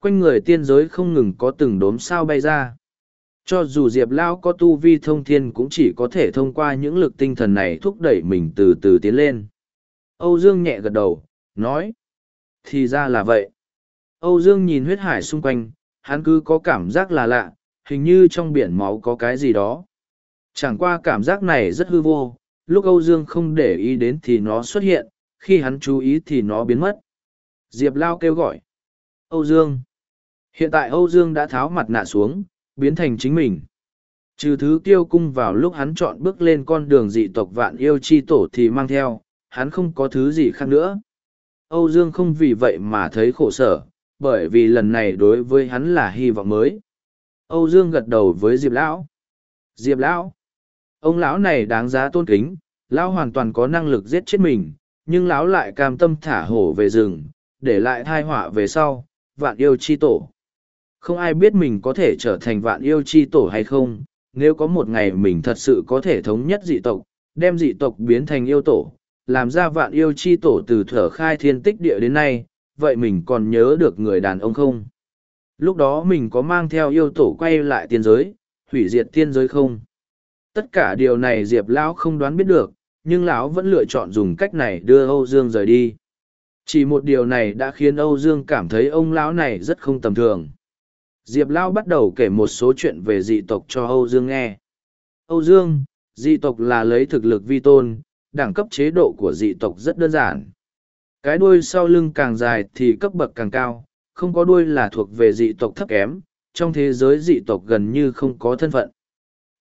Quanh người tiên giới không ngừng có từng đốm sao bay ra. Cho dù diệp lão có tu vi thông thiên cũng chỉ có thể thông qua những lực tinh thần này thúc đẩy mình từ từ tiến lên. Âu dương nhẹ gật đầu, nói, thì ra là vậy âu dương nhìn huyết hải xung quanh hắn cứ có cảm giác là lạ hình như trong biển máu có cái gì đó chẳng qua cảm giác này rất hư vô lúc âu dương không để ý đến thì nó xuất hiện khi hắn chú ý thì nó biến mất diệp lao kêu gọi âu dương hiện tại âu dương đã tháo mặt nạ xuống biến thành chính mình. Trừ thứ tiêu cung vào lúc hắn chọn bước lên con đường dị tộc vạn yêu chi tổ thì mang theo, hắn không có thứ gì khác nữa. Âu Dương không vì vậy mà thấy khổ sở, bởi vì lần này đối với hắn là hy vọng mới. Âu Dương gật đầu với Diệp Lão. Diệp Lão, ông lão này đáng giá tôn kính, lão hoàn toàn có năng lực giết chết mình, nhưng lão lại cam tâm thả hổ về rừng, để lại thai họa về sau, vạn yêu chi tổ. Không ai biết mình có thể trở thành vạn yêu chi tổ hay không, nếu có một ngày mình thật sự có thể thống nhất dị tộc, đem dị tộc biến thành yêu tổ, làm ra vạn yêu chi tổ từ thở khai thiên tích địa đến nay, vậy mình còn nhớ được người đàn ông không? Lúc đó mình có mang theo yêu tổ quay lại tiên giới, hủy diệt tiên giới không? Tất cả điều này Diệp Lão không đoán biết được, nhưng Lão vẫn lựa chọn dùng cách này đưa Âu Dương rời đi. Chỉ một điều này đã khiến Âu Dương cảm thấy ông lão này rất không tầm thường. Diệp lão bắt đầu kể một số chuyện về dị tộc cho Âu Dương nghe. Âu Dương, dị tộc là lấy thực lực vi tôn, đẳng cấp chế độ của dị tộc rất đơn giản. Cái đuôi sau lưng càng dài thì cấp bậc càng cao, không có đuôi là thuộc về dị tộc thấp kém, trong thế giới dị tộc gần như không có thân phận.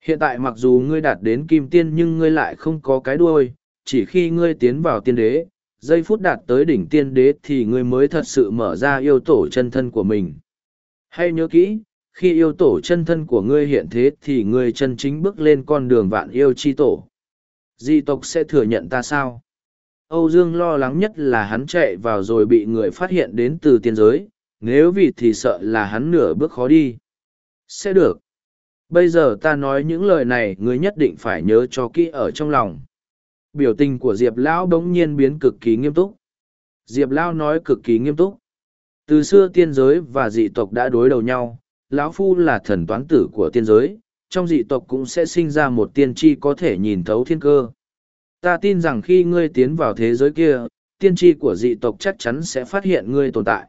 Hiện tại mặc dù ngươi đạt đến kim tiên nhưng ngươi lại không có cái đuôi, chỉ khi ngươi tiến vào tiên đế, giây phút đạt tới đỉnh tiên đế thì ngươi mới thật sự mở ra yêu tổ chân thân của mình. Hay nhớ kỹ, khi yêu tổ chân thân của ngươi hiện thế thì ngươi chân chính bước lên con đường vạn yêu chi tổ. Di tộc sẽ thừa nhận ta sao? Âu Dương lo lắng nhất là hắn chạy vào rồi bị người phát hiện đến từ tiên giới, nếu vì thì sợ là hắn nửa bước khó đi. Sẽ được. Bây giờ ta nói những lời này ngươi nhất định phải nhớ cho kỹ ở trong lòng. Biểu tình của Diệp Lão đống nhiên biến cực kỳ nghiêm túc. Diệp Lão nói cực kỳ nghiêm túc từ xưa tiên giới và dị tộc đã đối đầu nhau lão phu là thần toán tử của tiên giới trong dị tộc cũng sẽ sinh ra một tiên tri có thể nhìn thấu thiên cơ ta tin rằng khi ngươi tiến vào thế giới kia tiên tri của dị tộc chắc chắn sẽ phát hiện ngươi tồn tại.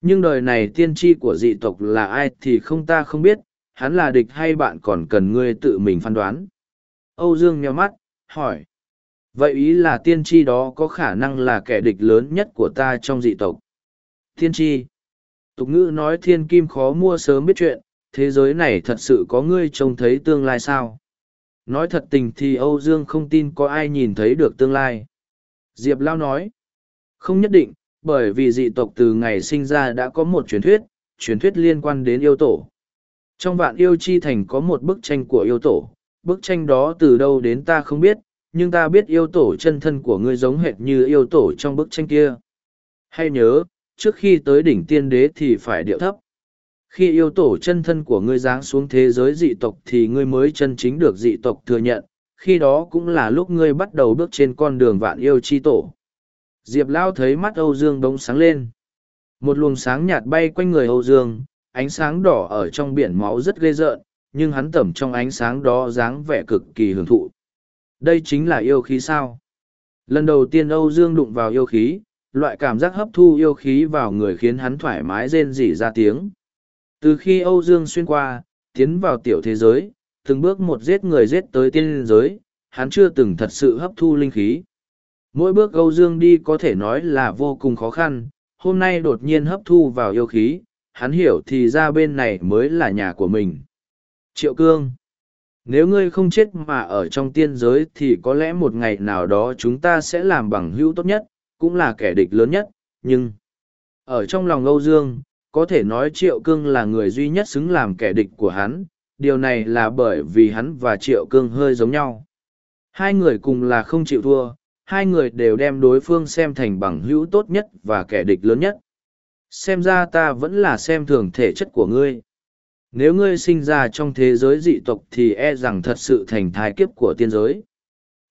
Nhưng đời này tiên tri của dị tộc là ai thì không ta không biết, hắn là địch hay bạn còn cần ngươi tự mình phán đoán. Âu Dương nheo mắt, hỏi. Vậy ý là tiên tri đó có khả năng là kẻ địch lớn nhất của ta trong dị tộc. Tiên tri. Tục ngữ nói thiên kim khó mua sớm biết chuyện, thế giới này thật sự có ngươi trông thấy tương lai sao? Nói thật tình thì Âu Dương không tin có ai nhìn thấy được tương lai. Diệp Lao nói. Không nhất định, bởi vì dị tộc từ ngày sinh ra đã có một truyền thuyết, truyền thuyết liên quan đến yêu tổ. Trong vạn yêu chi thành có một bức tranh của yêu tổ, bức tranh đó từ đâu đến ta không biết, nhưng ta biết yêu tổ chân thân của ngươi giống hệt như yêu tổ trong bức tranh kia. Hay nhớ, trước khi tới đỉnh tiên đế thì phải điệu thấp. Khi yêu tổ chân thân của ngươi giáng xuống thế giới dị tộc thì ngươi mới chân chính được dị tộc thừa nhận, khi đó cũng là lúc ngươi bắt đầu bước trên con đường vạn yêu chi tổ. Diệp Lao thấy mắt Âu Dương bỗng sáng lên. Một luồng sáng nhạt bay quanh người Âu Dương, ánh sáng đỏ ở trong biển máu rất ghê rợn, nhưng hắn tẩm trong ánh sáng đó dáng vẻ cực kỳ hưởng thụ. Đây chính là yêu khí sao? Lần đầu tiên Âu Dương đụng vào yêu khí, loại cảm giác hấp thu yêu khí vào người khiến hắn thoải mái rên rỉ ra tiếng. Từ khi Âu Dương xuyên qua, tiến vào tiểu thế giới, từng bước một giết người giết tới tiên giới, hắn chưa từng thật sự hấp thu linh khí. Mỗi bước Âu Dương đi có thể nói là vô cùng khó khăn, hôm nay đột nhiên hấp thu vào yêu khí, hắn hiểu thì ra bên này mới là nhà của mình. Triệu Cương Nếu ngươi không chết mà ở trong tiên giới thì có lẽ một ngày nào đó chúng ta sẽ làm bằng hữu tốt nhất, cũng là kẻ địch lớn nhất, nhưng... Ở trong lòng Âu Dương, có thể nói Triệu Cương là người duy nhất xứng làm kẻ địch của hắn, điều này là bởi vì hắn và Triệu Cương hơi giống nhau. Hai người cùng là không chịu thua, hai người đều đem đối phương xem thành bằng hữu tốt nhất và kẻ địch lớn nhất. Xem ra ta vẫn là xem thường thể chất của ngươi. Nếu ngươi sinh ra trong thế giới dị tộc thì e rằng thật sự thành thái kiếp của tiên giới.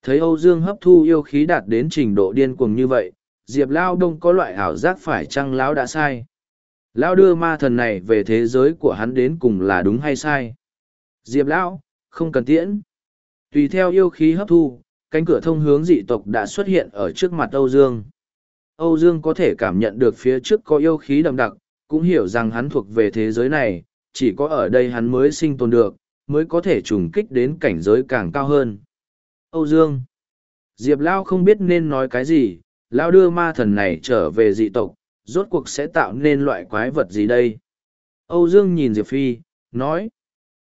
Thấy Âu Dương hấp thu yêu khí đạt đến trình độ điên cuồng như vậy, Diệp Lao Đông có loại ảo giác phải chăng Lão đã sai. Lão đưa ma thần này về thế giới của hắn đến cùng là đúng hay sai. Diệp Lão, không cần tiễn. Tùy theo yêu khí hấp thu, cánh cửa thông hướng dị tộc đã xuất hiện ở trước mặt Âu Dương. Âu Dương có thể cảm nhận được phía trước có yêu khí đậm đặc, cũng hiểu rằng hắn thuộc về thế giới này, chỉ có ở đây hắn mới sinh tồn được, mới có thể trùng kích đến cảnh giới càng cao hơn. Âu Dương Diệp Lao không biết nên nói cái gì, Lao đưa ma thần này trở về dị tộc, rốt cuộc sẽ tạo nên loại quái vật gì đây? Âu Dương nhìn Diệp Phi, nói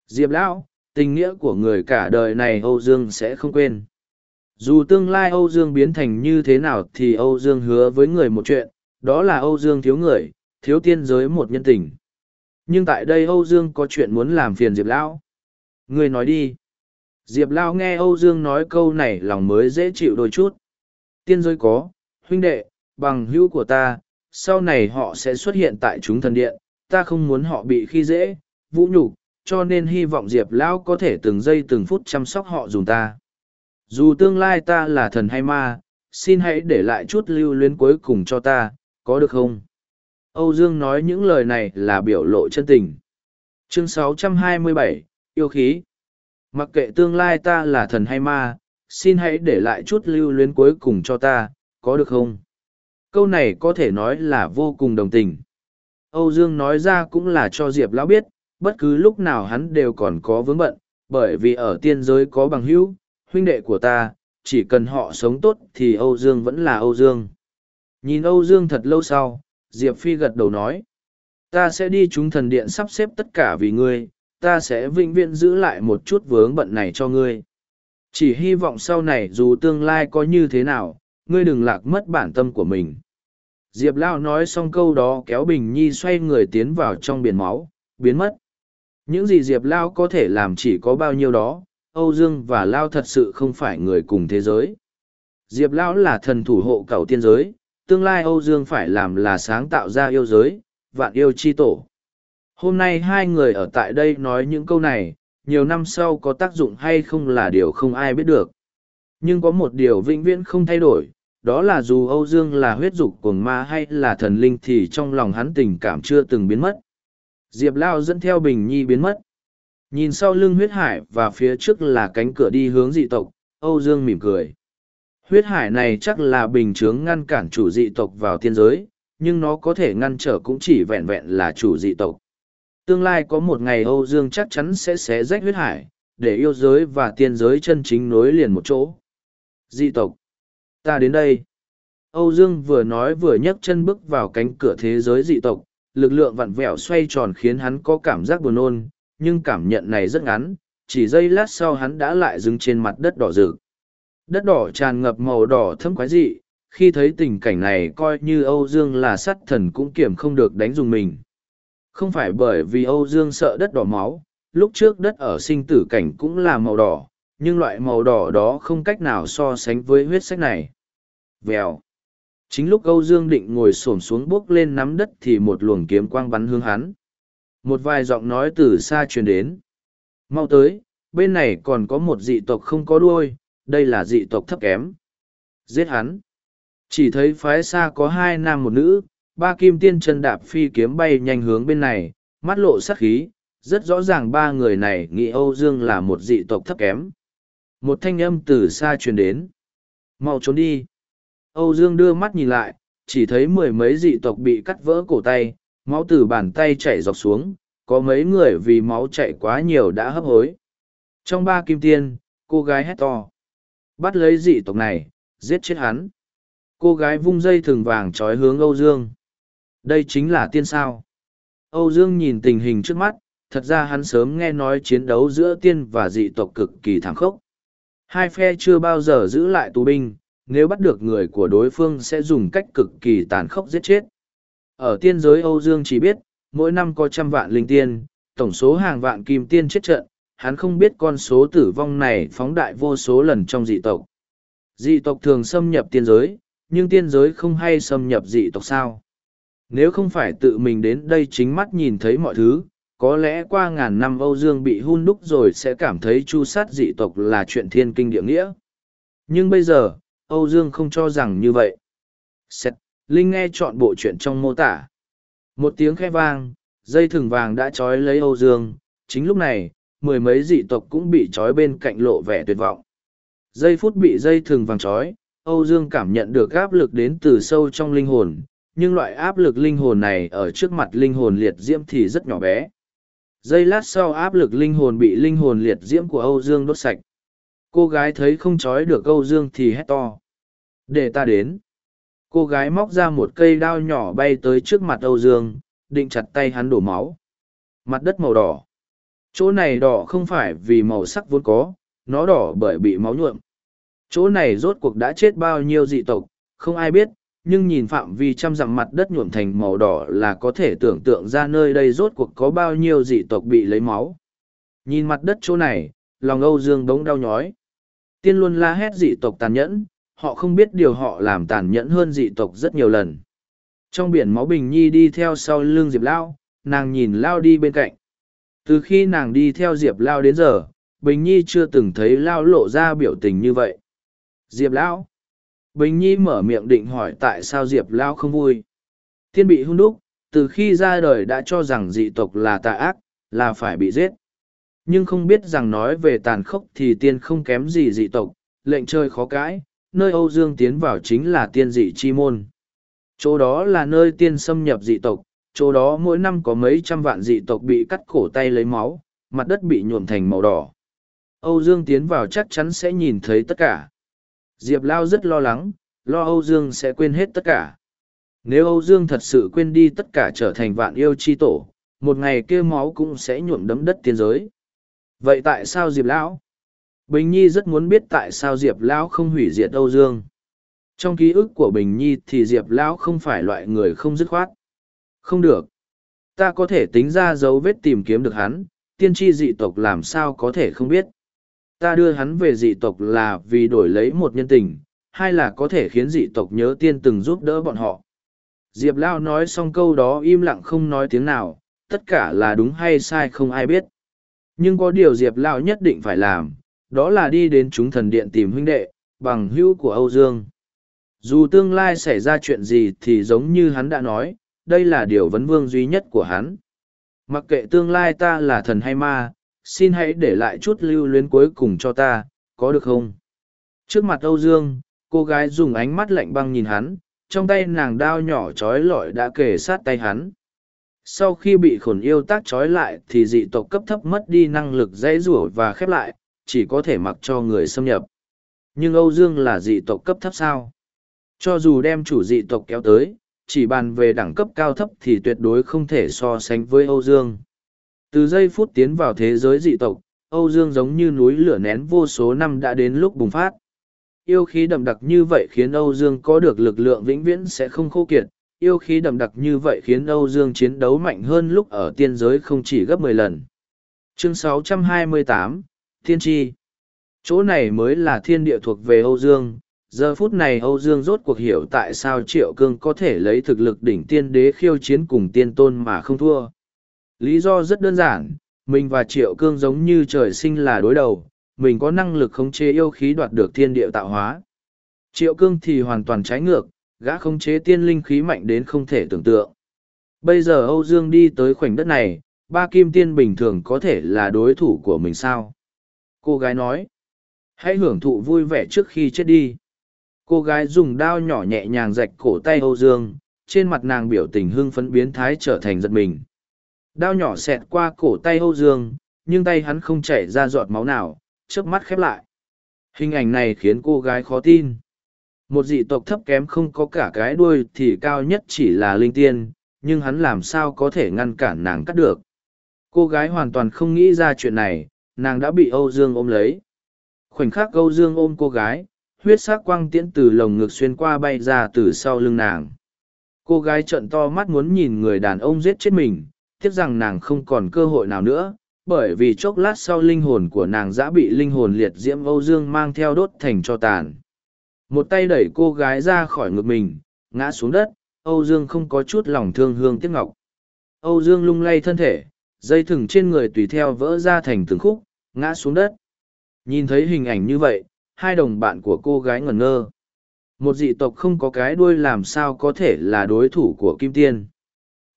Diệp Lão, tình nghĩa của người cả đời này Âu Dương sẽ không quên. Dù tương lai Âu Dương biến thành như thế nào thì Âu Dương hứa với người một chuyện, đó là Âu Dương thiếu người, thiếu tiên giới một nhân tình. Nhưng tại đây Âu Dương có chuyện muốn làm phiền Diệp Lão. Người nói đi. Diệp Lão nghe Âu Dương nói câu này lòng mới dễ chịu đôi chút. Tiên giới có, huynh đệ, bằng hữu của ta, sau này họ sẽ xuất hiện tại chúng thần điện, ta không muốn họ bị khi dễ, vũ nhục, cho nên hy vọng Diệp Lão có thể từng giây từng phút chăm sóc họ dùng ta. Dù tương lai ta là thần hay ma, xin hãy để lại chút lưu luyến cuối cùng cho ta, có được không? Âu Dương nói những lời này là biểu lộ chân tình. Chương 627, Yêu khí Mặc kệ tương lai ta là thần hay ma, xin hãy để lại chút lưu luyến cuối cùng cho ta, có được không? Câu này có thể nói là vô cùng đồng tình. Âu Dương nói ra cũng là cho Diệp Lão biết, bất cứ lúc nào hắn đều còn có vướng bận, bởi vì ở tiên giới có bằng hữu, huynh đệ của ta, chỉ cần họ sống tốt thì Âu Dương vẫn là Âu Dương. Nhìn Âu Dương thật lâu sau, Diệp Phi gật đầu nói, ta sẽ đi chúng thần điện sắp xếp tất cả vì ngươi, ta sẽ vĩnh viễn giữ lại một chút vướng bận này cho ngươi. Chỉ hy vọng sau này dù tương lai có như thế nào, ngươi đừng lạc mất bản tâm của mình. Diệp Lao nói xong câu đó kéo Bình Nhi xoay người tiến vào trong biển máu, biến mất. Những gì Diệp Lao có thể làm chỉ có bao nhiêu đó, Âu Dương và Lao thật sự không phải người cùng thế giới. Diệp Lão là thần thủ hộ cầu tiên giới, tương lai Âu Dương phải làm là sáng tạo ra yêu giới, vạn yêu chi tổ. Hôm nay hai người ở tại đây nói những câu này, nhiều năm sau có tác dụng hay không là điều không ai biết được. Nhưng có một điều vĩnh viễn không thay đổi, đó là dù Âu Dương là huyết dục cuồng ma hay là thần linh thì trong lòng hắn tình cảm chưa từng biến mất. Diệp Lao dẫn theo Bình Nhi biến mất. Nhìn sau lưng huyết hải và phía trước là cánh cửa đi hướng dị tộc, Âu Dương mỉm cười. Huyết hải này chắc là bình chướng ngăn cản chủ dị tộc vào thiên giới, nhưng nó có thể ngăn trở cũng chỉ vẹn vẹn là chủ dị tộc. Tương lai có một ngày Âu Dương chắc chắn sẽ xé rách huyết hải, để yêu giới và tiên giới chân chính nối liền một chỗ. Dị tộc. Ta đến đây. Âu Dương vừa nói vừa nhấc chân bước vào cánh cửa thế giới dị tộc, lực lượng vặn vẹo xoay tròn khiến hắn có cảm giác buồn nôn, nhưng cảm nhận này rất ngắn, chỉ giây lát sau hắn đã lại dừng trên mặt đất đỏ rực. Đất đỏ tràn ngập màu đỏ thâm quái dị, khi thấy tình cảnh này coi như Âu Dương là sắt thần cũng kiểm không được đánh dùng mình. Không phải bởi vì Âu Dương sợ đất đỏ máu, lúc trước đất ở sinh tử cảnh cũng là màu đỏ, nhưng loại màu đỏ đó không cách nào so sánh với huyết sắc này. Vèo. Chính lúc Âu Dương định ngồi xổm xuống bước lên nắm đất thì một luồng kiếm quang bắn hướng hắn. Một vài giọng nói từ xa truyền đến. Mau tới, bên này còn có một dị tộc không có đuôi, đây là dị tộc thấp kém. Giết hắn. Chỉ thấy phái xa có hai nam một nữ, ba kim tiên chân đạp phi kiếm bay nhanh hướng bên này, mắt lộ sắc khí, rất rõ ràng ba người này nghĩ Âu Dương là một dị tộc thấp kém. Một thanh âm từ xa truyền đến. Mau trốn đi. Âu Dương đưa mắt nhìn lại, chỉ thấy mười mấy dị tộc bị cắt vỡ cổ tay, máu từ bàn tay chảy dọc xuống, có mấy người vì máu chảy quá nhiều đã hấp hối. Trong ba kim tiên, cô gái hét to. Bắt lấy dị tộc này, giết chết hắn. Cô gái vung dây thừng vàng trói hướng Âu Dương. Đây chính là tiên sao. Âu Dương nhìn tình hình trước mắt, thật ra hắn sớm nghe nói chiến đấu giữa tiên và dị tộc cực kỳ thảm khốc. Hai phe chưa bao giờ giữ lại tù binh, nếu bắt được người của đối phương sẽ dùng cách cực kỳ tàn khốc giết chết. Ở tiên giới Âu Dương chỉ biết, mỗi năm có trăm vạn linh tiên, tổng số hàng vạn kim tiên chết trận, hắn không biết con số tử vong này phóng đại vô số lần trong dị tộc. Dị tộc thường xâm nhập tiên giới, nhưng tiên giới không hay xâm nhập dị tộc sao. Nếu không phải tự mình đến đây chính mắt nhìn thấy mọi thứ, có lẽ qua ngàn năm Âu Dương bị hun đúc rồi sẽ cảm thấy chu sát dị tộc là chuyện thiên kinh địa nghĩa. Nhưng bây giờ, Âu Dương không cho rằng như vậy. Xét, Linh nghe chọn bộ chuyện trong mô tả. Một tiếng khẽ vang, dây thừng vàng đã trói lấy Âu Dương, chính lúc này, mười mấy dị tộc cũng bị trói bên cạnh lộ vẻ tuyệt vọng. Giây phút bị dây thừng vàng trói, Âu Dương cảm nhận được áp lực đến từ sâu trong linh hồn, nhưng loại áp lực linh hồn này ở trước mặt linh hồn liệt diễm thì rất nhỏ bé. Giây lát sau áp lực linh hồn bị linh hồn liệt diễm của Âu Dương đốt sạch. Cô gái thấy không trói được Âu Dương thì hét to. Để ta đến. Cô gái móc ra một cây đao nhỏ bay tới trước mặt Âu Dương, định chặt tay hắn đổ máu. Mặt đất màu đỏ. Chỗ này đỏ không phải vì màu sắc vốn có, nó đỏ bởi bị máu nhuộm. Chỗ này rốt cuộc đã chết bao nhiêu dị tộc, không ai biết, nhưng nhìn phạm vi trăm dặm mặt đất nhuộm thành màu đỏ là có thể tưởng tượng ra nơi đây rốt cuộc có bao nhiêu dị tộc bị lấy máu. Nhìn mặt đất chỗ này, lòng Âu Dương đống đau nhói. Tiên luôn la hét dị tộc tàn nhẫn, họ không biết điều họ làm tàn nhẫn hơn dị tộc rất nhiều lần. Trong biển máu Bình Nhi đi theo sau lưng Diệp Lao, nàng nhìn Lao đi bên cạnh. Từ khi nàng đi theo Diệp Lao đến giờ, Bình Nhi chưa từng thấy Lao lộ ra biểu tình như vậy. Diệp Lao. Bình Nhi mở miệng định hỏi tại sao Diệp Lao không vui. Thiên bị hung đúc, từ khi ra đời đã cho rằng dị tộc là tà ác, là phải bị giết. Nhưng không biết rằng nói về tàn khốc thì tiên không kém gì dị tộc, lệnh chơi khó cãi, nơi Âu Dương tiến vào chính là tiên dị chi môn. Chỗ đó là nơi tiên xâm nhập dị tộc, chỗ đó mỗi năm có mấy trăm vạn dị tộc bị cắt cổ tay lấy máu, mặt đất bị nhuộm thành màu đỏ. Âu Dương tiến vào chắc chắn sẽ nhìn thấy tất cả. Diệp Lao rất lo lắng, lo Âu Dương sẽ quên hết tất cả. Nếu Âu Dương thật sự quên đi tất cả trở thành vạn yêu chi tổ, một ngày kia máu cũng sẽ nhuộm đấm đất tiên giới. Vậy tại sao Diệp Lão? Bình Nhi rất muốn biết tại sao Diệp Lão không hủy diệt Âu Dương. Trong ký ức của Bình Nhi thì Diệp Lão không phải loại người không dứt khoát. Không được. Ta có thể tính ra dấu vết tìm kiếm được hắn, tiên tri dị tộc làm sao có thể không biết. Ta đưa hắn về dị tộc là vì đổi lấy một nhân tình, hay là có thể khiến dị tộc nhớ tiên từng giúp đỡ bọn họ. Diệp Lao nói xong câu đó im lặng không nói tiếng nào, tất cả là đúng hay sai không ai biết. Nhưng có điều Diệp Lao nhất định phải làm, đó là đi đến chúng thần điện tìm huynh đệ, bằng hữu của Âu Dương. Dù tương lai xảy ra chuyện gì thì giống như hắn đã nói, đây là điều vấn vương duy nhất của hắn. Mặc kệ tương lai ta là thần hay ma, xin hãy để lại chút lưu luyến cuối cùng cho ta, có được không? Trước mặt Âu Dương, cô gái dùng ánh mắt lạnh băng nhìn hắn trong tay nàng đao nhỏ trói lọi đã kề sát tay hắn. Sau khi bị khổn yêu tác trói lại thì dị tộc cấp thấp mất đi năng lực dãy rủa và khép lại chỉ có thể mặc cho người xâm nhập. Nhưng âu dương là dị tộc cấp thấp sao? Cho dù đem chủ dị tộc kéo tới chỉ bàn về đẳng cấp cao thấp thì tuyệt đối không thể so sánh với âu dương từ giây phút tiến vào thế giới dị tộc âu dương giống như núi lửa nén vô số năm đã đến lúc bùng phát yêu khí đậm đặc như vậy khiến âu dương có được lực lượng vĩnh viễn sẽ không khô kiệt yêu khí đậm đặc như vậy khiến âu dương chiến đấu mạnh hơn lúc ở tiên giới không chỉ gấp mười lần chương 628, Thiên Tri Chỗ này mới là thiên địa thuộc về Âu Dương. Giờ phút này Âu Dương rốt cuộc hiểu tại sao Triệu Cương có thể lấy thực lực đỉnh tiên đế khiêu chiến cùng tiên tôn mà không thua. Lý do rất đơn giản, mình và Triệu Cương giống như trời sinh là đối đầu, mình có năng lực khống chế yêu khí đoạt được thiên địa tạo hóa. Triệu Cương thì hoàn toàn trái ngược, gã khống chế tiên linh khí mạnh đến không thể tưởng tượng. Bây giờ Âu Dương đi tới khoảnh đất này, ba kim tiên bình thường có thể là đối thủ của mình sao? Cô gái nói, hãy hưởng thụ vui vẻ trước khi chết đi. Cô gái dùng đao nhỏ nhẹ nhàng rạch cổ tay Âu Dương, trên mặt nàng biểu tình hưng phấn biến thái trở thành giật mình. Đao nhỏ xẹt qua cổ tay Âu Dương, nhưng tay hắn không chảy ra giọt máu nào, chớp mắt khép lại. Hình ảnh này khiến cô gái khó tin. Một dị tộc thấp kém không có cả cái đuôi thì cao nhất chỉ là linh tiên, nhưng hắn làm sao có thể ngăn cản nàng cắt được. Cô gái hoàn toàn không nghĩ ra chuyện này, nàng đã bị Âu Dương ôm lấy. Khoảnh khắc Âu Dương ôm cô gái, huyết sắc quang tiễn từ lồng ngực xuyên qua bay ra từ sau lưng nàng. Cô gái trợn to mắt muốn nhìn người đàn ông giết chết mình, tiếc rằng nàng không còn cơ hội nào nữa, bởi vì chốc lát sau linh hồn của nàng đã bị linh hồn liệt diễm Âu Dương mang theo đốt thành cho tàn. Một tay đẩy cô gái ra khỏi ngực mình, ngã xuống đất, Âu Dương không có chút lòng thương hương tiếc ngọc. Âu Dương lung lay thân thể, dây thừng trên người tùy theo vỡ ra thành từng khúc, ngã xuống đất. Nhìn thấy hình ảnh như vậy, hai đồng bạn của cô gái ngẩn ngơ. Một dị tộc không có cái đuôi làm sao có thể là đối thủ của Kim Tiên.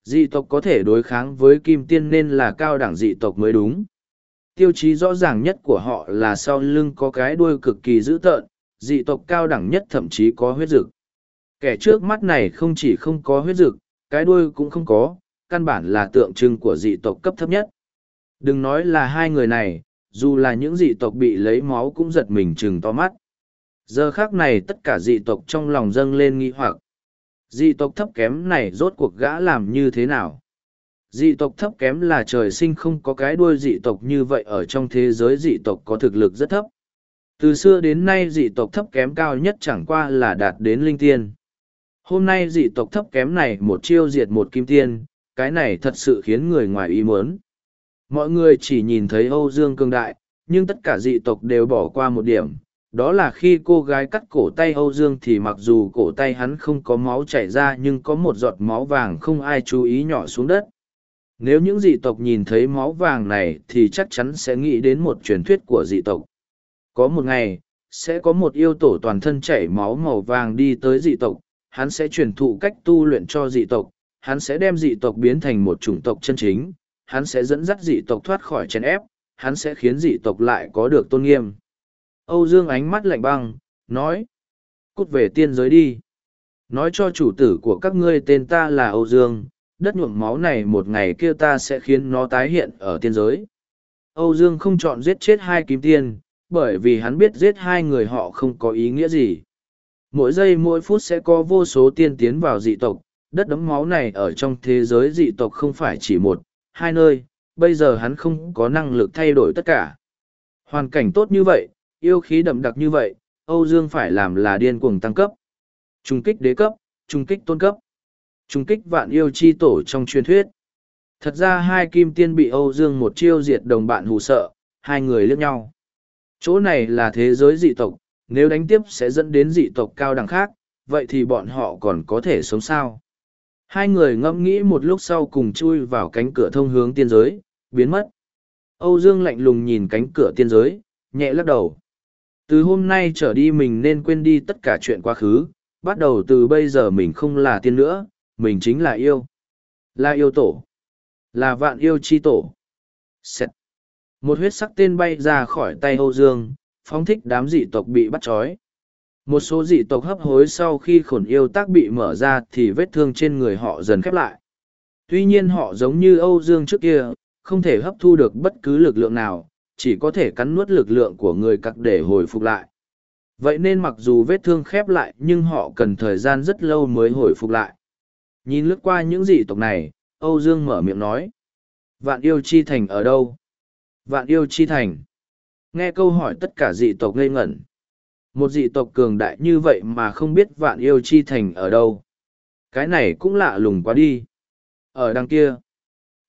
Dị tộc có thể đối kháng với Kim Tiên nên là cao đẳng dị tộc mới đúng. Tiêu chí rõ ràng nhất của họ là sau lưng có cái đuôi cực kỳ dữ tợn, dị tộc cao đẳng nhất thậm chí có huyết dực. Kẻ trước mắt này không chỉ không có huyết dực, cái đuôi cũng không có, căn bản là tượng trưng của dị tộc cấp thấp nhất. Đừng nói là hai người này, dù là những dị tộc bị lấy máu cũng giật mình chừng to mắt. Giờ khác này tất cả dị tộc trong lòng dâng lên nghi hoặc. Dị tộc thấp kém này rốt cuộc gã làm như thế nào? Dị tộc thấp kém là trời sinh không có cái đuôi dị tộc như vậy ở trong thế giới dị tộc có thực lực rất thấp. Từ xưa đến nay dị tộc thấp kém cao nhất chẳng qua là đạt đến linh tiên. Hôm nay dị tộc thấp kém này một chiêu diệt một kim tiên, cái này thật sự khiến người ngoài ý muốn. Mọi người chỉ nhìn thấy Âu Dương cương đại, nhưng tất cả dị tộc đều bỏ qua một điểm. Đó là khi cô gái cắt cổ tay Âu Dương thì mặc dù cổ tay hắn không có máu chảy ra nhưng có một giọt máu vàng không ai chú ý nhỏ xuống đất. Nếu những dị tộc nhìn thấy máu vàng này thì chắc chắn sẽ nghĩ đến một truyền thuyết của dị tộc. Có một ngày, sẽ có một yêu tổ toàn thân chảy máu màu vàng đi tới dị tộc, hắn sẽ truyền thụ cách tu luyện cho dị tộc, hắn sẽ đem dị tộc biến thành một chủng tộc chân chính, hắn sẽ dẫn dắt dị tộc thoát khỏi chèn ép, hắn sẽ khiến dị tộc lại có được tôn nghiêm. Âu Dương ánh mắt lạnh băng, nói, cút về tiên giới đi. Nói cho chủ tử của các ngươi tên ta là Âu Dương, đất nhuộm máu này một ngày kia ta sẽ khiến nó tái hiện ở tiên giới. Âu Dương không chọn giết chết hai kim tiên, bởi vì hắn biết giết hai người họ không có ý nghĩa gì. Mỗi giây mỗi phút sẽ có vô số tiên tiến vào dị tộc, đất đấm máu này ở trong thế giới dị tộc không phải chỉ một, hai nơi, bây giờ hắn không có năng lực thay đổi tất cả. Hoàn cảnh tốt như vậy, yêu khí đậm đặc như vậy, Âu Dương phải làm là điên cuồng tăng cấp. Trung kích đế cấp, trung kích tôn cấp, trung kích vạn yêu chi tổ trong truyền thuyết. Thật ra hai kim tiên bị Âu Dương một chiêu diệt đồng bạn hù sợ, hai người liếc nhau. Chỗ này là thế giới dị tộc, nếu đánh tiếp sẽ dẫn đến dị tộc cao đẳng khác, vậy thì bọn họ còn có thể sống sao? Hai người ngẫm nghĩ một lúc sau cùng chui vào cánh cửa thông hướng tiên giới, biến mất. Âu Dương lạnh lùng nhìn cánh cửa tiên giới, nhẹ lắc đầu. Từ hôm nay trở đi mình nên quên đi tất cả chuyện quá khứ, bắt đầu từ bây giờ mình không là tiên nữa, mình chính là yêu. Là yêu tổ. Là vạn yêu chi tổ. Xẹt. Một huyết sắc tên bay ra khỏi tay Âu Dương, phóng thích đám dị tộc bị bắt trói. một số dị tộc hấp hối sau khi khổn yêu tác bị mở ra thì vết thương trên người họ dần khép lại tuy nhiên họ giống như âu dương trước kia không thể hấp thu được bất cứ lực lượng nào chỉ có thể cắn nuốt lực lượng của người cặc để hồi phục lại. Vậy nên mặc dù vết thương khép lại, nhưng họ cần thời gian rất lâu mới hồi phục lại. Nhìn lướt qua những dị tộc này, âu dương mở miệng nói, vạn yêu chi thành ở đâu? Vạn yêu chi thành? Nghe câu hỏi tất cả dị tộc ngây ngẩn. Một dị tộc cường đại như vậy mà không biết vạn yêu chi thành ở đâu. Cái này cũng lạ lùng quá đi. Ở đằng kia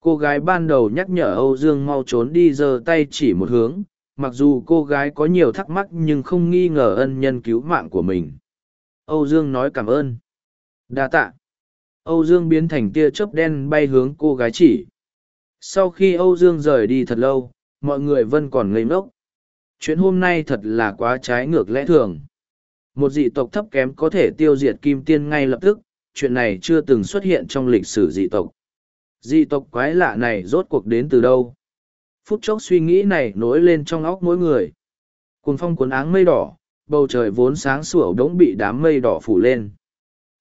cô gái ban đầu nhắc nhở âu dương mau trốn đi giơ tay chỉ một hướng, mặc dù cô gái có nhiều thắc mắc nhưng không nghi ngờ ân nhân cứu mạng của mình. Âu dương nói cảm ơn. Đa tạ. Âu dương biến thành tia chớp đen bay hướng cô gái chỉ. Sau khi âu dương rời đi thật lâu, mọi người vẫn còn ngây ngốc. Chuyện hôm nay thật là quá trái ngược lẽ thường. Một dị tộc thấp kém có thể tiêu diệt kim tiên ngay lập tức, chuyện này chưa từng xuất hiện trong lịch sử dị tộc dị tộc quái lạ này rốt cuộc đến từ đâu? Phút chốc suy nghĩ này nối lên trong óc mỗi người. Cuồng phong cuốn áng mây đỏ, bầu trời vốn sáng sủa đống bị đám mây đỏ phủ lên.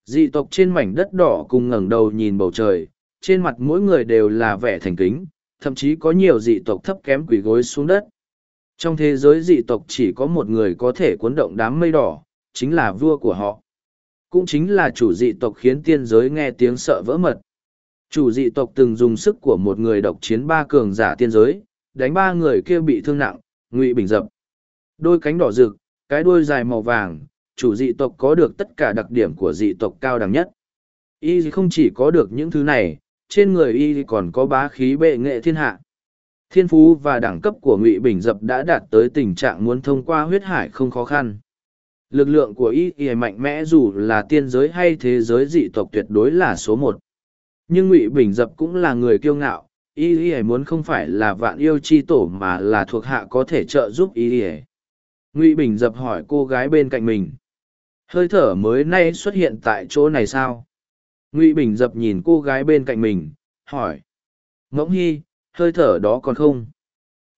Dị tộc trên mảnh đất đỏ cùng ngẩng đầu nhìn bầu trời, trên mặt mỗi người đều là vẻ thành kính, thậm chí có nhiều dị tộc thấp kém quỳ gối xuống đất. Trong thế giới dị tộc chỉ có một người có thể cuốn động đám mây đỏ, chính là vua của họ. Cũng chính là chủ dị tộc khiến tiên giới nghe tiếng sợ vỡ mật chủ dị tộc từng dùng sức của một người độc chiến ba cường giả tiên giới, đánh ba người kia bị thương nặng, ngụy bình dập. Đôi cánh đỏ rực, cái đuôi dài màu vàng, chủ dị tộc có được tất cả đặc điểm của dị tộc cao đẳng nhất. Y không chỉ có được những thứ này, trên người y còn có bá khí bệ nghệ thiên hạ. Thiên phú và đẳng cấp của ngụy bình dập đã đạt tới tình trạng muốn thông qua huyết hải không khó khăn. Lực lượng của y y mạnh mẽ dù là tiên giới hay thế giới dị tộc tuyệt đối là số một nhưng ngụy bình dập cũng là người kiêu ngạo y y muốn không phải là vạn yêu chi tổ mà là thuộc hạ có thể trợ giúp y y ngụy bình dập hỏi cô gái bên cạnh mình hơi thở mới nay xuất hiện tại chỗ này sao? Ngụy bình dập nhìn cô gái bên cạnh mình hỏi ngỗng hy hơi thở đó còn không?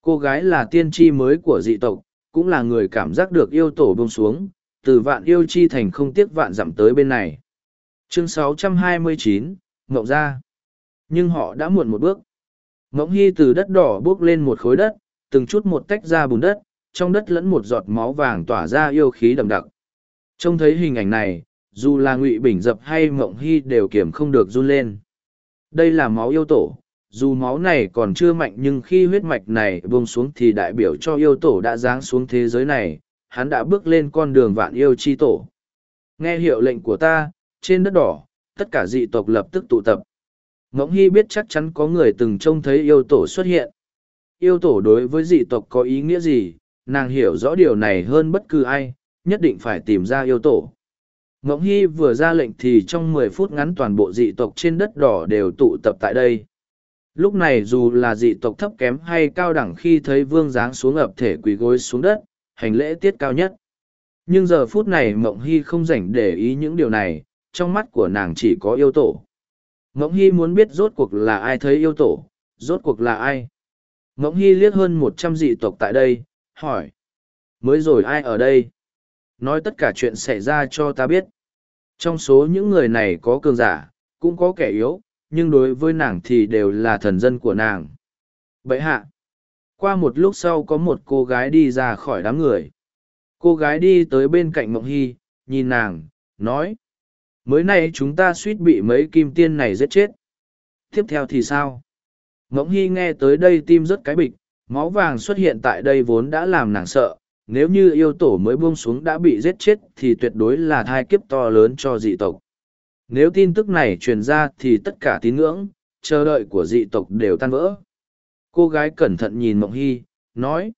Cô gái là tiên tri mới của dị tộc cũng là người cảm giác được yêu tổ bông xuống từ vạn yêu chi thành không tiếc vạn dặm tới bên này. Chương 629, ngộng ra. Nhưng họ đã muộn một bước. Mộng hy từ đất đỏ bước lên một khối đất, từng chút một tách ra bùn đất, trong đất lẫn một giọt máu vàng tỏa ra yêu khí đậm đặc. Trông thấy hình ảnh này, dù là ngụy bình dập hay mộng hy đều kiểm không được run lên. Đây là máu yêu tổ, dù máu này còn chưa mạnh nhưng khi huyết mạch này buông xuống thì đại biểu cho yêu tổ đã giáng xuống thế giới này, hắn đã bước lên con đường vạn yêu chi tổ. Nghe hiệu lệnh của ta, trên đất đỏ tất cả dị tộc lập tức tụ tập. Ngỗng hy biết chắc chắn có người từng trông thấy yêu tổ xuất hiện. Yêu tổ đối với dị tộc có ý nghĩa gì? Nàng hiểu rõ điều này hơn bất cứ ai, nhất định phải tìm ra yêu tổ. Ngỗng hy vừa ra lệnh thì trong mười phút ngắn toàn bộ dị tộc trên đất đỏ đều tụ tập tại đây. Lúc này dù là dị tộc thấp kém hay cao đẳng khi thấy vương giáng xuống ập thể quỳ gối xuống đất, hành lễ tiết cao nhất. Nhưng giờ phút này mộng hy không rảnh để ý những điều này trong mắt của nàng chỉ có yêu tổ. Mộng hy muốn biết rốt cuộc là ai thấy yêu tổ, rốt cuộc là ai? Mộng hy liếc hơn một trăm dị tộc tại đây, hỏi. Mới rồi ai ở đây? Nói tất cả chuyện xảy ra cho ta biết. Trong số những người này có cường giả, cũng có kẻ yếu, nhưng đối với nàng thì đều là thần dân của nàng. Bậy hạ. Qua một lúc sau có một cô gái đi ra khỏi đám người. Cô gái đi tới bên cạnh mộng hy, nhìn nàng, nói mới nay chúng ta suýt bị mấy kim tiên này giết chết. Tiếp theo thì sao? Ngỗng hy nghe tới đây tim rất cái bịch, máu vàng xuất hiện tại đây vốn đã làm nàng sợ, nếu như yêu tổ mới buông xuống đã bị giết chết thì tuyệt đối là thai kiếp to lớn cho dị tộc. Nếu tin tức này truyền ra thì tất cả tín ngưỡng, chờ đợi của dị tộc đều tan vỡ. Cô gái cẩn thận nhìn mộng hy, nói,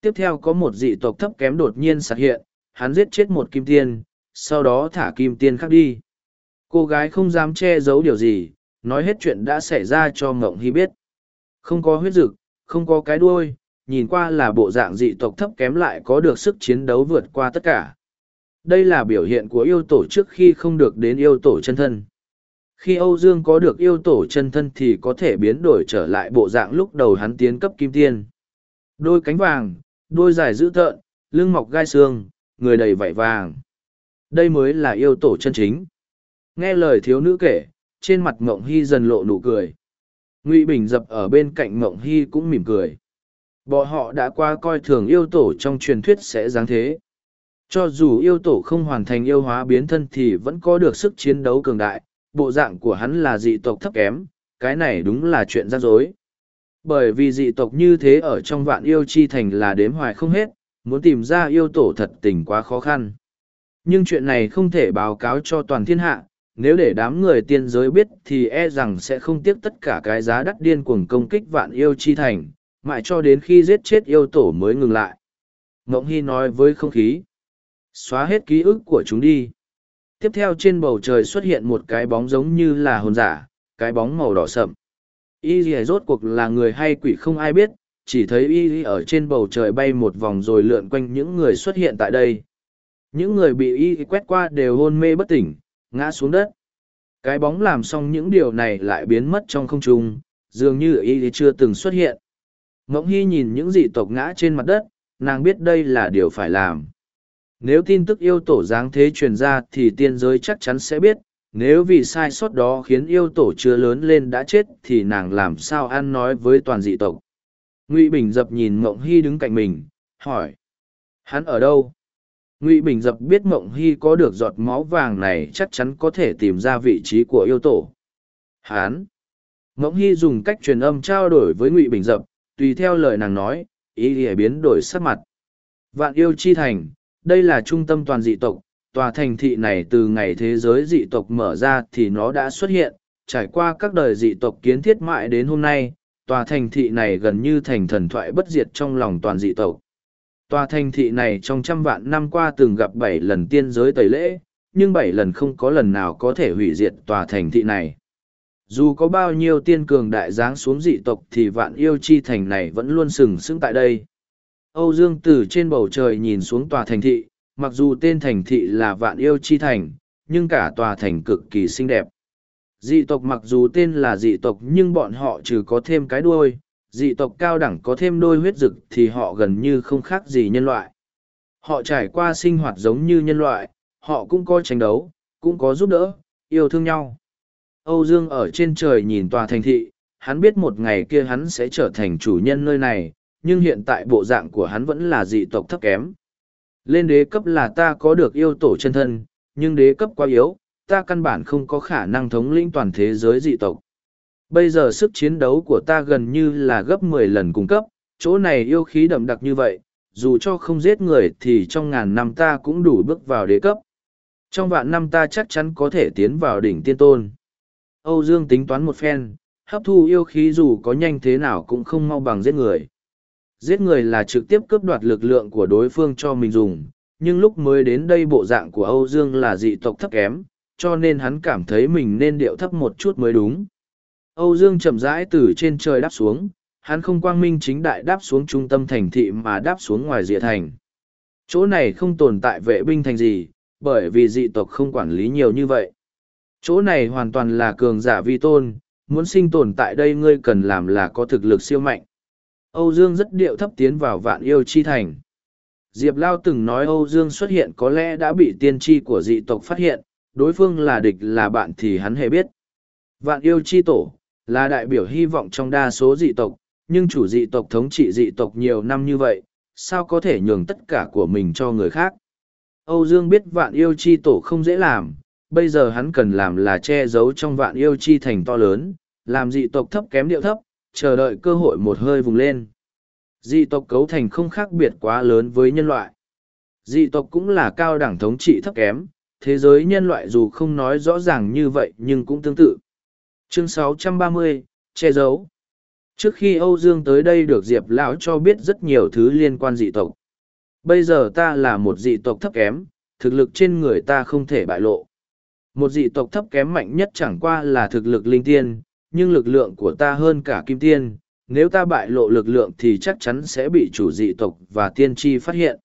tiếp theo có một dị tộc thấp kém đột nhiên sạc hiện, hắn giết chết một kim tiên sau đó thả kim tiên khác đi. Cô gái không dám che giấu điều gì, nói hết chuyện đã xảy ra cho mộng hy biết. Không có huyết dực, không có cái đuôi, nhìn qua là bộ dạng dị tộc thấp kém lại có được sức chiến đấu vượt qua tất cả. Đây là biểu hiện của yêu tổ trước khi không được đến yêu tổ chân thân. Khi âu dương có được yêu tổ chân thân thì có thể biến đổi trở lại bộ dạng lúc đầu hắn tiến cấp kim tiên. Đôi cánh vàng, đôi dài dữ tợn, lưng mọc gai xương, người đầy vảy vàng. Đây mới là yêu tổ chân chính. Nghe lời thiếu nữ kể, trên mặt Mộng Hy dần lộ nụ cười. Ngụy Bình dập ở bên cạnh Mộng Hy cũng mỉm cười. Bọn họ đã qua coi thường yêu tổ trong truyền thuyết sẽ dáng thế. Cho dù yêu tổ không hoàn thành yêu hóa biến thân thì vẫn có được sức chiến đấu cường đại, bộ dạng của hắn là dị tộc thấp kém, cái này đúng là chuyện rắc rối. Bởi vì dị tộc như thế ở trong vạn yêu chi thành là đếm hoài không hết, muốn tìm ra yêu tổ thật tình quá khó khăn. Nhưng chuyện này không thể báo cáo cho toàn thiên hạ, nếu để đám người tiên giới biết thì e rằng sẽ không tiếc tất cả cái giá đắt điên cuồng công kích vạn yêu chi thành, mãi cho đến khi giết chết yêu tổ mới ngừng lại. Ngộng Hy nói với không khí, xóa hết ký ức của chúng đi. Tiếp theo trên bầu trời xuất hiện một cái bóng giống như là hồn giả, cái bóng màu đỏ sậm. Y gì rốt cuộc là người hay quỷ không ai biết, chỉ thấy y ở trên bầu trời bay một vòng rồi lượn quanh những người xuất hiện tại đây. Những người bị y quét qua đều hôn mê bất tỉnh, ngã xuống đất. Cái bóng làm xong những điều này lại biến mất trong không trung, dường như y chưa từng xuất hiện. Mộng Hy nhìn những dị tộc ngã trên mặt đất, nàng biết đây là điều phải làm. Nếu tin tức yêu tổ giáng thế truyền ra thì tiên giới chắc chắn sẽ biết, nếu vì sai sót đó khiến yêu tổ chưa lớn lên đã chết thì nàng làm sao ăn nói với toàn dị tộc. Ngụy Bình dập nhìn Mộng Hy đứng cạnh mình, hỏi. Hắn ở đâu? Ngụy Bình dập biết Mộng Hy có được giọt máu vàng này chắc chắn có thể tìm ra vị trí của yêu tổ. Hán, Mộng Hy dùng cách truyền âm trao đổi với Ngụy Bình dập, tùy theo lời nàng nói, ý nghĩa biến đổi sắc mặt. Vạn yêu chi thành, đây là trung tâm toàn dị tộc, tòa thành thị này từ ngày thế giới dị tộc mở ra thì nó đã xuất hiện, trải qua các đời dị tộc kiến thiết mãi đến hôm nay, tòa thành thị này gần như thành thần thoại bất diệt trong lòng toàn dị tộc. Tòa thành thị này trong trăm vạn năm qua từng gặp bảy lần tiên giới tẩy lễ, nhưng bảy lần không có lần nào có thể hủy diệt tòa thành thị này. Dù có bao nhiêu tiên cường đại giáng xuống dị tộc thì vạn yêu chi thành này vẫn luôn sừng sững tại đây. Âu Dương từ trên bầu trời nhìn xuống tòa thành thị, mặc dù tên thành thị là vạn yêu chi thành, nhưng cả tòa thành cực kỳ xinh đẹp. Dị tộc mặc dù tên là dị tộc nhưng bọn họ trừ có thêm cái đuôi, dị tộc cao đẳng có thêm đôi huyết dực thì họ gần như không khác gì nhân loại. Họ trải qua sinh hoạt giống như nhân loại, họ cũng có tranh đấu, cũng có giúp đỡ, yêu thương nhau. Âu Dương ở trên trời nhìn tòa thành thị, hắn biết một ngày kia hắn sẽ trở thành chủ nhân nơi này, nhưng hiện tại bộ dạng của hắn vẫn là dị tộc thấp kém. Lên đế cấp là ta có được yêu tổ chân thân, nhưng đế cấp quá yếu, ta căn bản không có khả năng thống lĩnh toàn thế giới dị tộc. Bây giờ sức chiến đấu của ta gần như là gấp mười lần cung cấp, chỗ này yêu khí đậm đặc như vậy, dù cho không giết người thì trong ngàn năm ta cũng đủ bước vào đế cấp. Trong vạn năm ta chắc chắn có thể tiến vào đỉnh tiên tôn. Âu Dương tính toán một phen, hấp thu yêu khí dù có nhanh thế nào cũng không mau bằng giết người. Giết người là trực tiếp cướp đoạt lực lượng của đối phương cho mình dùng, nhưng lúc mới đến đây bộ dạng của Âu Dương là dị tộc thấp kém, cho nên hắn cảm thấy mình nên điệu thấp một chút mới đúng. Âu Dương chậm rãi từ trên trời đáp xuống, hắn không quang minh chính đại đáp xuống trung tâm thành thị mà đáp xuống ngoài rìa thành. Chỗ này không tồn tại vệ binh thành gì, bởi vì dị tộc không quản lý nhiều như vậy. Chỗ này hoàn toàn là cường giả vi tôn, muốn sinh tồn tại đây ngươi cần làm là có thực lực siêu mạnh. Âu Dương rất điệu thấp tiến vào vạn yêu chi thành. Diệp Lao từng nói Âu Dương xuất hiện có lẽ đã bị tiên tri của dị tộc phát hiện, đối phương là địch là bạn thì hắn hề biết. Vạn yêu chi tổ, là đại biểu hy vọng trong đa số dị tộc, nhưng chủ dị tộc thống trị dị tộc nhiều năm như vậy, sao có thể nhường tất cả của mình cho người khác. Âu Dương biết vạn yêu chi tổ không dễ làm, bây giờ hắn cần làm là che giấu trong vạn yêu chi thành to lớn, làm dị tộc thấp kém điệu thấp, chờ đợi cơ hội một hơi vùng lên. Dị tộc cấu thành không khác biệt quá lớn với nhân loại. Dị tộc cũng là cao đẳng thống trị thấp kém, thế giới nhân loại dù không nói rõ ràng như vậy nhưng cũng tương tự. Chương 630, che giấu. Trước khi Âu Dương tới đây được Diệp Lão cho biết rất nhiều thứ liên quan dị tộc. Bây giờ ta là một dị tộc thấp kém, thực lực trên người ta không thể bại lộ. Một dị tộc thấp kém mạnh nhất chẳng qua là thực lực linh tiên, nhưng lực lượng của ta hơn cả kim tiên, nếu ta bại lộ lực lượng thì chắc chắn sẽ bị chủ dị tộc và tiên tri phát hiện.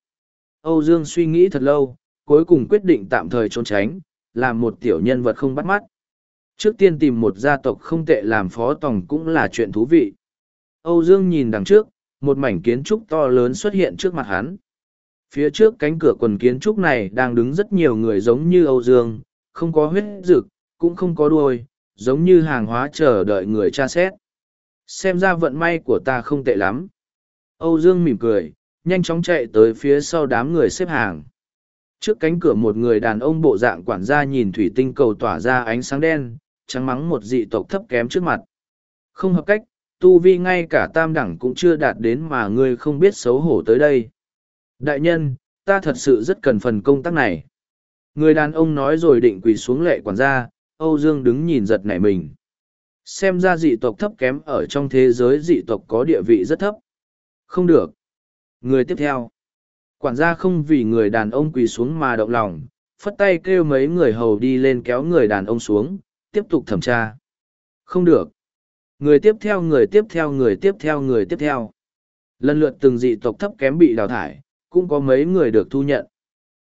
Âu Dương suy nghĩ thật lâu, cuối cùng quyết định tạm thời trốn tránh, làm một tiểu nhân vật không bắt mắt. Trước tiên tìm một gia tộc không tệ làm phó tổng cũng là chuyện thú vị. Âu Dương nhìn đằng trước, một mảnh kiến trúc to lớn xuất hiện trước mặt hắn. Phía trước cánh cửa quần kiến trúc này đang đứng rất nhiều người giống như Âu Dương, không có huyết dực, cũng không có đuôi, giống như hàng hóa chờ đợi người tra xét. Xem ra vận may của ta không tệ lắm. Âu Dương mỉm cười, nhanh chóng chạy tới phía sau đám người xếp hàng. Trước cánh cửa một người đàn ông bộ dạng quản gia nhìn thủy tinh cầu tỏa ra ánh sáng đen, trắng mắng một dị tộc thấp kém trước mặt. Không hợp cách, tu vi ngay cả tam đẳng cũng chưa đạt đến mà ngươi không biết xấu hổ tới đây. Đại nhân, ta thật sự rất cần phần công tác này. Người đàn ông nói rồi định quỳ xuống lệ quản gia, Âu Dương đứng nhìn giật nảy mình. Xem ra dị tộc thấp kém ở trong thế giới dị tộc có địa vị rất thấp. Không được. Người tiếp theo. Quản gia không vì người đàn ông quỳ xuống mà động lòng, phất tay kêu mấy người hầu đi lên kéo người đàn ông xuống, tiếp tục thẩm tra. Không được. Người tiếp theo người tiếp theo người tiếp theo người tiếp theo. Lần lượt từng dị tộc thấp kém bị đào thải, cũng có mấy người được thu nhận.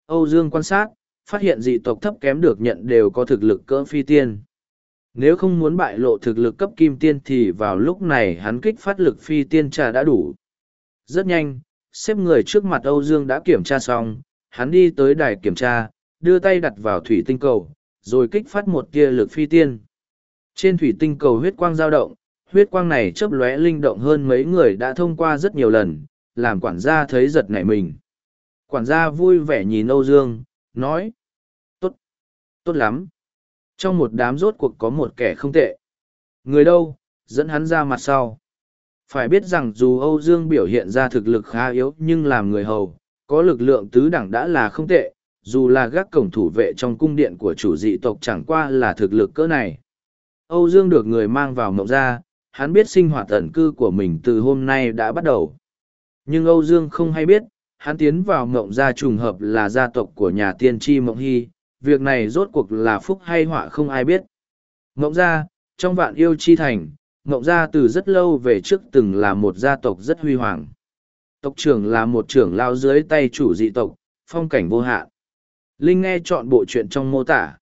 Âu Dương quan sát, phát hiện dị tộc thấp kém được nhận đều có thực lực cỡ phi tiên. Nếu không muốn bại lộ thực lực cấp kim tiên thì vào lúc này hắn kích phát lực phi tiên trà đã đủ. Rất nhanh, xếp người trước mặt Âu Dương đã kiểm tra xong, hắn đi tới đài kiểm tra, đưa tay đặt vào thủy tinh cầu, rồi kích phát một tia lực phi tiên. Trên thủy tinh cầu huyết quang dao động, huyết quang này chớp lóe linh động hơn mấy người đã thông qua rất nhiều lần, làm quản gia thấy giật nảy mình. Quản gia vui vẻ nhìn Âu Dương, nói. Tốt, tốt lắm. Trong một đám rốt cuộc có một kẻ không tệ. Người đâu, dẫn hắn ra mặt sau. Phải biết rằng dù Âu Dương biểu hiện ra thực lực khá yếu nhưng làm người hầu, có lực lượng tứ đẳng đã là không tệ, dù là gác cổng thủ vệ trong cung điện của chủ dị tộc chẳng qua là thực lực cỡ này. Âu Dương được người mang vào mộng ra, hắn biết sinh hoạt ẩn cư của mình từ hôm nay đã bắt đầu. Nhưng Âu Dương không hay biết, hắn tiến vào mộng gia trùng hợp là gia tộc của nhà tiên tri mộng hy, việc này rốt cuộc là phúc hay họa không ai biết. Mộng gia, trong vạn yêu chi thành, mộng gia từ rất lâu về trước từng là một gia tộc rất huy hoàng. Tộc trưởng là một trưởng lao dưới tay chủ dị tộc, phong cảnh vô hạn. Linh nghe chọn bộ chuyện trong mô tả.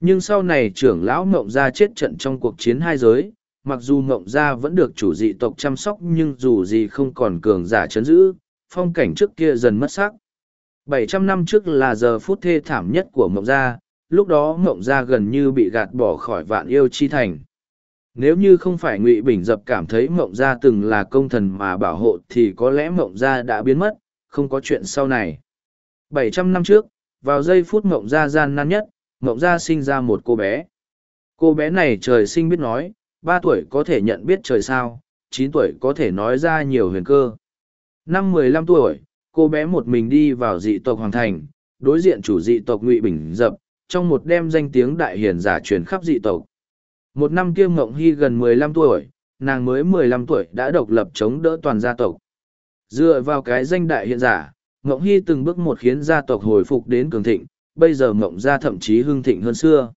Nhưng sau này trưởng lão mộng gia chết trận trong cuộc chiến hai giới, mặc dù mộng gia vẫn được chủ dị tộc chăm sóc nhưng dù gì không còn cường giả chấn giữ, phong cảnh trước kia dần mất sắc. Bảy trăm năm trước là giờ phút thê thảm nhất của mộng gia, lúc đó mộng gia gần như bị gạt bỏ khỏi vạn yêu chi thành. Nếu như không phải Ngụy Bình Dập cảm thấy mộng gia từng là công thần mà bảo hộ thì có lẽ mộng gia đã biến mất, không có chuyện sau này. Bảy trăm năm trước, vào giây phút mộng gia gian nan nhất, mộng gia sinh ra một cô bé. Cô bé này trời sinh biết nói, ba tuổi có thể nhận biết trời sao, chín tuổi có thể nói ra nhiều huyền cơ. Năm mười lăm tuổi, cô bé một mình đi vào dị tộc Hoàng Thành, đối diện chủ dị tộc Ngụy Bình Dập, trong một đêm danh tiếng đại hiền giả truyền khắp dị tộc. Một năm kia mộng Hy gần mười lăm tuổi, nàng mới mười lăm tuổi đã độc lập chống đỡ toàn gia tộc. Dựa vào cái danh đại hiện giả, Ngộng Hy từng bước một khiến gia tộc hồi phục đến cường thịnh, bây giờ Ngộng gia thậm chí hưng thịnh hơn xưa.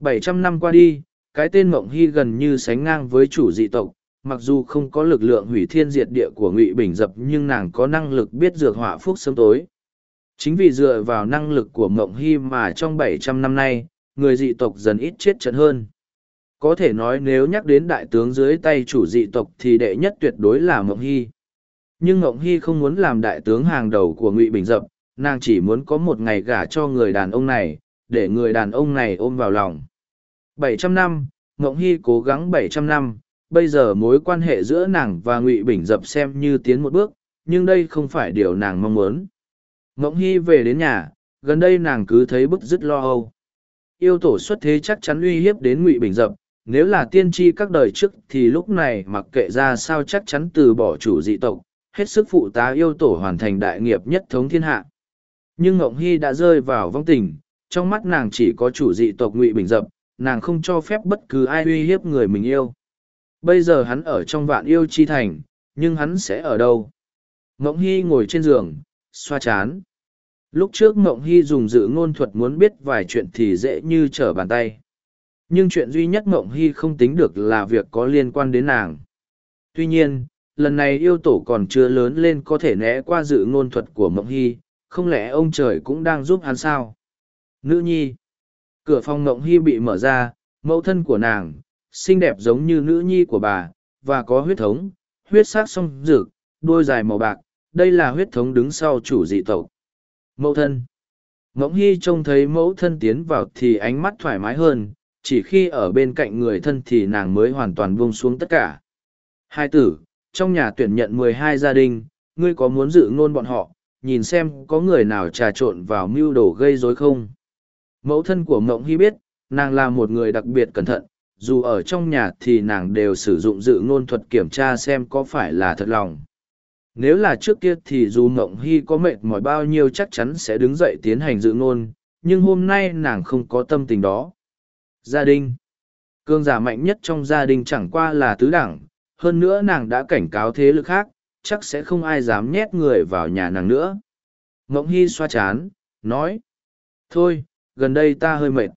Bảy trăm năm qua đi, cái tên Ngộng Hy gần như sánh ngang với chủ dị tộc, mặc dù không có lực lượng hủy thiên diệt địa của ngụy bình dập nhưng nàng có năng lực biết dược họa phúc sớm tối. Chính vì dựa vào năng lực của Ngộng hy mà trong bảy trăm năm nay người dị tộc dần ít chết trận hơn. Có thể nói nếu nhắc đến đại tướng dưới tay chủ dị tộc thì đệ nhất tuyệt đối là Ngộng hy nhưng ngộng hy không muốn làm đại tướng hàng đầu của ngụy bình dập, nàng chỉ muốn có một ngày gả cho người đàn ông này, để người đàn ông này ôm vào lòng. Bảy trăm năm ngộng hy cố gắng bảy trăm năm, bây giờ mối quan hệ giữa nàng và ngụy bình dập xem như tiến một bước, nhưng đây không phải điều nàng mong muốn. Ngộng hy về đến nhà, gần đây nàng cứ thấy bức dứt lo âu. Yêu tổ xuất thế chắc chắn uy hiếp đến ngụy bình dập, nếu là tiên tri các đời trước thì lúc này mặc kệ ra sao chắc chắn từ bỏ chủ dị tộc hết sức phụ tá yêu tổ hoàn thành đại nghiệp nhất thống thiên hạ nhưng ngộng hy đã rơi vào vong tình trong mắt nàng chỉ có chủ dị tộc ngụy bình dập nàng không cho phép bất cứ ai uy hiếp người mình yêu Bây giờ hắn ở trong vạn yêu chi thành, nhưng hắn sẽ ở đâu? Ngộng Hy ngồi trên giường, xoa chán. Lúc trước Ngộng Hy dùng dự ngôn thuật muốn biết vài chuyện thì dễ như trở bàn tay. Nhưng chuyện duy nhất Ngộng Hy không tính được là việc có liên quan đến nàng. Tuy nhiên, lần này yêu tổ còn chưa lớn lên có thể né qua dự ngôn thuật của Mộng Hy, không lẽ ông trời cũng đang giúp hắn sao? Nữ nhi. Cửa phòng Mộng Hy bị mở ra, mẫu thân của nàng, xinh đẹp giống như nữ nhi của bà, và có huyết thống, huyết sắc song rực, đôi dài màu bạc, đây là huyết thống đứng sau chủ dị tộc. Mẫu thân. Ngỗng hy trông thấy mẫu thân tiến vào thì ánh mắt thoải mái hơn, chỉ khi ở bên cạnh người thân thì nàng mới hoàn toàn buông xuống tất cả. Hai tử, trong nhà tuyển nhận mười hai gia đình, ngươi có muốn dự ngôn bọn họ, nhìn xem có người nào trà trộn vào mưu đồ gây rối không. Mẫu thân của Mộng Hy biết, nàng là một người đặc biệt cẩn thận, dù ở trong nhà thì nàng đều sử dụng dự ngôn thuật kiểm tra xem có phải là thật lòng. Nếu là trước kia thì dù Mộng Hy có mệt mỏi bao nhiêu chắc chắn sẽ đứng dậy tiến hành dự ngôn, nhưng hôm nay nàng không có tâm tình đó. Gia đình Cương giả mạnh nhất trong gia đình chẳng qua là tứ đẳng, hơn nữa nàng đã cảnh cáo thế lực khác, chắc sẽ không ai dám nhét người vào nhà nàng nữa. Mộng Hy xoa chán, nói. Thôi, gần đây ta hơi mệt.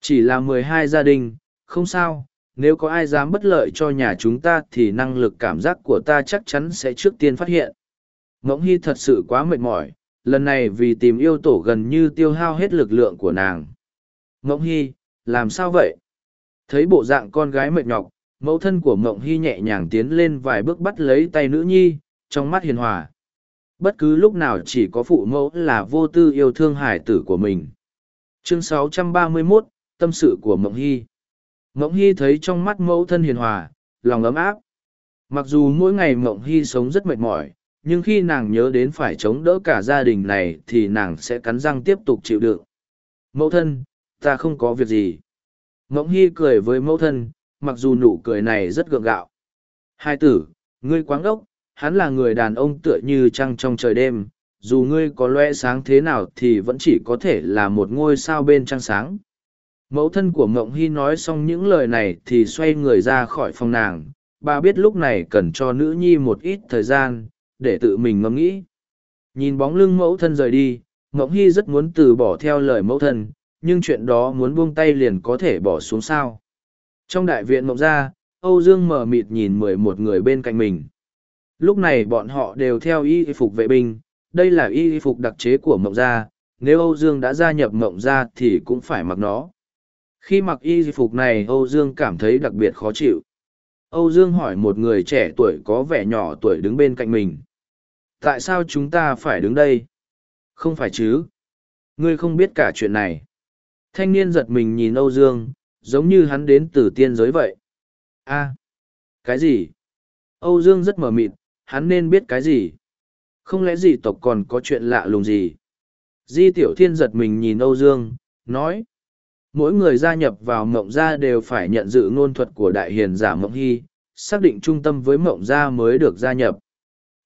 Chỉ là mười hai gia đình, không sao, nếu có ai dám bất lợi cho nhà chúng ta thì năng lực cảm giác của ta chắc chắn sẽ trước tiên phát hiện. Mộng Hy thật sự quá mệt mỏi, lần này vì tìm yêu tổ gần như tiêu hao hết lực lượng của nàng. Mộng Hy, làm sao vậy? Thấy bộ dạng con gái mệt nhọc, mẫu thân của Mộng Hy nhẹ nhàng tiến lên vài bước bắt lấy tay nữ nhi, trong mắt hiền hòa. Bất cứ lúc nào chỉ có phụ mẫu là vô tư yêu thương hải tử của mình. Chương 631, Tâm sự của Mộng Hy Mộng Hy thấy trong mắt mẫu thân hiền hòa, lòng ấm áp. Mặc dù mỗi ngày Mộng Hy sống rất mệt mỏi, nhưng khi nàng nhớ đến phải chống đỡ cả gia đình này thì nàng sẽ cắn răng tiếp tục chịu đựng. Mẫu thân, ta không có việc gì. Mộng Hy cười với mẫu thân, mặc dù nụ cười này rất gượng gạo. Hai tử, ngươi quáng ốc, hắn là người đàn ông tựa như trăng trong trời đêm, dù ngươi có loe sáng thế nào thì vẫn chỉ có thể là một ngôi sao bên trăng sáng. Mẫu thân của mộng hy nói xong những lời này thì xoay người ra khỏi phòng nàng. Bà biết lúc này cần cho nữ nhi một ít thời gian để tự mình ngẫm nghĩ. Nhìn bóng lưng mẫu thân rời đi mộng hy rất muốn từ bỏ theo lời mẫu thân nhưng chuyện đó muốn buông tay liền có thể bỏ xuống sao trong đại viện mộng gia âu dương mở mịt nhìn mười một người bên cạnh mình. Lúc này bọn họ đều theo y phục vệ binh, đây là y phục đặc chế của mộng gia nếu âu dương đã gia nhập mộng gia thì cũng phải mặc nó. Khi mặc y phục này, âu dương cảm thấy đặc biệt khó chịu. Âu dương hỏi một người trẻ tuổi có vẻ nhỏ tuổi đứng bên cạnh mình. Tại sao chúng ta phải đứng đây? Không phải chứ? Ngươi không biết cả chuyện này. Thanh niên giật mình nhìn âu dương giống như hắn đến từ tiên giới vậy. A, cái gì? Âu dương rất mờ mịt, hắn nên biết cái gì? Không lẽ dị tộc còn có chuyện lạ lùng gì? Di tiểu thiên giật mình nhìn âu dương, nói, mỗi người gia nhập vào mộng gia đều phải nhận dự ngôn thuật của đại hiền giả mộng hy, xác định trung tâm với mộng gia mới được gia nhập.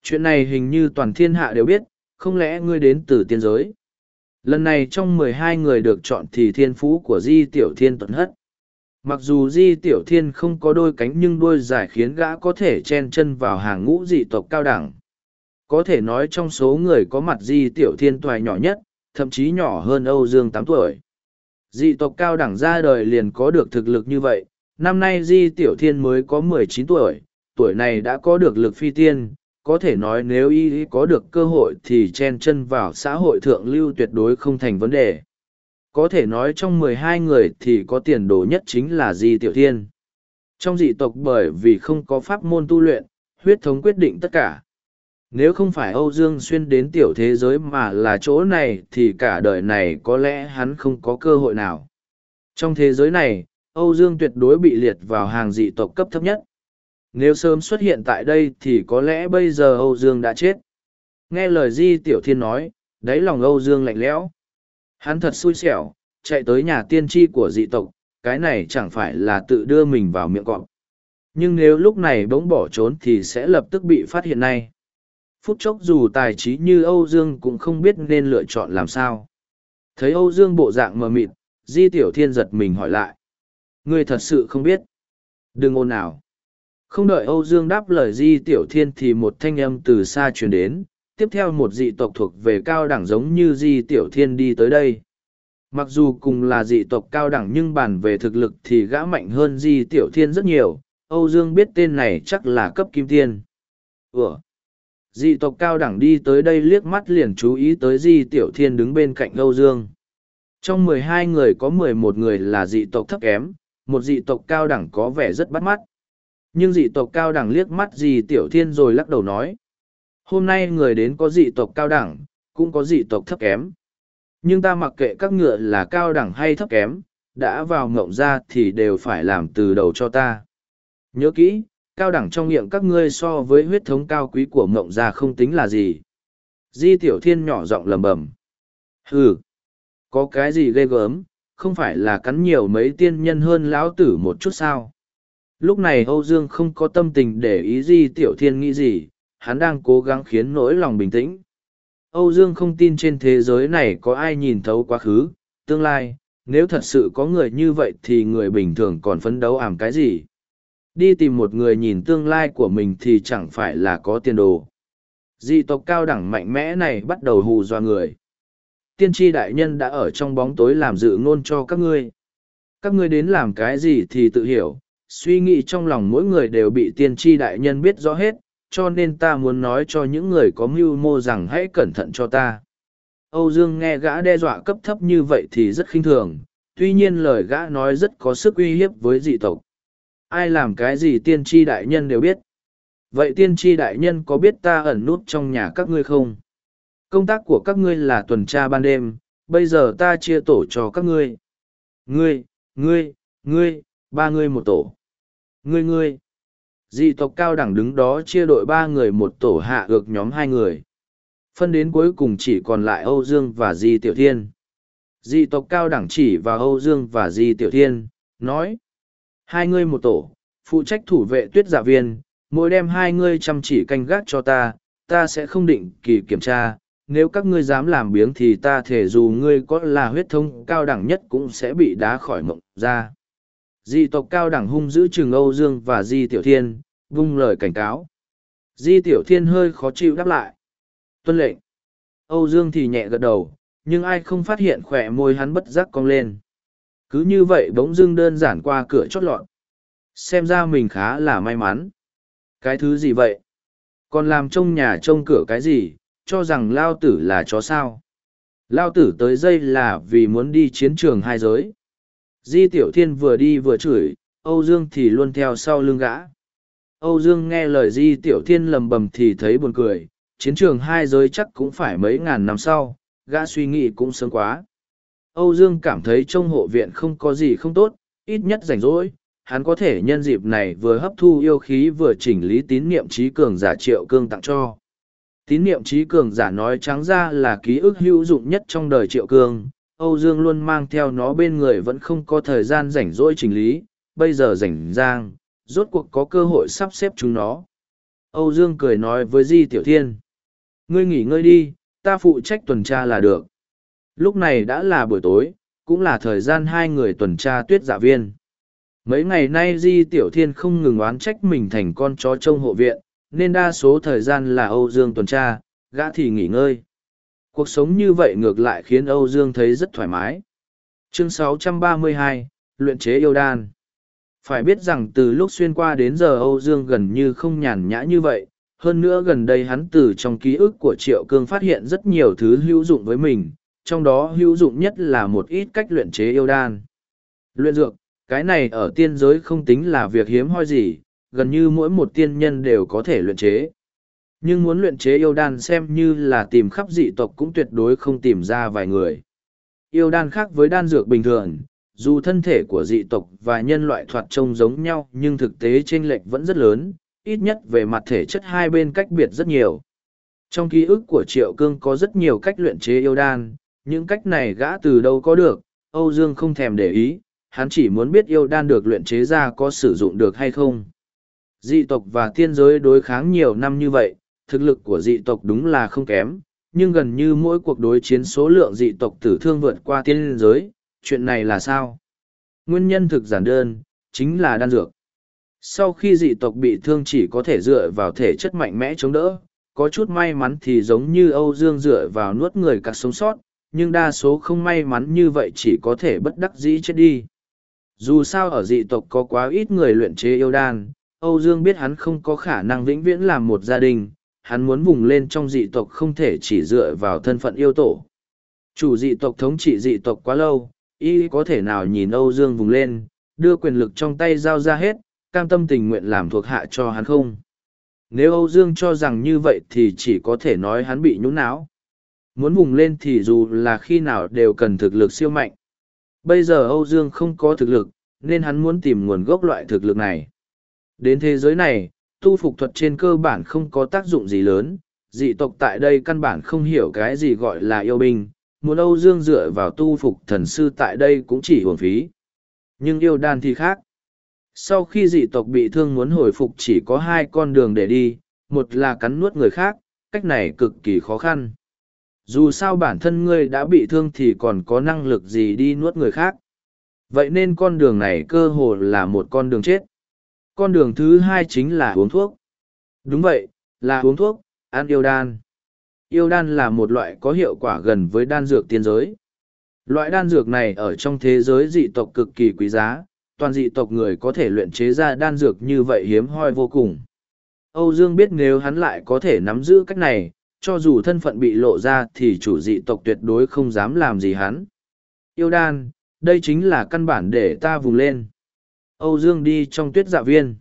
Chuyện này hình như toàn thiên hạ đều biết, không lẽ ngươi đến từ tiên giới? Lần này trong mười hai người được chọn thì thiên phú của di tiểu thiên tuần hất mặc dù di tiểu thiên không có đôi cánh nhưng đôi dài khiến gã có thể chen chân vào hàng ngũ dị tộc cao đẳng. Có thể nói trong số người có mặt di tiểu thiên toài nhỏ nhất, thậm chí nhỏ hơn âu dương tám tuổi. Dị tộc cao đẳng ra đời liền có được thực lực như vậy. Năm nay di tiểu thiên mới có mười chín tuổi tuổi này đã có được lực phi tiên. Có thể nói nếu y có được cơ hội thì chen chân vào xã hội thượng lưu tuyệt đối không thành vấn đề có thể nói trong mười hai người thì có tiền đồ nhất chính là di tiểu thiên trong dị tộc bởi vì không có pháp môn tu luyện huyết thống quyết định tất cả nếu không phải Âu Dương Xuyên đến tiểu thế giới mà là chỗ này thì cả đời này có lẽ hắn không có cơ hội nào. Trong thế giới này, Âu Dương tuyệt đối bị liệt vào hàng dị tộc cấp thấp nhất. Nếu sớm xuất hiện tại đây thì có lẽ bây giờ Âu Dương đã chết. Nghe lời Di Tiểu Thiên nói, đáy lòng Âu Dương lạnh lẽo. Hắn thật xui xẻo, chạy tới nhà tiên tri của dị tộc, cái này chẳng phải là tự đưa mình vào miệng cọp. Nhưng nếu lúc này bỗng bỏ trốn thì sẽ lập tức bị phát hiện ngay. Phút chốc dù tài trí như âu dương cũng không biết nên lựa chọn làm sao. Thấy âu dương bộ dạng mờ mịt di tiểu thiên giật mình hỏi lại. Ngươi thật sự không biết? Đừng ồn ào. Không đợi âu dương đáp lời di tiểu thiên thì một thanh âm từ xa truyền đến tiếp theo một dị tộc thuộc về cao đẳng giống như di tiểu thiên đi tới đây. Mặc dù cùng là dị tộc cao đẳng nhưng bàn về thực lực thì gã mạnh hơn di tiểu thiên rất nhiều, âu dương biết tên này chắc là cấp kim tiên. Ủa? Dị tộc cao đẳng đi tới đây liếc mắt liền chú ý tới di tiểu thiên đứng bên cạnh âu dương. Trong mười hai người có mười một người là dị tộc thấp kém, một dị tộc cao đẳng có vẻ rất bắt mắt. Nhưng dị tộc cao đẳng liếc mắt di tiểu thiên rồi lắc đầu nói Hôm nay người đến có dị tộc cao đẳng, cũng có dị tộc thấp kém. Nhưng ta mặc kệ các ngựa là cao đẳng hay thấp kém, đã vào ngộng ra thì đều phải làm từ đầu cho ta. Nhớ kỹ, cao đẳng trong miệng các ngươi so với huyết thống cao quý của ngộng ra không tính là gì. Di Tiểu Thiên nhỏ giọng lầm bầm. Hừ, có cái gì ghê gớm, không phải là cắn nhiều mấy tiên nhân hơn lão tử một chút sao. Lúc này Âu Dương không có tâm tình để ý Di Tiểu Thiên nghĩ gì, hắn đang cố gắng khiến nỗi lòng bình tĩnh. Âu Dương không tin trên thế giới này có ai nhìn thấu quá khứ, tương lai, nếu thật sự có người như vậy thì người bình thường còn phấn đấu ảm cái gì. Đi tìm một người nhìn tương lai của mình thì chẳng phải là có tiền đồ. Dị tộc cao đẳng mạnh mẽ này bắt đầu hù dọa người. Tiên tri đại nhân đã ở trong bóng tối làm dự ngôn cho các ngươi. Các ngươi đến làm cái gì thì tự hiểu, suy nghĩ trong lòng mỗi người đều bị tiên tri đại nhân biết rõ hết, cho nên ta muốn nói cho những người có mưu mô rằng hãy cẩn thận cho ta. Âu Dương nghe gã đe dọa cấp thấp như vậy thì rất khinh thường, tuy nhiên lời gã nói rất có sức uy hiếp với dị tộc. Ai làm cái gì tiên tri đại nhân đều biết. Vậy tiên tri đại nhân có biết ta ẩn nút trong nhà các ngươi không? Công tác của các ngươi là tuần tra ban đêm, bây giờ ta chia tổ cho các ngươi. Ngươi, ngươi, ngươi, ba ngươi một tổ. Ngươi ngươi. Dị tộc cao đẳng đứng đó chia đội ba người một tổ hạ ược nhóm hai người. Phân đến cuối cùng chỉ còn lại Âu Dương và Di Tiểu Thiên. Dị tộc cao đẳng chỉ vào Âu Dương và Di Tiểu Thiên, nói. Hai ngươi một tổ, phụ trách thủ vệ tuyết giả viên, mỗi đêm hai ngươi chăm chỉ canh gác cho ta, ta sẽ không định kỳ kiểm tra. Nếu các ngươi dám làm biếng thì ta thể dù ngươi có là huyết thống cao đẳng nhất cũng sẽ bị đá khỏi mộng ra. Di tộc cao đẳng hung giữ trừng Âu Dương và Di Tiểu Thiên, vung lời cảnh cáo. Di Tiểu Thiên hơi khó chịu đáp lại. Tuân lệnh. Âu Dương thì nhẹ gật đầu, nhưng ai không phát hiện khỏe môi hắn bất giác cong lên. Cứ như vậy bỗng dưng đơn giản qua cửa chót lọt. Xem ra mình khá là may mắn. Cái thứ gì vậy? Còn làm trông nhà trông cửa cái gì, cho rằng Lao Tử là chó sao? Lao Tử tới đây là vì muốn đi chiến trường hai giới. Di Tiểu Thiên vừa đi vừa chửi, Âu Dương thì luôn theo sau lưng gã. Âu Dương nghe lời Di Tiểu Thiên lầm bầm thì thấy buồn cười, chiến trường hai giới chắc cũng phải mấy ngàn năm sau, gã suy nghĩ cũng sớm quá. Âu Dương cảm thấy trong hộ viện không có gì không tốt, ít nhất rảnh rỗi, hắn có thể nhân dịp này vừa hấp thu yêu khí vừa chỉnh lý tín niệm trí cường giả triệu cương tặng cho. Tín niệm trí cường giả nói trắng ra là ký ức hữu dụng nhất trong đời triệu cương, Âu Dương luôn mang theo nó bên người vẫn không có thời gian rảnh rỗi chỉnh lý, bây giờ rảnh rang, rốt cuộc có cơ hội sắp xếp chúng nó. Âu Dương cười nói với Di Tiểu Thiên. Ngươi nghỉ ngơi đi, ta phụ trách tuần tra là được. Lúc này đã là buổi tối, cũng là thời gian hai người tuần tra tuyết giả viên. Mấy ngày nay Di Tiểu Thiên không ngừng oán trách mình thành con chó trông hộ viện, nên đa số thời gian là Âu Dương tuần tra, gã thì nghỉ ngơi. Cuộc sống như vậy ngược lại khiến Âu Dương thấy rất thoải mái. Chương 632, Luyện chế yêu đan phải biết rằng từ lúc xuyên qua đến giờ Âu Dương gần như không nhàn nhã như vậy, hơn nữa gần đây hắn từ trong ký ức của Triệu Cương phát hiện rất nhiều thứ hữu dụng với mình, trong đó hữu dụng nhất là một ít cách luyện chế yêu đan. Luyện dược, cái này ở tiên giới không tính là việc hiếm hoi gì, gần như mỗi một tiên nhân đều có thể luyện chế. Nhưng muốn luyện chế yêu đan xem như là tìm khắp dị tộc cũng tuyệt đối không tìm ra vài người. Yêu đan khác với đan dược bình thường, dù thân thể của dị tộc và nhân loại thoạt trông giống nhau nhưng thực tế chênh lệch vẫn rất lớn ít nhất về mặt thể chất hai bên cách biệt rất nhiều trong ký ức của triệu cương có rất nhiều cách luyện chế yêu đan những cách này gã từ đâu có được âu dương không thèm để ý hắn chỉ muốn biết yêu đan được luyện chế ra có sử dụng được hay không dị tộc và tiên giới đối kháng nhiều năm như vậy thực lực của dị tộc đúng là không kém nhưng gần như mỗi cuộc đối chiến số lượng dị tộc tử thương vượt qua tiên giới chuyện này là sao? Nguyên nhân thực giản đơn, chính là đan dược. Sau khi dị tộc bị thương chỉ có thể dựa vào thể chất mạnh mẽ chống đỡ, có chút may mắn thì giống như Âu Dương dựa vào nuốt người cắt sống sót, nhưng đa số không may mắn như vậy chỉ có thể bất đắc dĩ chết đi. Dù sao ở dị tộc có quá ít người luyện chế yêu đan, Âu Dương biết hắn không có khả năng vĩnh viễn làm một gia đình, hắn muốn vùng lên trong dị tộc không thể chỉ dựa vào thân phận yêu tổ. Chủ dị tộc thống trị dị tộc quá lâu, y có thể nào nhìn Âu Dương vùng lên, đưa quyền lực trong tay giao ra hết, cam tâm tình nguyện làm thuộc hạ cho hắn không. nếu Âu Dương cho rằng như vậy thì chỉ có thể nói hắn bị nhũ não. Muốn vùng lên thì dù là khi nào đều cần thực lực siêu mạnh. Bây giờ Âu Dương không có thực lực, nên hắn muốn tìm nguồn gốc loại thực lực này. Đến thế giới này, tu phục thuật trên cơ bản không có tác dụng gì lớn, dị tộc tại đây căn bản không hiểu cái gì gọi là yêu binh, muốn Âu Dương dựa vào tu phục thần sư tại đây cũng chỉ hưởng phí. Nhưng yêu đan thì khác. Sau khi dị tộc bị thương muốn hồi phục chỉ có hai con đường để đi, một là cắn nuốt người khác, cách này cực kỳ khó khăn. Dù sao bản thân ngươi đã bị thương thì còn có năng lực gì đi nuốt người khác. Vậy nên con đường này cơ hồ là một con đường chết. Con đường thứ hai chính là uống thuốc. Đúng vậy, là uống thuốc, ăn yêu đan. Yêu đan là một loại có hiệu quả gần với đan dược tiên giới. Loại đan dược này ở trong thế giới dị tộc cực kỳ quý giá, toàn dị tộc người có thể luyện chế ra đan dược như vậy hiếm hoi vô cùng. Âu Dương biết nếu hắn lại có thể nắm giữ cách này, cho dù thân phận bị lộ ra thì chủ dị tộc tuyệt đối không dám làm gì hắn. Yêu đan, đây chính là căn bản để ta vùng lên. Âu Dương đi trong tuyết dạ viên.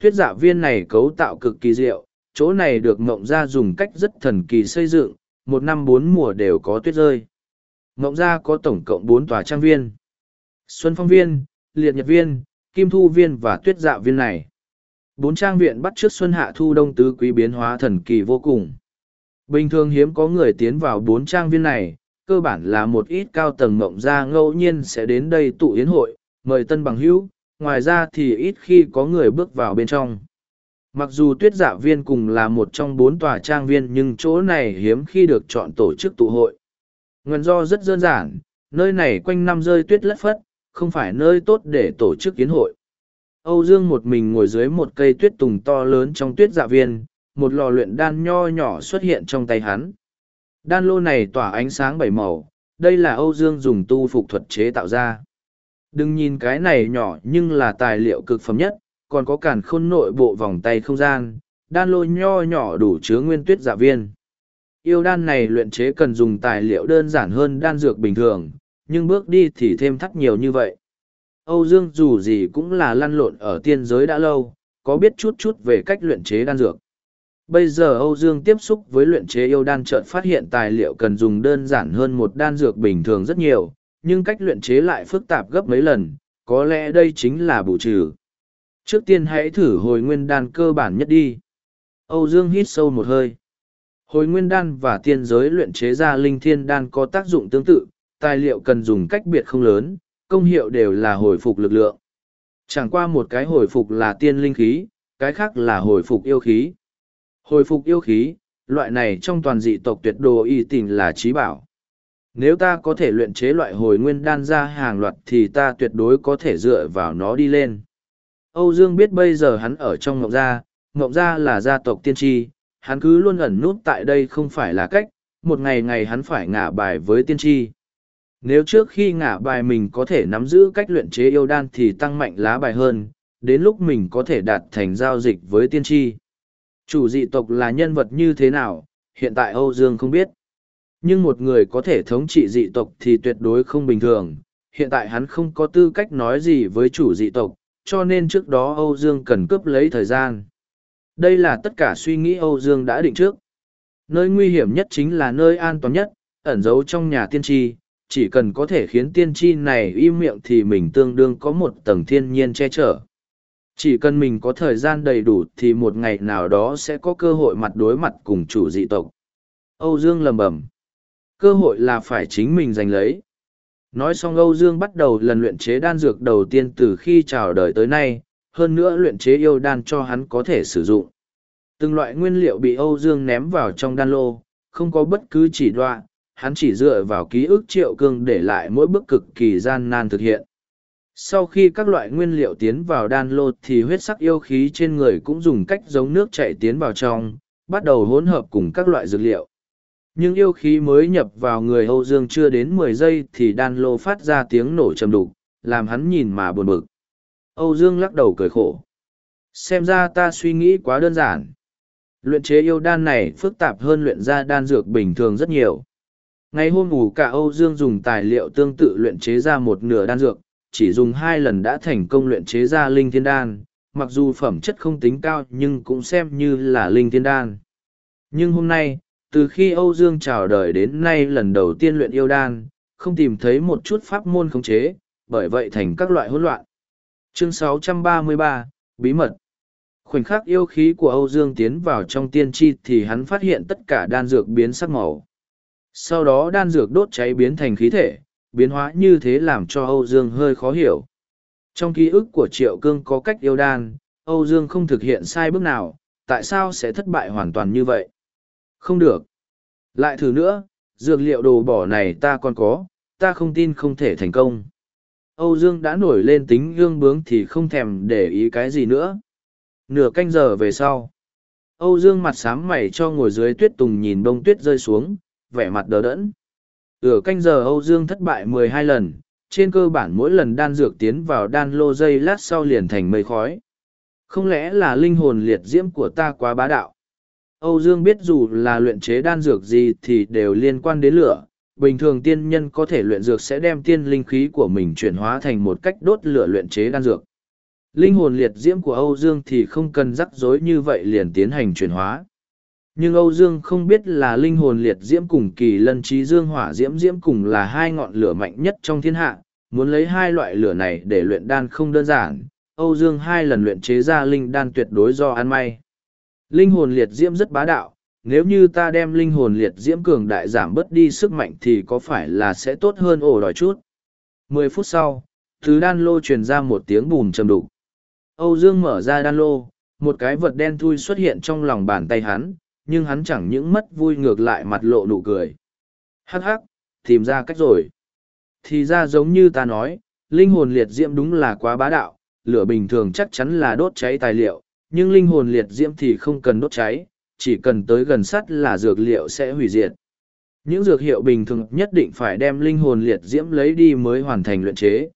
Tuyết dạ viên này cấu tạo cực kỳ diệu, chỗ này được Ngộng ra dùng cách rất thần kỳ xây dựng, một năm bốn mùa đều có tuyết rơi. Ngộng ra có tổng cộng bốn tòa trang viên. Xuân Phong Viên, Liệt Nhật Viên, Kim Thu Viên và Tuyết Dạ Viên này. Bốn trang viện bắt trước Xuân Hạ Thu Đông Tứ Quý biến hóa thần kỳ vô cùng. Bình thường hiếm có người tiến vào bốn trang viên này, cơ bản là một ít cao tầng Ngộng ra ngẫu nhiên sẽ đến đây tụ yến hội, mời tân bằng hữu, ngoài ra thì ít khi có người bước vào bên trong. Mặc dù tuyết dạ viên cùng là một trong bốn tòa trang viên nhưng chỗ này hiếm khi được chọn tổ chức tụ hội. Nguyên do rất đơn giản, nơi này quanh năm rơi tuyết lất phất, không phải nơi tốt để tổ chức kiến hội. Âu Dương một mình ngồi dưới một cây tuyết tùng to lớn trong tuyết dạ viên, một lò luyện đan nho nhỏ xuất hiện trong tay hắn. Đan lô này tỏa ánh sáng bảy màu, đây là Âu Dương dùng tu phục thuật chế tạo ra. Đừng nhìn cái này nhỏ nhưng là tài liệu cực phẩm nhất, còn có cản khôn nội bộ vòng tay không gian, đan lô nho nhỏ đủ chứa nguyên tuyết giả viên. Yêu đan này luyện chế cần dùng tài liệu đơn giản hơn đan dược bình thường, nhưng bước đi thì thêm thắt nhiều như vậy. Âu Dương dù gì cũng là lăn lộn ở tiên giới đã lâu, có biết chút chút về cách luyện chế đan dược. Bây giờ Âu Dương tiếp xúc với luyện chế yêu đan chợt phát hiện tài liệu cần dùng đơn giản hơn một đan dược bình thường rất nhiều, nhưng cách luyện chế lại phức tạp gấp mấy lần, có lẽ đây chính là bù trừ. Trước tiên hãy thử hồi nguyên đan cơ bản nhất đi. Âu Dương hít sâu một hơi. Hồi nguyên đan và tiên giới luyện chế ra linh thiên đan có tác dụng tương tự, tài liệu cần dùng cách biệt không lớn, công hiệu đều là hồi phục lực lượng. Chẳng qua một cái hồi phục là tiên linh khí, cái khác là hồi phục yêu khí. Hồi phục yêu khí, loại này trong toàn dị tộc tuyệt đồ y tình là trí bảo. Nếu ta có thể luyện chế loại hồi nguyên đan ra hàng loạt thì ta tuyệt đối có thể dựa vào nó đi lên. Âu Dương biết bây giờ hắn ở trong Ngọc Gia, Ngọc Gia là gia tộc tiên tri, hắn cứ luôn ẩn nút tại đây không phải là cách, một ngày ngày hắn phải ngả bài với tiên tri. Nếu trước khi ngả bài mình có thể nắm giữ cách luyện chế yêu đan thì tăng mạnh lá bài hơn, đến lúc mình có thể đạt thành giao dịch với tiên tri. Chủ dị tộc là nhân vật như thế nào, hiện tại Âu Dương không biết. Nhưng một người có thể thống trị dị tộc thì tuyệt đối không bình thường, hiện tại hắn không có tư cách nói gì với chủ dị tộc, cho nên trước đó Âu Dương cần cướp lấy thời gian. Đây là tất cả suy nghĩ Âu Dương đã định trước. Nơi nguy hiểm nhất chính là nơi an toàn nhất, ẩn giấu trong nhà tiên tri, chỉ cần có thể khiến tiên tri này im miệng thì mình tương đương có một tầng thiên nhiên che chở. Chỉ cần mình có thời gian đầy đủ thì một ngày nào đó sẽ có cơ hội mặt đối mặt cùng chủ dị tộc. Âu Dương lầm bầm. Cơ hội là phải chính mình giành lấy. Nói xong Âu Dương bắt đầu lần luyện chế đan dược đầu tiên từ khi chào đời tới nay, hơn nữa luyện chế yêu đan cho hắn có thể sử dụng. Từng loại nguyên liệu bị Âu Dương ném vào trong đan lô, không có bất cứ chỉ đoạn, hắn chỉ dựa vào ký ức triệu cương để lại mỗi bước cực kỳ gian nan thực hiện. Sau khi các loại nguyên liệu tiến vào đan lô thì huyết sắc yêu khí trên người cũng dùng cách giống nước chảy tiến vào trong, bắt đầu hỗn hợp cùng các loại dược liệu nhưng yêu khí mới nhập vào người Âu Dương chưa đến mười giây thì đan lô phát ra tiếng nổ trầm đục, làm hắn nhìn mà buồn bực. Âu Dương lắc đầu cười khổ. Xem ra ta suy nghĩ quá đơn giản. Luyện chế yêu đan này phức tạp hơn luyện ra đan dược bình thường rất nhiều. Ngày hôm ngủ cả Âu Dương dùng tài liệu tương tự luyện chế ra một nửa đan dược, chỉ dùng hai lần đã thành công luyện chế ra linh thiên đan, mặc dù phẩm chất không tính cao nhưng cũng xem như là linh thiên đan. Nhưng hôm nay, từ khi Âu Dương chào đời đến nay lần đầu tiên luyện yêu đan, không tìm thấy một chút pháp môn khống chế, bởi vậy thành các loại hỗn loạn. Chương 633, Bí mật Khoảnh khắc yêu khí của Âu Dương tiến vào trong tiên tri thì hắn phát hiện tất cả đan dược biến sắc màu. Sau đó đan dược đốt cháy biến thành khí thể, biến hóa như thế làm cho Âu Dương hơi khó hiểu. Trong ký ức của Triệu Cương có cách yêu đan, Âu Dương không thực hiện sai bước nào, tại sao sẽ thất bại hoàn toàn như vậy? Không được. Lại thử nữa, dược liệu đồ bỏ này ta còn có, ta không tin không thể thành công. Âu Dương đã nổi lên tính gương bướng thì không thèm để ý cái gì nữa. Nửa canh giờ về sau. Âu Dương mặt sám mày cho ngồi dưới tuyết tùng nhìn bông tuyết rơi xuống, vẻ mặt đờ đẫn. Nửa canh giờ Âu Dương thất bại mười hai lần, trên cơ bản mỗi lần đan dược tiến vào đan lô dây lát sau liền thành mây khói. Không lẽ là linh hồn liệt diễm của ta quá bá đạo? Âu Dương biết dù là luyện chế đan dược gì thì đều liên quan đến lửa. Bình thường tiên nhân có thể luyện dược sẽ đem tiên linh khí của mình chuyển hóa thành một cách đốt lửa luyện chế đan dược. Linh hồn liệt diễm của Âu Dương thì không cần rắc rối như vậy liền tiến hành chuyển hóa. Nhưng Âu Dương không biết là linh hồn liệt diễm cùng kỳ lân trí dương hỏa diễm diễm cùng là hai ngọn lửa mạnh nhất trong thiên hạ. Muốn lấy hai loại lửa này để luyện đan không đơn giản, Âu Dương hai lần luyện chế ra linh đan tuyệt đối do ăn may. Linh hồn liệt diễm rất bá đạo, nếu như ta đem linh hồn liệt diễm cường đại giảm bớt đi sức mạnh thì có phải là sẽ tốt hơn ổ đòi chút. Mười phút sau, thứ đan lô truyền ra một tiếng bùm trầm đục. Âu Dương mở ra đan lô, một cái vật đen thui xuất hiện trong lòng bàn tay hắn, nhưng hắn chẳng những mất vui ngược lại mặt lộ nụ cười. Hắc hắc, tìm ra cách rồi. Thì ra giống như ta nói, linh hồn liệt diễm đúng là quá bá đạo, lửa bình thường chắc chắn là đốt cháy tài liệu, nhưng linh hồn liệt diễm thì không cần đốt cháy, chỉ cần tới gần sắt là dược liệu sẽ hủy diệt. Những dược hiệu bình thường nhất định phải đem linh hồn liệt diễm lấy đi mới hoàn thành luyện chế.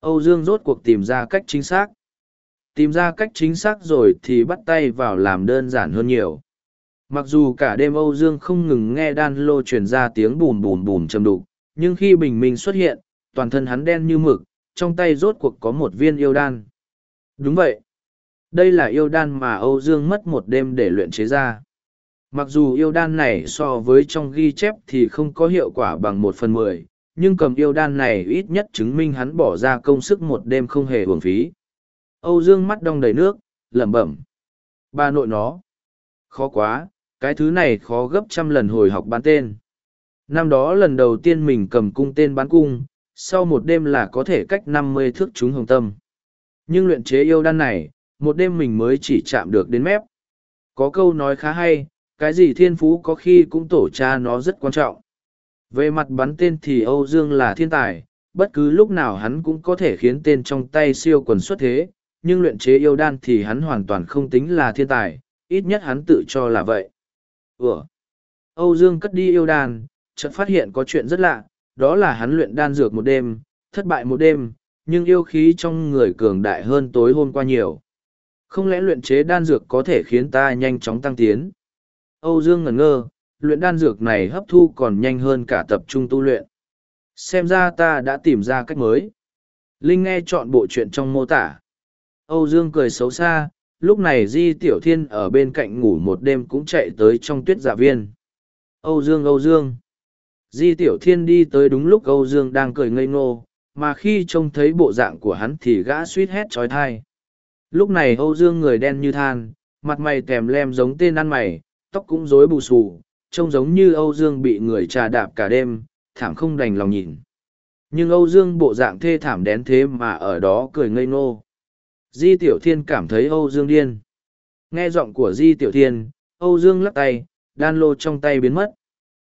Âu Dương rốt cuộc tìm ra cách chính xác. Tìm ra cách chính xác rồi thì bắt tay vào làm đơn giản hơn nhiều. Mặc dù cả đêm Âu Dương không ngừng nghe đan lô truyền ra tiếng bùm bùm bùm chầm đục, nhưng khi bình minh xuất hiện, toàn thân hắn đen như mực, trong tay rốt cuộc có một viên yêu đan. Đúng vậy. Đây là yêu đan mà Âu Dương mất một đêm để luyện chế ra. Mặc dù yêu đan này so với trong ghi chép thì không có hiệu quả bằng một phần mười, nhưng cầm yêu đan này ít nhất chứng minh hắn bỏ ra công sức một đêm không hề uổng phí. Âu Dương mắt đong đầy nước, lẩm bẩm. Ba nội nó. Khó quá, cái thứ này khó gấp trăm lần hồi học bán tên. Năm đó lần đầu tiên mình cầm cung tên bán cung, sau một đêm là có thể cách năm mươi thước chúng hồng tâm. Nhưng luyện chế yêu đan này, một đêm mình mới chỉ chạm được đến mép. Có câu nói khá hay, cái gì thiên phú có khi cũng tổ cha nó rất quan trọng. Về mặt bắn tên thì Âu Dương là thiên tài, bất cứ lúc nào hắn cũng có thể khiến tên trong tay siêu quần xuất thế, nhưng luyện chế yêu đan thì hắn hoàn toàn không tính là thiên tài, ít nhất hắn tự cho là vậy. Ủa? Âu Dương cất đi yêu đan, chợt phát hiện có chuyện rất lạ, đó là hắn luyện đan dược một đêm, thất bại một đêm, nhưng yêu khí trong người cường đại hơn tối hôm qua nhiều. Không lẽ luyện chế đan dược có thể khiến ta nhanh chóng tăng tiến? Âu Dương ngẩn ngơ, luyện đan dược này hấp thu còn nhanh hơn cả tập trung tu luyện. Xem ra ta đã tìm ra cách mới. Linh nghe chọn bộ chuyện trong mô tả. Âu Dương cười xấu xa, lúc này Di Tiểu Thiên ở bên cạnh ngủ một đêm cũng chạy tới trong tuyết dạ viên. Âu Dương Âu Dương. Di Tiểu Thiên đi tới đúng lúc Âu Dương đang cười ngây ngô, mà khi trông thấy bộ dạng của hắn thì gã suýt hét trói thai. Lúc này Âu Dương người đen như than, mặt mày tèm lem giống tên ăn mày, tóc cũng rối bù xù, trông giống như Âu Dương bị người trà đạp cả đêm, thảm không đành lòng nhìn. Nhưng Âu Dương bộ dạng thê thảm đến thế mà ở đó cười ngây ngô. Di Tiểu Thiên cảm thấy Âu Dương điên. Nghe giọng của Di Tiểu Thiên, Âu Dương lắc tay, đan lô trong tay biến mất.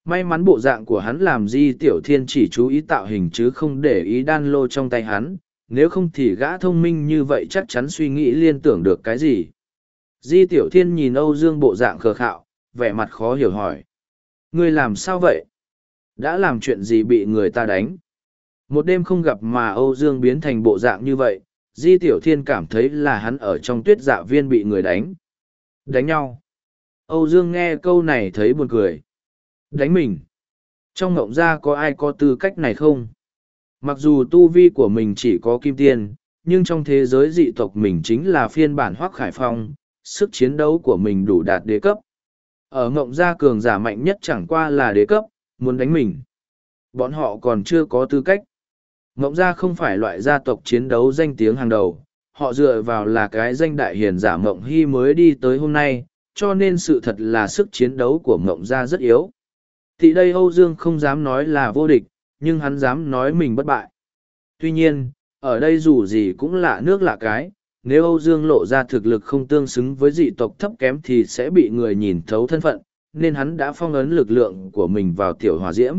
May mắn bộ dạng của hắn làm Di Tiểu Thiên chỉ chú ý tạo hình chứ không để ý đan lô trong tay hắn, nếu không thì gã thông minh như vậy chắc chắn suy nghĩ liên tưởng được cái gì. Di Tiểu Thiên nhìn Âu Dương bộ dạng khờ khạo, vẻ mặt khó hiểu hỏi. Ngươi làm sao vậy? Đã làm chuyện gì bị người ta đánh? Một đêm không gặp mà Âu Dương biến thành bộ dạng như vậy, Di Tiểu Thiên cảm thấy là hắn ở trong tuyết dạ viên bị người đánh. Đánh nhau. Âu Dương nghe câu này thấy buồn cười. Đánh mình. Trong ngộng ra có ai có tư cách này không? Mặc dù tu vi của mình chỉ có kim tiên, nhưng trong thế giới dị tộc mình chính là phiên bản hoác khải phong, sức chiến đấu của mình đủ đạt đế cấp. Ở ngộng gia cường giả mạnh nhất chẳng qua là đế cấp, muốn đánh mình. Bọn họ còn chưa có tư cách. Ngộng gia không phải loại gia tộc chiến đấu danh tiếng hàng đầu, họ dựa vào là cái danh đại hiền giả Mộng Hy mới đi tới hôm nay, cho nên sự thật là sức chiến đấu của Mộng gia rất yếu. Thì đây Âu Dương không dám nói là vô địch, nhưng hắn dám nói mình bất bại. Tuy nhiên, ở đây dù gì cũng lạ nước lạ cái, nếu Âu Dương lộ ra thực lực không tương xứng với dị tộc thấp kém thì sẽ bị người nhìn thấu thân phận, nên hắn đã phong ấn lực lượng của mình vào tiểu hòa diễm.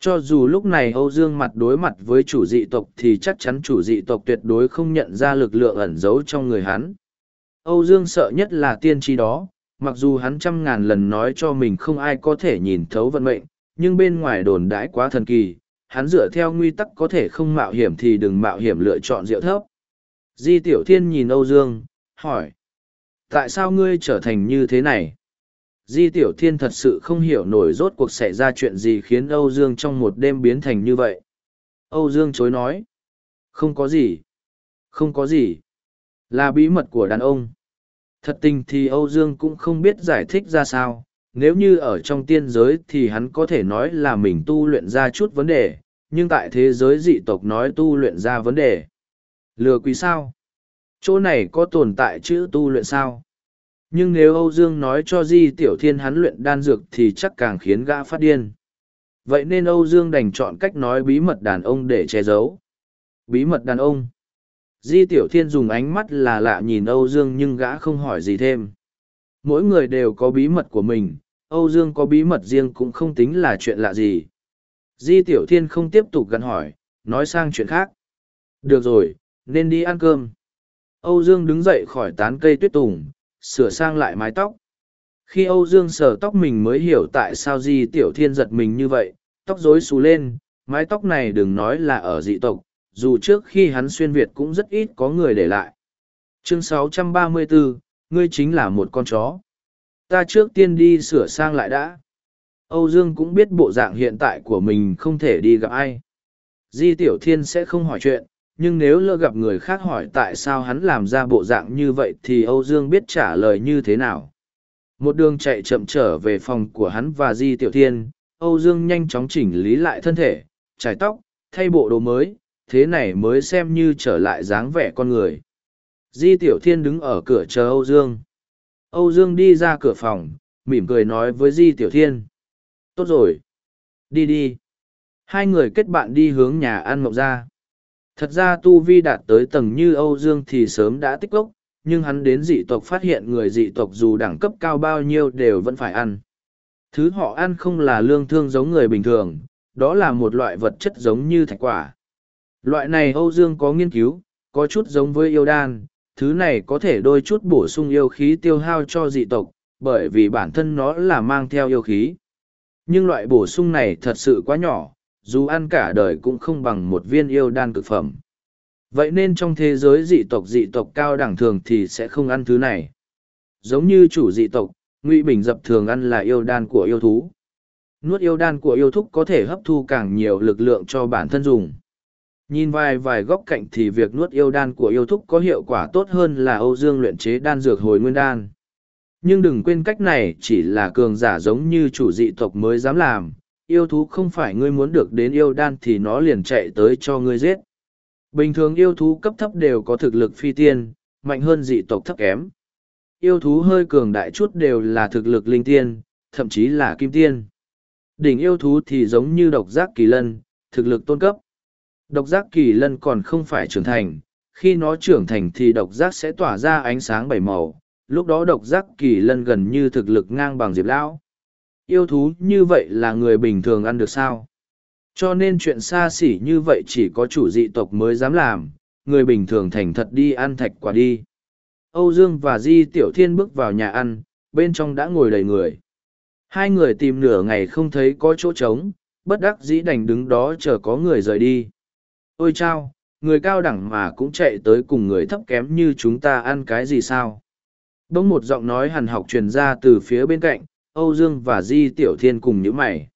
Cho dù lúc này Âu Dương mặt đối mặt với chủ dị tộc thì chắc chắn chủ dị tộc tuyệt đối không nhận ra lực lượng ẩn giấu trong người hắn. Âu Dương sợ nhất là tiên tri đó, mặc dù hắn trăm ngàn lần nói cho mình không ai có thể nhìn thấu vận mệnh, nhưng bên ngoài đồn đãi quá thần kỳ, hắn dựa theo nguy tắc có thể không mạo hiểm thì đừng mạo hiểm lựa chọn rượu thấp. Di Tiểu Thiên nhìn Âu Dương, hỏi. Tại sao ngươi trở thành như thế này? Di Tiểu Thiên thật sự không hiểu nổi rốt cuộc xảy ra chuyện gì khiến Âu Dương trong một đêm biến thành như vậy. Âu Dương chối nói. Không có gì. Không có gì. Là bí mật của đàn ông. Thật tình thì Âu Dương cũng không biết giải thích ra sao. Nếu như ở trong tiên giới thì hắn có thể nói là mình tu luyện ra chút vấn đề, nhưng tại thế giới dị tộc nói tu luyện ra vấn đề. Lừa quý sao? Chỗ này có tồn tại chữ tu luyện sao? Nhưng nếu Âu Dương nói cho Di Tiểu Thiên hắn luyện đan dược thì chắc càng khiến gã phát điên. Vậy nên Âu Dương đành chọn cách nói bí mật đàn ông để che giấu. Bí mật đàn ông. Di Tiểu Thiên dùng ánh mắt là lạ nhìn Âu Dương nhưng gã không hỏi gì thêm. Mỗi người đều có bí mật của mình, Âu Dương có bí mật riêng cũng không tính là chuyện lạ gì. Di Tiểu Thiên không tiếp tục gắn hỏi, nói sang chuyện khác. Được rồi, nên đi ăn cơm. Âu Dương đứng dậy khỏi tán cây tuyết tùng, sửa sang lại mái tóc. Khi Âu Dương sờ tóc mình mới hiểu tại sao Di Tiểu Thiên giật mình như vậy, tóc rối xù lên, mái tóc này đừng nói là ở dị tộc, dù trước khi hắn xuyên Việt cũng rất ít có người để lại. Chương 634, ngươi chính là một con chó. Ta trước tiên đi sửa sang lại đã. Âu Dương cũng biết bộ dạng hiện tại của mình không thể đi gặp ai. Di Tiểu Thiên sẽ không hỏi chuyện, nhưng nếu lỡ gặp người khác hỏi tại sao hắn làm ra bộ dạng như vậy thì Âu Dương biết trả lời như thế nào. Một đường chạy chậm trở về phòng của hắn và Di Tiểu Thiên, Âu Dương nhanh chóng chỉnh lý lại thân thể, trải tóc, thay bộ đồ mới, thế này mới xem như trở lại dáng vẻ con người. Di Tiểu Thiên đứng ở cửa chờ Âu Dương. Âu Dương đi ra cửa phòng, mỉm cười nói với Di Tiểu Thiên. Tốt rồi. Đi đi. Hai người kết bạn đi hướng nhà ăn mộng ra. Thật ra Tu Vi đạt tới tầng như Âu Dương thì sớm đã tích lốc, nhưng hắn đến dị tộc phát hiện người dị tộc dù đẳng cấp cao bao nhiêu đều vẫn phải ăn. Thứ họ ăn không là lương thương giống người bình thường, đó là một loại vật chất giống như thạch quả. Loại này Âu Dương có nghiên cứu, có chút giống với yêu đan, thứ này có thể đôi chút bổ sung yêu khí tiêu hao cho dị tộc, bởi vì bản thân nó là mang theo yêu khí. Nhưng loại bổ sung này thật sự quá nhỏ, dù ăn cả đời cũng không bằng một viên yêu đan cực phẩm. Vậy nên trong thế giới dị tộc dị tộc cao đẳng thường thì sẽ không ăn thứ này. Giống như chủ dị tộc, Ngụy Bình dập thường ăn là yêu đan của yêu thú. Nuốt yêu đan của yêu thúc có thể hấp thu càng nhiều lực lượng cho bản thân dùng. Nhìn vài vài góc cạnh thì việc nuốt yêu đan của yêu thúc có hiệu quả tốt hơn là Âu Dương luyện chế đan dược hồi nguyên đan. Nhưng đừng quên cách này chỉ là cường giả giống như chủ dị tộc mới dám làm, yêu thú không phải ngươi muốn được đến yêu đan thì nó liền chạy tới cho ngươi giết. Bình thường yêu thú cấp thấp đều có thực lực phi tiên, mạnh hơn dị tộc thấp kém. Yêu thú hơi cường đại chút đều là thực lực linh tiên, thậm chí là kim tiên. Đỉnh yêu thú thì giống như độc giác kỳ lân, thực lực tôn cấp. Độc giác kỳ lân còn không phải trưởng thành, khi nó trưởng thành thì độc giác sẽ tỏa ra ánh sáng bảy màu, lúc đó độc giác kỳ lân gần như thực lực ngang bằng diệp lão. Yêu thú như vậy là người bình thường ăn được sao? Cho nên chuyện xa xỉ như vậy chỉ có chủ dị tộc mới dám làm người bình thường thành thật đi ăn thạch quả đi. Âu dương và di tiểu thiên bước vào nhà ăn bên trong đã ngồi đầy người. Hai người tìm nửa ngày không thấy có chỗ trống bất đắc dĩ đành đứng đó chờ có người rời đi ôi chao người cao đẳng mà cũng chạy tới cùng người thấp kém như chúng ta ăn cái gì sao bỗng một giọng nói hằn học truyền ra từ phía bên cạnh Âu Dương và Di Tiểu Thiên cùng những mày.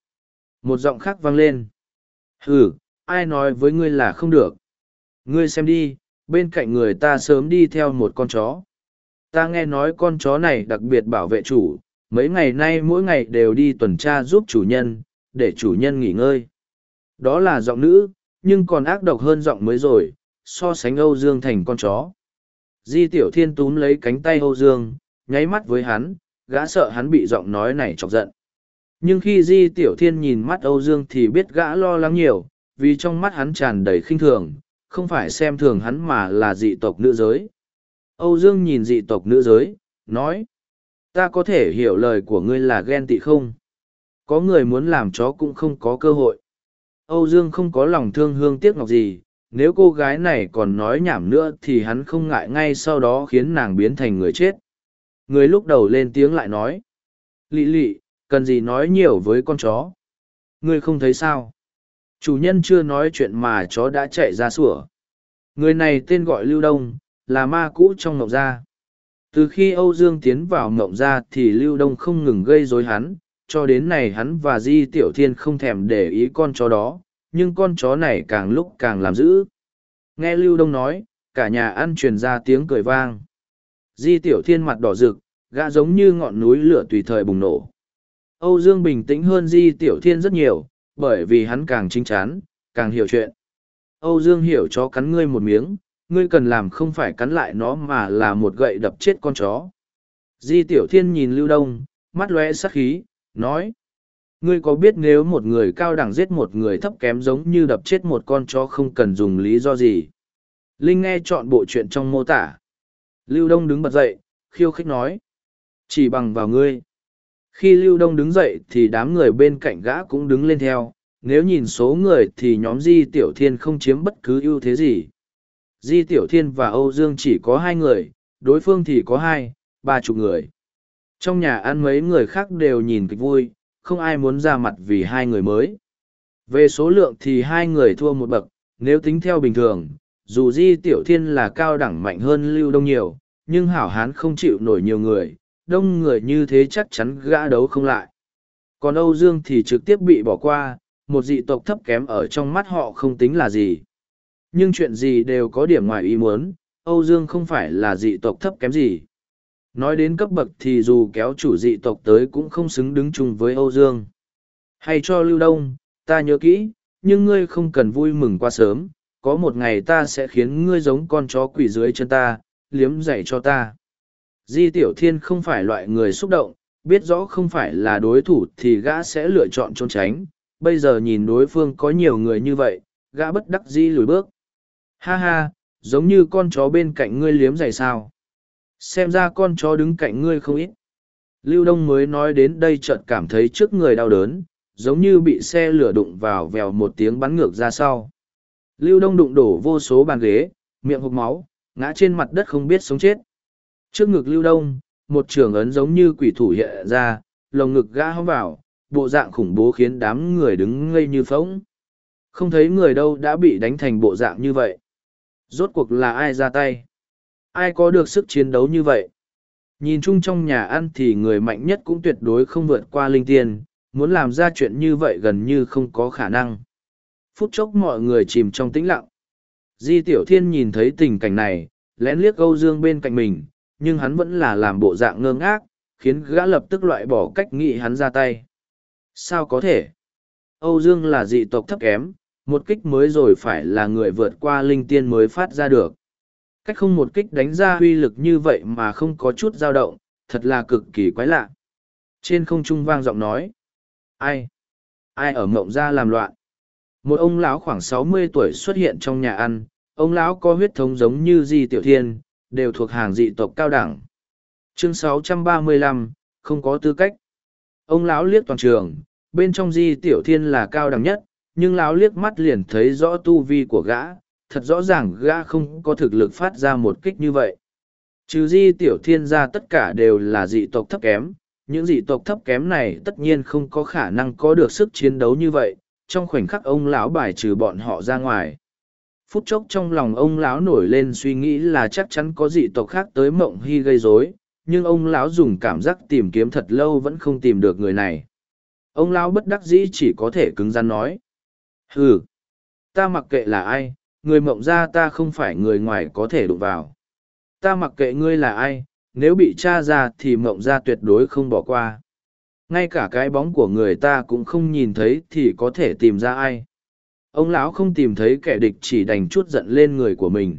Một giọng khác vang lên. Hừ, ai nói với ngươi là không được. Ngươi xem đi, bên cạnh người ta sớm đi theo một con chó. Ta nghe nói con chó này đặc biệt bảo vệ chủ, mấy ngày nay mỗi ngày đều đi tuần tra giúp chủ nhân, để chủ nhân nghỉ ngơi. Đó là giọng nữ, nhưng còn ác độc hơn giọng mới rồi, so sánh Âu Dương thành con chó. Di Tiểu Thiên túm lấy cánh tay Âu Dương, nháy mắt với hắn, gã sợ hắn bị giọng nói này chọc giận. Nhưng khi Di Tiểu Thiên nhìn mắt Âu Dương thì biết gã lo lắng nhiều, vì trong mắt hắn tràn đầy khinh thường, không phải xem thường hắn mà là dị tộc nữ giới. Âu Dương nhìn dị tộc nữ giới, nói, ta có thể hiểu lời của ngươi là ghen tị không? Có người muốn làm chó cũng không có cơ hội. Âu Dương không có lòng thương hương tiếc ngọc gì, nếu cô gái này còn nói nhảm nữa thì hắn không ngại ngay sau đó khiến nàng biến thành người chết. Người lúc đầu lên tiếng lại nói, lị lị, cần gì nói nhiều với con chó? Ngươi không thấy sao? Chủ nhân chưa nói chuyện mà chó đã chạy ra sủa. Người này tên gọi Lưu Đông, là ma cũ trong Ngọc Gia. Từ khi Âu Dương tiến vào Ngọc Gia thì Lưu Đông không ngừng gây rối hắn, cho đến này hắn và Di Tiểu Thiên không thèm để ý con chó đó, nhưng con chó này càng lúc càng làm dữ. Nghe Lưu Đông nói, cả nhà ăn truyền ra tiếng cười vang. Di Tiểu Thiên mặt đỏ rực, gã giống như ngọn núi lửa tùy thời bùng nổ. Âu Dương bình tĩnh hơn Di Tiểu Thiên rất nhiều, bởi vì hắn càng chính chắn, càng hiểu chuyện. Âu Dương hiểu chó cắn ngươi một miếng, ngươi cần làm không phải cắn lại nó mà là một gậy đập chết con chó. Di Tiểu Thiên nhìn Lưu Đông, mắt lóe sắc khí, nói. Ngươi có biết nếu một người cao đẳng giết một người thấp kém giống như đập chết một con chó không cần dùng lý do gì? Linh nghe chọn bộ chuyện trong mô tả. Lưu Đông đứng bật dậy, khiêu khích nói. Chỉ bằng vào ngươi. Khi Lưu Đông đứng dậy thì đám người bên cạnh gã cũng đứng lên theo. Nếu nhìn số người thì nhóm Di Tiểu Thiên không chiếm bất cứ ưu thế gì. Di Tiểu Thiên và Âu Dương chỉ có hai người, đối phương thì có hai, ba chục người. Trong nhà ăn mấy người khác đều nhìn kịch vui, không ai muốn ra mặt vì hai người mới. Về số lượng thì hai người thua một bậc, nếu tính theo bình thường, dù Di Tiểu Thiên là cao đẳng mạnh hơn Lưu Đông nhiều, nhưng hảo hán không chịu nổi nhiều người, đông người như thế chắc chắn gã đấu không lại. Còn Âu Dương thì trực tiếp bị bỏ qua, một dị tộc thấp kém ở trong mắt họ không tính là gì. Nhưng chuyện gì đều có điểm ngoài ý muốn, Âu Dương không phải là dị tộc thấp kém gì. Nói đến cấp bậc thì dù kéo chủ dị tộc tới cũng không xứng đứng chung với Âu Dương. Hay cho Lưu Đông, ta nhớ kỹ, nhưng ngươi không cần vui mừng quá sớm, có một ngày ta sẽ khiến ngươi giống con chó quỷ dưới chân ta, liếm dạy cho ta. Di Tiểu Thiên không phải loại người xúc động, biết rõ không phải là đối thủ thì gã sẽ lựa chọn trốn tránh. Bây giờ nhìn đối phương có nhiều người như vậy, gã bất đắc di lùi bước. Ha ha, giống như con chó bên cạnh ngươi liếm giày sao. Xem ra con chó đứng cạnh ngươi không ít. Lưu Đông mới nói đến đây chợt cảm thấy trước người đau đớn, giống như bị xe lửa đụng vào vèo một tiếng bắn ngược ra sau. Lưu Đông đụng đổ vô số bàn ghế, miệng hộp máu, ngã trên mặt đất không biết sống chết. Trước ngực Lưu Đông, một trường ấn giống như quỷ thủ hiện ra, lồng ngực gã hóng vào, bộ dạng khủng bố khiến đám người đứng ngây như phỗng Không thấy người đâu đã bị đánh thành bộ dạng như vậy. Rốt cuộc là ai ra tay? Ai có được sức chiến đấu như vậy? Nhìn chung trong nhà ăn thì người mạnh nhất cũng tuyệt đối không vượt qua linh tiên, muốn làm ra chuyện như vậy gần như không có khả năng. Phút chốc mọi người chìm trong tĩnh lặng. Di Tiểu Thiên nhìn thấy tình cảnh này, lén liếc Âu Dương bên cạnh mình, nhưng hắn vẫn là làm bộ dạng ngơ ngác, khiến gã lập tức loại bỏ cách nghĩ hắn ra tay. Sao có thể? Âu Dương là dị tộc thấp kém, một kích mới rồi phải là người vượt qua linh tiên mới phát ra được. Cách không một kích đánh ra uy lực như vậy mà không có chút dao động, thật là cực kỳ quái lạ. Trên không trung vang giọng nói. Ai? Ai ở mộng ra làm loạn? Một ông lão khoảng sáu mươi tuổi xuất hiện trong nhà ăn, ông lão có huyết thống giống như Di Tiểu Thiên, đều thuộc hàng dị tộc cao đẳng. Chương 635, không có tư cách. Ông lão liếc toàn trường, bên trong Di Tiểu Thiên là cao đẳng nhất, nhưng lão liếc mắt liền thấy rõ tu vi của gã, thật rõ ràng gã không có thực lực phát ra một kích như vậy. Trừ Di Tiểu Thiên gia tất cả đều là dị tộc thấp kém, những dị tộc thấp kém này tất nhiên không có khả năng có được sức chiến đấu như vậy, trong khoảnh khắc ông lão bài trừ bọn họ ra ngoài phút chốc trong lòng ông lão nổi lên suy nghĩ là chắc chắn có dị tộc khác tới mộng hy gây rối nhưng ông lão dùng cảm giác tìm kiếm thật lâu vẫn không tìm được người này ông lão bất đắc dĩ chỉ có thể cứng rắn nói hừ, ta mặc kệ là ai người mộng ra ta không phải người ngoài có thể đụng vào. Ta mặc kệ ngươi là ai, nếu bị tra ra thì mộng ra tuyệt đối không bỏ qua. Ngay cả cái bóng của người ta cũng không nhìn thấy thì có thể tìm ra ai. Ông lão không tìm thấy kẻ địch chỉ đành chút giận lên người của mình.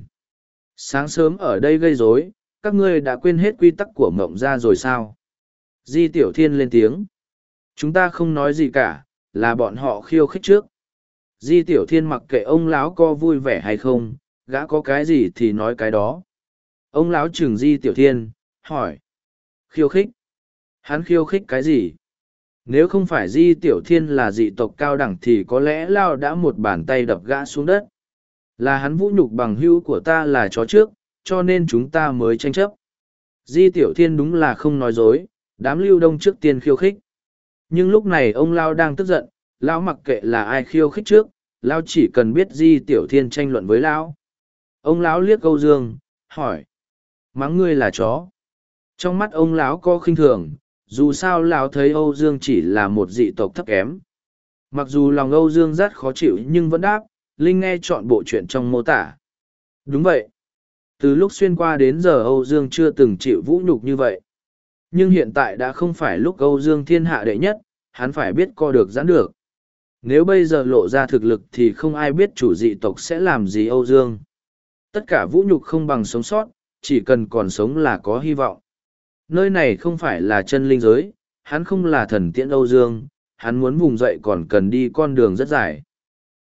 Sáng sớm ở đây gây rối, các ngươi đã quên hết quy tắc của mộng ra rồi sao? Di Tiểu Thiên lên tiếng. Chúng ta không nói gì cả, là bọn họ khiêu khích trước. Di Tiểu Thiên mặc kệ ông lão có vui vẻ hay không, gã có cái gì thì nói cái đó. Ông lão trừng Di Tiểu Thiên, hỏi. Khiêu khích? Hắn khiêu khích cái gì? Nếu không phải Di Tiểu Thiên là dị tộc cao đẳng thì có lẽ Lao đã một bàn tay đập gã xuống đất. Là hắn vũ nhục bằng hữu của ta là chó trước, cho nên chúng ta mới tranh chấp. Di Tiểu Thiên đúng là không nói dối, đám lưu đông trước tiên khiêu khích. Nhưng lúc này ông Lao đang tức giận, Lão mặc kệ là ai khiêu khích trước, lão chỉ cần biết Di Tiểu Thiên tranh luận với Lão. Ông Lão liếc câu dương, hỏi. Mắng ngươi là chó. Trong mắt ông lão có khinh thường, dù sao lão thấy Âu Dương chỉ là một dị tộc thấp kém. Mặc dù lòng Âu Dương rất khó chịu nhưng vẫn đáp, Linh nghe chọn bộ chuyện trong mô tả. Đúng vậy. Từ lúc xuyên qua đến giờ Âu Dương chưa từng chịu vũ nhục như vậy. Nhưng hiện tại đã không phải lúc Âu Dương thiên hạ đệ nhất, hắn phải biết co được giãn được. Nếu bây giờ lộ ra thực lực thì không ai biết chủ dị tộc sẽ làm gì Âu Dương. Tất cả vũ nhục không bằng sống sót, chỉ cần còn sống là có hy vọng. Nơi này không phải là chân linh giới, hắn không là thần tiễn Âu Dương, hắn muốn vùng dậy còn cần đi con đường rất dài.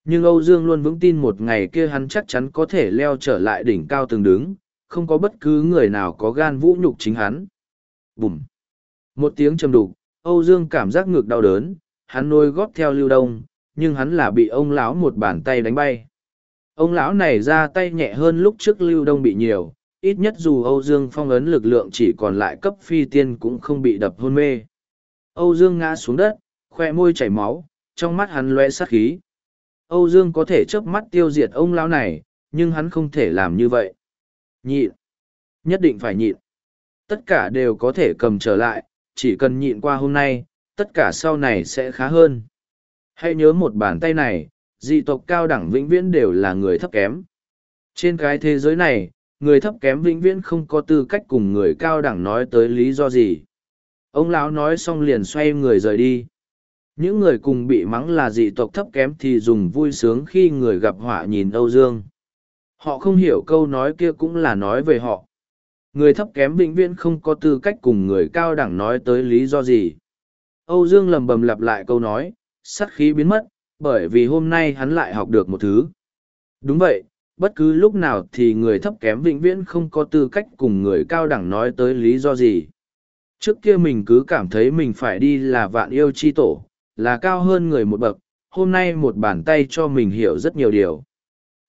Nhưng Âu Dương luôn vững tin một ngày kia hắn chắc chắn có thể leo trở lại đỉnh cao từng đứng, không có bất cứ người nào có gan vũ nhục chính hắn. Bùm! Một tiếng trầm đục, Âu Dương cảm giác ngược đau đớn, hắn nôi góp theo lưu đông, nhưng hắn là bị ông lão một bàn tay đánh bay. Ông lão này ra tay nhẹ hơn lúc trước lưu đông bị nhiều, ít nhất dù Âu Dương phong ấn lực lượng chỉ còn lại cấp phi tiên cũng không bị đập hôn mê. Âu Dương ngã xuống đất, khoe môi chảy máu, trong mắt hắn loe sát khí. Âu Dương có thể chớp mắt tiêu diệt ông lão này, nhưng hắn không thể làm như vậy. Nhịn. Nhất định phải nhịn. Tất cả đều có thể cầm trở lại, chỉ cần nhịn qua hôm nay, tất cả sau này sẽ khá hơn. Hãy nhớ một bàn tay này, dị tộc cao đẳng vĩnh viễn đều là người thấp kém. Trên cái thế giới này, người thấp kém vĩnh viễn không có tư cách cùng người cao đẳng nói tới lý do gì. Ông lão nói xong liền xoay người rời đi. Những người cùng bị mắng là dị tộc thấp kém thì dùng vui sướng khi người gặp họa nhìn âu dương. Họ không hiểu câu nói kia cũng là nói về họ. Người thấp kém vĩnh viễn không có tư cách cùng người cao đẳng nói tới lý do gì. Âu dương lầm bầm lặp lại câu nói sắt khí biến mất, bởi vì hôm nay hắn lại học được một thứ. Đúng vậy, bất cứ lúc nào thì người thấp kém vĩnh viễn không có tư cách cùng người cao đẳng nói tới lý do gì. Trước kia mình cứ cảm thấy mình phải đi là vạn yêu chi tổ, là cao hơn người một bậc, hôm nay một bàn tay cho mình hiểu rất nhiều điều.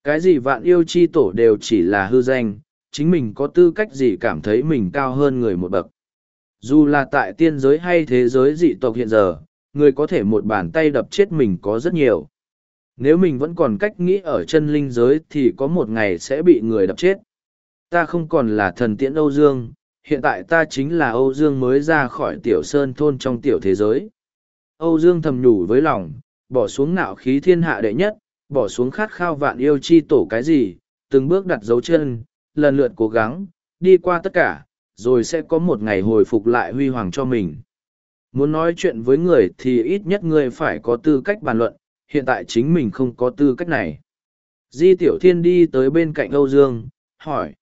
Cái gì vạn yêu chi tổ đều chỉ là hư danh, chính mình có tư cách gì cảm thấy mình cao hơn người một bậc. Dù là tại tiên giới hay thế giới dị tộc hiện giờ người có thể một bàn tay đập chết mình có rất nhiều nếu mình vẫn còn cách nghĩ ở chân linh giới thì có một ngày sẽ bị người đập chết. Ta không còn là thần tiễn Âu Dương, hiện tại ta chính là Âu Dương mới ra khỏi tiểu sơn thôn trong tiểu thế giới. Âu Dương thầm nhủ với lòng, bỏ xuống nạo khí thiên hạ đệ nhất, bỏ xuống khát khao vạn yêu chi tổ cái gì, từng bước đặt dấu chân, lần lượt cố gắng, đi qua tất cả, rồi sẽ có một ngày hồi phục lại huy hoàng cho mình. Muốn nói chuyện với người thì ít nhất người phải có tư cách bàn luận, hiện tại chính mình không có tư cách này. Di Tiểu Thiên đi tới bên cạnh Âu Dương, hỏi.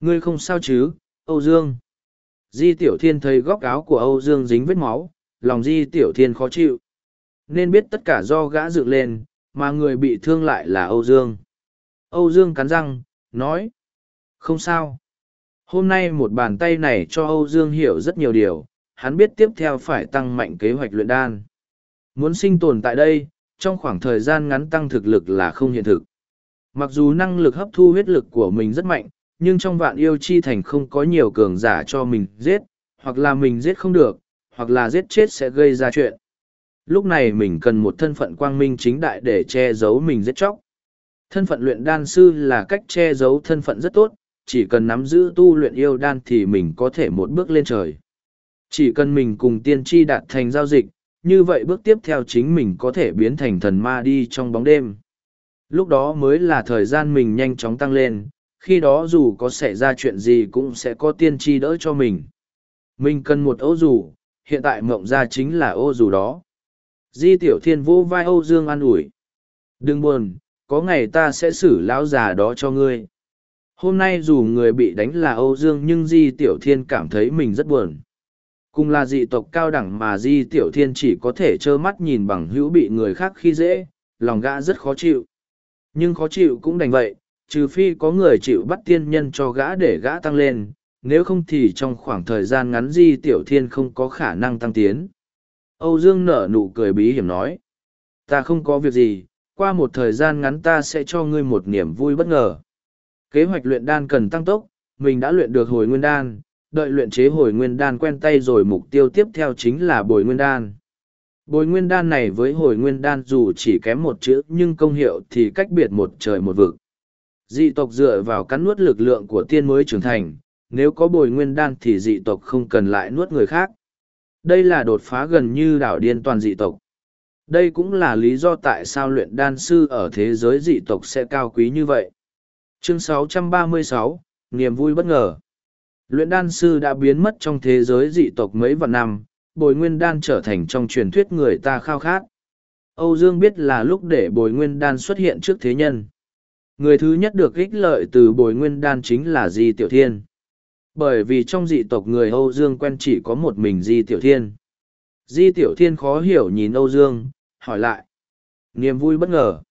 Ngươi không sao chứ, Âu Dương? Di Tiểu Thiên thấy góc áo của Âu Dương dính vết máu, lòng Di Tiểu Thiên khó chịu. Nên biết tất cả do gã dựng lên, mà người bị thương lại là Âu Dương. Âu Dương cắn răng, nói. Không sao. Hôm nay một bàn tay này cho Âu Dương hiểu rất nhiều điều, hắn biết tiếp theo phải tăng mạnh kế hoạch luyện đan. Muốn sinh tồn tại đây, trong khoảng thời gian ngắn tăng thực lực là không hiện thực. Mặc dù năng lực hấp thu huyết lực của mình rất mạnh, nhưng trong vạn yêu chi thành không có nhiều cường giả cho mình giết, hoặc là mình giết không được, hoặc là giết chết sẽ gây ra chuyện. Lúc này mình cần một thân phận quang minh chính đại để che giấu mình giết chóc. Thân phận luyện đan sư là cách che giấu thân phận rất tốt, chỉ cần nắm giữ tu luyện yêu đan thì mình có thể một bước lên trời. Chỉ cần mình cùng tiên tri đạt thành giao dịch, như vậy bước tiếp theo chính mình có thể biến thành thần ma đi trong bóng đêm. Lúc đó mới là thời gian mình nhanh chóng tăng lên, khi đó dù có xảy ra chuyện gì cũng sẽ có tiên tri đỡ cho mình. Mình cần một ô dù, hiện tại mộng ra chính là ô dù đó. Di tiểu thiên vô vai Âu Dương an ủi. Đừng buồn, có ngày ta sẽ xử lão già đó cho ngươi. Hôm nay dù người bị đánh là Âu Dương nhưng Di Tiểu Thiên cảm thấy mình rất buồn. Cùng là dị tộc cao đẳng mà Di Tiểu Thiên chỉ có thể trơ mắt nhìn bằng hữu bị người khác khi dễ, lòng gã rất khó chịu. Nhưng khó chịu cũng đành vậy, trừ phi có người chịu bắt tiên nhân cho gã để gã tăng lên, nếu không thì trong khoảng thời gian ngắn Di Tiểu Thiên không có khả năng tăng tiến. Âu Dương nở nụ cười bí hiểm nói. Ta không có việc gì, qua một thời gian ngắn ta sẽ cho ngươi một niềm vui bất ngờ. Kế hoạch luyện đan cần tăng tốc, mình đã luyện được hồi nguyên đan, đợi luyện chế hồi nguyên đan quen tay rồi mục tiêu tiếp theo chính là bồi nguyên đan. Bồi nguyên đan này với hồi nguyên đan dù chỉ kém một chữ nhưng công hiệu thì cách biệt một trời một vực. Dị tộc dựa vào cắn nuốt lực lượng của tiên mới trưởng thành, nếu có bồi nguyên đan thì dị tộc không cần lại nuốt người khác. Đây là đột phá gần như đảo điên toàn dị tộc. Đây cũng là lý do tại sao luyện đan sư ở thế giới dị tộc sẽ cao quý như vậy. Chương 636, Niềm vui bất ngờ. Luyện đan sư đã biến mất trong thế giới dị tộc mấy vạn năm, bồi nguyên đan trở thành trong truyền thuyết người ta khao khát. Âu Dương biết là lúc để bồi nguyên đan xuất hiện trước thế nhân. Người thứ nhất được ích lợi từ bồi nguyên đan chính là Di Tiểu Thiên. Bởi vì trong dị tộc người Âu Dương quen chỉ có một mình Di Tiểu Thiên. Di Tiểu Thiên khó hiểu nhìn Âu Dương, hỏi lại. Niềm vui bất ngờ.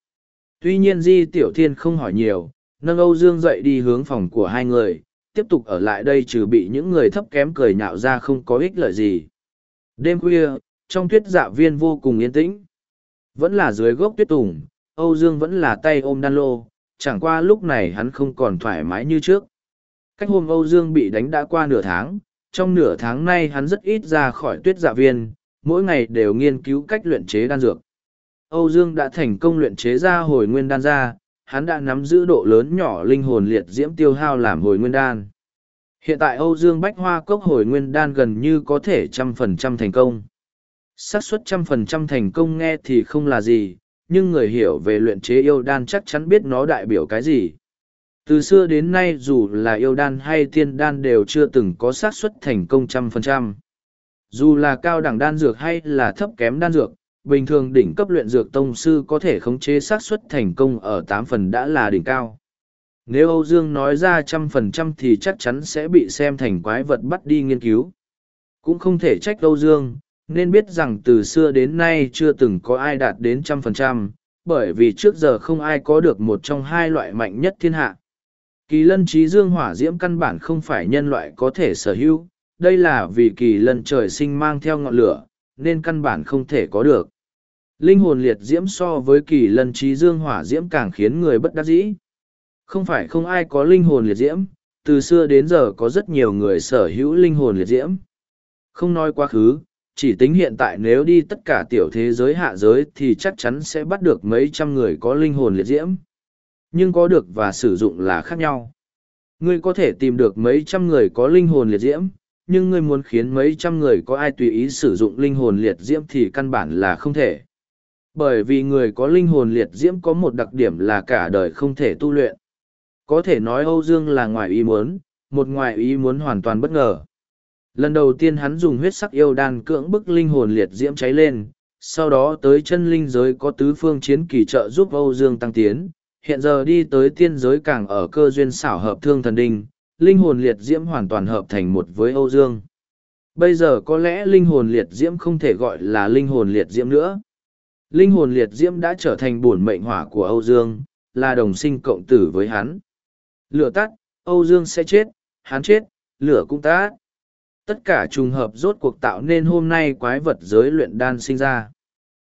Tuy nhiên Di Tiểu Thiên không hỏi nhiều, nâng Âu Dương dậy đi hướng phòng của hai người, tiếp tục ở lại đây trừ bị những người thấp kém cười nhạo ra không có ích lợi gì. Đêm khuya, trong tuyết dạ viên vô cùng yên tĩnh. Vẫn là dưới gốc tuyết tùng, Âu Dương vẫn là tay ôm đan lô, chẳng qua lúc này hắn không còn thoải mái như trước. Cách hôm Âu Dương bị đánh đã qua nửa tháng, trong nửa tháng nay hắn rất ít ra khỏi tuyết dạ viên, mỗi ngày đều nghiên cứu cách luyện chế đan dược. Âu Dương đã thành công luyện chế ra hồi nguyên đan ra, hắn đã nắm giữ độ lớn nhỏ linh hồn liệt diễm tiêu hao làm hồi nguyên đan. Hiện tại Âu Dương Bách Hoa cốc hồi nguyên đan gần như có thể trăm phần trăm thành công. xác suất trăm phần trăm thành công nghe thì không là gì, nhưng người hiểu về luyện chế yêu đan chắc chắn biết nó đại biểu cái gì. Từ xưa đến nay dù là yêu đan hay tiên đan đều chưa từng có xác suất thành công trăm phần trăm. Dù là cao đẳng đan dược hay là thấp kém đan dược, bình thường đỉnh cấp luyện dược tông sư có thể khống chế xác suất thành công ở tám phần đã là đỉnh cao. Nếu Âu Dương nói ra trăm phần trăm thì chắc chắn sẽ bị xem thành quái vật bắt đi nghiên cứu. Cũng không thể trách Âu Dương, nên biết rằng từ xưa đến nay chưa từng có ai đạt đến trăm phần trăm, bởi vì trước giờ không ai có được một trong hai loại mạnh nhất thiên hạ. Kỳ lân trí dương hỏa diễm căn bản không phải nhân loại có thể sở hữu, đây là vì kỳ lân trời sinh mang theo ngọn lửa, nên căn bản không thể có được. Linh hồn liệt diễm so với kỳ lân trí dương hỏa diễm càng khiến người bất đắc dĩ. Không phải không ai có linh hồn liệt diễm, từ xưa đến giờ có rất nhiều người sở hữu linh hồn liệt diễm. Không nói quá khứ, chỉ tính hiện tại nếu đi tất cả tiểu thế giới hạ giới thì chắc chắn sẽ bắt được mấy trăm người có linh hồn liệt diễm. Nhưng có được và sử dụng là khác nhau. Ngươi có thể tìm được mấy trăm người có linh hồn liệt diễm, nhưng ngươi muốn khiến mấy trăm người có ai tùy ý sử dụng linh hồn liệt diễm thì căn bản là không thể bởi vì người có linh hồn liệt diễm có một đặc điểm là cả đời không thể tu luyện. Có thể nói Âu Dương là ngoài ý muốn, một ngoài ý muốn hoàn toàn bất ngờ. Lần đầu tiên hắn dùng huyết sắc yêu đan cưỡng bức linh hồn liệt diễm cháy lên, sau đó tới chân linh giới có tứ phương chiến kỳ trợ giúp Âu Dương tăng tiến, hiện giờ đi tới tiên giới càng ở cơ duyên xảo hợp thương thần đinh, linh hồn liệt diễm hoàn toàn hợp thành một với Âu Dương. Bây giờ có lẽ linh hồn liệt diễm không thể gọi là linh hồn liệt diễm nữa. Linh hồn liệt diễm đã trở thành bổn mệnh hỏa của Âu Dương, là đồng sinh cộng tử với hắn. Lửa tắt, Âu Dương sẽ chết, hắn chết, lửa cũng tát. Tất cả trùng hợp rốt cuộc tạo nên hôm nay quái vật giới luyện đan sinh ra.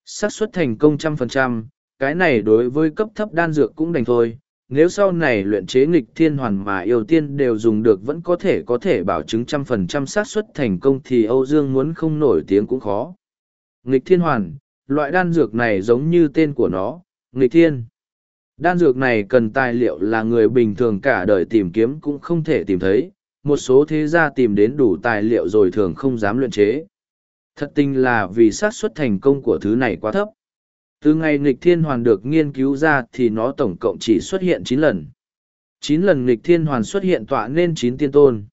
xác suất thành công trăm phần trăm, cái này đối với cấp thấp đan dược cũng đành thôi. Nếu sau này luyện chế nghịch thiên hoàn mà yêu tiên đều dùng được vẫn có thể có thể bảo chứng trăm phần trăm xác suất thành công thì Âu Dương muốn không nổi tiếng cũng khó. Nghịch thiên hoàn, Loại đan dược này giống như tên của nó, nghịch thiên. Đan dược này cần tài liệu là người bình thường cả đời tìm kiếm cũng không thể tìm thấy, một số thế gia tìm đến đủ tài liệu rồi thường không dám luyện chế. Thật tình là vì xác suất thành công của thứ này quá thấp. Từ ngày nghịch thiên hoàn được nghiên cứu ra thì nó tổng cộng chỉ xuất hiện chín lần. chín lần nghịch thiên hoàn xuất hiện tọa nên chín tiên tôn.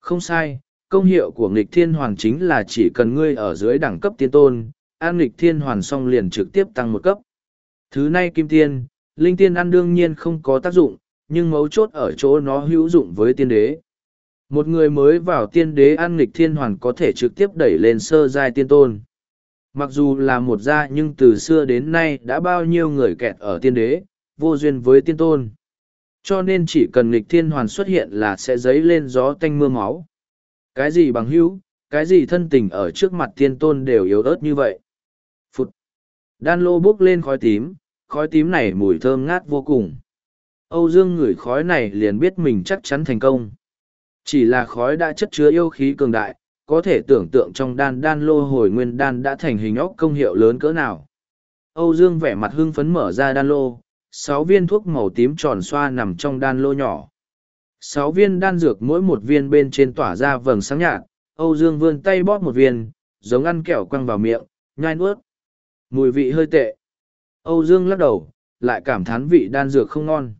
Không sai, công hiệu của nghịch thiên hoàn chính là chỉ cần ngươi ở dưới đẳng cấp tiên tôn, an nghịch thiên hoàn xong liền trực tiếp tăng một cấp. Thứ này kim tiên, linh tiên ăn đương nhiên không có tác dụng, nhưng mấu chốt ở chỗ nó hữu dụng với tiên đế. Một người mới vào tiên đế ăn nghịch thiên hoàn có thể trực tiếp đẩy lên sơ giai tiên tôn. Mặc dù là một gia nhưng từ xưa đến nay đã bao nhiêu người kẹt ở tiên đế, vô duyên với tiên tôn. Cho nên chỉ cần nghịch thiên hoàn xuất hiện là sẽ dấy lên gió tanh mưa máu. Cái gì bằng hữu, cái gì thân tình ở trước mặt tiên tôn đều yếu ớt như vậy. Đan lô bốc lên khói tím, khói tím này mùi thơm ngát vô cùng. Âu Dương ngửi khói này liền biết mình chắc chắn thành công. Chỉ là khói đã chất chứa yêu khí cường đại, có thể tưởng tượng trong đan đan lô hồi nguyên đan đã thành hình óc công hiệu lớn cỡ nào. Âu Dương vẻ mặt hưng phấn mở ra đan lô, sáu viên thuốc màu tím tròn xoa nằm trong đan lô nhỏ. Sáu viên đan dược mỗi một viên bên trên tỏa ra vầng sáng nhạt, Âu Dương vươn tay bóp một viên, giống ăn kẹo quăng vào miệng, nhai nuốt. Mùi vị hơi tệ. Âu Dương lắc đầu, lại cảm thán vị đan dược không ngon.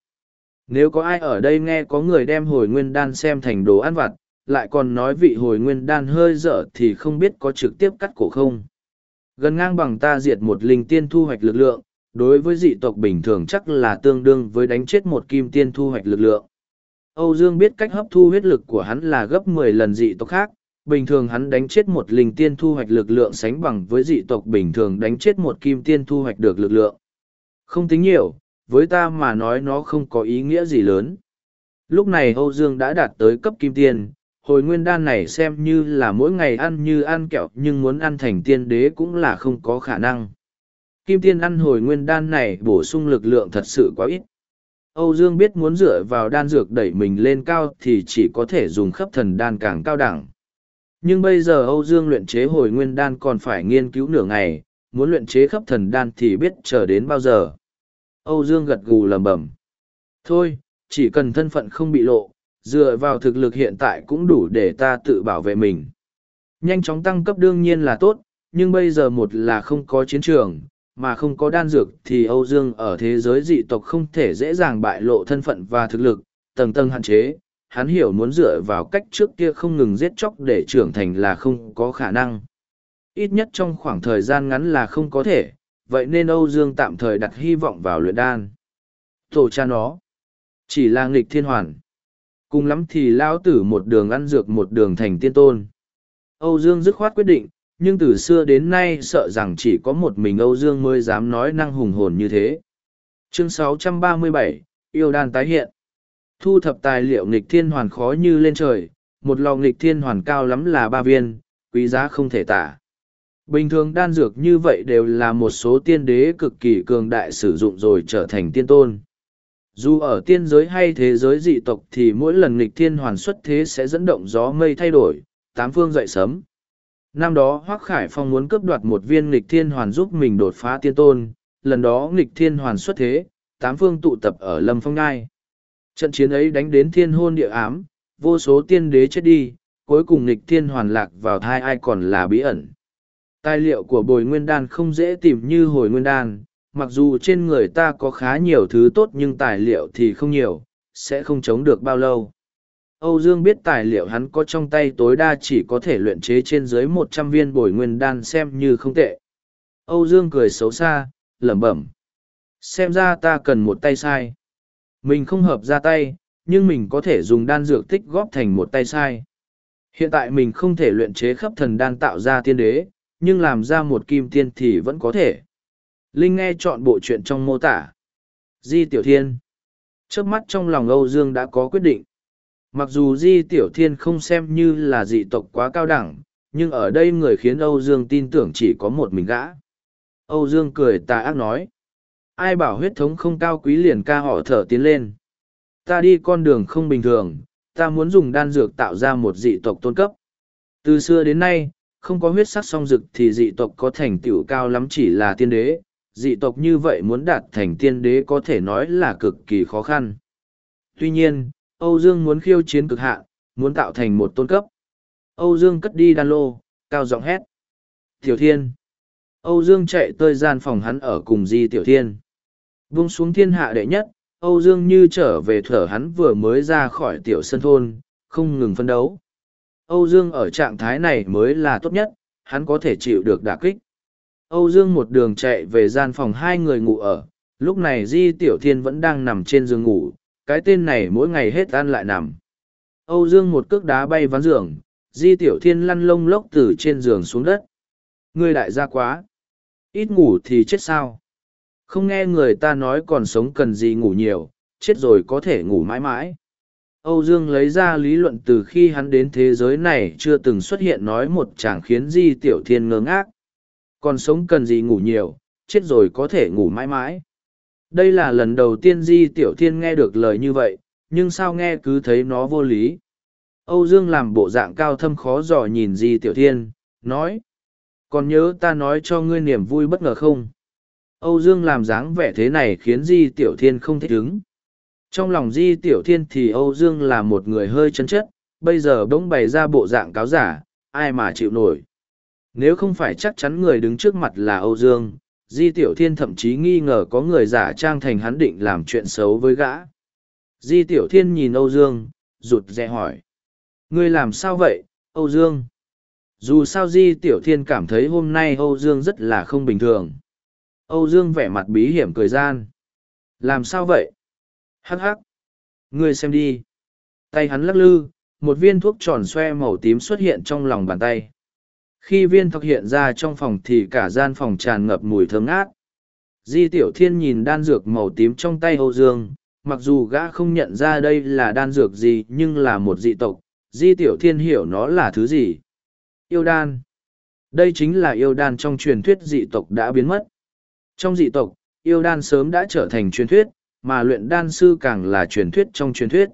Nếu có ai ở đây nghe có người đem hồi nguyên đan xem thành đồ ăn vặt, lại còn nói vị hồi nguyên đan hơi dở thì không biết có trực tiếp cắt cổ không. Gần ngang bằng ta diệt một linh tiên thu hoạch lực lượng, đối với dị tộc bình thường chắc là tương đương với đánh chết một kim tiên thu hoạch lực lượng. Âu Dương biết cách hấp thu huyết lực của hắn là gấp mười lần dị tộc khác, bình thường hắn đánh chết một linh tiên thu hoạch lực lượng sánh bằng với dị tộc bình thường đánh chết một kim tiên thu hoạch được lực lượng. Không tính nhiều, với ta mà nói nó không có ý nghĩa gì lớn. Lúc này Âu Dương đã đạt tới cấp kim tiên, hồi nguyên đan này xem như là mỗi ngày ăn như ăn kẹo nhưng muốn ăn thành tiên đế cũng là không có khả năng. Kim tiên ăn hồi nguyên đan này bổ sung lực lượng thật sự quá ít. Âu Dương biết muốn dựa vào đan dược đẩy mình lên cao thì chỉ có thể dùng khắp thần đan càng cao đẳng. Nhưng bây giờ Âu Dương luyện chế hồi nguyên đan còn phải nghiên cứu nửa ngày, muốn luyện chế khắp thần đan thì biết chờ đến bao giờ. Âu Dương gật gù lầm bẩm. Thôi, chỉ cần thân phận không bị lộ, dựa vào thực lực hiện tại cũng đủ để ta tự bảo vệ mình. Nhanh chóng tăng cấp đương nhiên là tốt, nhưng bây giờ một là không có chiến trường, mà không có đan dược thì Âu Dương ở thế giới dị tộc không thể dễ dàng bại lộ thân phận và thực lực, tầng tầng hạn chế. Hắn hiểu muốn dựa vào cách trước kia không ngừng giết chóc để trưởng thành là không có khả năng. Ít nhất trong khoảng thời gian ngắn là không có thể, vậy nên Âu Dương tạm thời đặt hy vọng vào luyện đan. Tổ cha nó, chỉ là nghịch thiên hoàn. Cùng lắm thì lao tử một đường ăn dược một đường thành tiên tôn. Âu Dương dứt khoát quyết định, nhưng từ xưa đến nay sợ rằng chỉ có một mình Âu Dương mới dám nói năng hùng hồn như thế. Chương 637, Yêu đan tái hiện. Thu thập tài liệu nghịch thiên hoàn khó như lên trời, một lò nghịch thiên hoàn cao lắm là ba viên, quý giá không thể tả. Bình thường đan dược như vậy đều là một số tiên đế cực kỳ cường đại sử dụng rồi trở thành tiên tôn. Dù ở tiên giới hay thế giới dị tộc thì mỗi lần nghịch thiên hoàn xuất thế sẽ dẫn động gió mây thay đổi, tám phương dậy sấm. Năm đó Hoác Khải Phong muốn cướp đoạt một viên nghịch thiên hoàn giúp mình đột phá tiên tôn, lần đó nghịch thiên hoàn xuất thế, tám phương tụ tập ở Lâm Phong Ngai. Trận chiến ấy đánh đến thiên hôn địa ám, vô số tiên đế chết đi, cuối cùng nghịch thiên hoàn lạc vào thai ai còn là bí ẩn. Tài liệu của bồi nguyên đan không dễ tìm như hồi nguyên đan, mặc dù trên người ta có khá nhiều thứ tốt nhưng tài liệu thì không nhiều, sẽ không chống được bao lâu. Âu Dương biết tài liệu hắn có trong tay tối đa chỉ có thể luyện chế trên dưới một trăm viên bồi nguyên đan xem như không tệ. Âu Dương cười xấu xa, lẩm bẩm. Xem ra ta cần một tay sai. Mình không hợp ra tay, nhưng mình có thể dùng đan dược tích góp thành một tay sai. Hiện tại mình không thể luyện chế khắp thần đan tạo ra tiên đế, nhưng làm ra một kim tiên thì vẫn có thể. Linh nghe chọn bộ chuyện trong mô tả. Di Tiểu Thiên. Trước mắt trong lòng Âu Dương đã có quyết định. Mặc dù Di Tiểu Thiên không xem như là dị tộc quá cao đẳng, nhưng ở đây người khiến Âu Dương tin tưởng chỉ có một mình gã. Âu Dương cười tà ác nói. Ai bảo huyết thống không cao quý liền ca họ thở tiến lên. Ta đi con đường không bình thường, ta muốn dùng đan dược tạo ra một dị tộc tôn cấp. Từ xưa đến nay, không có huyết sắc song dực thì dị tộc có thành tựu cao lắm chỉ là tiên đế, dị tộc như vậy muốn đạt thành tiên đế có thể nói là cực kỳ khó khăn. Tuy nhiên, Âu Dương muốn khiêu chiến cực hạn, muốn tạo thành một tôn cấp. Âu Dương cất đi đan lô, cao giọng hét. Tiểu Thiên. Âu Dương chạy tới gian phòng hắn ở cùng Di Tiểu Thiên. Vung xuống thiên hạ đệ nhất, Âu Dương như trở về thở hắn vừa mới ra khỏi tiểu sân thôn, không ngừng phân đấu. Âu Dương ở trạng thái này mới là tốt nhất, hắn có thể chịu được đả kích. Âu Dương một đường chạy về gian phòng hai người ngủ ở, lúc này Di Tiểu Thiên vẫn đang nằm trên giường ngủ, cái tên này mỗi ngày hết ăn lại nằm. Âu Dương một cước đá bay ván giường, Di Tiểu Thiên lăn lông lốc từ trên giường xuống đất. Ngươi đại gia quá. Ít ngủ thì chết sao. Không nghe người ta nói còn sống cần gì ngủ nhiều, chết rồi có thể ngủ mãi mãi. Âu Dương lấy ra lý luận từ khi hắn đến thế giới này chưa từng xuất hiện nói một chàng khiến Di Tiểu Thiên ngơ ngác. Còn sống cần gì ngủ nhiều, chết rồi có thể ngủ mãi mãi. Đây là lần đầu tiên Di Tiểu Thiên nghe được lời như vậy, nhưng sao nghe cứ thấy nó vô lý. Âu Dương làm bộ dạng cao thâm khó dò nhìn Di Tiểu Thiên, nói. Còn nhớ ta nói cho ngươi niềm vui bất ngờ không? Âu Dương làm dáng vẻ thế này khiến Di Tiểu Thiên không thích ứng. Trong lòng Di Tiểu Thiên thì Âu Dương là một người hơi chân chất, bây giờ bỗng bày ra bộ dạng cáo giả, ai mà chịu nổi. Nếu không phải chắc chắn người đứng trước mặt là Âu Dương, Di Tiểu Thiên thậm chí nghi ngờ có người giả trang thành hắn định làm chuyện xấu với gã. Di Tiểu Thiên nhìn Âu Dương, rụt rè hỏi. Ngươi làm sao vậy, Âu Dương? Dù sao Di Tiểu Thiên cảm thấy hôm nay Âu Dương rất là không bình thường. Âu Dương vẻ mặt bí hiểm cười gian. Làm sao vậy? Hắc hắc. Ngươi xem đi. Tay hắn lắc lư, một viên thuốc tròn xoe màu tím xuất hiện trong lòng bàn tay. Khi viên thuốc hiện ra trong phòng thì cả gian phòng tràn ngập mùi thơm ngát. Di Tiểu Thiên nhìn đan dược màu tím trong tay Âu Dương, mặc dù gã không nhận ra đây là đan dược gì nhưng là một dị tộc, Di Tiểu Thiên hiểu nó là thứ gì. Yêu đan. Đây chính là yêu đan trong truyền thuyết dị tộc đã biến mất. Trong dị tộc, yêu đan sớm đã trở thành truyền thuyết, mà luyện đan sư càng là truyền thuyết trong truyền thuyết.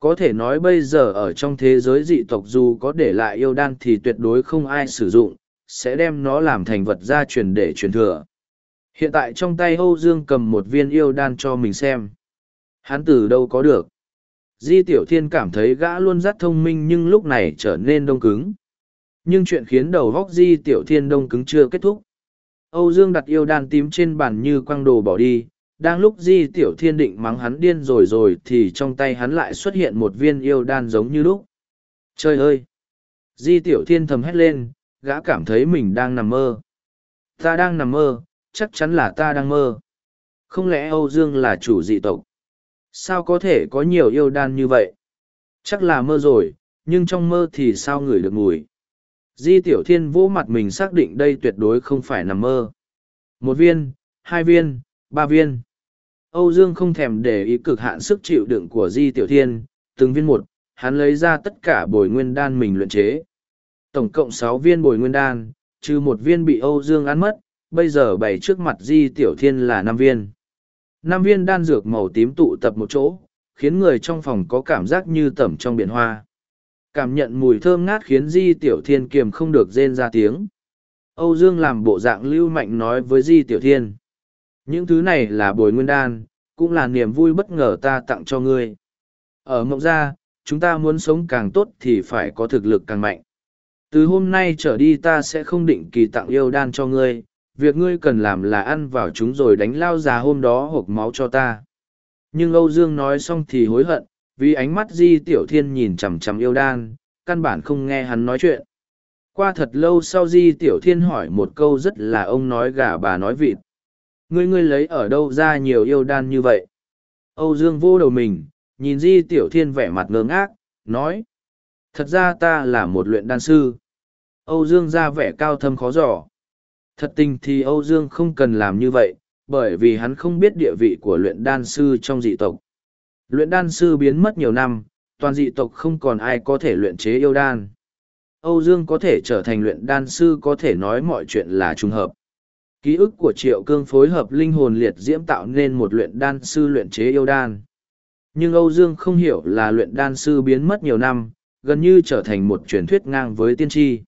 Có thể nói bây giờ ở trong thế giới dị tộc dù có để lại yêu đan thì tuyệt đối không ai sử dụng, sẽ đem nó làm thành vật gia truyền để truyền thừa. Hiện tại trong tay Âu Dương cầm một viên yêu đan cho mình xem. Hắn từ đâu có được. Di Tiểu Thiên cảm thấy gã luôn rất thông minh nhưng lúc này trở nên đông cứng. Nhưng chuyện khiến đầu vóc Di Tiểu Thiên đông cứng chưa kết thúc. Âu Dương đặt yêu đan tím trên bàn như quăng đồ bỏ đi, đang lúc Di Tiểu Thiên định mắng hắn điên rồi rồi thì trong tay hắn lại xuất hiện một viên yêu đan giống như lúc. Trời ơi! Di Tiểu Thiên thầm hét lên, gã cảm thấy mình đang nằm mơ. Ta đang nằm mơ, chắc chắn là ta đang mơ. Không lẽ Âu Dương là chủ dị tộc? Sao có thể có nhiều yêu đan như vậy? Chắc là mơ rồi, nhưng trong mơ thì sao ngửi được mùi? Di Tiểu Thiên vỗ mặt mình xác định đây tuyệt đối không phải nằm mơ. Một viên, hai viên, ba viên. Âu Dương không thèm để ý cực hạn sức chịu đựng của Di Tiểu Thiên, từng viên một, hắn lấy ra tất cả bồi nguyên đan mình luyện chế. Tổng cộng sáu viên bồi nguyên đan, trừ một viên bị Âu Dương ăn mất, bây giờ bày trước mặt Di Tiểu Thiên là năm viên. Năm viên đan dược màu tím tụ tập một chỗ, khiến người trong phòng có cảm giác như tẩm trong biển hoa. Cảm nhận mùi thơm ngát khiến Di Tiểu Thiên kiềm không được rên ra tiếng. Âu Dương làm bộ dạng lưu mạnh nói với Di Tiểu Thiên. Những thứ này là bồi nguyên đan, cũng là niềm vui bất ngờ ta tặng cho ngươi. Ở mộng gia, chúng ta muốn sống càng tốt thì phải có thực lực càng mạnh. Từ hôm nay trở đi ta sẽ không định kỳ tặng yêu đan cho ngươi, việc ngươi cần làm là ăn vào chúng rồi đánh lao già hôm đó hộp máu cho ta. Nhưng Âu Dương nói xong thì hối hận, vì ánh mắt Di Tiểu Thiên nhìn chằm chằm yêu đan, căn bản không nghe hắn nói chuyện. Qua thật lâu sau Di Tiểu Thiên hỏi một câu rất là ông nói gà bà nói vịt. Ngươi ngươi lấy ở đâu ra nhiều yêu đan như vậy? Âu Dương vô đầu mình, nhìn Di Tiểu Thiên vẻ mặt ngơ ngác, nói. Thật ra ta là một luyện đan sư. Âu Dương ra vẻ cao thâm khó giỏ. Thật tình thì Âu Dương không cần làm như vậy, bởi vì hắn không biết địa vị của luyện đan sư trong dị tộc. Luyện đan sư biến mất nhiều năm, toàn dị tộc không còn ai có thể luyện chế yêu đan. Âu Dương có thể trở thành luyện đan sư có thể nói mọi chuyện là trùng hợp. Ký ức của Triệu Cương phối hợp linh hồn liệt diễm tạo nên một luyện đan sư luyện chế yêu đan. Nhưng Âu Dương không hiểu là luyện đan sư biến mất nhiều năm, gần như trở thành một truyền thuyết ngang với tiên tri.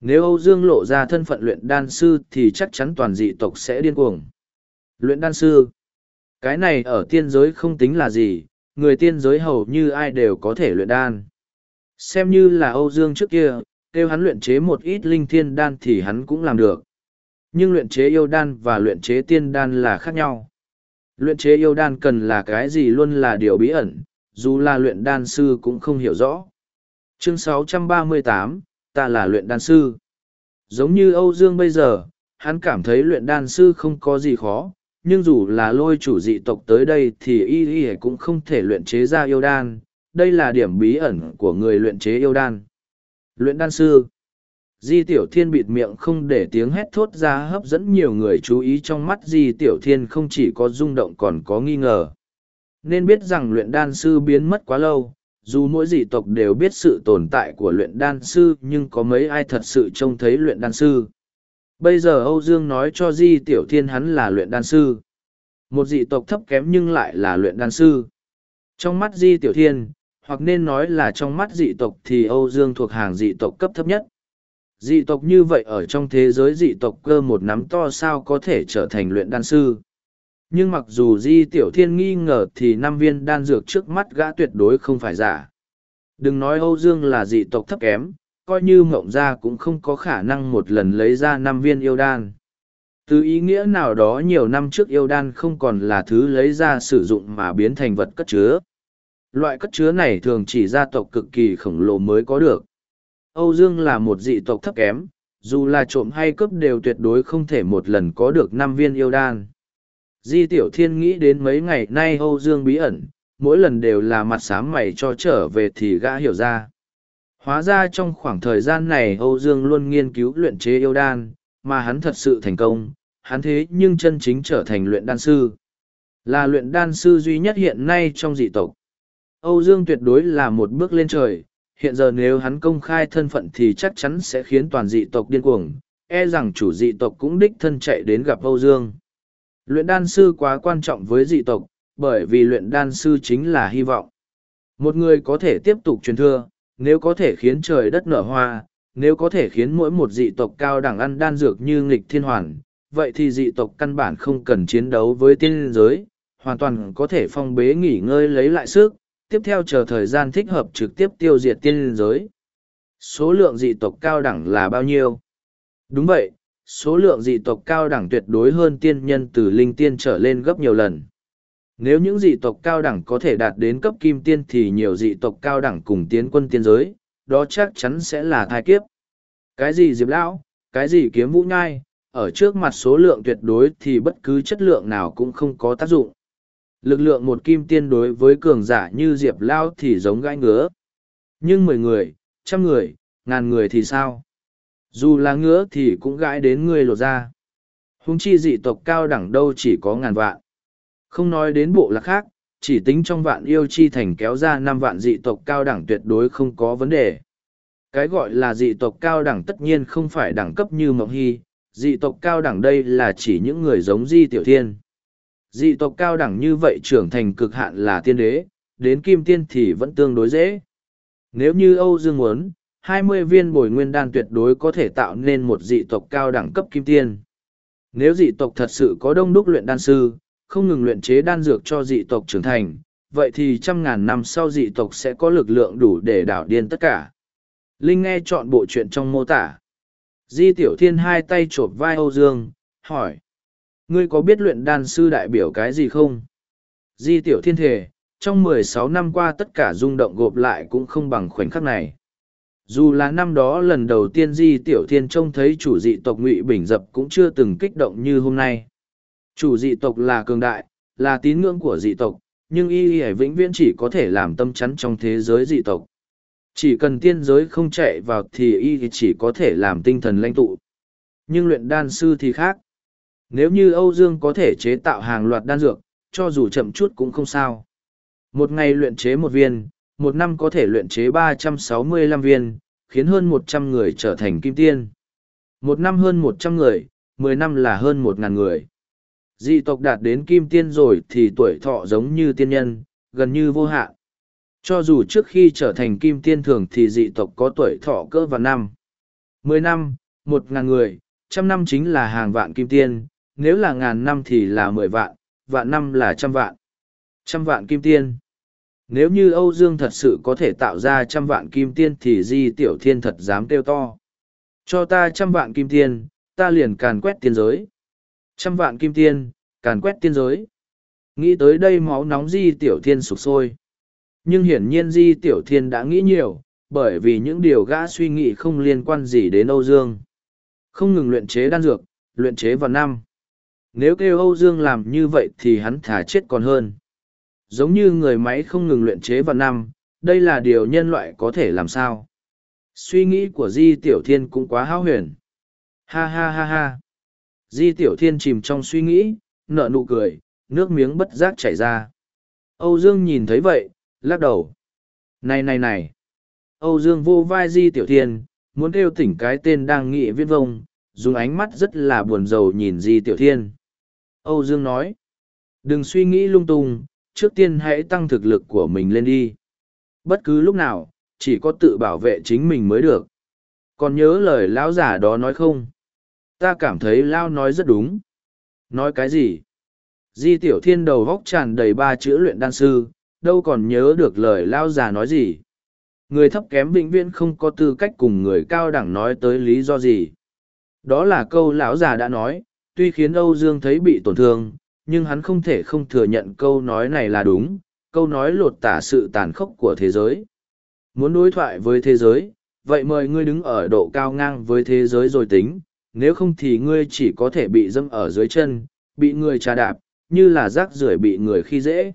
Nếu Âu Dương lộ ra thân phận luyện đan sư thì chắc chắn toàn dị tộc sẽ điên cuồng. Luyện đan sư. Cái này ở tiên giới không tính là gì, người tiên giới hầu như ai đều có thể luyện đan. Xem như là Âu Dương trước kia, kêu hắn luyện chế một ít linh thiên đan thì hắn cũng làm được. Nhưng luyện chế yêu đan và luyện chế tiên đan là khác nhau. Luyện chế yêu đan cần là cái gì luôn là điều bí ẩn, dù là luyện đan sư cũng không hiểu rõ. Chương 638, ta là luyện đan sư. Giống như Âu Dương bây giờ, hắn cảm thấy luyện đan sư không có gì khó, nhưng dù là lôi chủ dị tộc tới đây thì y y cũng không thể luyện chế ra yêu đan, đây là điểm bí ẩn của người luyện chế yêu đan. Luyện đan sư Di Tiểu Thiên bịt miệng không để tiếng hét thốt ra hấp dẫn nhiều người chú ý trong mắt Di Tiểu Thiên không chỉ có rung động còn có nghi ngờ. Nên biết rằng luyện đan sư biến mất quá lâu, dù mỗi dị tộc đều biết sự tồn tại của luyện đan sư nhưng có mấy ai thật sự trông thấy luyện đan sư. Bây giờ Âu Dương nói cho Di Tiểu Thiên hắn là luyện đan sư. Một dị tộc thấp kém nhưng lại là luyện đan sư. Trong mắt Di Tiểu Thiên, hoặc nên nói là trong mắt dị tộc thì Âu Dương thuộc hàng dị tộc cấp thấp nhất. Dị tộc như vậy ở trong thế giới dị tộc cơ một nắm to sao có thể trở thành luyện đan sư. Nhưng mặc dù Di Tiểu Thiên nghi ngờ thì năm viên đan dược trước mắt gã tuyệt đối không phải giả. Đừng nói Âu Dương là dị tộc thấp kém, coi như mộng ra cũng không có khả năng một lần lấy ra năm viên yêu đan. Từ ý nghĩa nào đó nhiều năm trước yêu đan không còn là thứ lấy ra sử dụng mà biến thành vật cất chứa. Loại cất chứa này thường chỉ gia tộc cực kỳ khổng lồ mới có được. Âu Dương là một dị tộc thấp kém, dù là trộm hay cướp đều tuyệt đối không thể một lần có được năm viên yêu đan. Di Tiểu Thiên nghĩ đến mấy ngày nay Âu Dương bí ẩn, mỗi lần đều là mặt sám mày cho trở về thì gã hiểu ra. Hóa ra trong khoảng thời gian này Âu Dương luôn nghiên cứu luyện chế yêu đan, mà hắn thật sự thành công, hắn thế nhưng chân chính trở thành luyện đan sư. Là luyện đan sư duy nhất hiện nay trong dị tộc. Âu Dương tuyệt đối là một bước lên trời, hiện giờ nếu hắn công khai thân phận thì chắc chắn sẽ khiến toàn dị tộc điên cuồng, e rằng chủ dị tộc cũng đích thân chạy đến gặp Âu Dương. Luyện đan sư quá quan trọng với dị tộc, bởi vì luyện đan sư chính là hy vọng. Một người có thể tiếp tục truyền thừa, nếu có thể khiến trời đất nở hoa, nếu có thể khiến mỗi một dị tộc cao đẳng ăn đan dược như nghịch thiên hoàn, vậy thì dị tộc căn bản không cần chiến đấu với tiên giới, hoàn toàn có thể phong bế nghỉ ngơi lấy lại sức, tiếp theo chờ thời gian thích hợp trực tiếp tiêu diệt tiên giới. Số lượng dị tộc cao đẳng là bao nhiêu? Đúng vậy, số lượng dị tộc cao đẳng tuyệt đối hơn tiên nhân từ linh tiên trở lên gấp nhiều lần. Nếu những dị tộc cao đẳng có thể đạt đến cấp kim tiên thì nhiều dị tộc cao đẳng cùng tiến quân tiên giới, đó chắc chắn sẽ là thai kiếp. Cái gì diệp lão, cái gì kiếm vũ nhai, ở trước mặt số lượng tuyệt đối thì bất cứ chất lượng nào cũng không có tác dụng. Lực lượng một kim tiên đối với cường giả như diệp lao thì giống gãi ngứa. Nhưng mười người, trăm người, ngàn người thì sao? Dù là ngứa thì cũng gãi đến người lột ra. Húng chi dị tộc cao đẳng đâu chỉ có ngàn vạn. Không nói đến bộ lạc khác, chỉ tính trong vạn yêu chi thành kéo ra năm vạn dị tộc cao đẳng tuyệt đối không có vấn đề. Cái gọi là dị tộc cao đẳng tất nhiên không phải đẳng cấp như Mộng Hy, dị tộc cao đẳng đây là chỉ những người giống Di Tiểu Thiên. Dị tộc cao đẳng như vậy trưởng thành cực hạn là tiên đế, đến kim tiên thì vẫn tương đối dễ. Nếu như Âu Dương muốn, hai mươi viên bồi nguyên đan tuyệt đối có thể tạo nên một dị tộc cao đẳng cấp kim tiên. Nếu dị tộc thật sự có đông đúc luyện đan sư, không ngừng luyện chế đan dược cho dị tộc trưởng thành, vậy thì trăm ngàn năm sau dị tộc sẽ có lực lượng đủ để đảo điên tất cả. Linh nghe chọn bộ chuyện trong mô tả. Di Tiểu Thiên hai tay chộp vai Âu Dương, hỏi. Ngươi có biết luyện đan sư đại biểu cái gì không? Di Tiểu Thiên thể, trong mười sáu năm qua tất cả rung động gộp lại cũng không bằng khoảnh khắc này. Dù là năm đó lần đầu tiên Di Tiểu Thiên trông thấy chủ dị tộc Ngụy Bình Dập cũng chưa từng kích động như hôm nay. Chủ dị tộc là cường đại, là tín ngưỡng của dị tộc, nhưng y y vĩnh viễn chỉ có thể làm tâm chắn trong thế giới dị tộc. Chỉ cần tiên giới không chạy vào thì y chỉ có thể làm tinh thần lãnh tụ. Nhưng luyện đan sư thì khác. Nếu như Âu Dương có thể chế tạo hàng loạt đan dược, cho dù chậm chút cũng không sao. Một ngày luyện chế một viên, một năm có thể luyện chế ba trăm sáu mươi lăm viên, khiến hơn một trăm người trở thành kim tiên. Một năm hơn một trăm người, mười năm là hơn một ngàn người. Dị tộc đạt đến kim tiên rồi thì tuổi thọ giống như tiên nhân, gần như vô hạn. Cho dù trước khi trở thành kim tiên thường thì dị tộc có tuổi thọ cỡ vào năm. Mười năm, một ngàn người, trăm năm chính là hàng vạn kim tiên, nếu là ngàn năm thì là mười vạn, vạn năm là trăm vạn. Trăm vạn kim tiên. Nếu như Âu Dương thật sự có thể tạo ra trăm vạn kim tiên thì Di Tiểu Thiên thật dám kêu to. Cho ta trăm vạn kim tiên, ta liền càn quét tiên giới. Trăm vạn kim tiên, càn quét tiên giới. Nghĩ tới đây máu nóng di tiểu thiên sụp sôi. Nhưng hiển nhiên di tiểu thiên đã nghĩ nhiều, bởi vì những điều gã suy nghĩ không liên quan gì đến Âu Dương. Không ngừng luyện chế đan dược, luyện chế vào năm. Nếu kêu Âu Dương làm như vậy thì hắn thả chết còn hơn. Giống như người máy không ngừng luyện chế vào năm, đây là điều nhân loại có thể làm sao. Suy nghĩ của Di Tiểu Thiên cũng quá hao huyền. Ha ha ha ha. Di Tiểu Thiên chìm trong suy nghĩ, nở nụ cười, nước miếng bất giác chảy ra. Âu Dương nhìn thấy vậy, lắc đầu. Này này này. Âu Dương vô vai Di Tiểu Thiên, muốn kêu tỉnh cái tên đang nghị viết vông, dùng ánh mắt rất là buồn rầu nhìn Di Tiểu Thiên. Âu Dương nói. Đừng suy nghĩ lung tung, trước tiên hãy tăng thực lực của mình lên đi. Bất cứ lúc nào, chỉ có tự bảo vệ chính mình mới được. Còn nhớ lời lão giả đó nói không? Ta cảm thấy Lao nói rất đúng. Nói cái gì? Di tiểu thiên đầu góc tràn đầy ba chữ luyện đan sư, đâu còn nhớ được lời Lao già nói gì. Người thấp kém vĩnh viễn không có tư cách cùng người cao đẳng nói tới lý do gì. Đó là câu lão già đã nói, tuy khiến Âu Dương thấy bị tổn thương, nhưng hắn không thể không thừa nhận câu nói này là đúng, câu nói lột tả sự tàn khốc của thế giới. Muốn đối thoại với thế giới, vậy mời ngươi đứng ở độ cao ngang với thế giới rồi tính, nếu không thì ngươi chỉ có thể bị dâm ở dưới chân, bị người trà đạp, như là rác rưởi bị người khi dễ.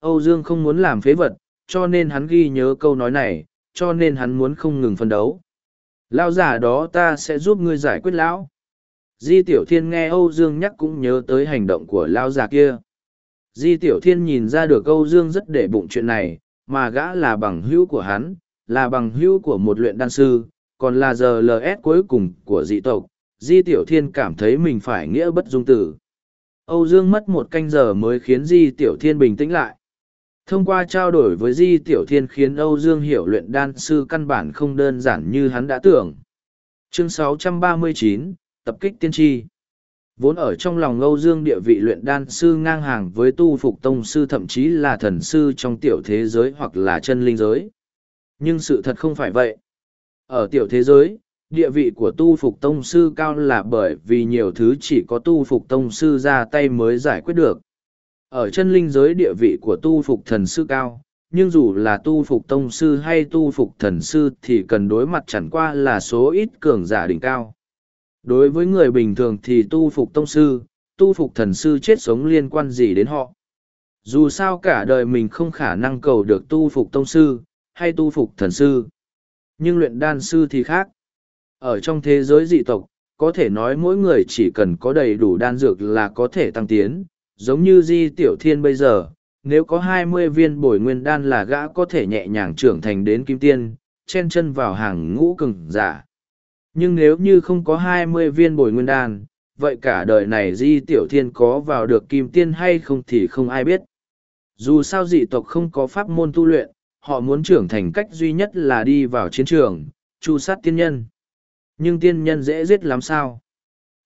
Âu Dương không muốn làm phế vật, cho nên hắn ghi nhớ câu nói này, cho nên hắn muốn không ngừng phân đấu. Lao giả đó ta sẽ giúp ngươi giải quyết lão. Di Tiểu Thiên nghe Âu Dương nhắc cũng nhớ tới hành động của Lao già kia. Di Tiểu Thiên nhìn ra được Âu Dương rất để bụng chuyện này, mà gã là bằng hữu của hắn, là bằng hữu của một luyện đan sư, còn là giờ LS cuối cùng của dị tộc. Di Tiểu Thiên cảm thấy mình phải nghĩa bất dung tử. Âu Dương mất một canh giờ mới khiến Di Tiểu Thiên bình tĩnh lại. Thông qua trao đổi với Di Tiểu Thiên khiến Âu Dương hiểu luyện đan sư căn bản không đơn giản như hắn đã tưởng. Chương 639, Tập kích tiên tri Vốn ở trong lòng Âu Dương địa vị luyện đan sư ngang hàng với tu phục tông sư thậm chí là thần sư trong tiểu thế giới hoặc là chân linh giới. Nhưng sự thật không phải vậy. Ở tiểu thế giới, địa vị của tu phục tông sư cao là bởi vì nhiều thứ chỉ có tu phục tông sư ra tay mới giải quyết được. Ở chân linh giới địa vị của tu phục thần sư cao, nhưng dù là tu phục tông sư hay tu phục thần sư thì cần đối mặt chẳng qua là số ít cường giả đỉnh cao. Đối với người bình thường thì tu phục tông sư, tu phục thần sư chết sống liên quan gì đến họ. Dù sao cả đời mình không khả năng cầu được tu phục tông sư, hay tu phục thần sư. Nhưng luyện đan sư thì khác. Ở trong thế giới dị tộc, có thể nói mỗi người chỉ cần có đầy đủ đan dược là có thể tăng tiến, giống như di tiểu thiên bây giờ, nếu có hai mươi viên bồi nguyên đan là gã có thể nhẹ nhàng trưởng thành đến kim tiên, chen chân vào hàng ngũ cường giả. Nhưng nếu như không có hai mươi viên bồi nguyên đan, vậy cả đời này di tiểu thiên có vào được kim tiên hay không thì không ai biết. Dù sao dị tộc không có pháp môn tu luyện, họ muốn trưởng thành cách duy nhất là đi vào chiến trường, chu sát tiên nhân. Nhưng tiên nhân dễ giết lắm sao?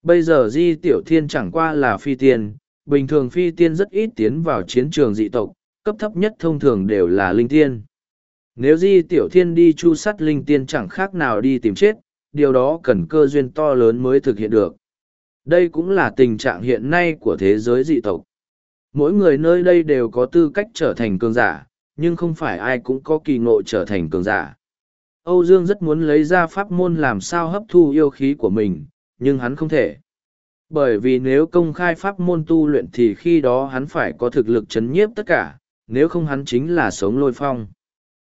Bây giờ di tiểu thiên chẳng qua là phi tiên, bình thường phi tiên rất ít tiến vào chiến trường dị tộc, cấp thấp nhất thông thường đều là linh tiên. Nếu di tiểu thiên đi chu sát linh tiên chẳng khác nào đi tìm chết, điều đó cần cơ duyên to lớn mới thực hiện được. Đây cũng là tình trạng hiện nay của thế giới dị tộc. Mỗi người nơi đây đều có tư cách trở thành cường giả, nhưng không phải ai cũng có kỳ ngộ trở thành cường giả. Âu Dương rất muốn lấy ra pháp môn làm sao hấp thu yêu khí của mình, nhưng hắn không thể. Bởi vì nếu công khai pháp môn tu luyện thì khi đó hắn phải có thực lực chấn nhiếp tất cả, nếu không hắn chính là sống lôi phong.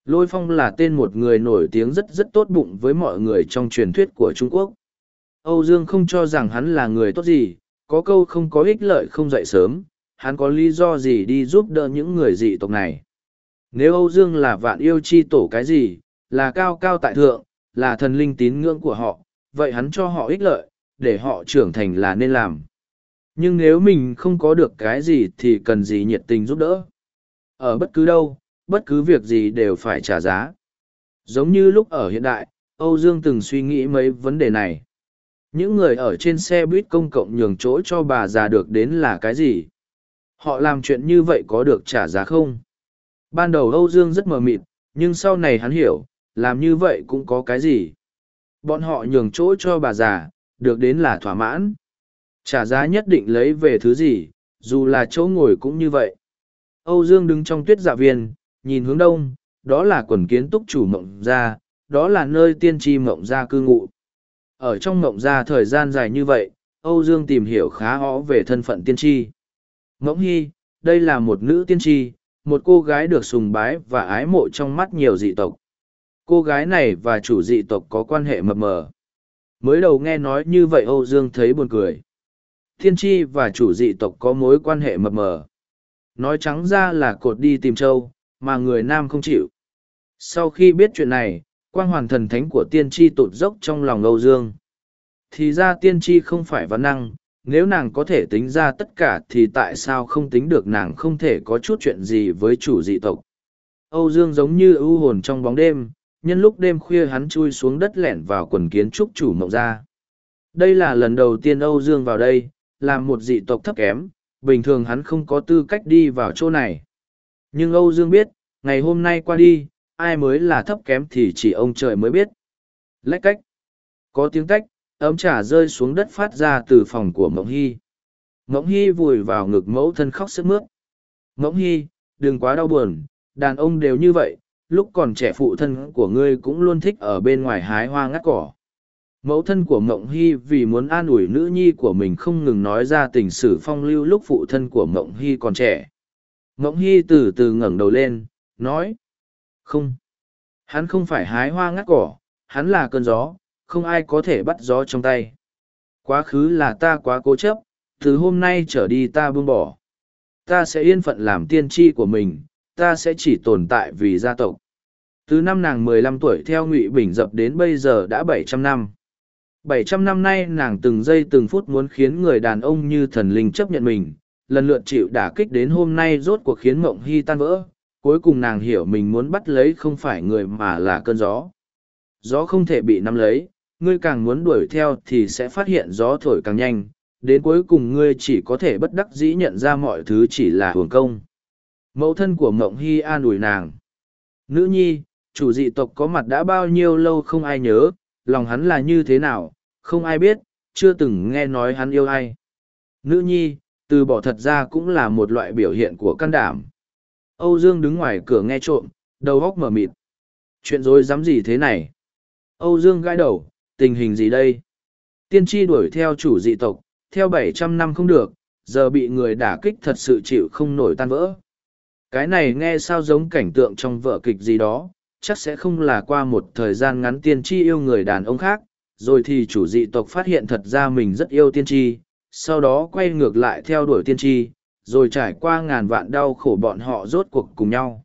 Lôi phong là tên một người nổi tiếng rất rất tốt bụng với mọi người trong truyền thuyết của Trung Quốc. Âu Dương không cho rằng hắn là người tốt gì, có câu không có ích lợi không dậy sớm, hắn có lý do gì đi giúp đỡ những người dị tộc này. Nếu Âu Dương là vạn yêu chi tổ cái gì, là cao cao tại thượng, là thần linh tín ngưỡng của họ, vậy hắn cho họ ích lợi, để họ trưởng thành là nên làm. Nhưng nếu mình không có được cái gì thì cần gì nhiệt tình giúp đỡ. Ở bất cứ đâu, bất cứ việc gì đều phải trả giá. Giống như lúc ở hiện đại, Âu Dương từng suy nghĩ mấy vấn đề này. Những người ở trên xe buýt công cộng nhường chỗ cho bà già được đến là cái gì? Họ làm chuyện như vậy có được trả giá không? Ban đầu Âu Dương rất mờ mịt, nhưng sau này hắn hiểu, làm như vậy cũng có cái gì? Bọn họ nhường chỗ cho bà già, được đến là thỏa mãn. Trả giá nhất định lấy về thứ gì, dù là chỗ ngồi cũng như vậy. Âu Dương đứng trong tuyết dạ viên, nhìn hướng đông, đó là quần kiến túc chủ mộng gia, đó là nơi tiên tri mộng gia cư ngụ. Ở trong mộng gia thời gian dài như vậy, Âu Dương tìm hiểu khá rõ về thân phận tiên tri. Mộng hy, đây là một nữ tiên tri, một cô gái được sùng bái và ái mộ trong mắt nhiều dị tộc. Cô gái này và chủ dị tộc có quan hệ mập mờ. Mới đầu nghe nói như vậy Âu Dương thấy buồn cười. Thiên tri và chủ dị tộc có mối quan hệ mập mờ. Nói trắng ra là cột đi tìm châu, mà người nam không chịu. Sau khi biết chuyện này, quang hoàn thần thánh của tiên tri tụt dốc trong lòng Âu Dương. Thì ra tiên tri không phải văn năng, nếu nàng có thể tính ra tất cả thì tại sao không tính được nàng không thể có chút chuyện gì với chủ dị tộc. Âu Dương giống như ưu hồn trong bóng đêm, nhân lúc đêm khuya hắn chui xuống đất lẻn vào quần kiến trúc chủ mộng ra. Đây là lần đầu tiên Âu Dương vào đây, là một dị tộc thấp kém, bình thường hắn không có tư cách đi vào chỗ này. Nhưng Âu Dương biết, ngày hôm nay qua đi, ai mới là thấp kém thì chỉ ông trời mới biết. Lách cách. Có tiếng cách, ấm trà rơi xuống đất phát ra từ phòng của Mộng Hy. Mộng Hy vùi vào ngực mẫu thân khóc sức mướt. Mộng Hy, đừng quá đau buồn, đàn ông đều như vậy, lúc còn trẻ phụ thân của ngươi cũng luôn thích ở bên ngoài hái hoa ngắt cỏ. Mẫu thân của Mộng Hy vì muốn an ủi nữ nhi của mình không ngừng nói ra tình sử phong lưu lúc phụ thân của Mộng Hy còn trẻ. Mộng Hy từ từ ngẩng đầu lên, nói. Không. Hắn không phải hái hoa ngắt cỏ, hắn là cơn gió, không ai có thể bắt gió trong tay. Quá khứ là ta quá cố chấp, từ hôm nay trở đi ta buông bỏ. Ta sẽ yên phận làm tiên tri của mình, ta sẽ chỉ tồn tại vì gia tộc. Từ năm nàng mười lăm tuổi theo Ngụy Bình dập đến bây giờ đã bảy trăm năm. bảy trăm năm nay nàng từng giây từng phút muốn khiến người đàn ông như thần linh chấp nhận mình, lần lượt chịu đả kích đến hôm nay rốt cuộc khiến mộng hy tan vỡ. Cuối cùng nàng hiểu mình muốn bắt lấy không phải người mà là cơn gió. Gió không thể bị nắm lấy, ngươi càng muốn đuổi theo thì sẽ phát hiện gió thổi càng nhanh, đến cuối cùng ngươi chỉ có thể bất đắc dĩ nhận ra mọi thứ chỉ là hưởng công. Mẫu thân của Mộng Hy an ủi nàng. Nữ nhi, chủ dị tộc có mặt đã bao nhiêu lâu không ai nhớ, lòng hắn là như thế nào, không ai biết, chưa từng nghe nói hắn yêu ai. Nữ nhi, từ bỏ thật ra cũng là một loại biểu hiện của can đảm. Âu Dương đứng ngoài cửa nghe trộm, đầu góc mở mịt. Chuyện rối dám gì thế này? Âu Dương gãi đầu, tình hình gì đây? Tiên tri đuổi theo chủ dị tộc, theo bảy trăm năm không được, giờ bị người đả kích thật sự chịu không nổi tan vỡ. Cái này nghe sao giống cảnh tượng trong vở kịch gì đó, chắc sẽ không là qua một thời gian ngắn tiên tri yêu người đàn ông khác, rồi thì chủ dị tộc phát hiện thật ra mình rất yêu tiên tri, sau đó quay ngược lại theo đuổi tiên tri, rồi trải qua ngàn vạn đau khổ bọn họ rốt cuộc cùng nhau.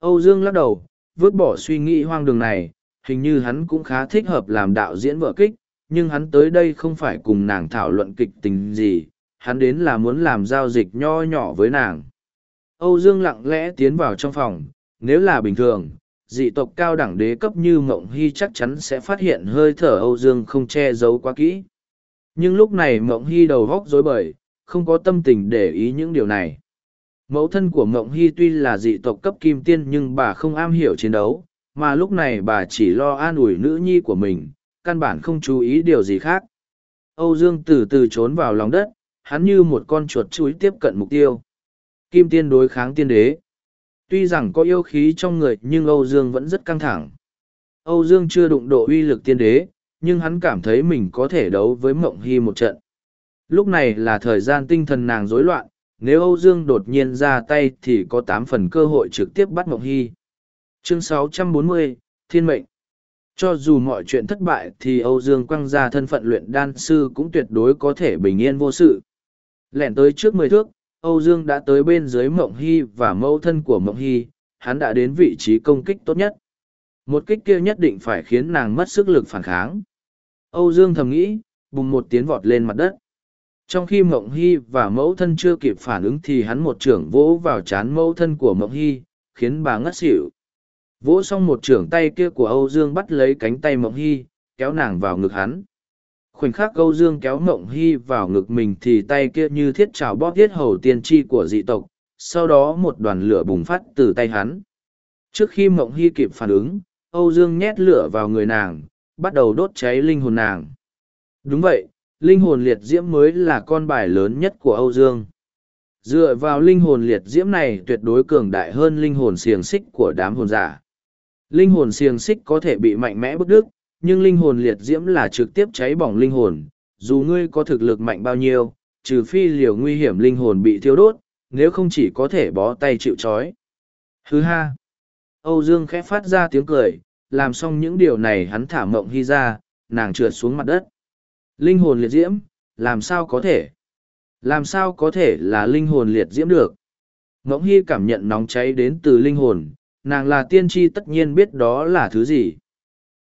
Âu Dương lắc đầu, vứt bỏ suy nghĩ hoang đường này, hình như hắn cũng khá thích hợp làm đạo diễn vở kịch, nhưng hắn tới đây không phải cùng nàng thảo luận kịch tình gì, hắn đến là muốn làm giao dịch nho nhỏ với nàng. Âu Dương lặng lẽ tiến vào trong phòng, nếu là bình thường, dị tộc cao đẳng đế cấp như Mộng Hy chắc chắn sẽ phát hiện hơi thở Âu Dương không che giấu quá kỹ. Nhưng lúc này Mộng Hy đầu góc rối bời, không có tâm tình để ý những điều này. Mẫu thân của Mộng Hy tuy là dị tộc cấp kim tiên nhưng bà không am hiểu chiến đấu, mà lúc này bà chỉ lo an ủi nữ nhi của mình, căn bản không chú ý điều gì khác. Âu Dương từ từ trốn vào lòng đất, hắn như một con chuột chuối tiếp cận mục tiêu. Kim tiên đối kháng tiên đế. Tuy rằng có yêu khí trong người nhưng Âu Dương vẫn rất căng thẳng. Âu Dương chưa đụng độ uy lực tiên đế, nhưng hắn cảm thấy mình có thể đấu với Mộng Hy một trận. Lúc này là thời gian tinh thần nàng rối loạn, nếu Âu Dương đột nhiên ra tay thì có tám phần cơ hội trực tiếp bắt Mộng Hy. Chương 640, Thiên mệnh Cho dù mọi chuyện thất bại thì Âu Dương quăng ra thân phận luyện đan sư cũng tuyệt đối có thể bình yên vô sự. Lẻn tới trước mười thước, Âu Dương đã tới bên dưới Mộng Hy và mẫu thân của Mộng Hy, hắn đã đến vị trí công kích tốt nhất. Một kích kia nhất định phải khiến nàng mất sức lực phản kháng. Âu Dương thầm nghĩ, bùng một tiếng vọt lên mặt đất. Trong khi Mộng Hy và mẫu thân chưa kịp phản ứng thì hắn một trưởng vỗ vào chán mẫu thân của Mộng Hy, khiến bà ngất xỉu. Vỗ xong một trưởng tay kia của Âu Dương bắt lấy cánh tay Mộng Hy, kéo nàng vào ngực hắn. Khoảnh khắc Âu Dương kéo Mộng Hy vào ngực mình thì tay kia như thiết trào bóp thiết hầu tiên tri của dị tộc, sau đó một đoàn lửa bùng phát từ tay hắn. Trước khi Mộng Hy kịp phản ứng, Âu Dương nhét lửa vào người nàng, bắt đầu đốt cháy linh hồn nàng. đúng vậy linh hồn liệt diễm mới là con bài lớn nhất của âu dương dựa vào linh hồn liệt diễm này tuyệt đối cường đại hơn linh hồn xiềng xích của đám hồn giả linh hồn xiềng xích có thể bị mạnh mẽ bức đứt nhưng linh hồn liệt diễm là trực tiếp cháy bỏng linh hồn dù ngươi có thực lực mạnh bao nhiêu trừ phi liều nguy hiểm linh hồn bị thiêu đốt nếu không chỉ có thể bó tay chịu chói. hứ ha âu dương khẽ phát ra tiếng cười làm xong những điều này hắn thả mộng hy ra nàng trượt xuống mặt đất linh hồn liệt diễm làm sao có thể làm sao có thể là linh hồn liệt diễm được? Mộng Hy cảm nhận nóng cháy đến từ linh hồn, nàng là tiên tri tất nhiên biết đó là thứ gì.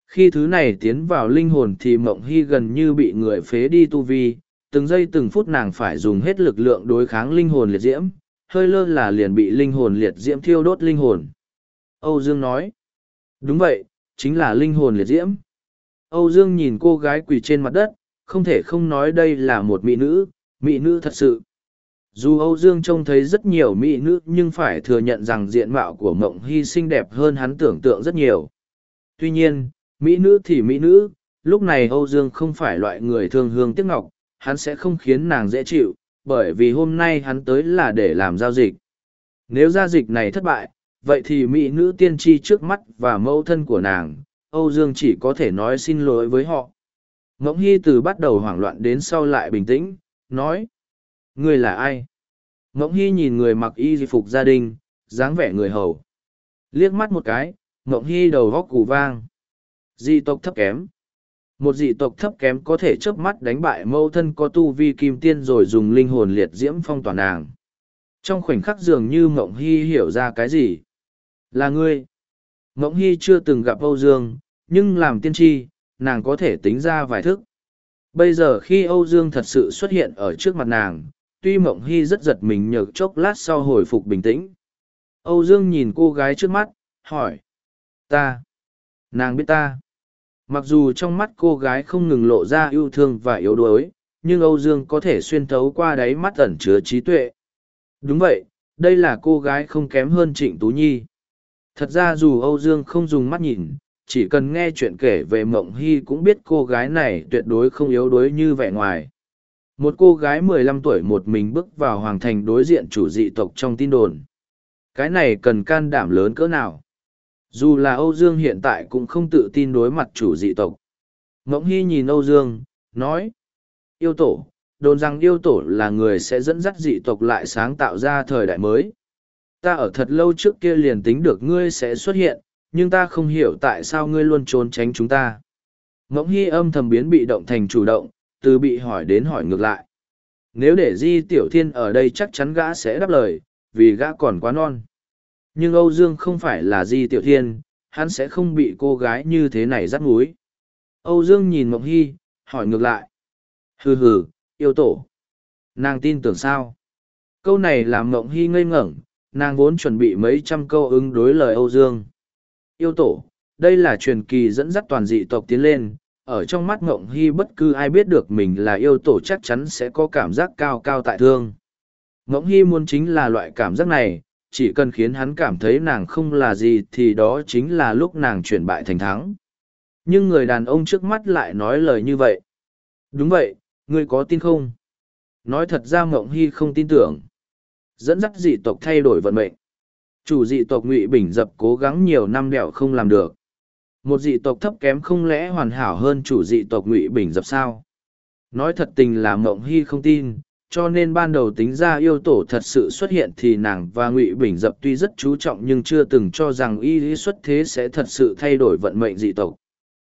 Khi thứ này tiến vào linh hồn thì Mộng Hy gần như bị người phế đi tu vi, từng giây từng phút nàng phải dùng hết lực lượng đối kháng linh hồn liệt diễm, hơi lơ là liền bị linh hồn liệt diễm thiêu đốt linh hồn. Âu Dương nói, đúng vậy, chính là linh hồn liệt diễm. Âu Dương nhìn cô gái quỳ trên mặt đất, không thể không nói đây là một mỹ nữ, mỹ nữ thật sự dù âu dương trông thấy rất nhiều mỹ nữ nhưng phải thừa nhận rằng diện mạo của mộng hy xinh đẹp hơn hắn tưởng tượng rất nhiều tuy nhiên mỹ nữ thì mỹ nữ lúc này âu dương không phải loại người thương hương tiếc ngọc hắn sẽ không khiến nàng dễ chịu bởi vì hôm nay hắn tới là để làm giao dịch nếu giao dịch này thất bại vậy thì mỹ nữ tiên tri trước mắt và mẫu thân của nàng âu dương chỉ có thể nói xin lỗi với họ ngỗng hy từ bắt đầu hoảng loạn đến sau lại bình tĩnh nói. người là ai? Ngỗng Hy nhìn người mặc y di phục gia đình, dáng vẻ người hầu. Liếc mắt một cái, Ngỗng Hy đầu góc củ vang. Dị tộc thấp kém. Một dị tộc thấp kém có thể chớp mắt đánh bại mâu thân có tu vi kim tiên rồi dùng linh hồn liệt diễm phong tỏa nàng. Trong khoảnh khắc dường như Mộng Hy hiểu ra cái gì. Là ngươi. Mộng Hy chưa từng gặp Âu Dương, nhưng làm tiên tri, nàng có thể tính ra vài thức. Bây giờ khi Âu Dương thật sự xuất hiện ở trước mặt nàng, tuy Mộng Hy rất giật mình nhược chốc lát sau hồi phục bình tĩnh. Âu Dương nhìn cô gái trước mắt, hỏi. Ta. Nàng biết ta. Mặc dù trong mắt cô gái không ngừng lộ ra yêu thương và yếu đuối, nhưng Âu Dương có thể xuyên thấu qua đáy mắt ẩn chứa trí tuệ. Đúng vậy, đây là cô gái không kém hơn Trịnh Tú Nhi. Thật ra dù Âu Dương không dùng mắt nhìn, chỉ cần nghe chuyện kể về mộng hy cũng biết cô gái này tuyệt đối không yếu đuối như vẻ ngoài một cô gái mười lăm tuổi một mình bước vào hoàng thành đối diện chủ dị tộc trong tin đồn cái này cần can đảm lớn cỡ nào dù là âu dương hiện tại cũng không tự tin đối mặt chủ dị tộc mộng hy nhìn âu dương nói yêu tổ đồn rằng yêu tổ là người sẽ dẫn dắt dị tộc lại sáng tạo ra thời đại mới ta ở thật lâu trước kia liền tính được ngươi sẽ xuất hiện nhưng ta không hiểu tại sao ngươi luôn trốn tránh chúng ta. Mộng hy âm thầm biến bị động thành chủ động, từ bị hỏi đến hỏi ngược lại. Nếu để Di Tiểu Thiên ở đây chắc chắn gã sẽ đáp lời, vì gã còn quá non. Nhưng Âu Dương không phải là Di Tiểu Thiên, hắn sẽ không bị cô gái như thế này dắt múi. Âu Dương nhìn Mộng Hy, hỏi ngược lại. Hừ hừ, yêu tổ. Nàng tin tưởng sao? Câu này làm Mộng Hy ngây ngẩn, nàng vốn chuẩn bị mấy trăm câu ứng đối lời Âu Dương yêu tổ, đây là truyền kỳ dẫn dắt toàn dị tộc tiến lên, ở trong mắt ngộng hy bất cứ ai biết được mình là yêu tổ chắc chắn sẽ có cảm giác cao cao tại thương. Ngộng hy muốn chính là loại cảm giác này, chỉ cần khiến hắn cảm thấy nàng không là gì thì đó chính là lúc nàng chuyển bại thành thắng. Nhưng người đàn ông trước mắt lại nói lời như vậy. Đúng vậy, ngươi có tin không? Nói thật ra Mộng Hy không tin tưởng. Dẫn dắt dị tộc thay đổi vận mệnh chủ dị tộc ngụy bình dập cố gắng nhiều năm đẹo không làm được một dị tộc thấp kém không lẽ hoàn hảo hơn chủ dị tộc ngụy bình dập sao nói thật tình là mộng hy không tin cho nên ban đầu tính ra yêu tổ thật sự xuất hiện thì nàng và ngụy bình dập tuy rất chú trọng nhưng chưa từng cho rằng y lý xuất thế sẽ thật sự thay đổi vận mệnh dị tộc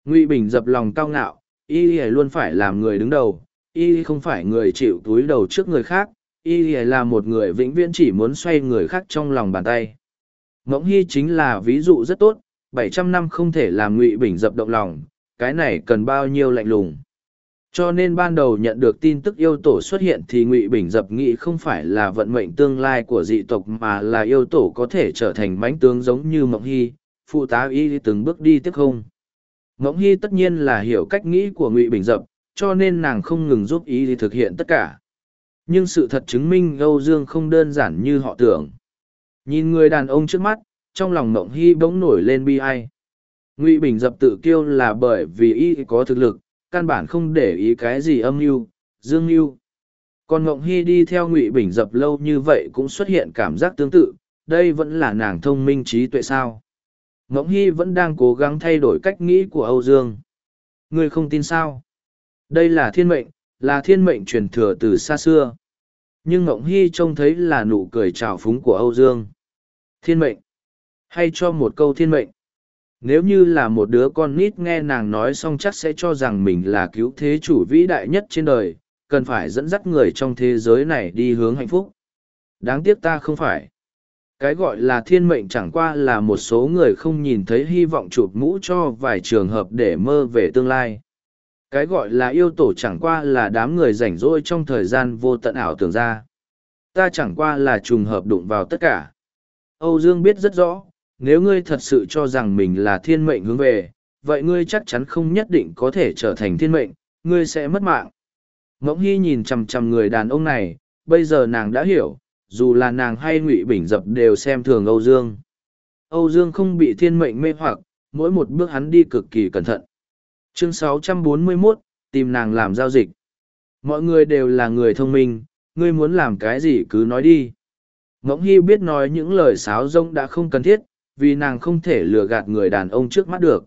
ngụy bình dập lòng cao ngạo y lý luôn phải làm người đứng đầu y lý không phải người chịu túi đầu trước người khác y lý là một người vĩnh viễn chỉ muốn xoay người khác trong lòng bàn tay Mộng Hy chính là ví dụ rất tốt, bảy trăm năm không thể làm ngụy bình dập động lòng, cái này cần bao nhiêu lạnh lùng. Cho nên ban đầu nhận được tin tức yêu tổ xuất hiện thì ngụy bình dập nghĩ không phải là vận mệnh tương lai của dị tộc mà là yêu tổ có thể trở thành mánh tướng giống như Mộng Hy, phụ tá y từng bước đi tiếp không. Mộng Hy tất nhiên là hiểu cách nghĩ của ngụy bình dập, cho nên nàng không ngừng giúp y thực hiện tất cả. Nhưng sự thật chứng minh Âu Dương không đơn giản như họ tưởng. Nhìn người đàn ông trước mắt, trong lòng mộng hy bỗng nổi lên bi ai. Ngụy Bình dập tự kiêu là bởi vì y có thực lực, căn bản không để ý cái gì âm mưu, dương mưu. Còn ngộng hy đi theo ngụy bình dập lâu như vậy cũng xuất hiện cảm giác tương tự, đây vẫn là nàng thông minh trí tuệ sao? Ngộng hy vẫn đang cố gắng thay đổi cách nghĩ của âu dương. Ngươi không tin sao? Đây là thiên mệnh, là thiên mệnh truyền thừa từ xa xưa. Nhưng ngộng hy trông thấy là nụ cười trào phúng của âu dương. Thiên mệnh. Hay cho một câu thiên mệnh nếu như là một đứa con nít nghe nàng nói xong chắc sẽ cho rằng mình là cứu thế chủ vĩ đại nhất trên đời, cần phải dẫn dắt người trong thế giới này đi hướng hạnh phúc. Đáng tiếc ta không phải. Cái gọi là thiên mệnh chẳng qua là một số người không nhìn thấy hy vọng chụp mũ cho vài trường hợp để mơ về tương lai. Cái gọi là yêu tổ chẳng qua là đám người rảnh rỗi trong thời gian vô tận ảo tưởng ra. Ta chẳng qua là trùng hợp đụng vào tất cả. Âu dương biết rất rõ nếu ngươi thật sự cho rằng mình là thiên mệnh hướng về vậy ngươi chắc chắn không nhất định có thể trở thành thiên mệnh ngươi sẽ mất mạng. Ngỗng hy nhìn chằm chằm người đàn ông này bây giờ nàng đã hiểu dù là nàng hay ngụy bình dập đều xem thường âu dương. Âu dương không bị thiên mệnh mê hoặc mỗi một bước hắn đi cực kỳ cẩn thận. Chương 641, tìm nàng làm giao dịch. Mọi người đều là người thông minh ngươi muốn làm cái gì cứ nói đi. Ngỗng hy biết nói những lời sáo rông đã không cần thiết vì nàng không thể lừa gạt người đàn ông trước mắt được.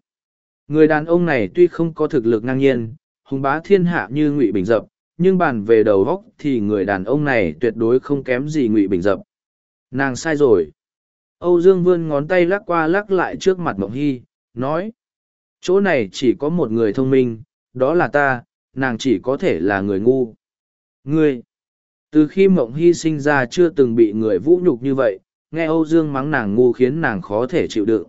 Người đàn ông này tuy không có thực lực ngang nhiên, hùng bá thiên hạ như ngụy bình dập, nhưng bàn về đầu góc thì người đàn ông này tuyệt đối không kém gì ngụy bình dập. Nàng sai rồi. Âu dương vươn ngón tay lắc qua lắc lại trước mặt mộng hy, nói, chỗ này chỉ có một người thông minh, đó là ta, nàng chỉ có thể là người ngu. Ngươi? Từ khi mộng hy sinh ra chưa từng bị người vũ nhục như vậy nghe âu dương mắng nàng ngu khiến nàng khó thể chịu đựng.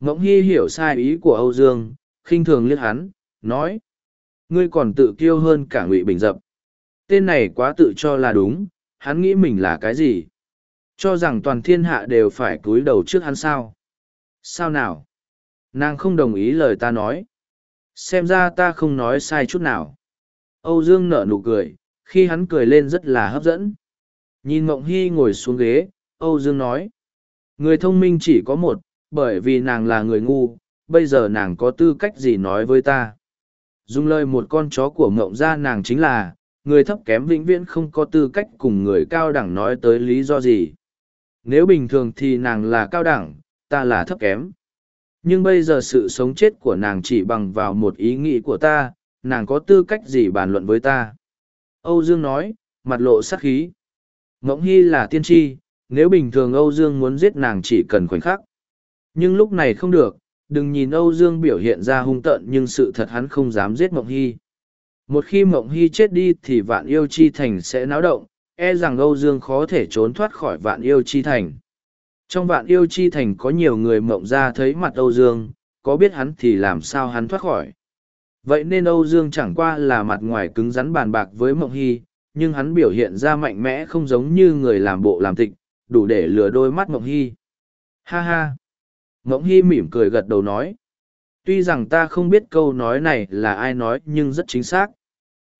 Mộng hy hiểu sai ý của âu dương, khinh thường liếc hắn, nói, ngươi còn tự kiêu hơn cả ngụy bình dập. Tên này quá tự cho là đúng, hắn nghĩ mình là cái gì? Cho rằng toàn thiên hạ đều phải cúi đầu trước hắn sao? Sao nào? Nàng không đồng ý lời ta nói. Xem ra ta không nói sai chút nào. Âu dương nở nụ cười, khi hắn cười lên rất là hấp dẫn. Nhìn mộng hy ngồi xuống ghế âu dương nói. Người thông minh chỉ có một, bởi vì nàng là người ngu, bây giờ nàng có tư cách gì nói với ta? Dùng lời một con chó của mộng ra nàng chính là, người thấp kém vĩnh viễn không có tư cách cùng người cao đẳng nói tới lý do gì. Nếu bình thường thì nàng là cao đẳng, ta là thấp kém. Nhưng bây giờ sự sống chết của nàng chỉ bằng vào một ý nghĩ của ta, nàng có tư cách gì bàn luận với ta? Âu dương nói, mặt lộ sắc khí. Mộng hy là tiên tri nếu bình thường âu dương muốn giết nàng chỉ cần khoảnh khắc. Nhưng lúc này không được, đừng nhìn âu dương biểu hiện ra hung tợn nhưng sự thật hắn không dám giết mộng hy. Một khi mộng hy chết đi thì vạn yêu chi thành sẽ náo động e rằng âu dương khó thể trốn thoát khỏi vạn yêu chi thành. Trong vạn yêu chi thành có nhiều người mộng ra thấy mặt âu dương, có biết hắn thì làm sao hắn thoát khỏi. Vậy nên âu dương chẳng qua là mặt ngoài cứng rắn bàn bạc với mộng hy, nhưng hắn biểu hiện ra mạnh mẽ không giống như người làm bộ làm tịch đủ để lừa đôi mắt mộng hy. Ha ha. Mộng hy mỉm cười gật đầu nói. Tuy rằng ta không biết câu nói này là ai nói nhưng rất chính xác.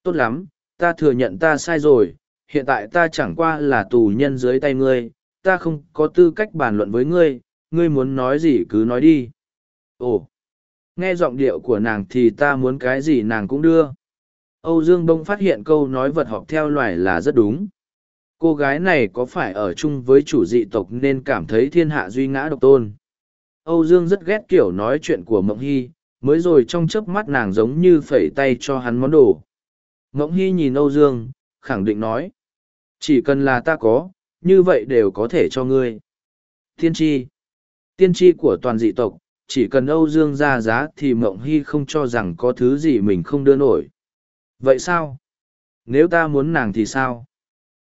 Tốt lắm, ta thừa nhận ta sai rồi. Hiện tại ta chẳng qua là tù nhân dưới tay ngươi. Ta không có tư cách bàn luận với ngươi. Ngươi muốn nói gì cứ nói đi. Ồ. Nghe giọng điệu của nàng thì ta muốn cái gì nàng cũng đưa. Âu dương bông phát hiện câu nói vật họp theo loài là rất đúng cô gái này có phải ở chung với chủ dị tộc nên cảm thấy thiên hạ duy ngã độc tôn? Âu dương rất ghét kiểu nói chuyện của mộng hy, mới rồi trong chớp mắt nàng giống như phẩy tay cho hắn món đồ. Mộng hy nhìn âu dương, khẳng định nói, chỉ cần là ta có, như vậy đều có thể cho ngươi. Tiên tri. Tiên tri của toàn dị tộc, chỉ cần âu dương ra giá thì mộng hy không cho rằng có thứ gì mình không đưa nổi. Vậy sao? Nếu ta muốn nàng thì sao?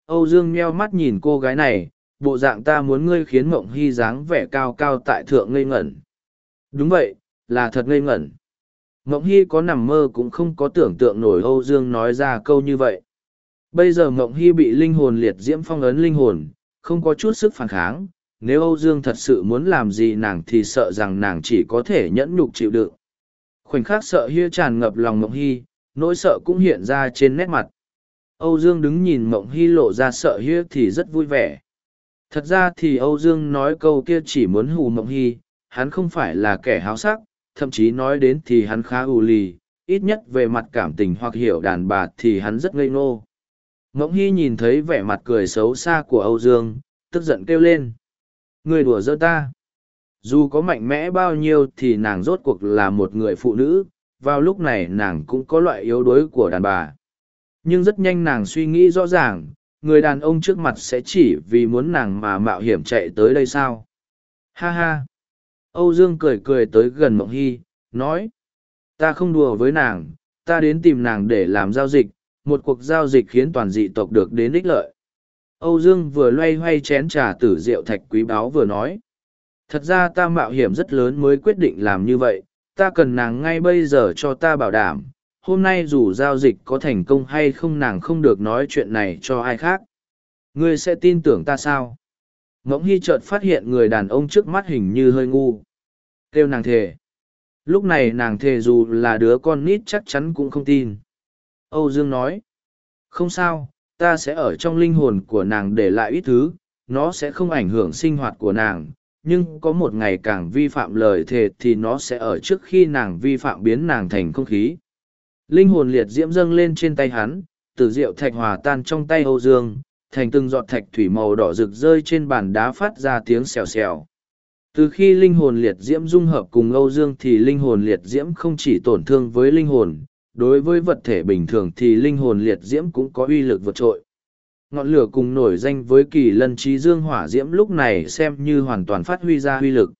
Âu dương meo mắt nhìn cô gái này, bộ dạng ta muốn ngươi khiến mộng hy dáng vẻ cao cao tại thượng ngây ngẩn. Đúng vậy, là thật ngây ngẩn. Mộng hy có nằm mơ cũng không có tưởng tượng nổi âu dương nói ra câu như vậy. Bây giờ mộng hy bị linh hồn liệt diễm phong ấn linh hồn, không có chút sức phản kháng. Nếu âu dương thật sự muốn làm gì nàng thì sợ rằng nàng chỉ có thể nhẫn nhục chịu đựng. Khoảnh khắc sợ hia tràn ngập lòng mộng hy, nỗi sợ cũng hiện ra trên nét mặt âu dương đứng nhìn mộng hy lộ ra sợ hiếp thì rất vui vẻ thật ra thì âu dương nói câu kia chỉ muốn hù mộng hy hắn không phải là kẻ háo sắc thậm chí nói đến thì hắn khá ù lì ít nhất về mặt cảm tình hoặc hiểu đàn bà thì hắn rất ngây ngô. Mộng Hy nhìn thấy vẻ mặt cười xấu xa của Âu Dương, tức giận kêu lên. Người đùa giỡn ta. Dù có mạnh mẽ bao nhiêu thì nàng rốt cuộc là một người phụ nữ, vào lúc này nàng cũng có loại yếu đuối của đàn bà. Nhưng rất nhanh nàng suy nghĩ rõ ràng, người đàn ông trước mặt sẽ chỉ vì muốn nàng mà mạo hiểm chạy tới đây sao. Ha ha! Âu Dương cười cười tới gần Mộng Hy, nói. Ta không đùa với nàng, ta đến tìm nàng để làm giao dịch, một cuộc giao dịch khiến toàn dị tộc được đến ích lợi. Âu Dương vừa loay hoay chén trà tử rượu thạch quý báu vừa nói. Thật ra ta mạo hiểm rất lớn mới quyết định làm như vậy, ta cần nàng ngay bây giờ cho ta bảo đảm. Hôm nay dù giao dịch có thành công hay không nàng không được nói chuyện này cho ai khác. Ngươi sẽ tin tưởng ta sao? Ngỗng Hy chợt phát hiện người đàn ông trước mắt hình như hơi ngu. Kêu nàng thề. Lúc này nàng thề dù là đứa con nít chắc chắn cũng không tin. Âu Dương nói. Không sao, ta sẽ ở trong linh hồn của nàng để lại ít thứ, nó sẽ không ảnh hưởng sinh hoạt của nàng, nhưng có một ngày càng vi phạm lời thề thì nó sẽ ở trước khi nàng vi phạm biến nàng thành không khí. Linh hồn liệt diễm dâng lên trên tay hắn, từ rượu thạch hòa tan trong tay Âu Dương, thành từng giọt thạch thủy màu đỏ rực rơi trên bàn đá phát ra tiếng xèo xèo. Từ khi linh hồn liệt diễm dung hợp cùng Âu Dương thì linh hồn liệt diễm không chỉ tổn thương với linh hồn, đối với vật thể bình thường thì linh hồn liệt diễm cũng có uy lực vượt trội. Ngọn lửa cùng nổi danh với kỳ lân trí dương hỏa diễm lúc này xem như hoàn toàn phát huy ra uy lực.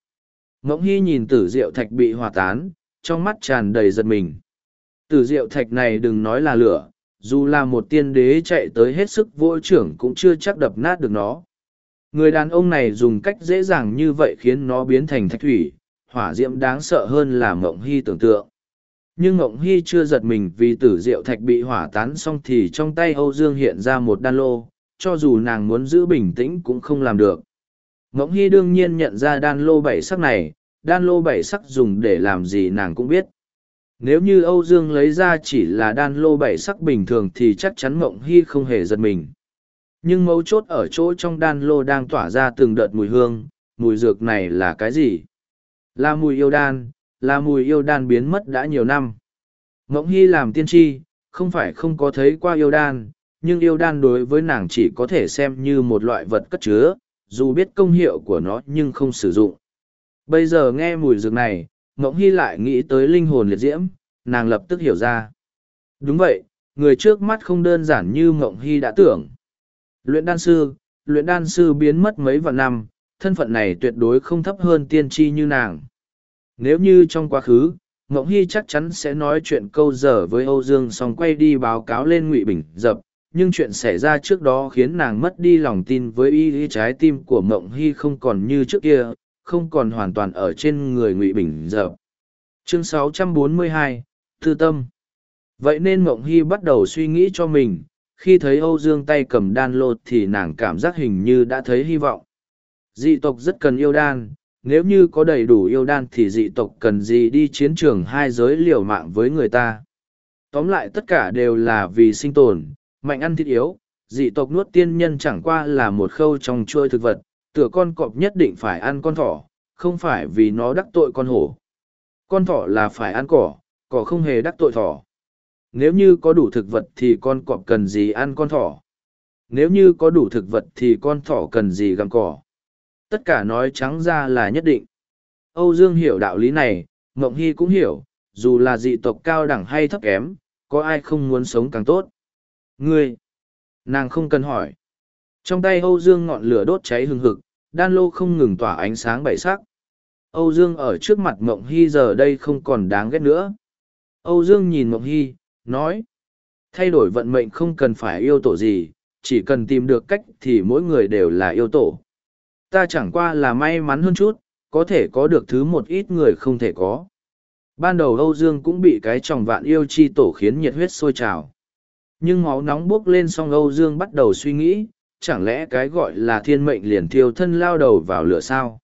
Ngỗng Hy nhìn tử diệu thạch bị hòa tán, trong mắt tràn đầy giật mình. Tử diệu thạch này đừng nói là lửa, dù là một tiên đế chạy tới hết sức vô trưởng cũng chưa chắc đập nát được nó. Người đàn ông này dùng cách dễ dàng như vậy khiến nó biến thành thạch thủy, hỏa diễm đáng sợ hơn là Mộng Hy tưởng tượng. Nhưng Mộng Hy chưa giật mình vì tử diệu thạch bị hỏa tán xong thì trong tay Âu Dương hiện ra một đan lô, cho dù nàng muốn giữ bình tĩnh cũng không làm được. Mộng Hy đương nhiên nhận ra đan lô bảy sắc này, đan lô bảy sắc dùng để làm gì nàng cũng biết. Nếu như Âu Dương lấy ra chỉ là đan lô bảy sắc bình thường thì chắc chắn Mộng Hy không hề giật mình. Nhưng mấu chốt ở chỗ trong đan lô đang tỏa ra từng đợt mùi hương, mùi dược này là cái gì? Là mùi yêu đan, là mùi yêu đan biến mất đã nhiều năm. Mộng Hy làm tiên tri, không phải không có thấy qua yêu đan, nhưng yêu đan đối với nàng chỉ có thể xem như một loại vật cất chứa, dù biết công hiệu của nó nhưng không sử dụng. Bây giờ nghe mùi dược này, Ngỗng Hy lại nghĩ tới linh hồn liệt diễm, nàng lập tức hiểu ra. Đúng vậy, người trước mắt không đơn giản như Ngộng Hy đã tưởng. Luyện đan sư, luyện đan sư biến mất mấy vạn năm, thân phận này tuyệt đối không thấp hơn tiên tri như nàng. Nếu như trong quá khứ, Ngộng Hy chắc chắn sẽ nói chuyện câu giờ với Âu Dương xong quay đi báo cáo lên Ngụy Bình dập, nhưng chuyện xảy ra trước đó khiến nàng mất đi lòng tin với y y trái tim của Ngộng Hy không còn như trước kia, không còn hoàn toàn ở trên người Ngụy Bình dập. Chương 642, Thư Tâm Vậy nên mộng Hy bắt đầu suy nghĩ cho mình, khi thấy Âu Dương tay cầm đan lô thì nàng cảm giác hình như đã thấy hy vọng. Dị tộc rất cần yêu đan, nếu như có đầy đủ yêu đan thì dị tộc cần gì đi chiến trường hai giới liều mạng với người ta. Tóm lại tất cả đều là vì sinh tồn, mạnh ăn thịt yếu, dị tộc nuốt tiên nhân chẳng qua là một khâu trong chuôi thực vật, tựa con cọp nhất định phải ăn con thỏ, không phải vì nó đắc tội con hổ. Con thỏ là phải ăn cỏ, cỏ không hề đắc tội thỏ. Nếu như có đủ thực vật thì con cọp cần gì ăn con thỏ. Nếu như có đủ thực vật thì con thỏ cần gì gặm cỏ. Tất cả nói trắng ra là nhất định. Âu Dương hiểu đạo lý này, Mộng Hy cũng hiểu, dù là dị tộc cao đẳng hay thấp kém, có ai không muốn sống càng tốt. Ngươi! Nàng không cần hỏi. Trong tay Âu Dương ngọn lửa đốt cháy hừng hực, đan lô không ngừng tỏa ánh sáng bảy sắc. Âu Dương ở trước mặt Mộng Hy giờ đây không còn đáng ghét nữa. Âu Dương nhìn Mộng Hy, nói thay đổi vận mệnh không cần phải yêu tổ gì chỉ cần tìm được cách thì mỗi người đều là yêu tổ ta chẳng qua là may mắn hơn chút có thể có được thứ một ít người không thể có ban đầu âu dương cũng bị cái tròng vạn yêu chi tổ khiến nhiệt huyết sôi trào nhưng máu nóng buốc lên xong âu dương bắt đầu suy nghĩ chẳng lẽ cái gọi là thiên mệnh liền thiêu thân lao đầu vào lửa sao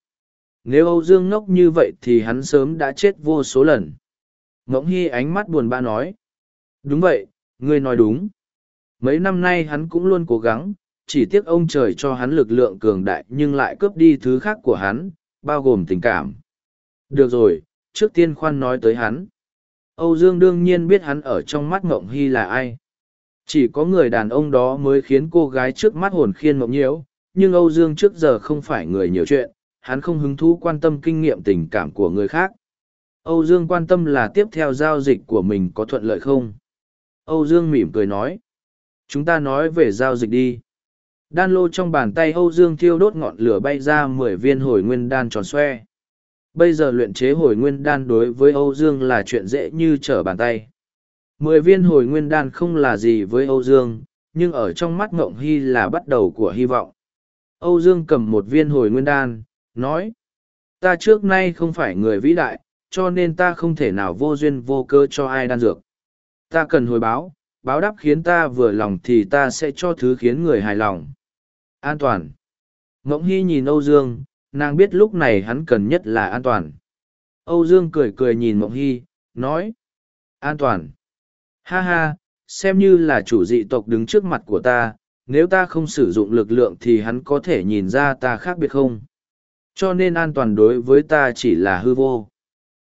nếu âu dương ngốc như vậy thì hắn sớm đã chết vô số lần ngỗng hy ánh mắt buồn bã nói Đúng vậy, ngươi nói đúng. Mấy năm nay hắn cũng luôn cố gắng, chỉ tiếc ông trời cho hắn lực lượng cường đại nhưng lại cướp đi thứ khác của hắn, bao gồm tình cảm. Được rồi, trước tiên khoan nói tới hắn. Âu Dương đương nhiên biết hắn ở trong mắt Ngộng Hy là ai. Chỉ có người đàn ông đó mới khiến cô gái trước mắt hồn khiên mộng nhiễu, nhưng Âu Dương trước giờ không phải người nhiều chuyện, hắn không hứng thú quan tâm kinh nghiệm tình cảm của người khác. Âu Dương quan tâm là tiếp theo giao dịch của mình có thuận lợi không? Âu Dương mỉm cười nói. Chúng ta nói về giao dịch đi. Đan lô trong bàn tay Âu Dương thiêu đốt ngọn lửa bay ra mười viên hồi nguyên đan tròn xoe. Bây giờ luyện chế hồi nguyên đan đối với Âu Dương là chuyện dễ như trở bàn tay. Mười viên hồi nguyên đan không là gì với Âu Dương, nhưng ở trong mắt Ngộng Hy là bắt đầu của hy vọng. Âu Dương cầm một viên hồi nguyên đan, nói. Ta trước nay không phải người vĩ đại, cho nên ta không thể nào vô duyên vô cơ cho ai đan dược. Ta cần hồi báo, báo đáp khiến ta vừa lòng thì ta sẽ cho thứ khiến người hài lòng. An toàn. Ngỗng Hy nhìn Âu Dương, nàng biết lúc này hắn cần nhất là an toàn. Âu Dương cười cười nhìn Mộng Hy, nói. An toàn. Ha ha, xem như là chủ dị tộc đứng trước mặt của ta, nếu ta không sử dụng lực lượng thì hắn có thể nhìn ra ta khác biệt không? Cho nên an toàn đối với ta chỉ là hư vô.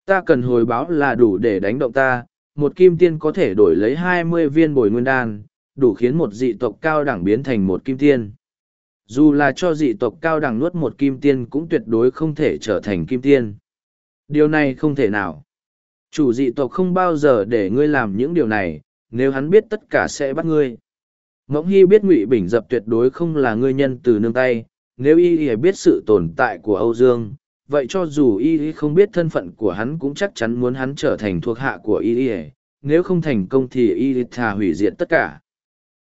Ta cần hồi báo là đủ để đánh động ta, một kim tiên có thể đổi lấy hai mươi viên bồi nguyên đan, đủ khiến một dị tộc cao đẳng biến thành một kim tiên. Dù là cho dị tộc cao đẳng nuốt một kim tiên cũng tuyệt đối không thể trở thành kim tiên. Điều này không thể nào. Chủ dị tộc không bao giờ để ngươi làm những điều này, nếu hắn biết tất cả sẽ bắt ngươi. Mẫu Hy biết Ngụy Bình Dập tuyệt đối không là ngươi nhân từ nương tay, nếu y y biết sự tồn tại của Âu Dương, vậy cho dù y y không biết thân phận của hắn cũng chắc chắn muốn hắn trở thành thuộc hạ của y y, nếu không thành công thì y y thà hủy diệt tất cả.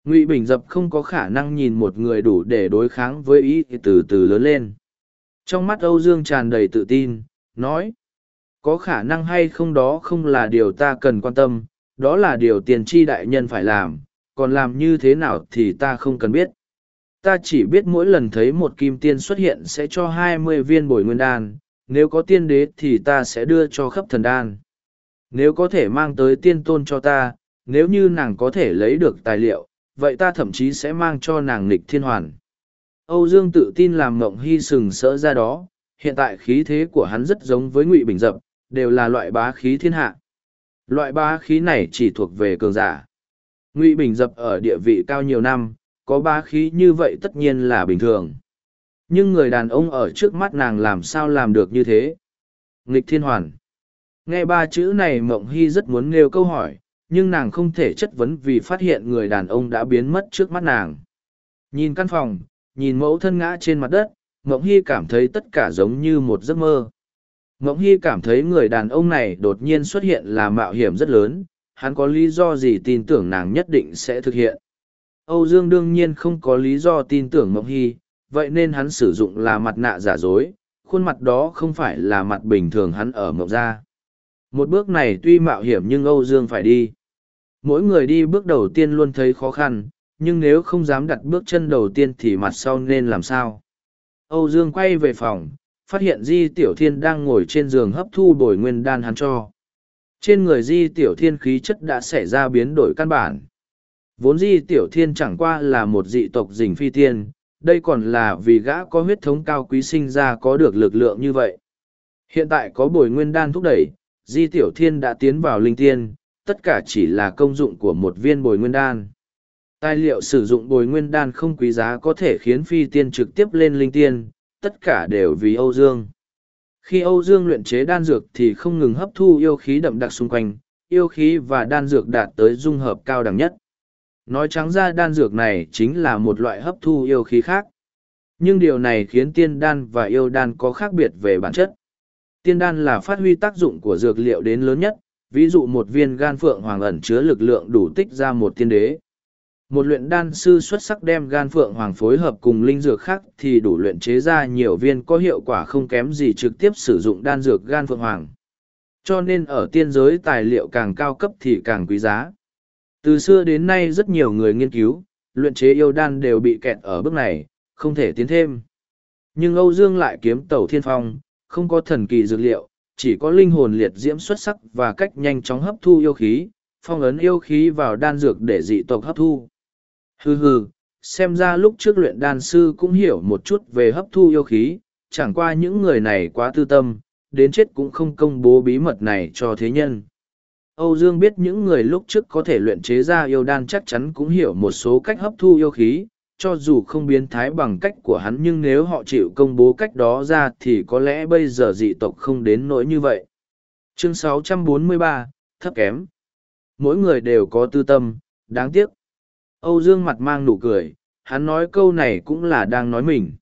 Ngụy Bình Dập không có khả năng nhìn một người đủ để đối kháng với y từ từ lớn lên. Trong mắt Âu Dương tràn đầy tự tin, nói, có khả năng hay không đó không là điều ta cần quan tâm, đó là điều tiền tri đại nhân phải làm, còn làm như thế nào thì ta không cần biết. Ta chỉ biết mỗi lần thấy một kim tiên xuất hiện sẽ cho hai mươi viên bồi nguyên đan, nếu có tiên đế thì ta sẽ đưa cho khắp thần đan. Nếu có thể mang tới tiên tôn cho ta, nếu như nàng có thể lấy được tài liệu, vậy ta thậm chí sẽ mang cho nàng nghịch thiên hoàn. Âu Dương tự tin làm mộng hy sừng sỡ ra đó, hiện tại khí thế của hắn rất giống với ngụy bình dập, đều là loại bá khí thiên hạ. Loại bá khí này chỉ thuộc về cường giả. Ngụy Bình dập ở địa vị cao nhiều năm, có bá khí như vậy tất nhiên là bình thường. Nhưng người đàn ông ở trước mắt nàng làm sao làm được như thế? Nghịch thiên hoàn. Nghe ba chữ này Mộng Hy rất muốn nêu câu hỏi, nhưng nàng không thể chất vấn vì phát hiện người đàn ông đã biến mất trước mắt nàng. Nhìn căn phòng, nhìn mẫu thân ngã trên mặt đất, Mộng Hy cảm thấy tất cả giống như một giấc mơ. Ngỗng Hy cảm thấy người đàn ông này đột nhiên xuất hiện là mạo hiểm rất lớn, hắn có lý do gì tin tưởng nàng nhất định sẽ thực hiện. Âu Dương đương nhiên không có lý do tin tưởng Ngỗng Hy, vậy nên hắn sử dụng là mặt nạ giả dối, khuôn mặt đó không phải là mặt bình thường hắn ở Ngọc Gia. Một bước này tuy mạo hiểm nhưng Âu Dương phải đi. Mỗi người đi bước đầu tiên luôn thấy khó khăn, nhưng nếu không dám đặt bước chân đầu tiên thì mặt sau nên làm sao? Âu Dương quay về phòng, phát hiện Di Tiểu Thiên đang ngồi trên giường hấp thu bồi nguyên đan hắn cho. Trên người Di Tiểu Thiên khí chất đã xảy ra biến đổi căn bản. Vốn Di Tiểu Thiên chẳng qua là một dị tộc dình phi tiên, đây còn là vì gã có huyết thống cao quý sinh ra có được lực lượng như vậy. Hiện tại có bồi nguyên đan thúc đẩy, Di Tiểu Thiên đã tiến vào linh tiên, tất cả chỉ là công dụng của một viên bồi nguyên đan. Tài liệu sử dụng bồi nguyên đan không quý giá có thể khiến phi tiên trực tiếp lên linh tiên, tất cả đều vì Âu Dương. Khi Âu Dương luyện chế đan dược thì không ngừng hấp thu yêu khí đậm đặc xung quanh, yêu khí và đan dược đạt tới dung hợp cao đẳng nhất. Nói trắng ra đan dược này chính là một loại hấp thu yêu khí khác. Nhưng điều này khiến tiên đan và yêu đan có khác biệt về bản chất. Tiên đan là phát huy tác dụng của dược liệu đến lớn nhất, ví dụ một viên gan phượng hoàng ẩn chứa lực lượng đủ tích ra một tiên đế. Một luyện đan sư xuất sắc đem gan phượng hoàng phối hợp cùng linh dược khác thì đủ luyện chế ra nhiều viên có hiệu quả không kém gì trực tiếp sử dụng đan dược gan phượng hoàng. Cho nên ở tiên giới tài liệu càng cao cấp thì càng quý giá. Từ xưa đến nay rất nhiều người nghiên cứu, luyện chế yêu đan đều bị kẹt ở bước này, không thể tiến thêm. Nhưng Âu Dương lại kiếm tàu thiên phong, không có thần kỳ dược liệu, chỉ có linh hồn liệt diễm xuất sắc và cách nhanh chóng hấp thu yêu khí, phong ấn yêu khí vào đan dược để dị tộc hấp thu. Hừ hừ, xem ra lúc trước luyện đan sư cũng hiểu một chút về hấp thu yêu khí, chẳng qua những người này quá tư tâm, đến chết cũng không công bố bí mật này cho thế nhân. Âu Dương biết những người lúc trước có thể luyện chế ra yêu đan chắc chắn cũng hiểu một số cách hấp thu yêu khí, cho dù không biến thái bằng cách của hắn nhưng nếu họ chịu công bố cách đó ra thì có lẽ bây giờ dị tộc không đến nỗi như vậy. Chương 643, thấp kém. Mỗi người đều có tư tâm, đáng tiếc. Âu Dương mặt mang nụ cười, hắn nói câu này cũng là đang nói mình.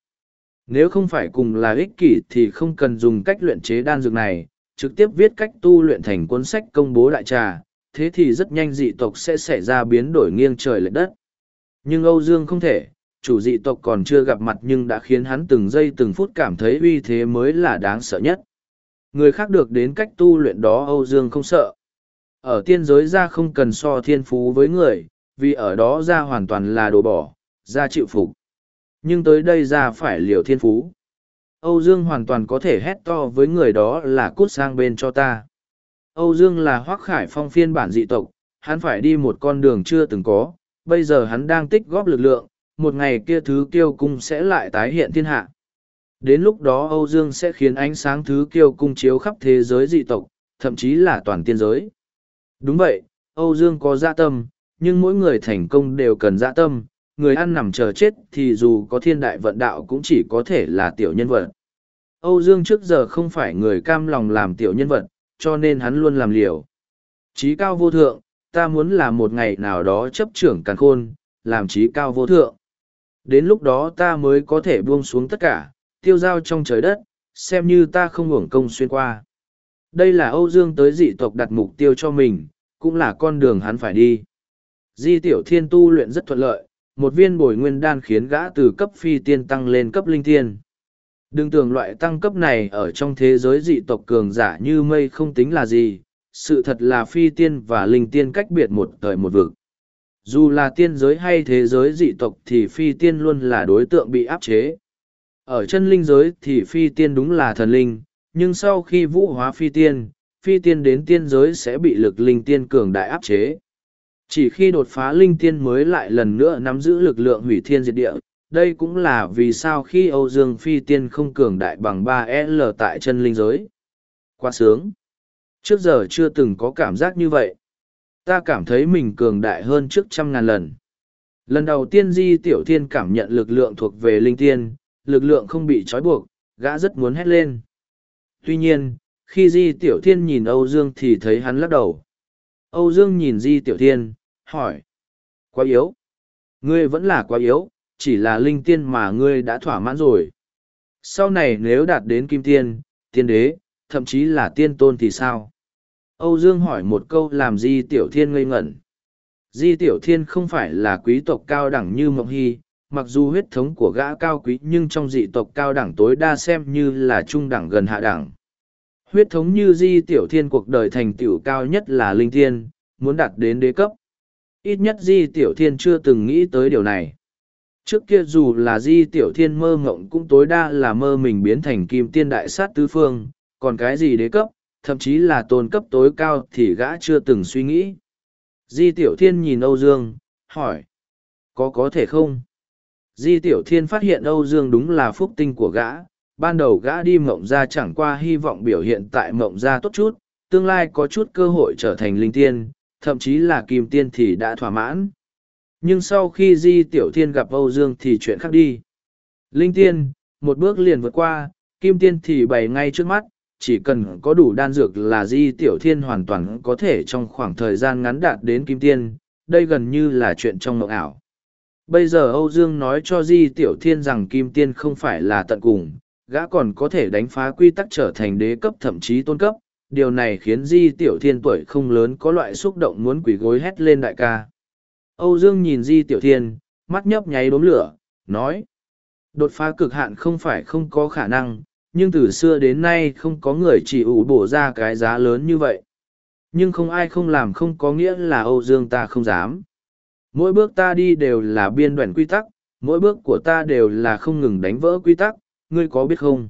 Nếu không phải cùng là ích kỷ thì không cần dùng cách luyện chế đan dược này, trực tiếp viết cách tu luyện thành cuốn sách công bố đại trà, thế thì rất nhanh dị tộc sẽ xảy ra biến đổi nghiêng trời lệch đất. Nhưng Âu Dương không thể, chủ dị tộc còn chưa gặp mặt nhưng đã khiến hắn từng giây từng phút cảm thấy uy thế mới là đáng sợ nhất. Người khác được đến cách tu luyện đó Âu Dương không sợ. Ở tiên giới ra không cần so thiên phú với người, vì ở đó ra hoàn toàn là đồ bỏ, ra chịu phục. Nhưng tới đây ra phải liều thiên phú. Âu Dương hoàn toàn có thể hét to với người đó là cút sang bên cho ta. Âu Dương là hoác khải phong phiên bản dị tộc, hắn phải đi một con đường chưa từng có, bây giờ hắn đang tích góp lực lượng, một ngày kia thứ kiêu cung sẽ lại tái hiện thiên hạ. Đến lúc đó Âu Dương sẽ khiến ánh sáng thứ kiêu cung chiếu khắp thế giới dị tộc, thậm chí là toàn tiên giới. Đúng vậy, Âu Dương có dạ tâm, nhưng mỗi người thành công đều cần dạ tâm, người ăn nằm chờ chết thì dù có thiên đại vận đạo cũng chỉ có thể là tiểu nhân vật. Âu Dương trước giờ không phải người cam lòng làm tiểu nhân vật, cho nên hắn luôn làm liều. Chí cao vô thượng, ta muốn là một ngày nào đó chấp trưởng càn khôn, làm chí cao vô thượng. Đến lúc đó ta mới có thể buông xuống tất cả, tiêu giao trong trời đất, xem như ta không hưởng công xuyên qua. Đây là Âu Dương tới dị tộc đặt mục tiêu cho mình, cũng là con đường hắn phải đi. Di tiểu thiên tu luyện rất thuận lợi, một viên bồi nguyên đan khiến gã từ cấp phi tiên tăng lên cấp linh tiên. Đừng tưởng loại tăng cấp này ở trong thế giới dị tộc cường giả như mây không tính là gì, sự thật là phi tiên và linh tiên cách biệt một thời một vực. Dù là tiên giới hay thế giới dị tộc thì phi tiên luôn là đối tượng bị áp chế. Ở chân linh giới thì phi tiên đúng là thần linh, nhưng sau khi vũ hóa phi tiên, phi tiên đến tiên giới sẽ bị lực linh tiên cường đại áp chế. Chỉ khi đột phá linh tiên mới lại lần nữa nắm giữ lực lượng hủy thiên diệt địa, đây cũng là vì sao khi Âu Dương Phi Tiên không cường đại bằng 3L tại chân linh giới. Quá sướng. Trước giờ chưa từng có cảm giác như vậy. Ta cảm thấy mình cường đại hơn trước trăm ngàn lần. Lần đầu tiên Di Tiểu Thiên cảm nhận lực lượng thuộc về linh tiên, lực lượng không bị trói buộc, gã rất muốn hét lên. Tuy nhiên, khi Di Tiểu Thiên nhìn Âu Dương thì thấy hắn lắc đầu. Âu Dương nhìn Di Tiểu Thiên, hỏi. Quá yếu. Ngươi vẫn là quá yếu, chỉ là linh tiên mà ngươi đã thỏa mãn rồi. Sau này nếu đạt đến kim tiên, tiên đế, thậm chí là tiên tôn thì sao? Âu Dương hỏi một câu làm Di Tiểu Thiên ngây ngẩn. Di Tiểu Thiên không phải là quý tộc cao đẳng như Mộng Hy, mặc dù huyết thống của gã cao quý nhưng trong dị tộc cao đẳng tối đa xem như là trung đẳng gần hạ đẳng. Huyết thống như Di Tiểu Thiên cuộc đời thành tựu cao nhất là linh thiên, muốn đạt đến đế cấp. Ít nhất Di Tiểu Thiên chưa từng nghĩ tới điều này. Trước kia dù là di tiểu thiên mơ ngộng cũng tối đa là mơ mình biến thành kim tiên đại sát tứ phương, còn cái gì đế cấp, thậm chí là tôn cấp tối cao thì gã chưa từng suy nghĩ. Di tiểu thiên nhìn âu dương, hỏi, có có thể không? Di tiểu thiên phát hiện âu dương đúng là phúc tinh của gã, ban đầu gã đi mộng ra chẳng qua hy vọng biểu hiện tại mộng ra tốt chút, tương lai có chút cơ hội trở thành linh tiên thậm chí là kim tiên thì đã thỏa mãn. Nhưng sau khi di tiểu thiên gặp âu dương thì chuyện khác đi. Linh tiên, một bước liền vượt qua, kim tiên thì bày ngay trước mắt, chỉ cần có đủ đan dược là di tiểu thiên hoàn toàn có thể trong khoảng thời gian ngắn đạt đến kim tiên, đây gần như là chuyện trong mộng ảo. Bây giờ âu dương nói cho di tiểu thiên rằng kim tiên không phải là tận cùng, gã còn có thể đánh phá quy tắc trở thành đế cấp thậm chí tôn cấp điều này khiến di tiểu thiên tuổi không lớn có loại xúc động muốn quỳ gối hét lên đại ca Âu Dương nhìn Di Tiểu Thiên, mắt nhấp nháy đốm lửa, nói. Đột phá cực hạn không phải không có khả năng, nhưng từ xưa đến nay không có người chỉ ủ bổ ra cái giá lớn như vậy. Nhưng không ai không làm không có nghĩa là Âu Dương ta không dám. Mỗi bước ta đi đều là biên đoạn quy tắc, mỗi bước của ta đều là không ngừng đánh vỡ quy tắc, ngươi có biết không?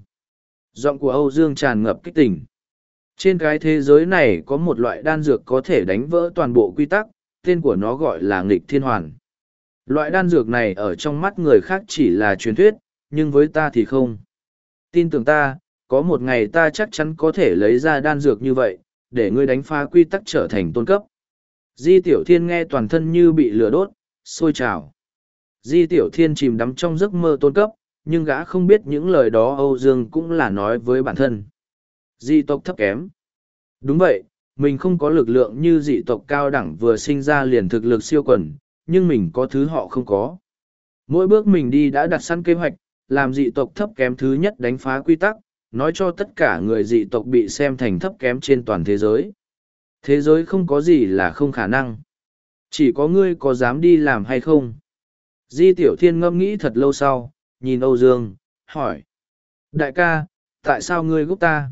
Giọng của Âu Dương tràn ngập kích tỉnh. Trên cái thế giới này có một loại đan dược có thể đánh vỡ toàn bộ quy tắc, tên của nó gọi là nghịch thiên hoàn. Loại đan dược này ở trong mắt người khác chỉ là truyền thuyết, nhưng với ta thì không. Tin tưởng ta, có một ngày ta chắc chắn có thể lấy ra đan dược như vậy, để ngươi đánh phá quy tắc trở thành tôn cấp. Di Tiểu Thiên nghe toàn thân như bị lửa đốt, sôi trào. Di Tiểu Thiên chìm đắm trong giấc mơ tôn cấp, nhưng gã không biết những lời đó Âu Dương cũng là nói với bản thân. Dị tộc thấp kém. Đúng vậy, mình không có lực lượng như dị tộc cao đẳng vừa sinh ra liền thực lực siêu quần, nhưng mình có thứ họ không có. Mỗi bước mình đi đã đặt sẵn kế hoạch, làm dị tộc thấp kém thứ nhất đánh phá quy tắc, nói cho tất cả người dị tộc bị xem thành thấp kém trên toàn thế giới. Thế giới không có gì là không khả năng. Chỉ có ngươi có dám đi làm hay không? Di Tiểu Thiên ngâm nghĩ thật lâu sau, nhìn Âu Dương, hỏi. Đại ca, tại sao ngươi giúp ta?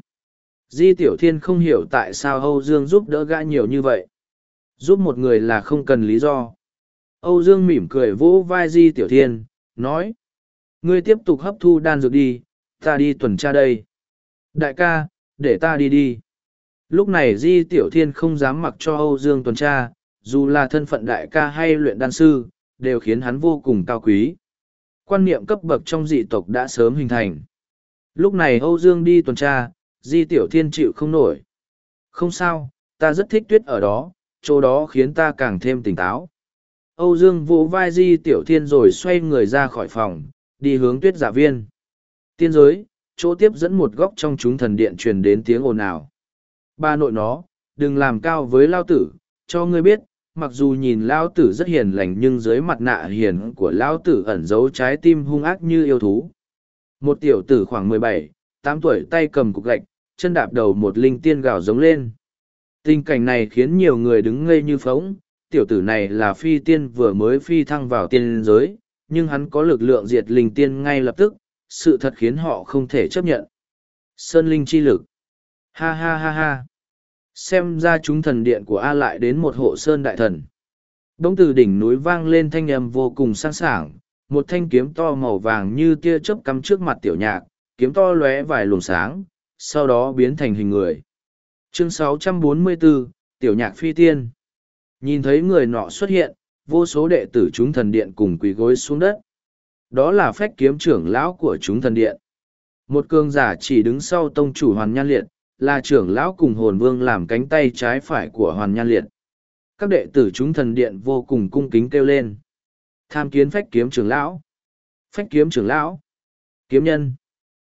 Di Tiểu Thiên không hiểu tại sao Âu Dương giúp đỡ gã nhiều như vậy. Giúp một người là không cần lý do. Âu Dương mỉm cười vỗ vai Di Tiểu Thiên, nói. Ngươi tiếp tục hấp thu đan dược đi, ta đi tuần tra đây. Đại ca, để ta đi đi. Lúc này Di Tiểu Thiên không dám mặc cho Âu Dương tuần tra, dù là thân phận đại ca hay luyện đan sư, đều khiến hắn vô cùng cao quý. Quan niệm cấp bậc trong dị tộc đã sớm hình thành. Lúc này Âu Dương đi tuần tra, Di Tiểu Thiên chịu không nổi. Không sao, ta rất thích tuyết ở đó, chỗ đó khiến ta càng thêm tỉnh táo. Âu Dương vỗ vai Di Tiểu Thiên rồi xoay người ra khỏi phòng, đi hướng tuyết giả viên. Tiên giới, chỗ tiếp dẫn một góc trong chúng thần điện truyền đến tiếng ồn ào. Ba nội nó, đừng làm cao với lao tử, cho ngươi biết, mặc dù nhìn lao tử rất hiền lành nhưng dưới mặt nạ hiền của lao tử ẩn giấu trái tim hung ác như yêu thú. Một tiểu tử khoảng mười bảy, tám tuổi tay cầm cục gạch, chân đạp đầu một linh tiên gào giống lên. Tình cảnh này khiến nhiều người đứng ngây như phóng, tiểu tử này là phi tiên vừa mới phi thăng vào tiên giới, nhưng hắn có lực lượng diệt linh tiên ngay lập tức, sự thật khiến họ không thể chấp nhận. Sơn linh chi lực. Ha ha ha ha. Xem ra chúng thần điện của A lại đến một hộ sơn đại thần. Đông từ đỉnh núi vang lên thanh âm vô cùng sang sảng, một thanh kiếm to màu vàng như tia chớp cắm trước mặt tiểu nhạc, kiếm to lóe vài luồng sáng, sau đó biến thành hình người. Chương 644, Tiểu nhạc phi tiên. Nhìn thấy người nọ xuất hiện, vô số đệ tử chúng thần điện cùng quỳ gối xuống đất. Đó là phách kiếm trưởng lão của chúng thần điện. Một cường giả chỉ đứng sau tông chủ Hoàn Nhan Liệt, là trưởng lão cùng hồn vương làm cánh tay trái phải của Hoàn Nhan Liệt. Các đệ tử chúng thần điện vô cùng cung kính kêu lên. Tham kiến phách kiếm trưởng lão. Phách kiếm trưởng lão. Kiếm nhân.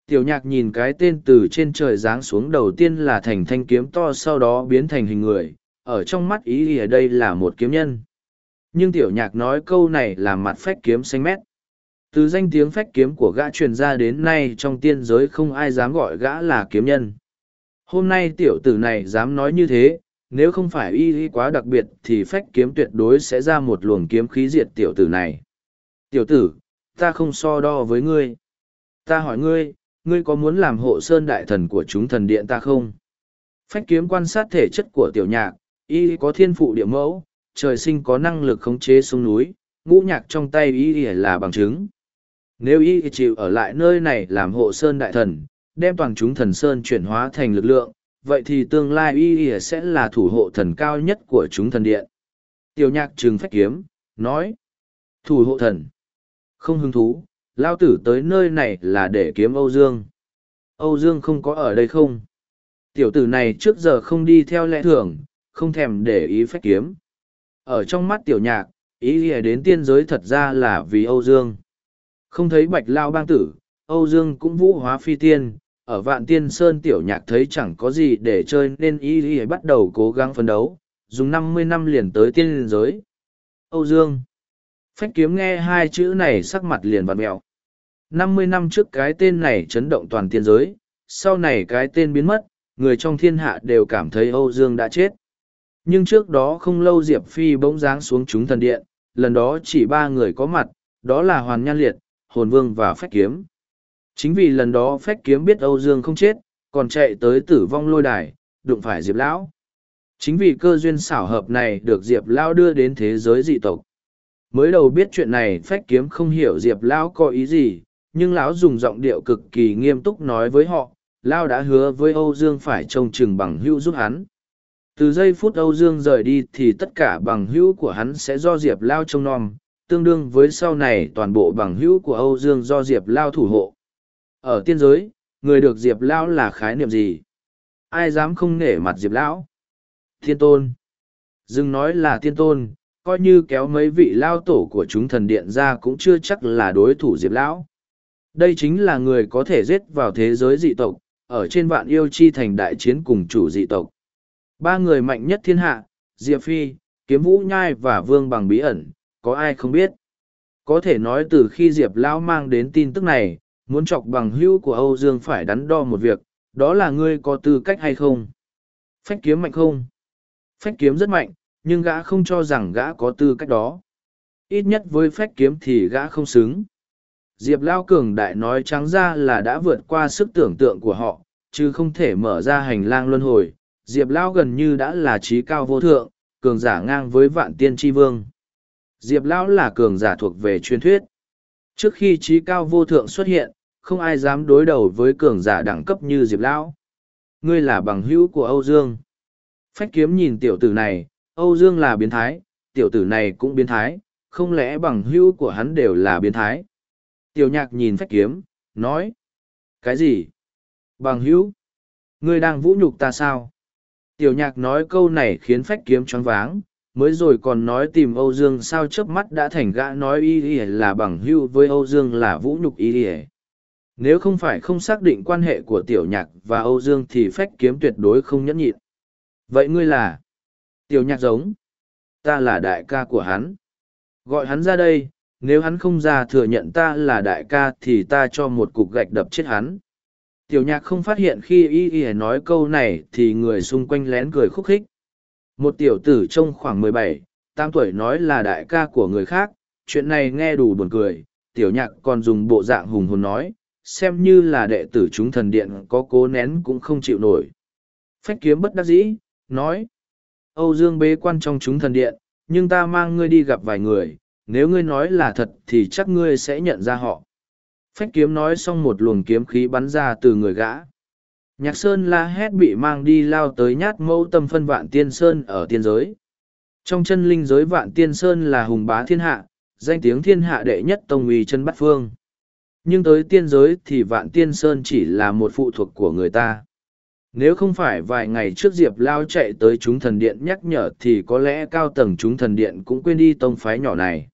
Tiểu nhạc nhìn cái tên từ trên trời giáng xuống đầu tiên là thành thanh kiếm to sau đó biến thành hình người, ở trong mắt ý ở đây là một kiếm nhân. Nhưng tiểu nhạc nói câu này là mặt phách kiếm xanh mét. Từ danh tiếng phách kiếm của gã truyền ra đến nay trong tiên giới không ai dám gọi gã là kiếm nhân. Hôm nay tiểu tử này dám nói như thế, nếu không phải y y quá đặc biệt thì phách kiếm tuyệt đối sẽ ra một luồng kiếm khí diệt tiểu tử này. Tiểu tử, ta không so đo với ngươi. Ta hỏi ngươi, ngươi có muốn làm hộ sơn đại thần của chúng thần điện ta không? Phách kiếm quan sát thể chất của tiểu nhạc, y có thiên phụ địa mẫu, trời sinh có năng lực khống chế sông núi, ngũ nhạc trong tay y là bằng chứng. Nếu y chịu ở lại nơi này làm hộ sơn đại thần, đem toàn chúng thần sơn chuyển hóa thành lực lượng, vậy thì tương lai y sẽ là thủ hộ thần cao nhất của chúng thần điện. Tiểu nhạc trừng phách kiếm, nói. Thủ hộ thần. Không hứng thú, lao tử tới nơi này là để kiếm Âu Dương. Âu Dương không có ở đây không? Tiểu tử này trước giờ không đi theo lẽ thường, không thèm để ý phách kiếm. Ở trong mắt tiểu nhạc, ý đến tiên giới thật ra là vì Âu Dương. Không thấy bạch lao bang tử, Âu Dương cũng vũ hóa phi tiên, ở vạn tiên sơn tiểu nhạc thấy chẳng có gì để chơi nên ý nghĩa bắt đầu cố gắng phấn đấu, dùng năm mươi năm liền tới tiên giới. Âu Dương Phách kiếm nghe hai chữ này sắc mặt liền vặn mẹo năm mươi năm trước cái tên này chấn động toàn tiên giới, sau này cái tên biến mất, người trong thiên hạ đều cảm thấy Âu Dương đã chết. Nhưng trước đó không lâu Diệp Phi bỗng dáng xuống chúng thần điện, lần đó chỉ ba người có mặt, đó là Hoàn Nhan Liệt, hồn vương và phách kiếm. Chính vì lần đó phách kiếm biết Âu Dương không chết, còn chạy tới tử vong lôi đài, đụng phải Diệp Lão. Chính vì cơ duyên xảo hợp này được Diệp Lão đưa đến thế giới dị tộc. Mới đầu biết chuyện này phách kiếm không hiểu Diệp Lão có ý gì, nhưng Lão dùng giọng điệu cực kỳ nghiêm túc nói với họ, Lão đã hứa với Âu Dương phải trông chừng bằng hữu giúp hắn. Từ giây phút Âu Dương rời đi thì tất cả bằng hữu của hắn sẽ do Diệp Lao trông nom, tương đương với sau này toàn bộ bằng hữu của Âu Dương do Diệp Lao thủ hộ. Ở tiên giới, người được Diệp Lao là khái niệm gì? Ai dám không nể mặt Diệp Lão? Thiên tôn. Dừng nói là thiên tôn, coi như kéo mấy vị lao tổ của chúng thần điện ra cũng chưa chắc là đối thủ Diệp Lão. Đây chính là người có thể giết vào thế giới dị tộc, ở trên vạn yêu chi thành đại chiến cùng chủ dị tộc. Ba người mạnh nhất thiên hạ, Diệp Phi, Kiếm Vũ Nhai và Vương Bằng Bí ẩn, có ai không biết. Có thể nói từ khi Diệp Lão mang đến tin tức này, muốn chọc bằng hữu của Âu Dương phải đắn đo một việc, đó là ngươi có tư cách hay không. Phách kiếm mạnh không? Phách kiếm rất mạnh, nhưng gã không cho rằng gã có tư cách đó. Ít nhất với phách kiếm thì gã không xứng. Diệp Lao Cường Đại nói trắng ra là đã vượt qua sức tưởng tượng của họ, chứ không thể mở ra hành lang luân hồi. Diệp Lao gần như đã là trí cao vô thượng, cường giả ngang với vạn tiên tri vương. Diệp Lão là cường giả thuộc về truyền thuyết. Trước khi trí cao vô thượng xuất hiện, không ai dám đối đầu với cường giả đẳng cấp như Diệp Lão. Ngươi là bằng hữu của Âu Dương. Phách kiếm nhìn tiểu tử này, Âu Dương là biến thái, tiểu tử này cũng biến thái, không lẽ bằng hữu của hắn đều là biến thái. Tiểu nhạc nhìn phách kiếm, nói. Cái gì? Bằng hữu? Ngươi đang vũ nhục ta sao? Tiểu nhạc nói câu này khiến phách kiếm choáng váng, mới rồi còn nói tìm Âu Dương sao chớp mắt đã thành gã nói y y là bằng hữu với Âu Dương là vũ nhục y y. Nếu không phải không xác định quan hệ của tiểu nhạc và Âu Dương thì phách kiếm tuyệt đối không nhẫn nhịn. Vậy ngươi là? Tiểu nhạc giống. Ta là đại ca của hắn. Gọi hắn ra đây, nếu hắn không ra thừa nhận ta là đại ca thì ta cho một cục gạch đập chết hắn. Tiểu nhạc không phát hiện khi y y nói câu này thì người xung quanh lén cười khúc khích. Một tiểu tử trông khoảng mười bảy, tám tuổi nói là đại ca của người khác, chuyện này nghe đủ buồn cười, tiểu nhạc còn dùng bộ dạng hùng hồn nói, xem như là đệ tử chúng thần điện có cố nén cũng không chịu nổi. Phách kiếm bất đắc dĩ, nói, Âu Dương bế quan trong chúng thần điện, nhưng ta mang ngươi đi gặp vài người, nếu ngươi nói là thật thì chắc ngươi sẽ nhận ra họ. Phách kiếm nói xong một luồng kiếm khí bắn ra từ người gã. Nhạc Sơn la hét bị mang đi lao tới nhát mẫu tâm phân vạn tiên sơn ở tiên giới. Trong chân linh giới vạn tiên sơn là hùng bá thiên hạ, danh tiếng thiên hạ đệ nhất tông uy chân bắt phương. Nhưng tới tiên giới thì vạn tiên sơn chỉ là một phụ thuộc của người ta. Nếu không phải vài ngày trước Diệp Lao chạy tới chúng thần điện nhắc nhở thì có lẽ cao tầng chúng thần điện cũng quên đi tông phái nhỏ này.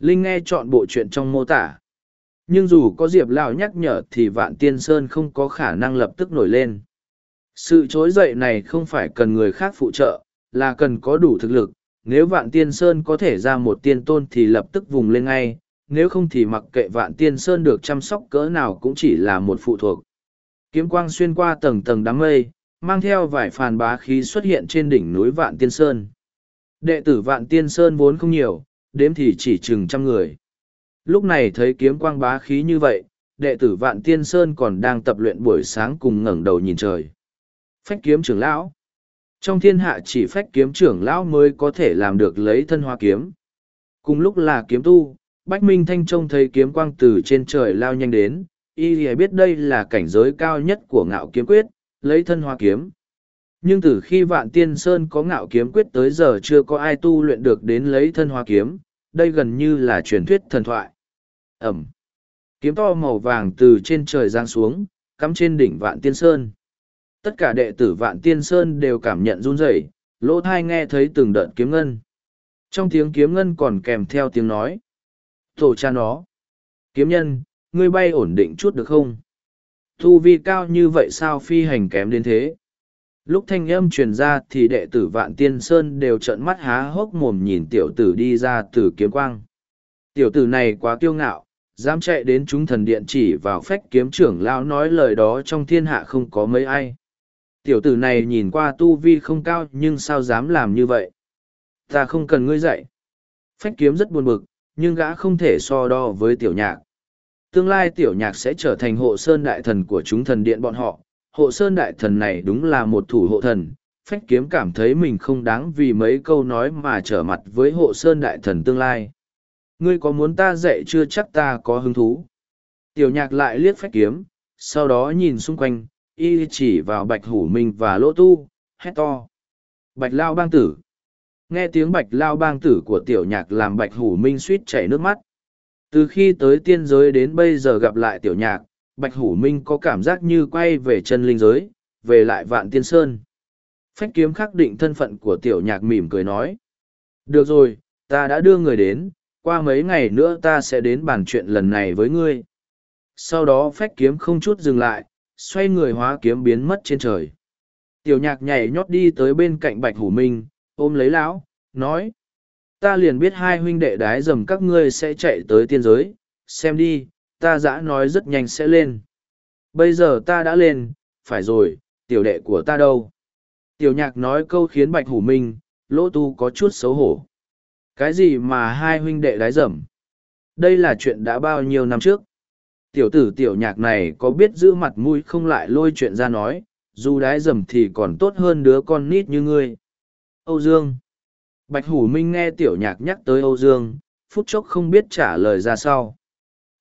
Linh nghe chọn bộ chuyện trong mô tả. Nhưng dù có Diệp Lao nhắc nhở thì Vạn Tiên Sơn không có khả năng lập tức nổi lên. Sự trỗi dậy này không phải cần người khác phụ trợ, là cần có đủ thực lực. Nếu Vạn Tiên Sơn có thể ra một tiên tôn thì lập tức vùng lên ngay, nếu không thì mặc kệ Vạn Tiên Sơn được chăm sóc cỡ nào cũng chỉ là một phụ thuộc. Kiếm quang xuyên qua tầng tầng đám mây, mang theo vài phàn bá khí xuất hiện trên đỉnh núi Vạn Tiên Sơn. Đệ tử Vạn Tiên Sơn vốn không nhiều, đếm thì chỉ chừng trăm người. Lúc này thấy kiếm quang bá khí như vậy, đệ tử Vạn Tiên Sơn còn đang tập luyện buổi sáng cùng ngẩng đầu nhìn trời. Phách kiếm trưởng lão. Trong thiên hạ chỉ phách kiếm trưởng lão mới có thể làm được lấy thân hoa kiếm. Cùng lúc là kiếm tu, Bách Minh Thanh trông thấy kiếm quang từ trên trời lao nhanh đến, y biết đây là cảnh giới cao nhất của ngạo kiếm quyết, lấy thân hoa kiếm. Nhưng từ khi Vạn Tiên Sơn có ngạo kiếm quyết tới giờ chưa có ai tu luyện được đến lấy thân hoa kiếm, đây gần như là truyền thuyết thần thoại. Ẩm. Kiếm to màu vàng từ trên trời giáng xuống, cắm trên đỉnh Vạn Tiên Sơn. Tất cả đệ tử Vạn Tiên Sơn đều cảm nhận run rẩy, lỗ thai nghe thấy từng đợt kiếm ngân. Trong tiếng kiếm ngân còn kèm theo tiếng nói. Tổ cha nó. Kiếm nhân, ngươi bay ổn định chút được không? Thu vi cao như vậy sao phi hành kém đến thế? Lúc thanh âm truyền ra thì đệ tử Vạn Tiên Sơn đều trợn mắt há hốc mồm nhìn tiểu tử đi ra từ kiếm quang. Tiểu tử này quá kiêu ngạo, dám chạy đến chúng thần điện chỉ vào phách kiếm trưởng lão nói lời đó trong thiên hạ không có mấy ai. Tiểu tử này nhìn qua tu vi không cao nhưng sao dám làm như vậy? Ta không cần ngươi dạy. Phách kiếm rất buồn bực, nhưng gã không thể so đo với tiểu nhạc. Tương lai tiểu nhạc sẽ trở thành hộ sơn đại thần của chúng thần điện bọn họ. Hộ sơn đại thần này đúng là một thủ hộ thần. Phách kiếm cảm thấy mình không đáng vì mấy câu nói mà trở mặt với hộ sơn đại thần tương lai. Ngươi có muốn ta dạy chưa chắc ta có hứng thú. Tiểu nhạc lại liếc phách kiếm, sau đó nhìn xung quanh, y chỉ vào bạch hủ minh và lỗ tu, hét to. Bạch lao bang tử. Nghe tiếng bạch lao bang tử của tiểu nhạc làm bạch hủ minh suýt chảy nước mắt. Từ khi tới tiên giới đến bây giờ gặp lại tiểu nhạc bạch hủ minh có cảm giác như quay về chân linh giới về lại vạn tiên sơn Phách kiếm khắc định thân phận của tiểu nhạc mỉm cười nói. Được rồi, ta đã đưa người đến, qua mấy ngày nữa ta sẽ đến bàn chuyện lần này với ngươi. Sau đó phách kiếm không chút dừng lại, xoay người hóa kiếm biến mất trên trời. Tiểu nhạc nhảy nhót đi tới bên cạnh bạch hủ minh, ôm lấy lão, nói. Ta liền biết hai huynh đệ đái dầm các ngươi sẽ chạy tới tiên giới, xem đi, ta dã nói rất nhanh sẽ lên. Bây giờ ta đã lên, phải rồi, tiểu đệ của ta đâu? Tiểu nhạc nói câu khiến bạch hủ minh, lỗ tu có chút xấu hổ. Cái gì mà hai huynh đệ đái dầm? Đây là chuyện đã bao nhiêu năm trước. Tiểu tử tiểu nhạc này có biết giữ mặt mũi không lại lôi chuyện ra nói, dù đái dầm thì còn tốt hơn đứa con nít như ngươi. Âu Dương Bạch Hủ Minh nghe tiểu nhạc nhắc tới Âu Dương, phút chốc không biết trả lời ra sao.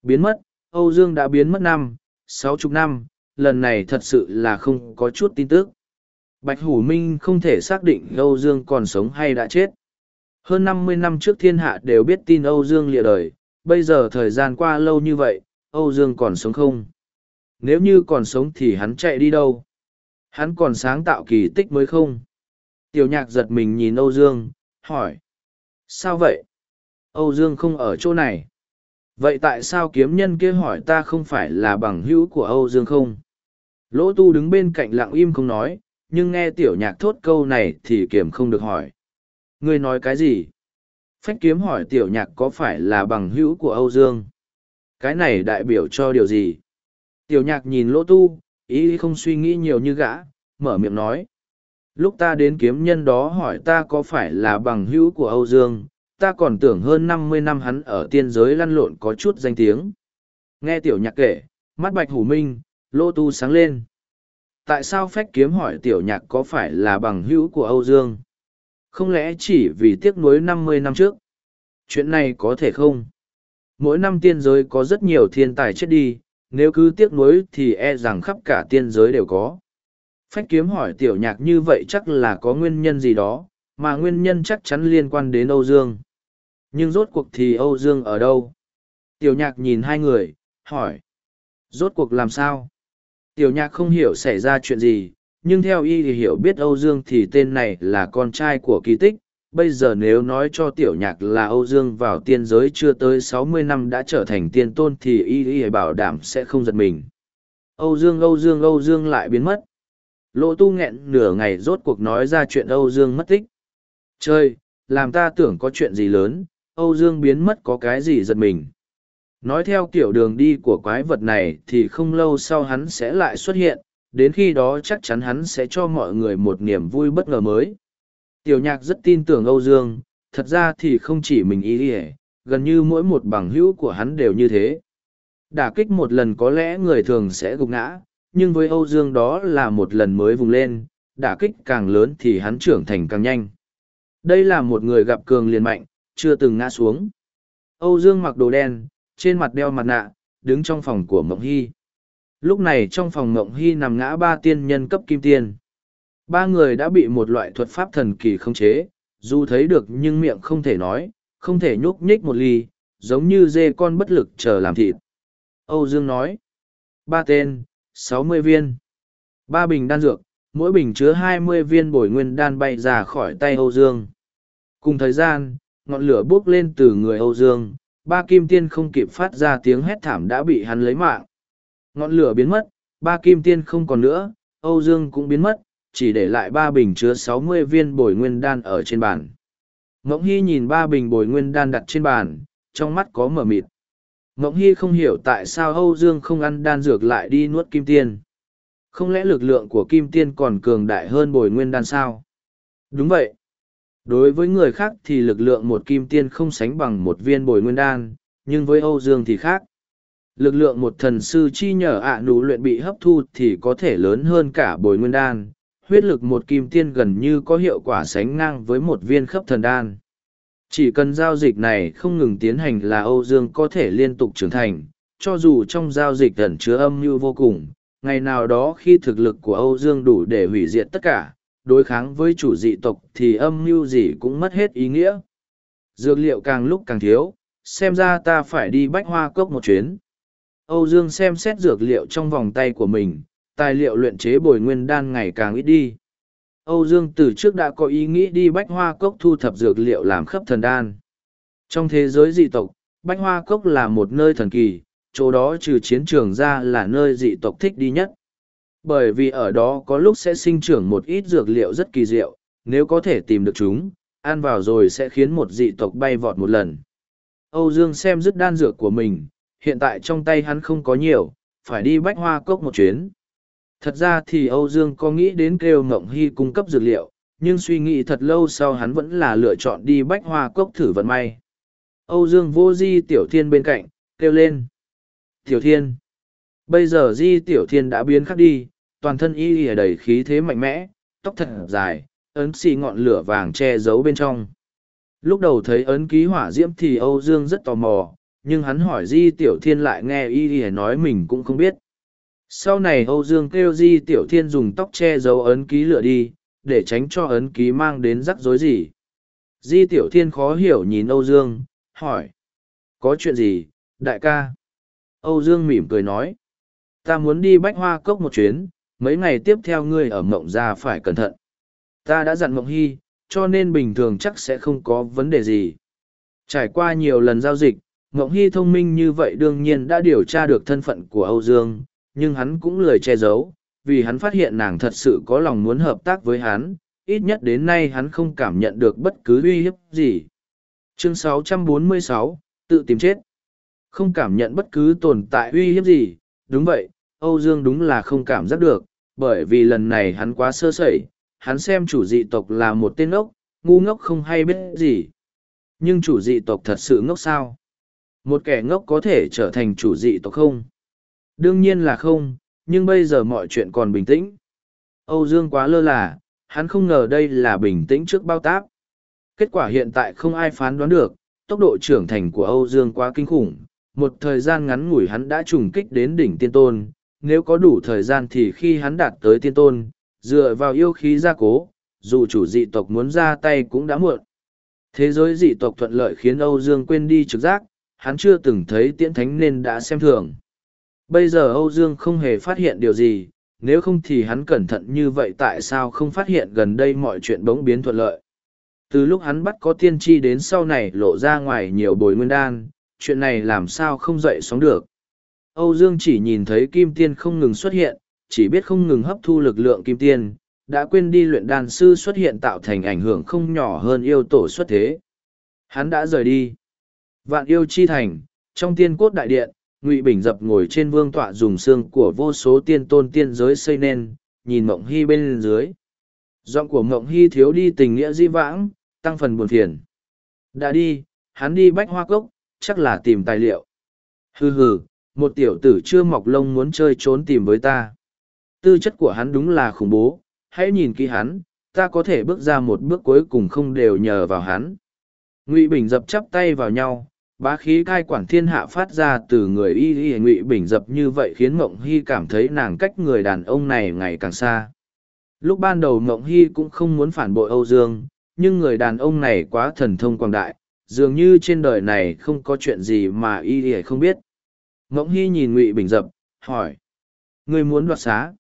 Biến mất, Âu Dương đã biến mất năm, sáu chục năm, lần này thật sự là không có chút tin tức. Bạch Hủ Minh không thể xác định Âu Dương còn sống hay đã chết. Hơn năm mươi năm trước thiên hạ đều biết tin Âu Dương lìa đời, bây giờ thời gian qua lâu như vậy, Âu Dương còn sống không? Nếu như còn sống thì hắn chạy đi đâu? Hắn còn sáng tạo kỳ tích mới không? Tiểu nhạc giật mình nhìn Âu Dương, hỏi. Sao vậy? Âu Dương không ở chỗ này. Vậy tại sao kiếm nhân kia hỏi ta không phải là bằng hữu của Âu Dương không? Lỗ tu đứng bên cạnh lặng im không nói, nhưng nghe tiểu nhạc thốt câu này thì kiểm không được hỏi. Ngươi nói cái gì? Phách kiếm hỏi tiểu nhạc có phải là bằng hữu của Âu Dương? Cái này đại biểu cho điều gì? Tiểu nhạc nhìn lỗ tu, ý không suy nghĩ nhiều như gã, mở miệng nói. Lúc ta đến kiếm nhân đó hỏi ta có phải là bằng hữu của Âu Dương, ta còn tưởng hơn năm mươi năm hắn ở tiên giới lăn lộn có chút danh tiếng. Nghe tiểu nhạc kể, mắt bạch hủ minh, lô tu sáng lên. Tại sao phách kiếm hỏi tiểu nhạc có phải là bằng hữu của Âu Dương? Không lẽ chỉ vì tiếc nuối năm mươi năm trước? Chuyện này có thể không? Mỗi năm tiên giới có rất nhiều thiên tài chết đi, nếu cứ tiếc nuối thì e rằng khắp cả tiên giới đều có. Phách kiếm hỏi tiểu nhạc như vậy chắc là có nguyên nhân gì đó, mà nguyên nhân chắc chắn liên quan đến Âu Dương. Nhưng rốt cuộc thì Âu Dương ở đâu? Tiểu nhạc nhìn hai người, hỏi. Rốt cuộc làm sao? Tiểu nhạc không hiểu xảy ra chuyện gì, nhưng theo y thì hiểu biết Âu Dương thì tên này là con trai của kỳ tích. Bây giờ nếu nói cho tiểu nhạc là Âu Dương vào tiên giới chưa tới sáu mươi năm đã trở thành tiên tôn thì y y bảo đảm sẽ không giật mình. Âu Dương Âu Dương Âu Dương lại biến mất. Lỗ tu nghẹn nửa ngày rốt cuộc nói ra chuyện Âu Dương mất tích. Chơi, làm ta tưởng có chuyện gì lớn, Âu Dương biến mất có cái gì giật mình. Nói theo kiểu đường đi của quái vật này thì không lâu sau hắn sẽ lại xuất hiện, đến khi đó chắc chắn hắn sẽ cho mọi người một niềm vui bất ngờ mới. Tiểu nhạc rất tin tưởng Âu Dương, thật ra thì không chỉ mình ý đi gần như mỗi một bằng hữu của hắn đều như thế. Đả kích một lần có lẽ người thường sẽ gục ngã, nhưng với Âu Dương đó là một lần mới vùng lên, đả kích càng lớn thì hắn trưởng thành càng nhanh. Đây là một người gặp cường liền mạnh, chưa từng ngã xuống. Âu Dương mặc đồ đen, trên mặt đeo mặt nạ, đứng trong phòng của Mộng Hy. Lúc này trong phòng Mộng Hy nằm ngã ba tiên nhân cấp kim tiên. Ba người đã bị một loại thuật pháp thần kỳ khống chế, dù thấy được nhưng miệng không thể nói, không thể nhúc nhích một ly, giống như dê con bất lực chờ làm thịt. Âu Dương nói, ba tên, sáu mươi viên. Ba bình đan dược, mỗi bình chứa hai mươi viên bồi nguyên đan bay ra khỏi tay Âu Dương. Cùng thời gian, ngọn lửa bốc lên từ người Âu Dương, ba kim tiên không kịp phát ra tiếng hét thảm đã bị hắn lấy mạng. Ngọn lửa biến mất, ba kim tiên không còn nữa, Âu Dương cũng biến mất, chỉ để lại ba bình chứa sáu mươi viên bồi nguyên đan ở trên bàn. Ngỗng Hy nhìn ba bình bồi nguyên đan đặt trên bàn, trong mắt có mở mịt. Ngỗng Hy không hiểu tại sao Âu Dương không ăn đan dược lại đi nuốt kim tiên. Không lẽ lực lượng của kim tiên còn cường đại hơn bồi nguyên đan sao? Đúng vậy. Đối với người khác thì lực lượng một kim tiên không sánh bằng một viên bồi nguyên đan, nhưng với Âu Dương thì khác. Lực lượng một thần sư chi nhờ ạ à nụ luyện bị hấp thu thì có thể lớn hơn cả bồi nguyên đan. Huyết lực một kim tiên gần như có hiệu quả sánh ngang với một viên khớp thần đan. Chỉ cần giao dịch này không ngừng tiến hành là Âu Dương có thể liên tục trưởng thành, cho dù trong giao dịch ẩn chứa âm mưu vô cùng, ngày nào đó khi thực lực của Âu Dương đủ để hủy diệt tất cả, đối kháng với chủ dị tộc thì âm mưu gì cũng mất hết ý nghĩa. Dược liệu càng lúc càng thiếu, xem ra ta phải đi bách hoa cốc một chuyến. Âu Dương xem xét dược liệu trong vòng tay của mình, tài liệu luyện chế bồi nguyên đan ngày càng ít đi. Âu Dương từ trước đã có ý nghĩ đi bách hoa cốc thu thập dược liệu làm khắp thần đan. Trong thế giới dị tộc, bách hoa cốc là một nơi thần kỳ, chỗ đó trừ chiến trường ra là nơi dị tộc thích đi nhất. Bởi vì ở đó có lúc sẽ sinh trưởng một ít dược liệu rất kỳ diệu, nếu có thể tìm được chúng, ăn vào rồi sẽ khiến một dị tộc bay vọt một lần. Âu Dương xem dứt đan dược của mình, hiện tại trong tay hắn không có nhiều, phải đi bách hoa cốc một chuyến. Thật ra thì Âu Dương có nghĩ đến kêu Ngộng Hy cung cấp dược liệu, nhưng suy nghĩ thật lâu sau hắn vẫn là lựa chọn đi bách hoa cốc thử vận may. Âu Dương vô di tiểu thiên bên cạnh, kêu lên. Tiểu thiên. Bây giờ di tiểu thiên đã biến khác đi, toàn thân y ỉa đầy khí thế mạnh mẽ, tóc thật dài, ấn xì ngọn lửa vàng che giấu bên trong. Lúc đầu thấy ấn ký hỏa diễm thì Âu Dương rất tò mò, nhưng hắn hỏi Di Tiểu Thiên lại nghe y ỉa nói mình cũng không biết. Sau này Âu Dương kêu Di Tiểu Thiên dùng tóc che giấu ấn ký lửa đi, để tránh cho ấn ký mang đến rắc rối gì. Di Tiểu Thiên khó hiểu nhìn Âu Dương, hỏi. Có chuyện gì, đại ca? Âu Dương mỉm cười nói. Ta muốn đi bách hoa cốc một chuyến, mấy ngày tiếp theo ngươi ở mộng ra phải cẩn thận. Ta đã dặn mộng hy, cho nên bình thường chắc sẽ không có vấn đề gì. Trải qua nhiều lần giao dịch, Mộng Hy thông minh như vậy đương nhiên đã điều tra được thân phận của Âu Dương, nhưng hắn cũng lời che giấu, vì hắn phát hiện nàng thật sự có lòng muốn hợp tác với hắn, ít nhất đến nay hắn không cảm nhận được bất cứ uy hiếp gì. Chương 646, tự tìm chết. Không cảm nhận bất cứ tồn tại uy hiếp gì, đúng vậy, Âu Dương đúng là không cảm giác được, bởi vì lần này hắn quá sơ sẩy, hắn xem chủ dị tộc là một tên ngốc, ngu ngốc không hay biết gì. Nhưng chủ dị tộc thật sự ngốc sao? Một kẻ ngốc có thể trở thành chủ dị tộc không? Đương nhiên là không, nhưng bây giờ mọi chuyện còn bình tĩnh. Âu Dương quá lơ là, hắn không ngờ đây là bình tĩnh trước bao táp. Kết quả hiện tại không ai phán đoán được, tốc độ trưởng thành của Âu Dương quá kinh khủng. Một thời gian ngắn ngủi hắn đã trùng kích đến đỉnh tiên tôn, nếu có đủ thời gian thì khi hắn đạt tới tiên tôn, dựa vào yêu khí gia cố, dù chủ dị tộc muốn ra tay cũng đã muộn. Thế giới dị tộc thuận lợi khiến Âu Dương quên đi trực giác, hắn chưa từng thấy tiễn thánh nên đã xem thường. Bây giờ Âu Dương không hề phát hiện điều gì, nếu không thì hắn cẩn thận như vậy tại sao không phát hiện gần đây mọi chuyện bỗng biến thuận lợi. Từ lúc hắn bắt có tiên tri đến sau này lộ ra ngoài nhiều bồi nguyên đan, chuyện này làm sao không dậy sóng được. Âu Dương chỉ nhìn thấy kim tiên không ngừng xuất hiện, chỉ biết không ngừng hấp thu lực lượng kim tiên, đã quên đi luyện đan sư xuất hiện tạo thành ảnh hưởng không nhỏ hơn yêu tổ xuất thế. Hắn đã rời đi. Vạn yêu chi thành, trong tiên cốt đại điện, Ngụy Bình dập ngồi trên vương tọa dùng xương của vô số tiên tôn tiên giới xây nên, nhìn Mộng Hy bên dưới. Giọng của Mộng Hy thiếu đi tình nghĩa di vãng, tăng phần buồn phiền. Đã đi, hắn đi bách hoa cốc, chắc là tìm tài liệu. Hừ hừ, một tiểu tử chưa mọc lông muốn chơi trốn tìm với ta. Tư chất của hắn đúng là khủng bố, hãy nhìn kỹ hắn, ta có thể bước ra một bước cuối cùng không đều nhờ vào hắn. Ngụy Bình dập chắp tay vào nhau, bá khí cai quản thiên hạ phát ra từ người y y Ngụy Bình dập như vậy khiến Mộng Hy cảm thấy nàng cách người đàn ông này ngày càng xa. Lúc ban đầu Mộng Hy cũng không muốn phản bội Âu Dương, nhưng người đàn ông này quá thần thông quảng đại, dường như trên đời này không có chuyện gì mà y ỉa không biết. Mộng Hy nhìn Ngụy Bình dập, hỏi. ngươi muốn đoạt xá?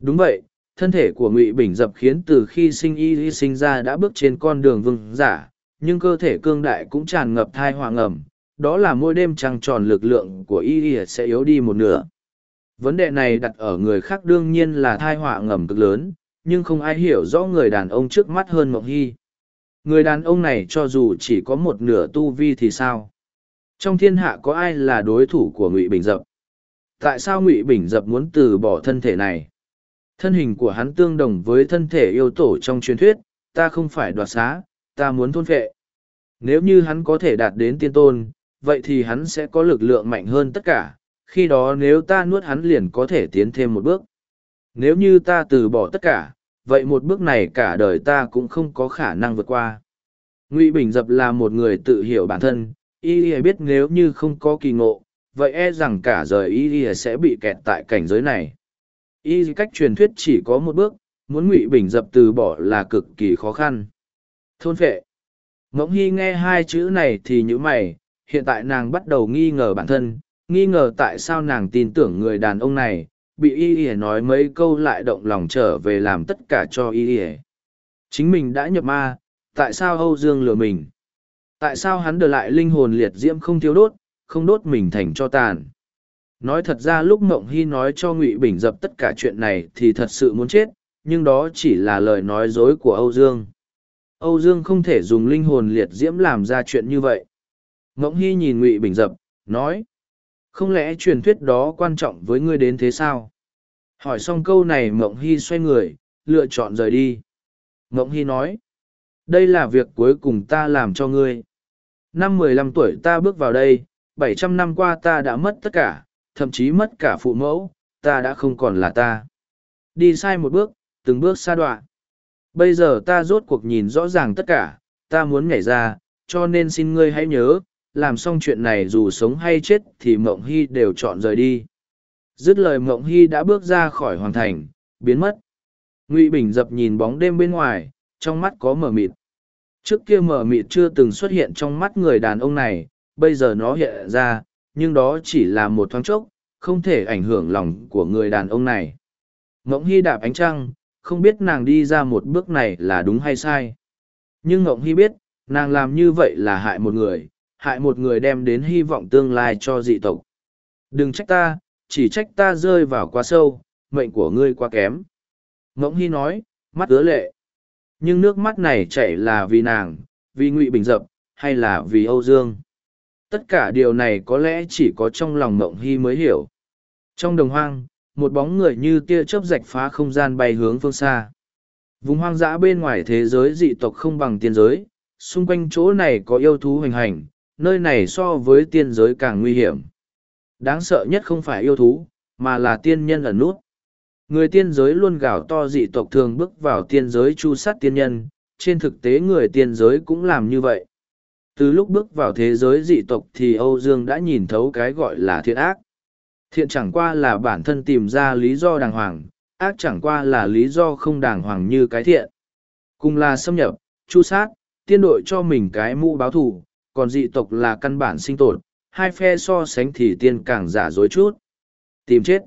Đúng vậy, thân thể của Ngụy Bình dập khiến từ khi sinh y y sinh ra đã bước trên con đường vương giả, nhưng cơ thể cương đại cũng tràn ngập thai hoàng ẩm, đó là mỗi đêm trăng tròn lực lượng của y y sẽ yếu đi một nửa. Vấn đề này đặt ở người khác đương nhiên là thai họa ngầm cực lớn, nhưng không ai hiểu rõ người đàn ông trước mắt hơn Mộng Hy. Người đàn ông này cho dù chỉ có một nửa tu vi thì sao? Trong thiên hạ có ai là đối thủ của Ngụy Bình Dập? Tại sao Ngụy Bình Dập muốn từ bỏ thân thể này? Thân hình của hắn tương đồng với thân thể yêu tổ trong truyền thuyết, ta không phải đoạt xá, ta muốn thôn phệ. Nếu như hắn có thể đạt đến tiên tôn, vậy thì hắn sẽ có lực lượng mạnh hơn tất cả, khi đó nếu ta nuốt hắn liền có thể tiến thêm một bước. Nếu như ta từ bỏ tất cả, vậy một bước này cả đời ta cũng không có khả năng vượt qua. Ngụy Bình Dập là một người tự hiểu bản thân, y biết nếu như không có kỳ ngộ, vậy e rằng cả đời y y sẽ bị kẹt tại cảnh giới này. Y cách truyền thuyết chỉ có một bước, muốn Ngụy Bình Dập từ bỏ là cực kỳ khó khăn. Thôn phệ. Ngỗng Hy nghe hai chữ này thì như mày, hiện tại nàng bắt đầu nghi ngờ bản thân, nghi ngờ tại sao nàng tin tưởng người đàn ông này, bị y ỉa nói mấy câu lại động lòng trở về làm tất cả cho y ỉa Chính mình đã nhập ma, tại sao Âu Dương lừa mình? Tại sao hắn đờ lại linh hồn liệt diễm không thiếu đốt, không đốt mình thành cho tàn? Nói thật ra lúc Mộng Hy nói cho Ngụy Bình dập tất cả chuyện này thì thật sự muốn chết, nhưng đó chỉ là lời nói dối của Âu Dương. Âu Dương không thể dùng linh hồn liệt diễm làm ra chuyện như vậy. Mộng Hy nhìn Ngụy Bình dập, nói. Không lẽ truyền thuyết đó quan trọng với ngươi đến thế sao? Hỏi xong câu này Mộng Hy xoay người, lựa chọn rời đi. Mộng Hy nói. Đây là việc cuối cùng ta làm cho ngươi. Năm mười lăm tuổi ta bước vào đây, bảy trăm năm qua ta đã mất tất cả, thậm chí mất cả phụ mẫu, ta đã không còn là ta. Đi sai một bước, từng bước xa đoạn. Bây giờ ta rốt cuộc nhìn rõ ràng tất cả, ta muốn nhảy ra, cho nên xin ngươi hãy nhớ, làm xong chuyện này dù sống hay chết thì Mộng Hy đều chọn rời đi. Dứt lời Mộng Hy đã bước ra khỏi hoàng thành, biến mất. Ngụy Bình dập nhìn bóng đêm bên ngoài, trong mắt có mờ mịt. Trước kia mờ mịt chưa từng xuất hiện trong mắt người đàn ông này, bây giờ nó hiện ra, nhưng đó chỉ là một thoáng chốc, không thể ảnh hưởng lòng của người đàn ông này. mộng Hy đạp ánh trăng, không biết nàng đi ra một bước này là đúng hay sai. Nhưng mộng Hy biết, nàng làm như vậy là hại một người, hại một người đem đến hy vọng tương lai cho dị tộc. Đừng trách ta, chỉ trách ta rơi vào quá sâu, mệnh của ngươi quá kém. Ngỗng Hy nói, mắt ứa lệ. Nhưng nước mắt này chảy là vì nàng, vì Ngụy Bình Dập, hay là vì Âu Dương. Tất cả điều này có lẽ chỉ có trong lòng Ngỗng Hy mới hiểu. Trong đồng hoang, một bóng người như tia chớp rạch phá không gian bay hướng phương xa. Vùng hoang dã bên ngoài thế giới dị tộc không bằng tiên giới, xung quanh chỗ này có yêu thú hoành hành, nơi này so với tiên giới càng nguy hiểm. Đáng sợ nhất không phải yêu thú, mà là tiên nhân ẩn nút. Người tiên giới luôn gào to dị tộc thường bước vào tiên giới chu sát tiên nhân, trên thực tế người tiên giới cũng làm như vậy. Từ lúc bước vào thế giới dị tộc thì Âu Dương đã nhìn thấu cái gọi là thiện ác. Thiện chẳng qua là bản thân tìm ra lý do đàng hoàng, ác chẳng qua là lý do không đàng hoàng như cái thiện. Cùng là xâm nhập, chu sát, tiên đội cho mình cái mũ báo thù, còn dị tộc là căn bản sinh tồn, hai phe so sánh thì tiên càng giả dối chút. Tìm chết.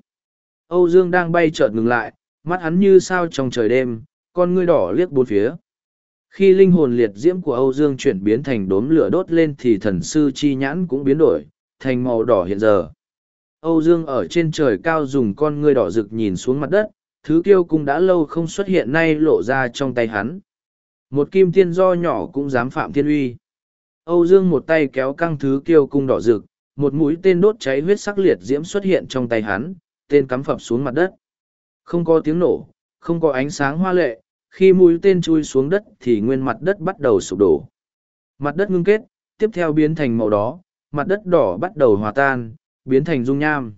Âu Dương đang bay chợt ngừng lại, mắt hắn như sao trong trời đêm, con ngươi đỏ liếc bốn phía. Khi linh hồn liệt diễm của Âu Dương chuyển biến thành đốm lửa đốt lên thì thần sư chi nhãn cũng biến đổi, thành màu đỏ hiện giờ. Âu Dương ở trên trời cao dùng con ngươi đỏ rực nhìn xuống mặt đất, thứ kiêu cung đã lâu không xuất hiện nay lộ ra trong tay hắn. Một kim tiên do nhỏ cũng dám phạm thiên uy. Âu Dương một tay kéo căng thứ kiêu cung đỏ rực, một mũi tên đốt cháy huyết sắc liệt diễm xuất hiện trong tay hắn, tên cắm phập xuống mặt đất. Không có tiếng nổ, không có ánh sáng hoa lệ, khi mũi tên chui xuống đất thì nguyên mặt đất bắt đầu sụp đổ. Mặt đất ngưng kết, tiếp theo biến thành màu đó, mặt đất đỏ bắt đầu hòa tan, biến thành dung nham.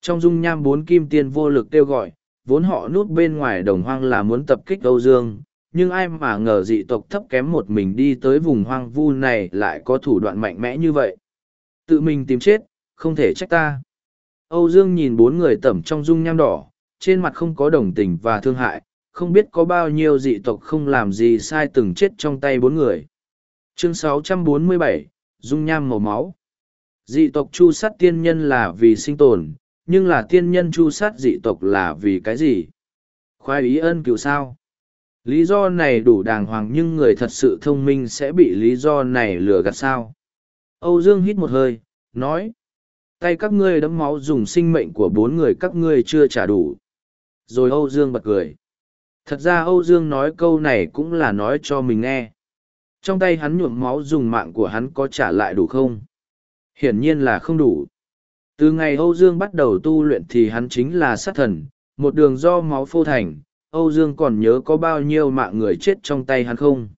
Trong dung nham bốn kim tiên vô lực kêu gọi, vốn họ núp bên ngoài đồng hoang là muốn tập kích Âu Dương, nhưng ai mà ngờ dị tộc thấp kém một mình đi tới vùng hoang vu này lại có thủ đoạn mạnh mẽ như vậy. Tự mình tìm chết, không thể trách ta. Âu Dương nhìn bốn người tẩm trong dung nham đỏ, trên mặt không có đồng tình và thương hại, không biết có bao nhiêu dị tộc không làm gì sai từng chết trong tay bốn người. Chương 647, Dung nham màu máu. Dị tộc chu sát tiên nhân là vì sinh tồn, nhưng là tiên nhân chu sát dị tộc là vì cái gì? Khoai ý ân cựu sao? Lý do này đủ đàng hoàng nhưng người thật sự thông minh sẽ bị lý do này lừa gạt sao? Âu Dương hít một hơi, nói tay các ngươi đấm máu dùng sinh mệnh của bốn người các ngươi chưa trả đủ. Rồi Âu Dương bật cười. Thật ra Âu Dương nói câu này cũng là nói cho mình nghe. Trong tay hắn nhuộm máu dùng mạng của hắn có trả lại đủ không? Hiển nhiên là không đủ. Từ ngày Âu Dương bắt đầu tu luyện thì hắn chính là sát thần, một đường do máu phô thành. Âu Dương còn nhớ có bao nhiêu mạng người chết trong tay hắn không?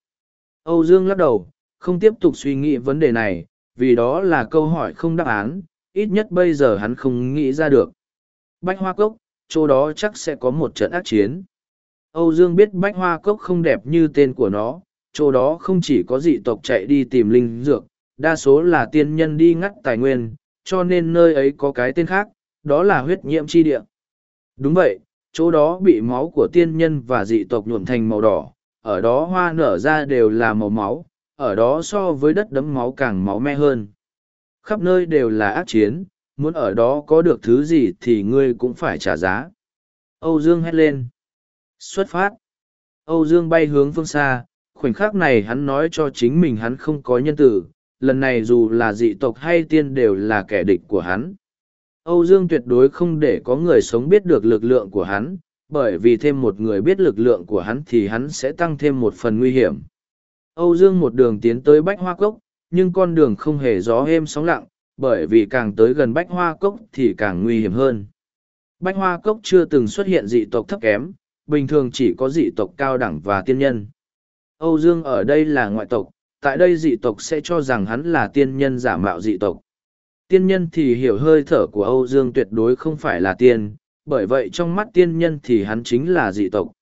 Âu Dương lắc đầu, không tiếp tục suy nghĩ vấn đề này, vì đó là câu hỏi không đáp án, ít nhất bây giờ hắn không nghĩ ra được. Bách Hoa Cốc, chỗ đó chắc sẽ có một trận ác chiến. Âu Dương biết Bách Hoa Cốc không đẹp như tên của nó, chỗ đó không chỉ có dị tộc chạy đi tìm linh dược, đa số là tiên nhân đi ngắt tài nguyên, cho nên nơi ấy có cái tên khác, đó là huyết nhiễm chi địa. Đúng vậy, chỗ đó bị máu của tiên nhân và dị tộc nhuộm thành màu đỏ, ở đó hoa nở ra đều là màu máu, ở đó so với đất đấm máu càng máu me hơn khắp nơi đều là ác chiến, muốn ở đó có được thứ gì thì ngươi cũng phải trả giá. Âu Dương hét lên. Xuất phát. Âu Dương bay hướng phương xa, khoảnh khắc này hắn nói cho chính mình hắn không có nhân tử, lần này dù là dị tộc hay tiên đều là kẻ địch của hắn. Âu Dương tuyệt đối không để có người sống biết được lực lượng của hắn, bởi vì thêm một người biết lực lượng của hắn thì hắn sẽ tăng thêm một phần nguy hiểm. Âu Dương một đường tiến tới Bách Hoa Cốc, nhưng con đường không hề gió êm sóng lặng, bởi vì càng tới gần Bách Hoa Cốc thì càng nguy hiểm hơn. Bách Hoa Cốc chưa từng xuất hiện dị tộc thấp kém, bình thường chỉ có dị tộc cao đẳng và tiên nhân. Âu Dương ở đây là ngoại tộc, tại đây dị tộc sẽ cho rằng hắn là tiên nhân giả mạo dị tộc. Tiên nhân thì hiểu hơi thở của Âu Dương tuyệt đối không phải là tiên, bởi vậy trong mắt tiên nhân thì hắn chính là dị tộc.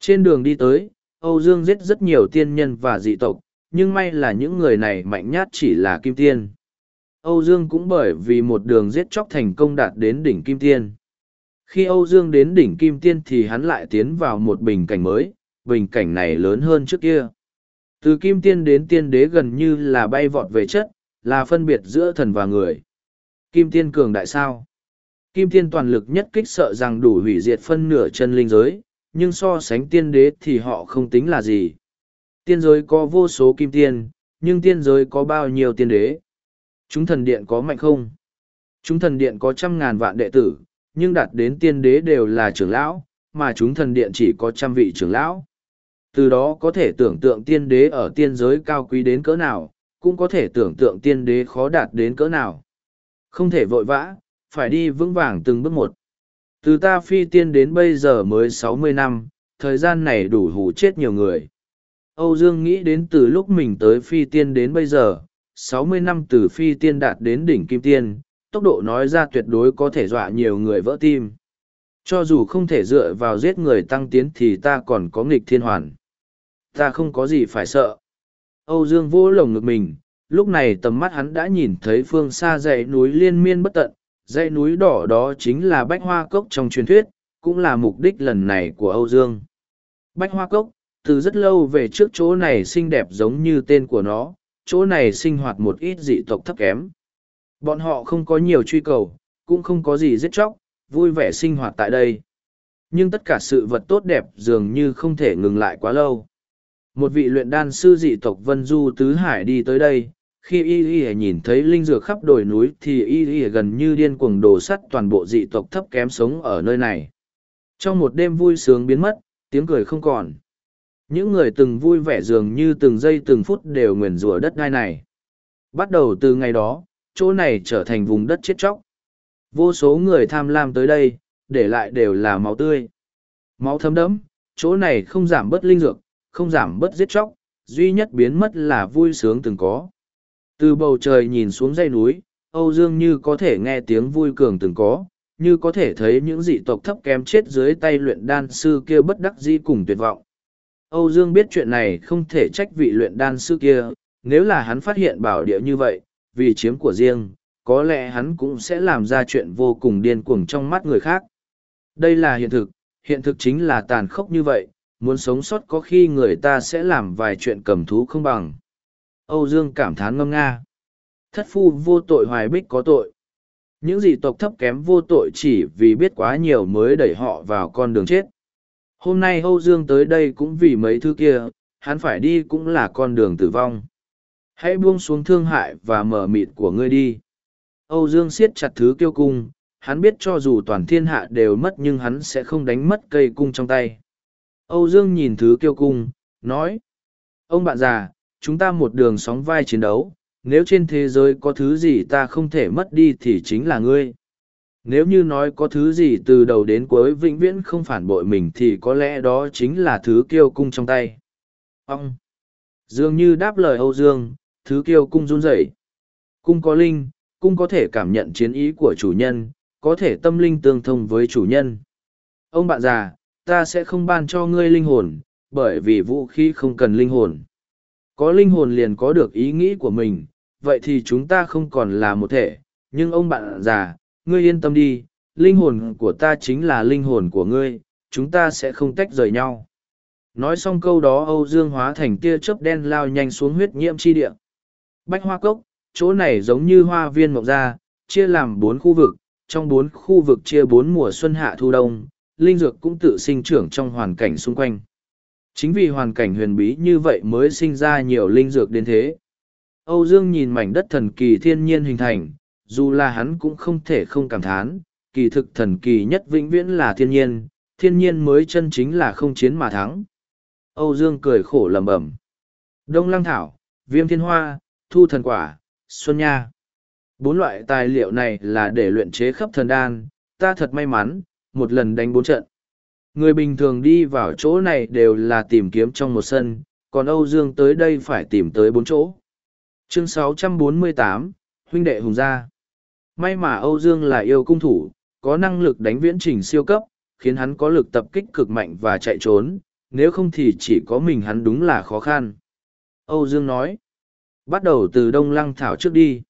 Trên đường đi tới, Âu Dương giết rất nhiều tiên nhân và dị tộc, nhưng may là những người này mạnh nhát chỉ là kim tiên. Âu Dương cũng bởi vì một đường giết chóc thành công đạt đến đỉnh kim tiên. Khi Âu Dương đến đỉnh kim tiên thì hắn lại tiến vào một bình cảnh mới, bình cảnh này lớn hơn trước kia. Từ kim tiên đến tiên đế gần như là bay vọt về chất, là phân biệt giữa thần và người. Kim tiên cường đại sao? Kim tiên toàn lực nhất kích sợ rằng đủ hủy diệt phân nửa chân linh giới, nhưng so sánh tiên đế thì họ không tính là gì. Tiên giới có vô số kim tiên, nhưng tiên giới có bao nhiêu tiên đế? Chúng thần điện có mạnh không? Chúng thần điện có trăm ngàn vạn đệ tử, nhưng đạt đến tiên đế đều là trưởng lão, mà chúng thần điện chỉ có trăm vị trưởng lão. Từ đó có thể tưởng tượng tiên đế ở tiên giới cao quý đến cỡ nào, cũng có thể tưởng tượng tiên đế khó đạt đến cỡ nào. Không thể vội vã, phải đi vững vàng từng bước một. Từ ta phi tiên đến bây giờ mới sáu mươi năm, thời gian này đủ hủ chết nhiều người. Âu Dương nghĩ đến từ lúc mình tới phi tiên đến bây giờ, sáu mươi năm từ phi tiên đạt đến đỉnh kim tiên, tốc độ nói ra tuyệt đối có thể dọa nhiều người vỡ tim. Cho dù không thể dựa vào giết người tăng tiến thì ta còn có nghịch thiên hoàn. Ta không có gì phải sợ. Âu Dương vô lồng ngực mình, lúc này tầm mắt hắn đã nhìn thấy phương xa dãy núi liên miên bất tận, dãy núi đỏ đó chính là bách hoa cốc trong truyền thuyết, cũng là mục đích lần này của Âu Dương. Bách hoa cốc, từ rất lâu về trước chỗ này xinh đẹp giống như tên của nó, chỗ này sinh hoạt một ít dị tộc thấp kém. Bọn họ không có nhiều truy cầu, cũng không có gì giết chóc, vui vẻ sinh hoạt tại đây. Nhưng tất cả sự vật tốt đẹp dường như không thể ngừng lại quá lâu. Một vị luyện đan sư dị tộc Vân Du Tứ Hải đi tới đây, khi y y nhìn thấy linh dược khắp đồi núi thì y y gần như điên cuồng đổ sắt toàn bộ dị tộc thấp kém sống ở nơi này. Trong một đêm vui sướng biến mất, tiếng cười không còn. Những người từng vui vẻ dường như từng giây từng phút đều nguyền rủa đất đai này. Bắt đầu từ ngày đó, chỗ này trở thành vùng đất chết chóc. Vô số người tham lam tới đây, để lại đều là máu tươi. Máu thấm đẫm, chỗ này không giảm bớt linh dược, không giảm bớt giết chóc, duy nhất biến mất là vui sướng từng có. Từ bầu trời nhìn xuống dãy núi, Âu Dương như có thể nghe tiếng vui cường từng có, như có thể thấy những dị tộc thấp kém chết dưới tay luyện đan sư kia bất đắc dĩ cùng tuyệt vọng. Âu Dương biết chuyện này không thể trách vị luyện đan sư kia, nếu là hắn phát hiện bảo địa như vậy, vì chiếm của riêng, có lẽ hắn cũng sẽ làm ra chuyện vô cùng điên cuồng trong mắt người khác. Đây là hiện thực, hiện thực chính là tàn khốc như vậy, muốn sống sót có khi người ta sẽ làm vài chuyện cầm thú không bằng. Âu Dương cảm thán ngâm nga. Thất phu vô tội hoài bích có tội. Những dị tộc thấp kém vô tội chỉ vì biết quá nhiều mới đẩy họ vào con đường chết. Hôm nay Âu Dương tới đây cũng vì mấy thứ kia, hắn phải đi cũng là con đường tử vong. Hãy buông xuống thương hại và mở mịt của ngươi đi. Âu Dương siết chặt thứ kiêu cung, hắn biết cho dù toàn thiên hạ đều mất nhưng hắn sẽ không đánh mất cây cung trong tay. Âu Dương nhìn thứ kiêu cung, nói. Ông bạn già, chúng ta một đường sóng vai chiến đấu, nếu trên thế giới có thứ gì ta không thể mất đi thì chính là ngươi. Nếu như nói có thứ gì từ đầu đến cuối vĩnh viễn không phản bội mình thì có lẽ đó chính là thứ kiêu cung trong tay. Ông! Dường như đáp lời Âu Dương, thứ kiêu cung run rẩy. Cung có linh, cung có thể cảm nhận chiến ý của chủ nhân, có thể tâm linh tương thông với chủ nhân. Ông bạn già, ta sẽ không ban cho ngươi linh hồn, bởi vì vũ khí không cần linh hồn. Có linh hồn liền có được ý nghĩ của mình, vậy thì chúng ta không còn là một thể, nhưng ông bạn già, ngươi yên tâm đi, linh hồn của ta chính là linh hồn của ngươi, chúng ta sẽ không tách rời nhau. Nói xong câu đó Âu Dương hóa thành tia chớp đen lao nhanh xuống huyết nhiễm chi địa. Bách hoa cốc, chỗ này giống như hoa viên mộng ra, chia làm bốn khu vực, trong bốn khu vực chia bốn mùa xuân hạ thu đông, linh dược cũng tự sinh trưởng trong hoàn cảnh xung quanh. Chính vì hoàn cảnh huyền bí như vậy mới sinh ra nhiều linh dược đến thế. Âu Dương nhìn mảnh đất thần kỳ thiên nhiên hình thành, dù là hắn cũng không thể không cảm thán, kỳ thực thần kỳ nhất vĩnh viễn là thiên nhiên, thiên nhiên mới chân chính là không chiến mà thắng. Âu Dương cười khổ lẩm bẩm. Đông lăng thảo, viêm thiên hoa, thu thần quả, xuân nha. Bốn loại tài liệu này là để luyện chế khắp thần đan, ta thật may mắn, một lần đánh bốn trận. Người bình thường đi vào chỗ này đều là tìm kiếm trong một sân, còn Âu Dương tới đây phải tìm tới bốn chỗ. Chương 648, Huynh đệ Hùng Gia May mà Âu Dương là yêu cung thủ, có năng lực đánh viễn trình siêu cấp, khiến hắn có lực tập kích cực mạnh và chạy trốn, nếu không thì chỉ có mình hắn đúng là khó khăn. Âu Dương nói, bắt đầu từ Đông Lăng Thảo trước đi.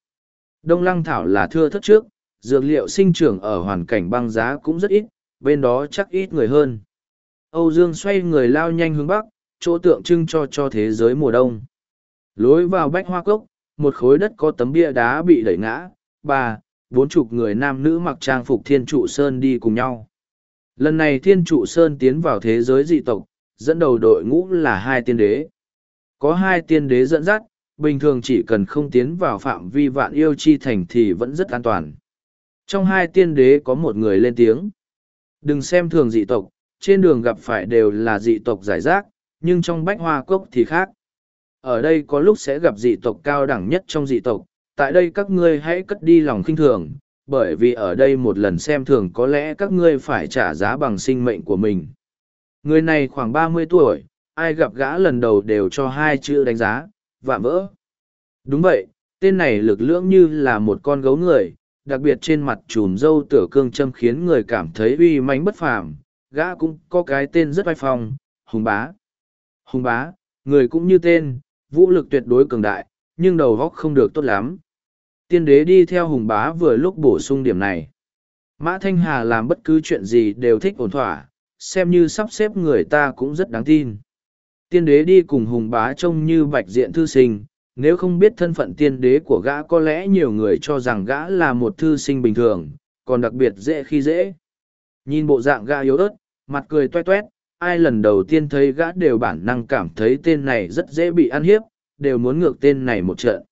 Đông Lăng Thảo là thưa thất trước, dược liệu sinh trưởng ở hoàn cảnh băng giá cũng rất ít, bên đó chắc ít người hơn. Âu Dương xoay người lao nhanh hướng bắc, chỗ tượng trưng cho cho thế giới mùa đông. Lối vào bách hoa cốc, một khối đất có tấm bia đá bị đẩy ngã, ba, bốn chục người nam nữ mặc trang phục thiên trụ sơn đi cùng nhau. Lần này thiên trụ sơn tiến vào thế giới dị tộc, dẫn đầu đội ngũ là hai tiên đế. Có hai tiên đế dẫn dắt, bình thường chỉ cần không tiến vào phạm vi vạn yêu chi thành thì vẫn rất an toàn. Trong hai tiên đế có một người lên tiếng. Đừng xem thường dị tộc, trên đường gặp phải đều là dị tộc giải rác, nhưng trong bách hoa cốc thì khác. Ở đây có lúc sẽ gặp dị tộc cao đẳng nhất trong dị tộc, tại đây các ngươi hãy cất đi lòng khinh thường, bởi vì ở đây một lần xem thường có lẽ các ngươi phải trả giá bằng sinh mệnh của mình. Người này khoảng ba mươi tuổi, ai gặp gã lần đầu đều cho hai chữ đánh giá, vạm vỡ. Đúng vậy, tên này lực lưỡng như là một con gấu người, đặc biệt trên mặt chùm râu tửa cương châm khiến người cảm thấy uy mánh bất phàm. Gã cũng có cái tên rất vai phong, Hùng Bá. Hùng Bá, người cũng như tên, vũ lực tuyệt đối cường đại, nhưng đầu góc không được tốt lắm. Tiên đế đi theo Hùng Bá vừa lúc bổ sung điểm này. Mã Thanh Hà làm bất cứ chuyện gì đều thích ổn thỏa, xem như sắp xếp người ta cũng rất đáng tin. Tiên đế đi cùng Hùng Bá trông như bạch diện thư sinh, nếu không biết thân phận tiên đế của gã có lẽ nhiều người cho rằng gã là một thư sinh bình thường, còn đặc biệt dễ khi dễ. Nhìn bộ dạng gã yếu ớt, mặt cười toe toét, ai lần đầu tiên thấy gã đều bản năng cảm thấy tên này rất dễ bị ăn hiếp, đều muốn ngược tên này một trận.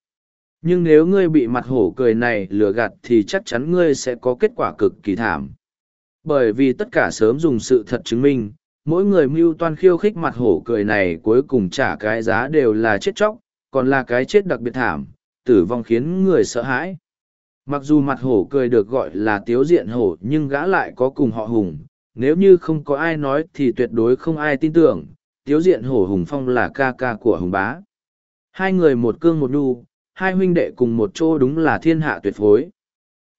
Nhưng nếu ngươi bị mặt hổ cười này lừa gạt thì chắc chắn ngươi sẽ có kết quả cực kỳ thảm. Bởi vì tất cả sớm dùng sự thật chứng minh, mỗi người mưu toan khiêu khích mặt hổ cười này cuối cùng trả cái giá đều là chết chóc, còn là cái chết đặc biệt thảm, tử vong khiến người sợ hãi. Mặc dù mặt hổ cười được gọi là tiếu diện hổ nhưng gã lại có cùng họ hùng, nếu như không có ai nói thì tuyệt đối không ai tin tưởng, tiếu diện hổ hùng phong là ca ca của hùng bá. Hai người một cương một đu, hai huynh đệ cùng một chỗ đúng là thiên hạ tuyệt phối.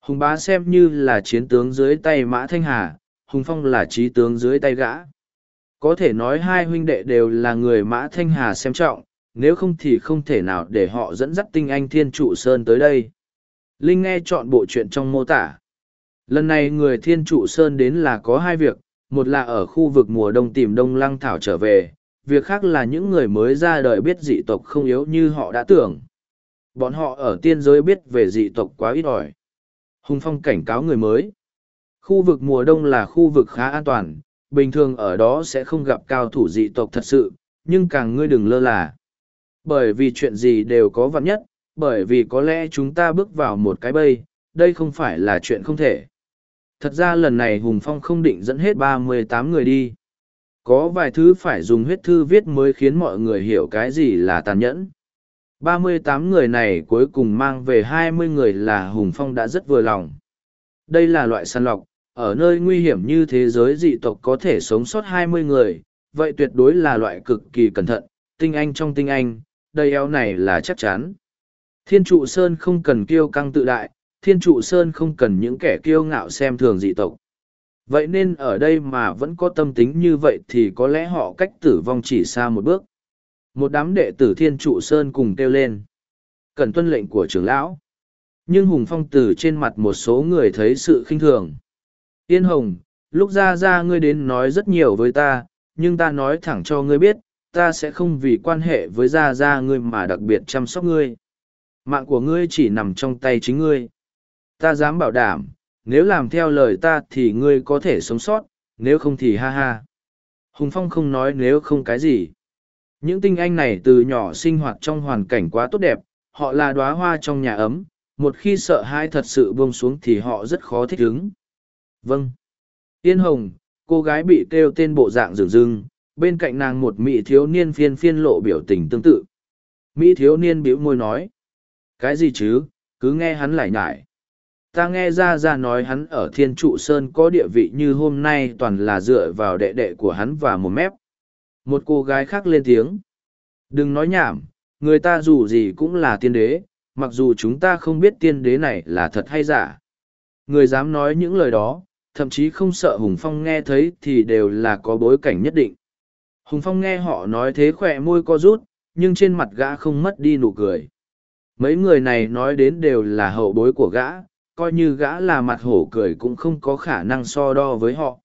Hùng bá xem như là chiến tướng dưới tay mã thanh hà, hùng phong là trí tướng dưới tay gã. Có thể nói hai huynh đệ đều là người mã thanh hà xem trọng, nếu không thì không thể nào để họ dẫn dắt tinh anh thiên trụ sơn tới đây. Linh nghe chọn bộ chuyện trong mô tả. Lần này người thiên trụ sơn đến là có hai việc, một là ở khu vực mùa đông tìm đông lăng thảo trở về, việc khác là những người mới ra đời biết dị tộc không yếu như họ đã tưởng. Bọn họ ở tiên giới biết về dị tộc quá ít ỏi. Hùng Phong cảnh cáo người mới. Khu vực mùa đông là khu vực khá an toàn, bình thường ở đó sẽ không gặp cao thủ dị tộc thật sự, nhưng càng ngươi đừng lơ là. Bởi vì chuyện gì đều có vặn nhất, bởi vì có lẽ chúng ta bước vào một cái bây, đây không phải là chuyện không thể. Thật ra lần này Hùng Phong không định dẫn hết ba mươi tám người đi. Có vài thứ phải dùng huyết thư viết mới khiến mọi người hiểu cái gì là tàn nhẫn. ba mươi tám người này cuối cùng mang về hai mươi người là Hùng Phong đã rất vừa lòng. Đây là loại săn lọc, ở nơi nguy hiểm như thế giới dị tộc có thể sống sót hai mươi người, vậy tuyệt đối là loại cực kỳ cẩn thận, tinh anh trong tinh anh, đầy eo này là chắc chắn. Thiên trụ sơn không cần kiêu căng tự đại, thiên trụ sơn không cần những kẻ kiêu ngạo xem thường dị tộc. Vậy nên ở đây mà vẫn có tâm tính như vậy thì có lẽ họ cách tử vong chỉ xa một bước. Một đám đệ tử thiên trụ sơn cùng kêu lên. Cần tuân lệnh của trưởng lão. Nhưng Hùng Phong từ trên mặt một số người thấy sự khinh thường. Yên Hồng, lúc ra ra ngươi đến nói rất nhiều với ta, nhưng ta nói thẳng cho ngươi biết, ta sẽ không vì quan hệ với gia gia ngươi mà đặc biệt chăm sóc ngươi. Mạng của ngươi chỉ nằm trong tay chính ngươi. Ta dám bảo đảm, nếu làm theo lời ta thì ngươi có thể sống sót, nếu không thì ha ha. Hùng Phong không nói nếu không cái gì. Những tinh anh này từ nhỏ sinh hoạt trong hoàn cảnh quá tốt đẹp, họ là đóa hoa trong nhà ấm, một khi sợ hãi thật sự buông xuống thì họ rất khó thích ứng. Vâng. Yên Hồng, cô gái bị kêu tên bộ dạng rừng rưng, bên cạnh nàng một mỹ thiếu niên phiên phiên lộ biểu tình tương tự. Mỹ thiếu niên bĩu môi nói. Cái gì chứ, cứ nghe hắn lại nhải. Ta nghe ra ra nói hắn ở thiên trụ sơn có địa vị như hôm nay toàn là dựa vào đệ đệ của hắn và một mép. Một cô gái khác lên tiếng. Đừng nói nhảm, người ta dù gì cũng là tiên đế, mặc dù chúng ta không biết tiên đế này là thật hay giả. Người dám nói những lời đó, thậm chí không sợ Hùng Phong nghe thấy thì đều là có bối cảnh nhất định. Hùng Phong nghe họ nói thế khỏe môi co rút, nhưng trên mặt gã không mất đi nụ cười. Mấy người này nói đến đều là hậu bối của gã, coi như gã là mặt hổ cười cũng không có khả năng so đo với họ.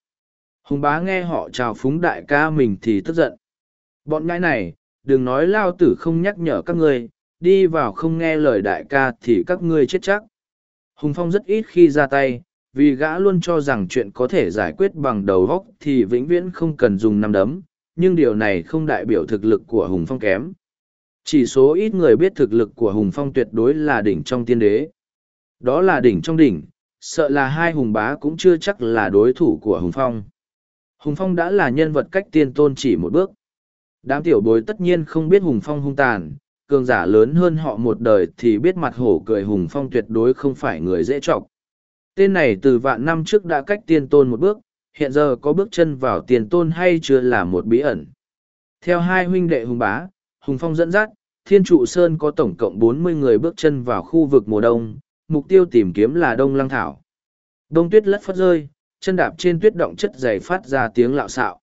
Hùng bá nghe họ chào phúng đại ca mình thì tức giận. Bọn ngãi này, đừng nói lao tử không nhắc nhở các ngươi, đi vào không nghe lời đại ca thì các ngươi chết chắc. Hùng Phong rất ít khi ra tay, vì gã luôn cho rằng chuyện có thể giải quyết bằng đầu góc thì vĩnh viễn không cần dùng năm đấm, nhưng điều này không đại biểu thực lực của Hùng Phong kém. Chỉ số ít người biết thực lực của Hùng Phong tuyệt đối là đỉnh trong tiên đế. Đó là đỉnh trong đỉnh, sợ là hai hùng bá cũng chưa chắc là đối thủ của Hùng Phong. Hùng Phong đã là nhân vật cách tiên tôn chỉ một bước. Đám tiểu bối tất nhiên không biết Hùng Phong hung tàn, cường giả lớn hơn họ một đời thì biết mặt hổ cười Hùng Phong tuyệt đối không phải người dễ trọc. Tên này từ vạn năm trước đã cách tiên tôn một bước, hiện giờ có bước chân vào tiền tôn hay chưa là một bí ẩn. Theo hai huynh đệ Hùng Bá, Hùng Phong dẫn dắt, Thiên Trụ Sơn có tổng cộng bốn mươi người bước chân vào khu vực mùa đông, mục tiêu tìm kiếm là Đông Lăng Thảo. Đông tuyết lất phất rơi, chân đạp trên tuyết động chất dày phát ra tiếng lạo xạo.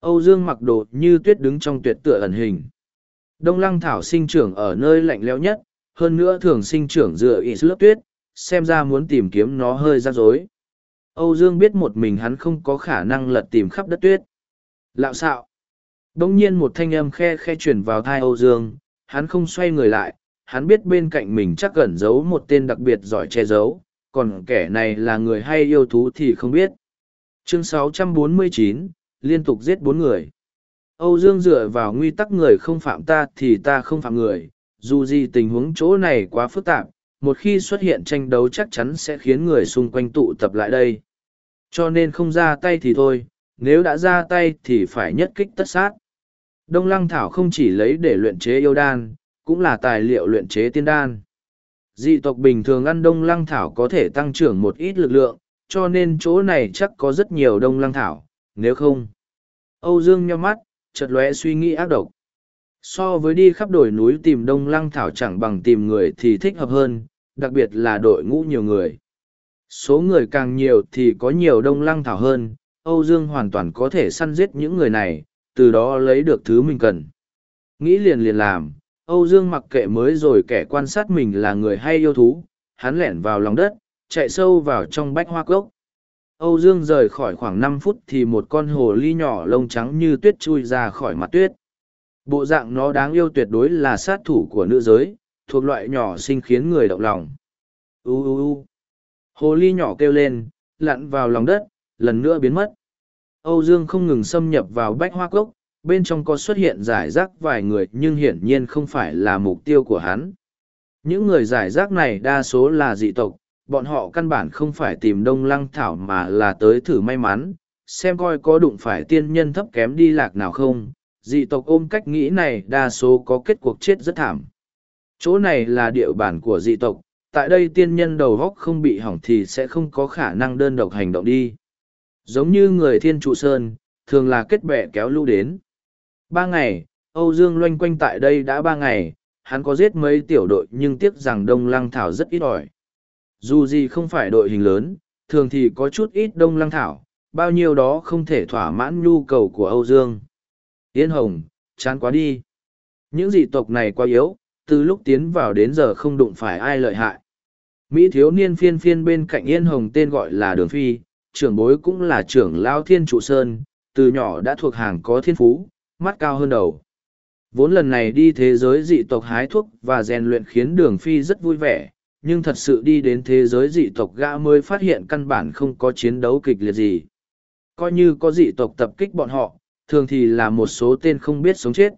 Âu Dương mặc đồ như tuyết đứng trong tuyệt tựa ẩn hình. Đông Lăng Thảo sinh trưởng ở nơi lạnh lẽo nhất, hơn nữa thường sinh trưởng dựa ít lớp tuyết, xem ra muốn tìm kiếm nó hơi rắc rối. Âu Dương biết một mình hắn không có khả năng lật tìm khắp đất tuyết. Lạo xạo. Đông nhiên một thanh âm khe khe chuyển vào thai Âu Dương, hắn không xoay người lại, hắn biết bên cạnh mình chắc gần giấu một tên đặc biệt giỏi che giấu, còn kẻ này là người hay yêu thú thì không biết. Chương 649, liên tục giết bốn người. Âu Dương dựa vào nguy tắc người không phạm ta thì ta không phạm người, dù gì tình huống chỗ này quá phức tạp, một khi xuất hiện tranh đấu chắc chắn sẽ khiến người xung quanh tụ tập lại đây. Cho nên không ra tay thì thôi, nếu đã ra tay thì phải nhất kích tất sát. Đông Lăng Thảo không chỉ lấy để luyện chế yêu đan, cũng là tài liệu luyện chế tiên đan. Dị tộc bình thường ăn Đông Lăng Thảo có thể tăng trưởng một ít lực lượng, cho nên chỗ này chắc có rất nhiều Đông Lăng Thảo, nếu không. Âu Dương nhắm mắt, chợt lóe suy nghĩ ác độc. So với đi khắp đồi núi tìm Đông Lăng Thảo chẳng bằng tìm người thì thích hợp hơn, đặc biệt là đội ngũ nhiều người. Số người càng nhiều thì có nhiều Đông Lăng Thảo hơn, Âu Dương hoàn toàn có thể săn giết những người này, từ đó lấy được thứ mình cần. Nghĩ liền liền làm, Âu Dương mặc kệ mới rồi kẻ quan sát mình là người hay yêu thú, hắn lẻn vào lòng đất, chạy sâu vào trong bách hoa cốc. Âu Dương rời khỏi khoảng năm phút thì một con hồ ly nhỏ lông trắng như tuyết chui ra khỏi mặt tuyết. Bộ dạng nó đáng yêu tuyệt đối là sát thủ của nữ giới, thuộc loại nhỏ sinh khiến người động lòng. U u u. Hồ ly nhỏ kêu lên, lặn vào lòng đất, lần nữa biến mất. Âu Dương không ngừng xâm nhập vào bách hoa cốc, bên trong có xuất hiện giải rác vài người nhưng hiển nhiên không phải là mục tiêu của hắn. Những người giải rác này đa số là dị tộc, bọn họ căn bản không phải tìm đông lăng thảo mà là tới thử may mắn, xem coi có đụng phải tiên nhân thấp kém đi lạc nào không. Dị tộc ôm cách nghĩ này đa số có kết cuộc chết rất thảm. Chỗ này là địa bàn của dị tộc, tại đây tiên nhân đầu góc không bị hỏng thì sẽ không có khả năng đơn độc hành động đi. Giống như người thiên trụ sơn, thường là kết bè kéo lưu đến. Ba ngày, Âu Dương loanh quanh tại đây đã ba ngày, hắn có giết mấy tiểu đội nhưng tiếc rằng Đông Lăng Thảo rất ít ỏi. Dù gì không phải đội hình lớn, thường thì có chút ít Đông Lăng Thảo, bao nhiêu đó không thể thỏa mãn nhu cầu của Âu Dương. Yên Hồng, chán quá đi. Những dị tộc này quá yếu, từ lúc tiến vào đến giờ không đụng phải ai lợi hại. Mỹ thiếu niên phiên phiên bên cạnh Yên Hồng tên gọi là Đường Phi, trưởng bối cũng là trưởng Lao Thiên Trụ Sơn, từ nhỏ đã thuộc hàng có thiên phú, mắt cao hơn đầu. Vốn lần này đi thế giới dị tộc hái thuốc và rèn luyện khiến Đường Phi rất vui vẻ, nhưng thật sự đi đến thế giới dị tộc gã mới phát hiện căn bản không có chiến đấu kịch liệt gì. Coi như có dị tộc tập kích bọn họ, thường thì là một số tên không biết sống chết.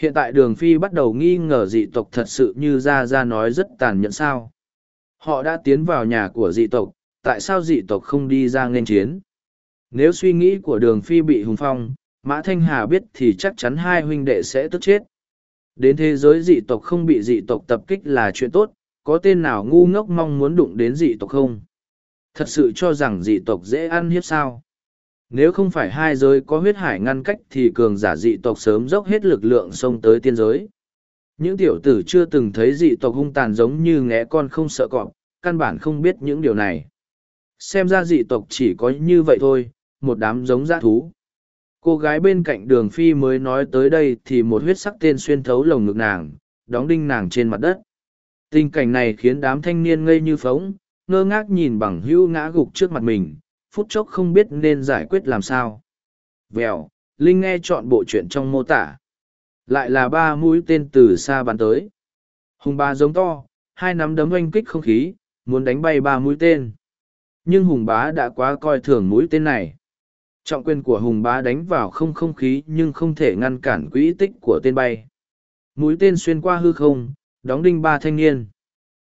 Hiện tại đường phi bắt đầu nghi ngờ dị tộc thật sự như Gia Gia nói rất tàn nhẫn sao. Họ đã tiến vào nhà của dị tộc, tại sao dị tộc không đi ra nghênh chiến? Nếu suy nghĩ của đường phi bị hùng phong, Mã Thanh Hà biết thì chắc chắn hai huynh đệ sẽ tức chết. Đến thế giới dị tộc không bị dị tộc tập kích là chuyện tốt, có tên nào ngu ngốc mong muốn đụng đến dị tộc không? Thật sự cho rằng dị tộc dễ ăn hiếp sao? Nếu không phải hai giới có huyết hải ngăn cách thì cường giả dị tộc sớm dốc hết lực lượng xông tới tiên giới. Những tiểu tử chưa từng thấy dị tộc hung tàn giống như ngẽ con không sợ cọp, căn bản không biết những điều này. Xem ra dị tộc chỉ có như vậy thôi, một đám giống dã thú. Cô gái bên cạnh đường phi mới nói tới đây thì một huyết sắc tên xuyên thấu lồng ngực nàng, đóng đinh nàng trên mặt đất. Tình cảnh này khiến đám thanh niên ngây như phóng, ngơ ngác nhìn bằng hưu ngã gục trước mặt mình, phút chốc không biết nên giải quyết làm sao. Vèo, Linh nghe chọn bộ chuyện trong mô tả. Lại là ba mũi tên từ xa bắn tới. Hùng bá giống to, hai nắm đấm oanh kích không khí, muốn đánh bay ba mũi tên. Nhưng Hùng bá đã quá coi thường mũi tên này. Trọng quyền của Hùng bá đánh vào không không khí nhưng không thể ngăn cản quỹ tích của tên bay. Mũi tên xuyên qua hư không, đóng đinh ba thanh niên.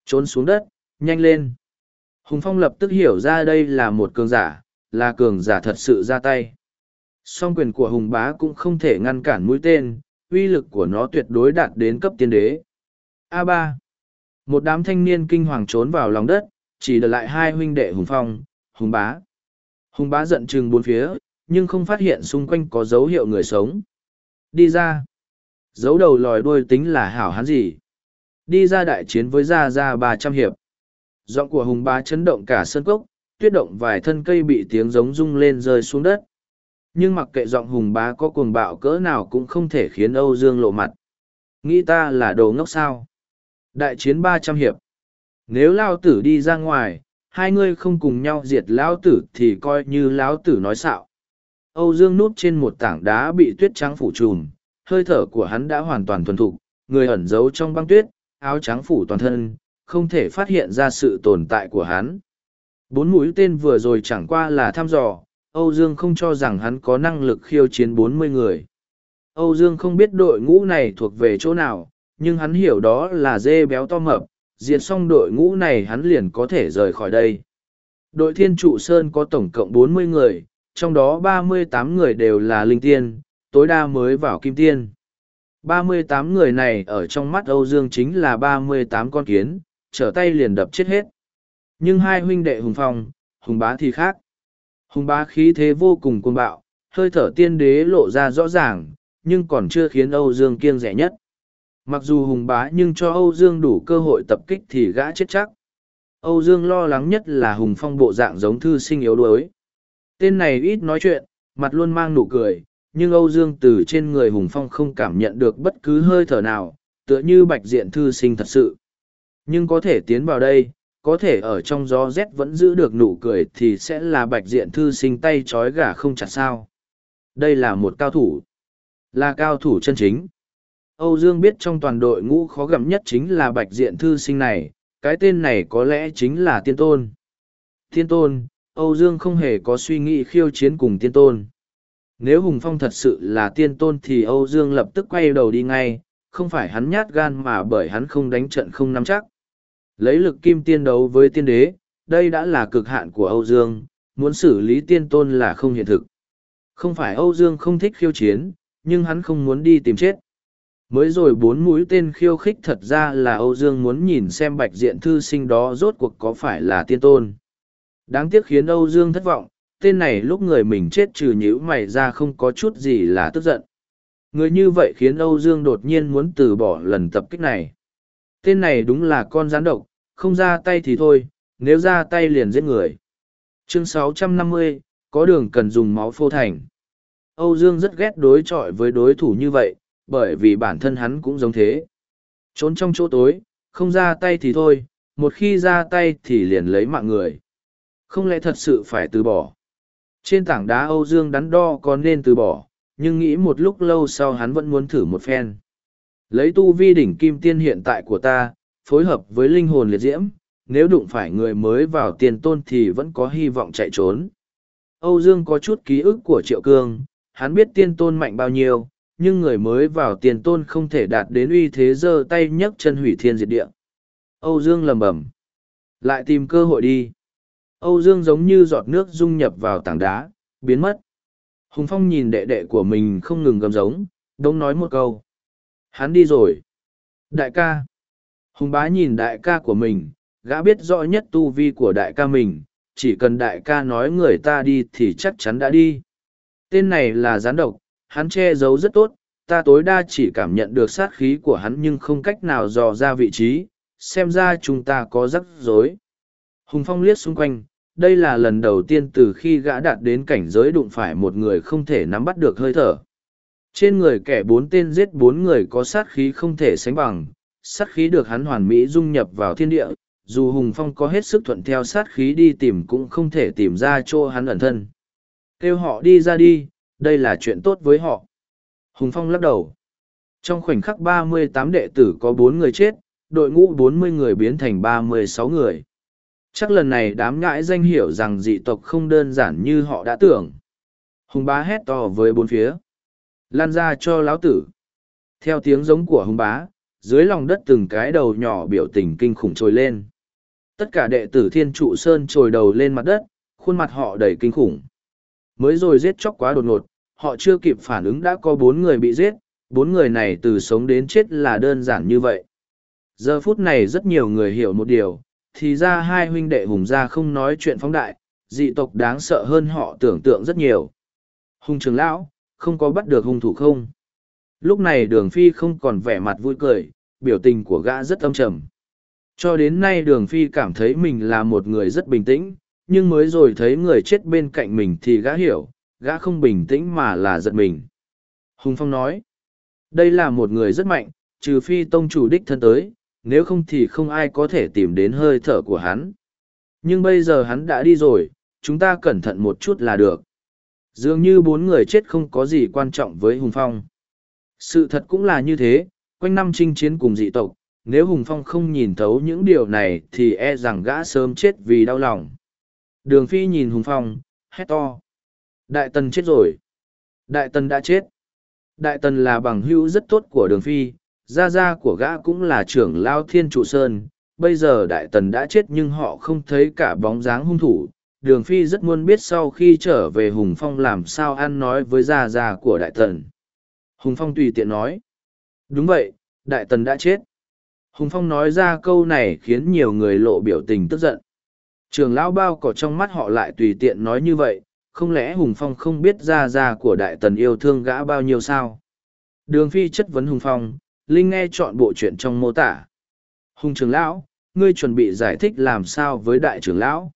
Trốn xuống đất, nhanh lên. Hùng Phong lập tức hiểu ra đây là một cường giả, là cường giả thật sự ra tay. Song quyền của Hùng Bá cũng không thể ngăn cản mũi tên, uy lực của nó tuyệt đối đạt đến cấp tiên đế. A3. Một đám thanh niên kinh hoàng trốn vào lòng đất, chỉ để lại hai huynh đệ Hùng Phong, Hùng Bá. Hùng Bá giận chừng bốn phía, nhưng không phát hiện xung quanh có dấu hiệu người sống. Đi ra. Dấu đầu lòi đuôi tính là hảo hán gì. Đi ra đại chiến với Gia Gia ba trăm hiệp. Giọng của Hùng Bá chấn động cả sân cốc, tuyết động vài thân cây bị tiếng giống rung lên rơi xuống đất. Nhưng mặc kệ giọng Hùng Bá có cuồng bạo cỡ nào cũng không thể khiến Âu Dương lộ mặt. Nghĩ ta là đồ ngốc sao? Đại chiến ba trăm hiệp. Nếu Lao Tử đi ra ngoài, hai ngươi không cùng nhau diệt Lão Tử thì coi như Lão Tử nói xạo. Âu Dương núp trên một tảng đá bị tuyết trắng phủ trùm, hơi thở của hắn đã hoàn toàn thuần thục, người ẩn giấu trong băng tuyết, áo trắng phủ toàn thân, không thể phát hiện ra sự tồn tại của hắn. Bốn mũi tên vừa rồi chẳng qua là thăm dò, Âu Dương không cho rằng hắn có năng lực khiêu chiến bốn mươi người. Âu Dương không biết đội ngũ này thuộc về chỗ nào, nhưng hắn hiểu đó là dê béo to mập, diệt xong đội ngũ này hắn liền có thể rời khỏi đây. Đội Thiên Trụ Sơn có tổng cộng bốn mươi người, trong đó ba mươi tám người đều là linh tiên, tối đa mới vào kim tiên. Ba mươi tám người này ở trong mắt Âu Dương chính là ba mươi tám con kiến, trở tay liền đập chết hết. Nhưng hai huynh đệ hùng phong, hùng bá thì khác. Hùng bá khí thế vô cùng cuồng bạo, hơi thở tiên đế lộ ra rõ ràng, nhưng còn chưa khiến Âu Dương kiêng rẻ nhất. Mặc dù hùng bá nhưng cho Âu Dương đủ cơ hội tập kích thì gã chết chắc. Âu Dương lo lắng nhất là hùng phong bộ dạng giống thư sinh yếu đuối. Tên này ít nói chuyện, mặt luôn mang nụ cười, nhưng Âu Dương từ trên người hùng phong không cảm nhận được bất cứ hơi thở nào, tựa như bạch diện thư sinh thật sự. Nhưng có thể tiến vào đây, có thể ở trong gió rét vẫn giữ được nụ cười thì sẽ là bạch diện thư sinh tay trói gà không chặt sao. Đây là một cao thủ. Là cao thủ chân chính. Âu Dương biết trong toàn đội ngũ khó gặm nhất chính là bạch diện thư sinh này, cái tên này có lẽ chính là tiên tôn. Tiên tôn, Âu Dương không hề có suy nghĩ khiêu chiến cùng tiên tôn. Nếu Hùng Phong thật sự là tiên tôn thì Âu Dương lập tức quay đầu đi ngay, không phải hắn nhát gan mà bởi hắn không đánh trận không nắm chắc. Lấy lực kim tiên đấu với tiên đế, đây đã là cực hạn của Âu Dương, muốn xử lý tiên tôn là không hiện thực. Không phải Âu Dương không thích khiêu chiến, nhưng hắn không muốn đi tìm chết. Mới rồi bốn mũi tên khiêu khích thật ra là Âu Dương muốn nhìn xem bạch diện thư sinh đó rốt cuộc có phải là tiên tôn. Đáng tiếc khiến Âu Dương thất vọng, tên này lúc người mình chết trừ nhữ mày ra không có chút gì là tức giận. Người như vậy khiến Âu Dương đột nhiên muốn từ bỏ lần tập kích này tên này đúng là con gián độc, không ra tay thì thôi, nếu ra tay liền giết người. Chương 650, có đường cần dùng máu phô thành. Âu Dương rất ghét đối chọi với đối thủ như vậy, bởi vì bản thân hắn cũng giống thế. Trốn trong chỗ tối, không ra tay thì thôi, một khi ra tay thì liền lấy mạng người. Không lẽ thật sự phải từ bỏ. Trên tảng đá Âu Dương đắn đo có nên từ bỏ, nhưng nghĩ một lúc lâu sau hắn vẫn muốn thử một phen. Lấy tu vi đỉnh kim tiên hiện tại của ta, phối hợp với linh hồn liệt diễm, nếu đụng phải người mới vào tiền tôn thì vẫn có hy vọng chạy trốn. Âu Dương có chút ký ức của Triệu Cương, hắn biết tiên tôn mạnh bao nhiêu, nhưng người mới vào tiền tôn không thể đạt đến uy thế giơ tay nhấc chân hủy thiên diệt địa. Âu Dương lầm bẩm Lại tìm cơ hội đi. Âu Dương giống như giọt nước dung nhập vào tảng đá, biến mất. Hùng Phong nhìn đệ đệ của mình không ngừng gầm giống, đông nói một câu. Hắn đi rồi. Đại ca. Hùng bá nhìn đại ca của mình, gã biết rõ nhất tu vi của đại ca mình, chỉ cần đại ca nói người ta đi thì chắc chắn đã đi. Tên này là gián độc, hắn che giấu rất tốt, ta tối đa chỉ cảm nhận được sát khí của hắn nhưng không cách nào dò ra vị trí, xem ra chúng ta có rắc rối. Hùng Phong liếc xung quanh, đây là lần đầu tiên từ khi gã đạt đến cảnh giới đụng phải một người không thể nắm bắt được hơi thở. Trên người kẻ bốn tên giết bốn người có sát khí không thể sánh bằng, sát khí được hắn hoàn mỹ dung nhập vào thiên địa, dù Hùng Phong có hết sức thuận theo sát khí đi tìm cũng không thể tìm ra chỗ hắn ẩn thân. Kêu họ đi ra đi, đây là chuyện tốt với họ. Hùng Phong lắc đầu. Trong khoảnh khắc ba mươi tám đệ tử có bốn người chết, đội ngũ bốn mươi người biến thành ba mươi sáu người. Chắc lần này đám ngãi danh hiểu rằng dị tộc không đơn giản như họ đã tưởng. Hùng bá hét to với bốn phía. Lan ra cho lão tử. Theo tiếng giống của hùng bá, dưới lòng đất từng cái đầu nhỏ biểu tình kinh khủng trồi lên. Tất cả đệ tử thiên trụ sơn trồi đầu lên mặt đất, khuôn mặt họ đầy kinh khủng. Mới rồi giết chóc quá đột ngột, họ chưa kịp phản ứng đã có bốn người bị giết, bốn người này từ sống đến chết là đơn giản như vậy. Giờ phút này rất nhiều người hiểu một điều, thì ra hai huynh đệ hùng gia không nói chuyện phóng đại, dị tộc đáng sợ hơn họ tưởng tượng rất nhiều. Hùng trường lão, không có bắt được hung thủ không? Lúc này đường phi không còn vẻ mặt vui cười, biểu tình của gã rất âm trầm. Cho đến nay đường phi cảm thấy mình là một người rất bình tĩnh, nhưng mới rồi thấy người chết bên cạnh mình thì gã hiểu, gã không bình tĩnh mà là giận mình. Hùng Phong nói, đây là một người rất mạnh, trừ phi tông chủ đích thân tới, nếu không thì không ai có thể tìm đến hơi thở của hắn. Nhưng bây giờ hắn đã đi rồi, chúng ta cẩn thận một chút là được. Dường như bốn người chết không có gì quan trọng với Hùng Phong. Sự thật cũng là như thế, quanh năm chinh chiến cùng dị tộc, nếu Hùng Phong không nhìn thấu những điều này thì e rằng gã sớm chết vì đau lòng. Đường Phi nhìn Hùng Phong, hét to. Đại Tần chết rồi. Đại Tần đã chết. Đại Tần là bằng hữu rất tốt của Đường Phi, gia gia của gã cũng là trưởng lao thiên trụ sơn. Bây giờ Đại Tần đã chết nhưng họ không thấy cả bóng dáng hung thủ. Đường Phi rất muốn biết sau khi trở về Hùng Phong làm sao ăn nói với gia gia của Đại Tần. Hùng Phong tùy tiện nói. Đúng vậy, Đại Tần đã chết. Hùng Phong nói ra câu này khiến nhiều người lộ biểu tình tức giận. Trường lão bao cỏ trong mắt họ lại tùy tiện nói như vậy, không lẽ Hùng Phong không biết gia gia của Đại Tần yêu thương gã bao nhiêu sao? Đường Phi chất vấn Hùng Phong, Linh nghe chọn bộ chuyện trong mô tả. Hùng Trường lão, ngươi chuẩn bị giải thích làm sao với đại trưởng lão.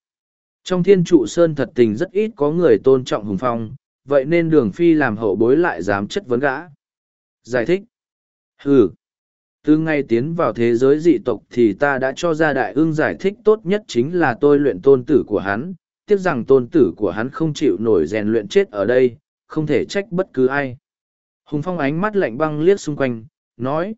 Trong thiên trụ sơn thật tình rất ít có người tôn trọng Hùng Phong, vậy nên đường Phi làm hậu bối lại dám chất vấn gã. Giải thích. hừ Từ ngày tiến vào thế giới dị tộc thì ta đã cho ra đại ương giải thích tốt nhất chính là tôi luyện tôn tử của hắn, tiếc rằng tôn tử của hắn không chịu nổi rèn luyện chết ở đây, không thể trách bất cứ ai. Hùng Phong ánh mắt lạnh băng liếc xung quanh, nói,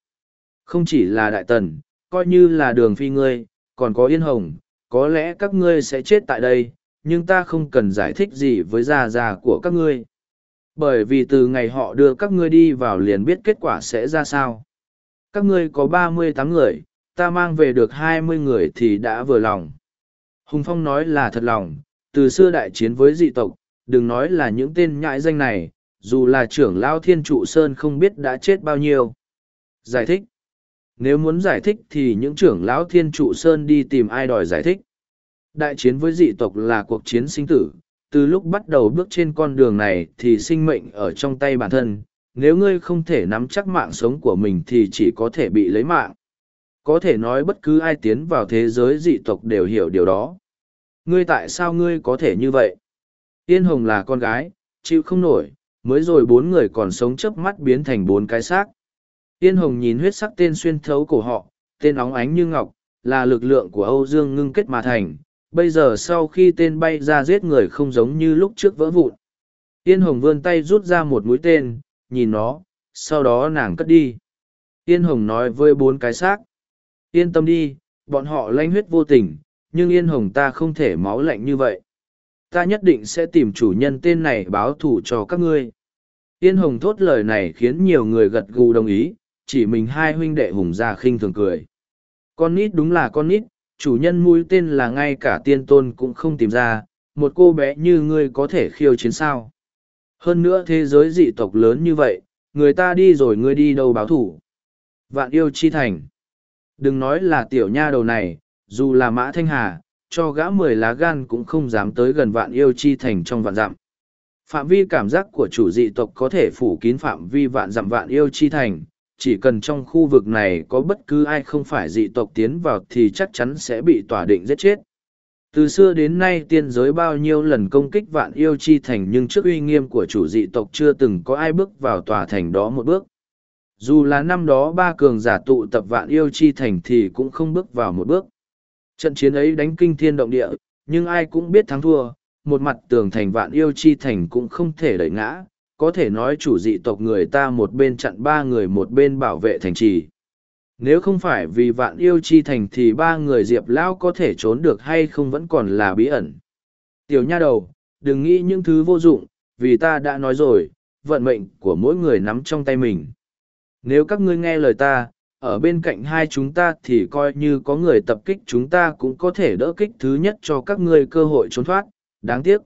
không chỉ là đại tần, coi như là đường phi ngươi, còn có yên hồng, có lẽ các ngươi sẽ chết tại đây, nhưng ta không cần giải thích gì với già già của các ngươi. Bởi vì từ ngày họ đưa các ngươi đi vào liền biết kết quả sẽ ra sao các ngươi có ba mươi tám người, ta mang về được hai mươi người thì đã vừa lòng. Hùng Phong nói là thật lòng, từ xưa đại chiến với dị tộc, đừng nói là những tên nhãi danh này, dù là trưởng lao thiên trụ sơn không biết đã chết bao nhiêu. Giải thích. Nếu muốn giải thích thì những trưởng lão thiên trụ sơn đi tìm ai đòi giải thích. Đại chiến với dị tộc là cuộc chiến sinh tử, từ lúc bắt đầu bước trên con đường này thì sinh mệnh ở trong tay bản thân, nếu ngươi không thể nắm chắc mạng sống của mình thì chỉ có thể bị lấy mạng. Có thể nói bất cứ ai tiến vào thế giới dị tộc đều hiểu điều đó. Ngươi tại sao ngươi có thể như vậy? Yên Hồng là con gái, chịu không nổi, mới rồi bốn người còn sống chớp mắt biến thành bốn cái xác. Yên Hồng nhìn huyết sắc tên xuyên thấu cổ họ, tên óng ánh như ngọc, là lực lượng của Âu Dương ngưng kết mà thành. Bây giờ sau khi tên bay ra giết người không giống như lúc trước vỡ vụn. Yên Hồng vươn tay rút ra một mũi tên, nhìn nó, sau đó nàng cất đi. Yên Hồng nói với bốn cái xác. Yên tâm đi, bọn họ lanh huyết vô tình, nhưng Yên Hồng ta không thể máu lạnh như vậy. Ta nhất định sẽ tìm chủ nhân tên này báo thủ cho các ngươi. Yên Hồng thốt lời này khiến nhiều người gật gù đồng ý, chỉ mình hai huynh đệ hùng ra khinh thường cười. Con nít đúng là con nít, chủ nhân mũi tên là ngay cả tiên tôn cũng không tìm ra, một cô bé như ngươi có thể khiêu chiến sao. Hơn nữa thế giới dị tộc lớn như vậy, người ta đi rồi ngươi đi đâu báo thủ. Vạn yêu chi thành. Đừng nói là tiểu nha đầu này, dù là mã thanh hà, cho gã mười lá gan cũng không dám tới gần vạn yêu chi thành trong vạn dặm. Phạm vi cảm giác của chủ dị tộc có thể phủ kín phạm vi vạn dặm vạn yêu chi thành, chỉ cần trong khu vực này có bất cứ ai không phải dị tộc tiến vào thì chắc chắn sẽ bị tỏa định giết chết. Từ xưa đến nay tiên giới bao nhiêu lần công kích vạn yêu chi thành nhưng trước uy nghiêm của chủ dị tộc chưa từng có ai bước vào tòa thành đó một bước. Dù là năm đó ba cường giả tụ tập vạn yêu chi thành thì cũng không bước vào một bước. Trận chiến ấy đánh kinh thiên động địa, nhưng ai cũng biết thắng thua, một mặt tường thành vạn yêu chi thành cũng không thể đẩy ngã, có thể nói chủ dị tộc người ta một bên chặn ba người một bên bảo vệ thành trì. Nếu không phải vì vạn yêu chi thành thì ba người diệp lão có thể trốn được hay không vẫn còn là bí ẩn. Tiểu nha đầu, đừng nghĩ những thứ vô dụng, vì ta đã nói rồi, vận mệnh của mỗi người nắm trong tay mình. Nếu các ngươi nghe lời ta, ở bên cạnh hai chúng ta thì coi như có người tập kích chúng ta cũng có thể đỡ kích thứ nhất cho các ngươi cơ hội trốn thoát, đáng tiếc.